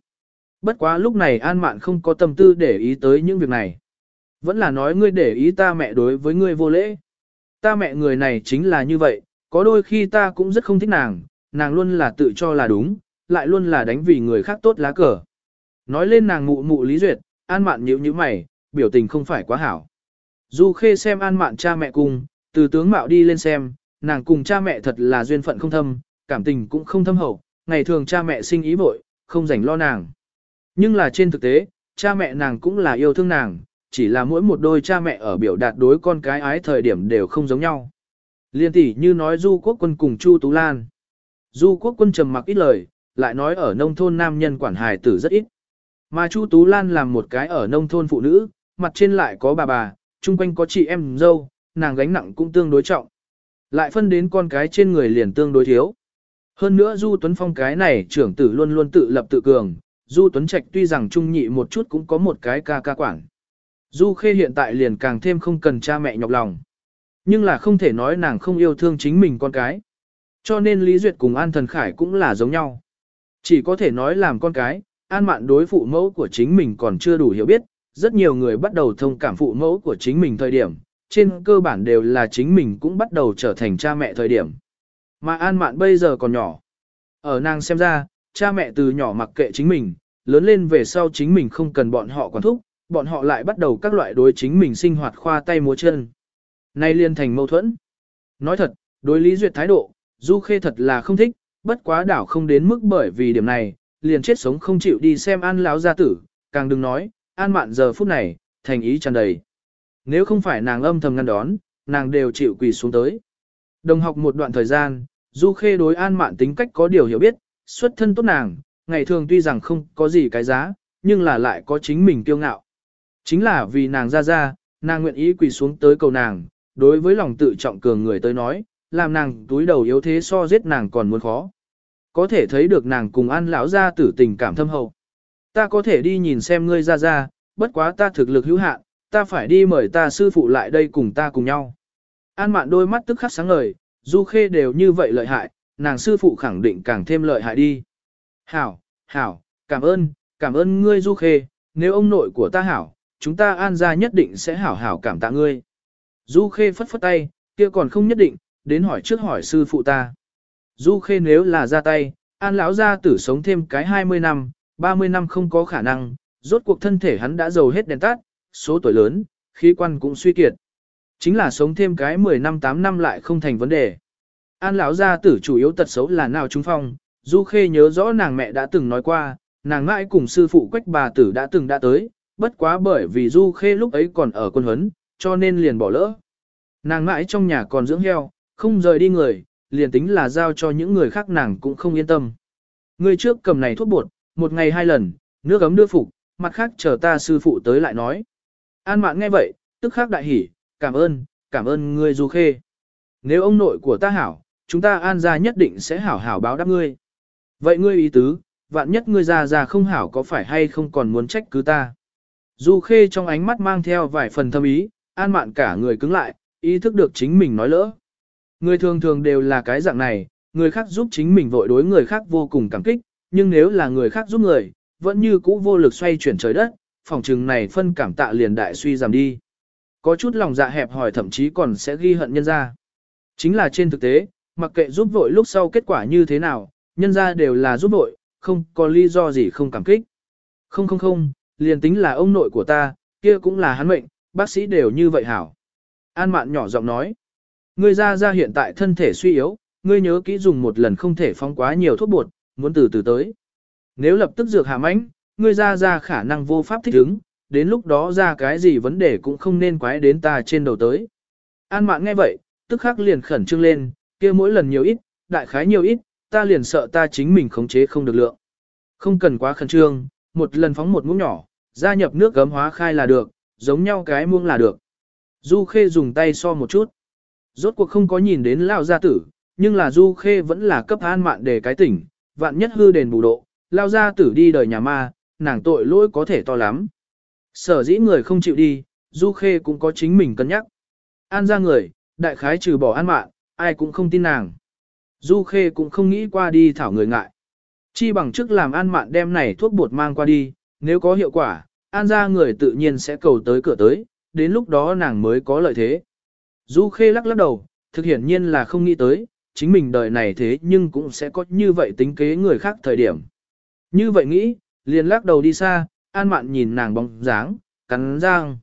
Bất quá lúc này An Mạn không có tâm tư để ý tới những việc này. Vẫn là nói ngươi để ý ta mẹ đối với ngươi vô lễ. Ta mẹ người này chính là như vậy, có đôi khi ta cũng rất không thích nàng, nàng luôn là tự cho là đúng, lại luôn là đánh vì người khác tốt lá cờ. Nói lên nàng mụ mụ lý duyệt, An Mạn nhíu nhíu mày, biểu tình không phải quá hảo. Du Khê xem An Mạn cha mẹ cùng, từ tướng mạo đi lên xem, nàng cùng cha mẹ thật là duyên phận không thâm, cảm tình cũng không thâm hậu, ngày thường cha mẹ sinh ý vội, không rảnh lo nàng. Nhưng là trên thực tế, cha mẹ nàng cũng là yêu thương nàng, chỉ là mỗi một đôi cha mẹ ở biểu đạt đối con cái ái thời điểm đều không giống nhau. Liên tỷ như nói Du Quốc Quân cùng Chu Tú Lan. Du Quốc Quân trầm mặc ít lời, lại nói ở nông thôn nam nhân quản hài tử rất ít. Mà Chu Tú Lan làm một cái ở nông thôn phụ nữ, mặt trên lại có bà bà, chung quanh có chị em dâu, nàng gánh nặng cũng tương đối trọng. Lại phân đến con cái trên người liền tương đối thiếu. Hơn nữa Du Tuấn Phong cái này trưởng tử luôn luôn tự lập tự cường, Du Tuấn Trạch tuy rằng trung nhị một chút cũng có một cái ca ca quản. Du Khê hiện tại liền càng thêm không cần cha mẹ nhọc lòng. Nhưng là không thể nói nàng không yêu thương chính mình con cái. Cho nên Lý Duyệt cùng An Thần Khải cũng là giống nhau. Chỉ có thể nói làm con cái, An Mạn đối phụ mẫu của chính mình còn chưa đủ hiểu biết, rất nhiều người bắt đầu thông cảm phụ mẫu của chính mình thời điểm, trên cơ bản đều là chính mình cũng bắt đầu trở thành cha mẹ thời điểm. Mà An Mạn bây giờ còn nhỏ. Ở nàng xem ra, cha mẹ từ nhỏ mặc kệ chính mình, lớn lên về sau chính mình không cần bọn họ quản thúc, bọn họ lại bắt đầu các loại đối chính mình sinh hoạt khoa tay múa chân. Nay liên thành mâu thuẫn. Nói thật, đối Lý Duyệt thái độ, Du Khê thật là không thích, bất quá đảo không đến mức bởi vì điểm này, liền chết sống không chịu đi xem An lão gia tử, càng đừng nói, An Mạn giờ phút này, thành ý tràn đầy. Nếu không phải nàng âm thầm ngăn đón, nàng đều chịu quỳ xuống tới. Đồng học một đoạn thời gian, Du Khê đối An Mạn tính cách có điều hiểu biết, xuất thân tốt nàng, ngày thường tuy rằng không có gì cái giá, nhưng là lại có chính mình kiêu ngạo. Chính là vì nàng ra ra, nàng nguyện ý quỳ xuống tới cầu nàng, đối với lòng tự trọng cường người tới nói, làm nàng túi đầu yếu thế so giết nàng còn muốn khó. Có thể thấy được nàng cùng an lão gia tử tình cảm thâm hậu. Ta có thể đi nhìn xem ngươi ra ra, bất quá ta thực lực hữu hạn, ta phải đi mời ta sư phụ lại đây cùng ta cùng nhau. An mạn đôi mắt tức khắc sáng ngời, du khê đều như vậy lợi hại, nàng sư phụ khẳng định càng thêm lợi hại đi. Hảo, hảo, cảm ơn, cảm ơn ngươi du khê, nếu ông nội của ta hảo, chúng ta an ra nhất định sẽ hảo hảo cảm tạ ngươi. Du khê phất phất tay, kia còn không nhất định, đến hỏi trước hỏi sư phụ ta. Du khê nếu là ra tay, an lão gia tử sống thêm cái 20 năm, 30 năm không có khả năng, rốt cuộc thân thể hắn đã giàu hết đèn tắt, số tuổi lớn, khí quan cũng suy kiệt. Chính là sống thêm cái 10 năm 8 năm lại không thành vấn đề. An lão gia tử chủ yếu tật xấu là nào trung phong, Du Khê nhớ rõ nàng mẹ đã từng nói qua, nàng mãi cùng sư phụ quách bà tử đã từng đã tới, bất quá bởi vì Du Khê lúc ấy còn ở quân huấn, cho nên liền bỏ lỡ. Nàng mãi trong nhà còn dưỡng heo, không rời đi người, liền tính là giao cho những người khác nàng cũng không yên tâm. Người trước cầm này thuốc bột, một ngày hai lần, nước ấm đưa phục, mặt khác chờ ta sư phụ tới lại nói. An mạn nghe vậy, tức khắc đại hỉ, cảm ơn, cảm ơn ngươi Du Khê. Nếu ông nội của ta hảo, chúng ta an ra nhất định sẽ hảo hảo báo đáp ngươi. Vậy ngươi ý tứ, vạn nhất ngươi già già không hảo có phải hay không còn muốn trách cứ ta. Du Khê trong ánh mắt mang theo vài phần thâm ý, an mạn cả người cứng lại, ý thức được chính mình nói lỡ. Người thường thường đều là cái dạng này, người khác giúp chính mình vội đối người khác vô cùng cảm kích, nhưng nếu là người khác giúp người, vẫn như cũ vô lực xoay chuyển trời đất, phòng trừng này phân cảm tạ liền đại suy giảm đi. Có chút lòng dạ hẹp hỏi thậm chí còn sẽ ghi hận nhân ra. Chính là trên thực tế, mặc kệ giúp vội lúc sau kết quả như thế nào, nhân ra đều là giúp vội, không có lý do gì không cảm kích. Không không không, liền tính là ông nội của ta, kia cũng là hắn mệnh, bác sĩ đều như vậy hảo. An mạn nhỏ giọng nói, ngươi ra ra hiện tại thân thể suy yếu, ngươi nhớ kỹ dùng một lần không thể phong quá nhiều thuốc bột, muốn từ từ tới. Nếu lập tức dược hạ mãnh, ngươi ra ra khả năng vô pháp thích ứng, đến lúc đó ra cái gì vấn đề cũng không nên quái đến ta trên đầu tới. An mạn nghe vậy, tức khắc liền khẩn trương lên, kia mỗi lần nhiều ít, đại khái nhiều ít, ta liền sợ ta chính mình khống chế không được lượng. Không cần quá khẩn trương, một lần phóng một muỗng nhỏ, gia nhập nước gấm hóa khai là được, giống nhau cái muông là được. Du Khê dùng tay so một chút. Rốt cuộc không có nhìn đến lao gia tử, nhưng là Du Khê vẫn là cấp an mạn để cái tỉnh, vạn nhất hư đền bù độ, lao gia tử đi đời nhà ma, nàng tội lỗi có thể to lắm. Sở dĩ người không chịu đi, Du Khê cũng có chính mình cân nhắc. An ra người, đại khái trừ bỏ an mạn, ai cũng không tin nàng. Du Khê cũng không nghĩ qua đi thảo người ngại. Chi bằng trước làm an mạn đem này thuốc bột mang qua đi, nếu có hiệu quả, an ra người tự nhiên sẽ cầu tới cửa tới, đến lúc đó nàng mới có lợi thế. Du Khê lắc lắc đầu, thực hiển nhiên là không nghĩ tới, chính mình đời này thế nhưng cũng sẽ có như vậy tính kế người khác thời điểm. Như vậy nghĩ, liền lắc đầu đi xa, an mạn nhìn nàng bóng dáng, cắn răng.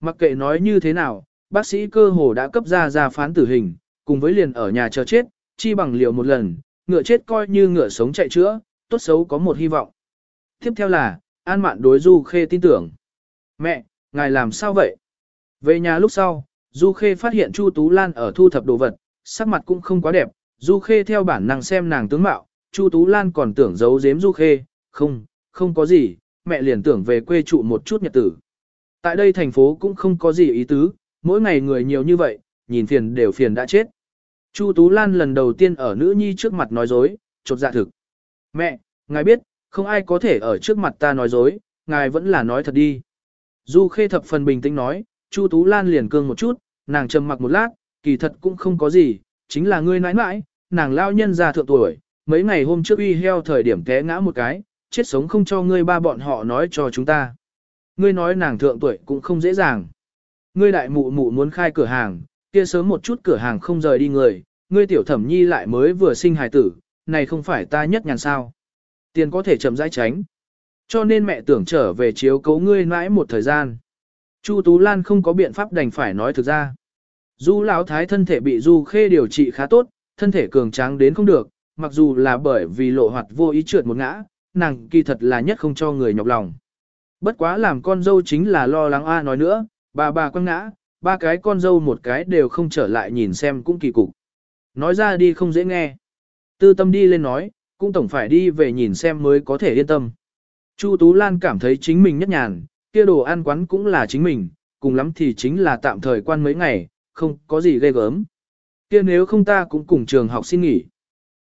Mặc kệ nói như thế nào, bác sĩ cơ hồ đã cấp ra ra phán tử hình, cùng với liền ở nhà chờ chết, chi bằng liều một lần, ngựa chết coi như ngựa sống chạy chữa, tốt xấu có một hy vọng. Tiếp theo là, An Mạn đối Du Khê tin tưởng. Mẹ, ngài làm sao vậy? Về nhà lúc sau, Du Khê phát hiện Chu Tú Lan ở thu thập đồ vật, sắc mặt cũng không quá đẹp. Du Khê theo bản năng xem nàng tướng mạo, Chu Tú Lan còn tưởng giấu giếm Du Khê, không, không có gì, mẹ liền tưởng về quê trụ một chút nhật tử. Tại đây thành phố cũng không có gì ý tứ, mỗi ngày người nhiều như vậy, nhìn phiền đều phiền đã chết. Chu Tú Lan lần đầu tiên ở nữ nhi trước mặt nói dối, chột dạ thực. Mẹ, ngài biết, không ai có thể ở trước mặt ta nói dối, ngài vẫn là nói thật đi. Du Khê thập phần bình tĩnh nói, Chu Tú Lan liền cương một chút, nàng trầm mặc một lát, kỳ thật cũng không có gì, chính là ngươi nãi nãi, nàng lao nhân già thượng tuổi, mấy ngày hôm trước uy heo thời điểm té ngã một cái, chết sống không cho ngươi ba bọn họ nói cho chúng ta. Ngươi nói nàng thượng tuổi cũng không dễ dàng. Ngươi đại mụ mụ muốn khai cửa hàng, kia sớm một chút cửa hàng không rời đi người, ngươi tiểu thẩm nhi lại mới vừa sinh hài tử, này không phải ta nhất nhàn sao. Tiền có thể chậm rãi tránh. Cho nên mẹ tưởng trở về chiếu cấu ngươi mãi một thời gian. Chu Tú Lan không có biện pháp đành phải nói thực ra. Du lão thái thân thể bị Du Khê điều trị khá tốt, thân thể cường tráng đến không được, mặc dù là bởi vì lộ hoạt vô ý trượt một ngã, nàng kỳ thật là nhất không cho người nhọc lòng. Bất quá làm con dâu chính là lo lắng a nói nữa, bà bà quăng ngã, ba cái con dâu một cái đều không trở lại nhìn xem cũng kỳ cục. Nói ra đi không dễ nghe. Tư tâm đi lên nói, cũng tổng phải đi về nhìn xem mới có thể yên tâm. Chu Tú Lan cảm thấy chính mình nhất nhàn, kia đồ ăn quán cũng là chính mình, cùng lắm thì chính là tạm thời quan mấy ngày, không có gì ghê gớm. Kia nếu không ta cũng cùng trường học xin nghỉ.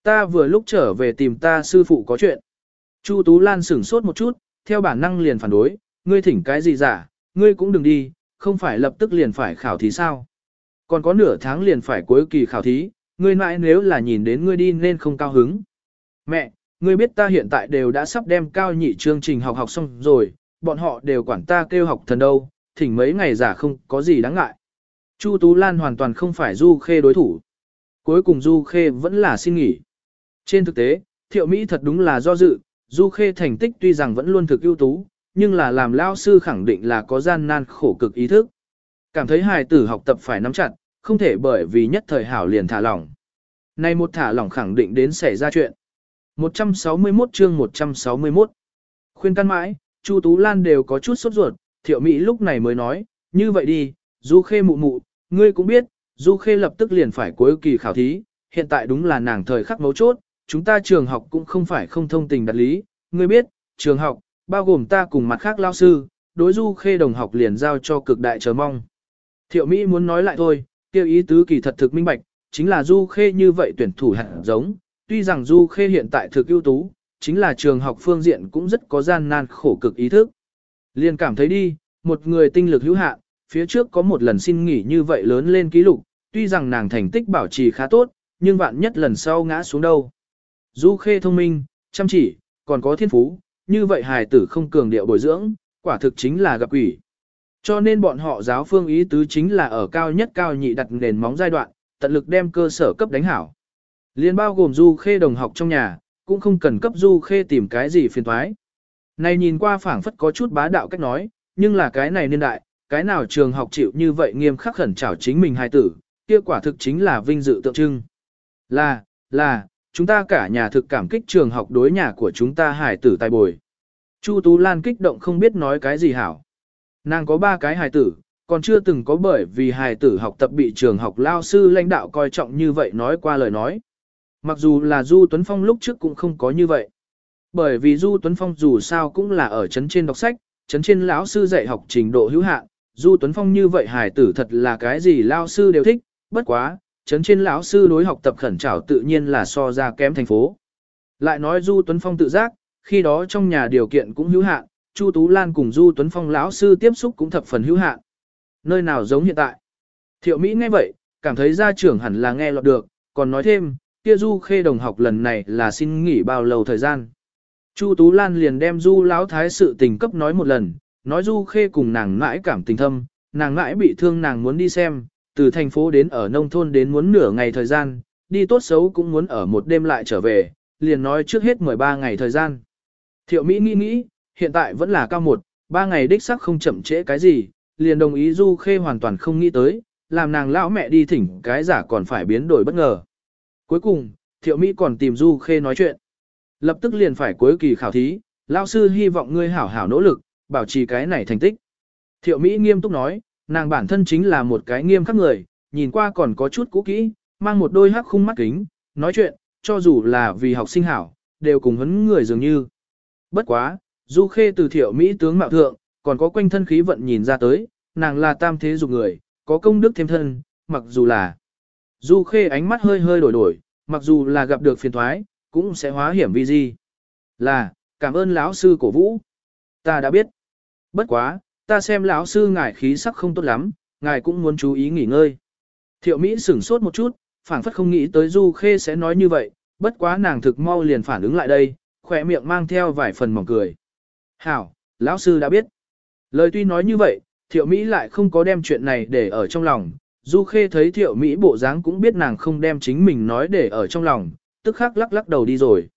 Ta vừa lúc trở về tìm ta sư phụ có chuyện. Chu Tú Lan sửng sốt một chút, theo bản năng liền phản đối, ngươi thỉnh cái gì giả, ngươi cũng đừng đi, không phải lập tức liền phải khảo thí sao. Còn có nửa tháng liền phải cuối kỳ khảo thí, ngươi mãi nếu là nhìn đến ngươi đi nên không cao hứng. Mẹ, ngươi biết ta hiện tại đều đã sắp đem cao nhị chương trình học học xong rồi, bọn họ đều quản ta kêu học thần đâu, thỉnh mấy ngày giả không có gì đáng ngại. Chu Tú Lan hoàn toàn không phải Du Khê đối thủ. Cuối cùng Du Khê vẫn là xin nghỉ. Trên thực tế, Thiệu Mỹ thật đúng là do dự, Du Khê thành tích tuy rằng vẫn luôn thực ưu tú, nhưng là làm lao sư khẳng định là có gian nan khổ cực ý thức. Cảm thấy hài tử học tập phải nắm chặt, không thể bởi vì nhất thời hảo liền thả lỏng. Này một thả lỏng khẳng định đến xảy ra chuyện. 161 chương 161 Khuyên căn mãi, Chu Tú Lan đều có chút sốt ruột, thiệu Mỹ lúc này mới nói, như vậy đi, Du Khê mụ mụ, ngươi cũng biết, Du Khê lập tức liền phải cuối kỳ khảo thí, hiện tại đúng là nàng thời khắc mấu chốt, chúng ta trường học cũng không phải không thông tình đặt lý, ngươi biết, trường học, bao gồm ta cùng mặt khác lao sư, đối Du Khê đồng học liền giao cho cực đại chờ mong. Thiệu Mỹ muốn nói lại thôi, kêu ý tứ kỳ thật thực minh bạch, chính là Du Khê như vậy tuyển thủ hạng. giống, tuy rằng Du Khê hiện tại thực ưu tú, chính là trường học phương diện cũng rất có gian nan khổ cực ý thức. Liền cảm thấy đi, một người tinh lực hữu hạn, phía trước có một lần xin nghỉ như vậy lớn lên ký lục, tuy rằng nàng thành tích bảo trì khá tốt, nhưng vạn nhất lần sau ngã xuống đâu. Du Khê thông minh, chăm chỉ, còn có thiên phú, như vậy hài tử không cường điệu bồi dưỡng, quả thực chính là gặp quỷ. Cho nên bọn họ giáo phương ý tứ chính là ở cao nhất cao nhị đặt nền móng giai đoạn, tận lực đem cơ sở cấp đánh hảo. Liên bao gồm du khê đồng học trong nhà, cũng không cần cấp du khê tìm cái gì phiền thoái. Này nhìn qua phảng phất có chút bá đạo cách nói, nhưng là cái này niên đại, cái nào trường học chịu như vậy nghiêm khắc khẩn trảo chính mình hài tử, kia quả thực chính là vinh dự tượng trưng. Là, là, chúng ta cả nhà thực cảm kích trường học đối nhà của chúng ta hài tử tài bồi. Chu Tú Lan kích động không biết nói cái gì hảo. Nàng có ba cái hài tử, còn chưa từng có bởi vì hài tử học tập bị trường học lao sư lãnh đạo coi trọng như vậy nói qua lời nói. Mặc dù là Du Tuấn Phong lúc trước cũng không có như vậy. Bởi vì Du Tuấn Phong dù sao cũng là ở chấn trên đọc sách, chấn trên lão sư dạy học trình độ hữu hạn, Du Tuấn Phong như vậy hài tử thật là cái gì lao sư đều thích, bất quá, chấn trên lão sư đối học tập khẩn trảo tự nhiên là so ra kém thành phố. Lại nói Du Tuấn Phong tự giác, khi đó trong nhà điều kiện cũng hữu hạn, Chu Tú Lan cùng Du Tuấn Phong lão sư tiếp xúc cũng thập phần hữu hạn. nơi nào giống hiện tại. Thiệu Mỹ nghe vậy, cảm thấy gia trưởng hẳn là nghe lọt được, còn nói thêm, kia Du Khê đồng học lần này là xin nghỉ bao lâu thời gian. Chu Tú Lan liền đem Du Lão Thái sự tình cấp nói một lần, nói Du Khê cùng nàng mãi cảm tình thâm, nàng mãi bị thương nàng muốn đi xem, từ thành phố đến ở nông thôn đến muốn nửa ngày thời gian, đi tốt xấu cũng muốn ở một đêm lại trở về, liền nói trước hết 13 ngày thời gian. Thiệu Mỹ nghĩ nghĩ, hiện tại vẫn là cao một, ba ngày đích sắc không chậm trễ cái gì, liền đồng ý Du Khê hoàn toàn không nghĩ tới, làm nàng lão mẹ đi thỉnh cái giả còn phải biến đổi bất ngờ. Cuối cùng, Thiệu Mỹ còn tìm Du Khê nói chuyện. Lập tức liền phải cuối kỳ khảo thí, lão sư hy vọng ngươi hảo hảo nỗ lực, bảo trì cái này thành tích. Thiệu Mỹ nghiêm túc nói, nàng bản thân chính là một cái nghiêm khắc người, nhìn qua còn có chút cũ kỹ, mang một đôi hắc khung mắt kính, nói chuyện, cho dù là vì học sinh hảo, đều cùng hấn người dường như. Bất quá, Du Khê từ thiệu Mỹ tướng mạo thượng, còn có quanh thân khí vận nhìn ra tới, nàng là tam thế dục người, có công đức thêm thân, mặc dù là Du Khê ánh mắt hơi hơi đổi đổi, mặc dù là gặp được phiền thoái, cũng sẽ hóa hiểm vi di. Là, cảm ơn lão sư cổ vũ. Ta đã biết. Bất quá, ta xem lão sư ngài khí sắc không tốt lắm, ngài cũng muốn chú ý nghỉ ngơi. Thiệu Mỹ sửng sốt một chút, phảng phất không nghĩ tới Du Khê sẽ nói như vậy, bất quá nàng thực mau liền phản ứng lại đây, khỏe miệng mang theo vài phần mỏng cười. Hảo, lão sư đã biết. Lời tuy nói như vậy, Thiệu Mỹ lại không có đem chuyện này để ở trong lòng. Du Khê thấy Thiệu Mỹ bộ dáng cũng biết nàng không đem chính mình nói để ở trong lòng, tức khắc lắc lắc đầu đi rồi.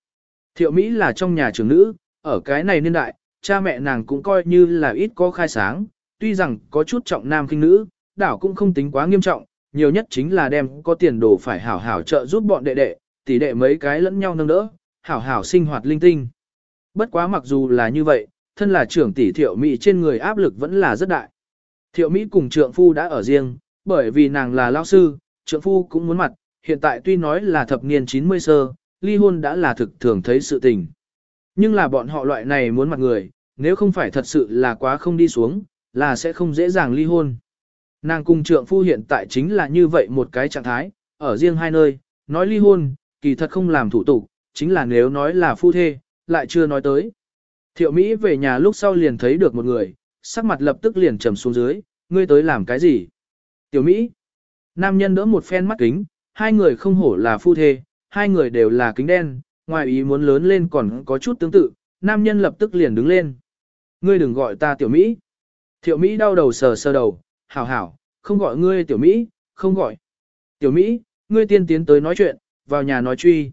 Thiệu Mỹ là trong nhà trưởng nữ, ở cái này niên đại, cha mẹ nàng cũng coi như là ít có khai sáng, tuy rằng có chút trọng nam kinh nữ, đảo cũng không tính quá nghiêm trọng, nhiều nhất chính là đem có tiền đồ phải hảo hảo trợ giúp bọn đệ đệ, tỷ đệ mấy cái lẫn nhau nâng đỡ, hảo hảo sinh hoạt linh tinh. Bất quá mặc dù là như vậy, thân là trưởng tỷ thiệu Mỹ trên người áp lực vẫn là rất đại. Thiệu Mỹ cùng trượng phu đã ở riêng, bởi vì nàng là lao sư, trượng phu cũng muốn mặt, hiện tại tuy nói là thập niên 90 sơ, ly hôn đã là thực thường thấy sự tình. Nhưng là bọn họ loại này muốn mặt người, nếu không phải thật sự là quá không đi xuống, là sẽ không dễ dàng ly hôn. Nàng cùng trượng phu hiện tại chính là như vậy một cái trạng thái, ở riêng hai nơi, nói ly hôn, kỳ thật không làm thủ tục, chính là nếu nói là phu thê, lại chưa nói tới. Thiệu Mỹ về nhà lúc sau liền thấy được một người, sắc mặt lập tức liền trầm xuống dưới, ngươi tới làm cái gì? Tiểu Mỹ. Nam nhân đỡ một phen mắt kính, hai người không hổ là phu thê, hai người đều là kính đen, ngoài ý muốn lớn lên còn có chút tương tự, nam nhân lập tức liền đứng lên. Ngươi đừng gọi ta Tiểu Mỹ. Tiểu Mỹ đau đầu sờ sờ đầu, hảo hảo, không gọi ngươi Tiểu Mỹ, không gọi. Tiểu Mỹ, ngươi tiên tiến tới nói chuyện, vào nhà nói truy.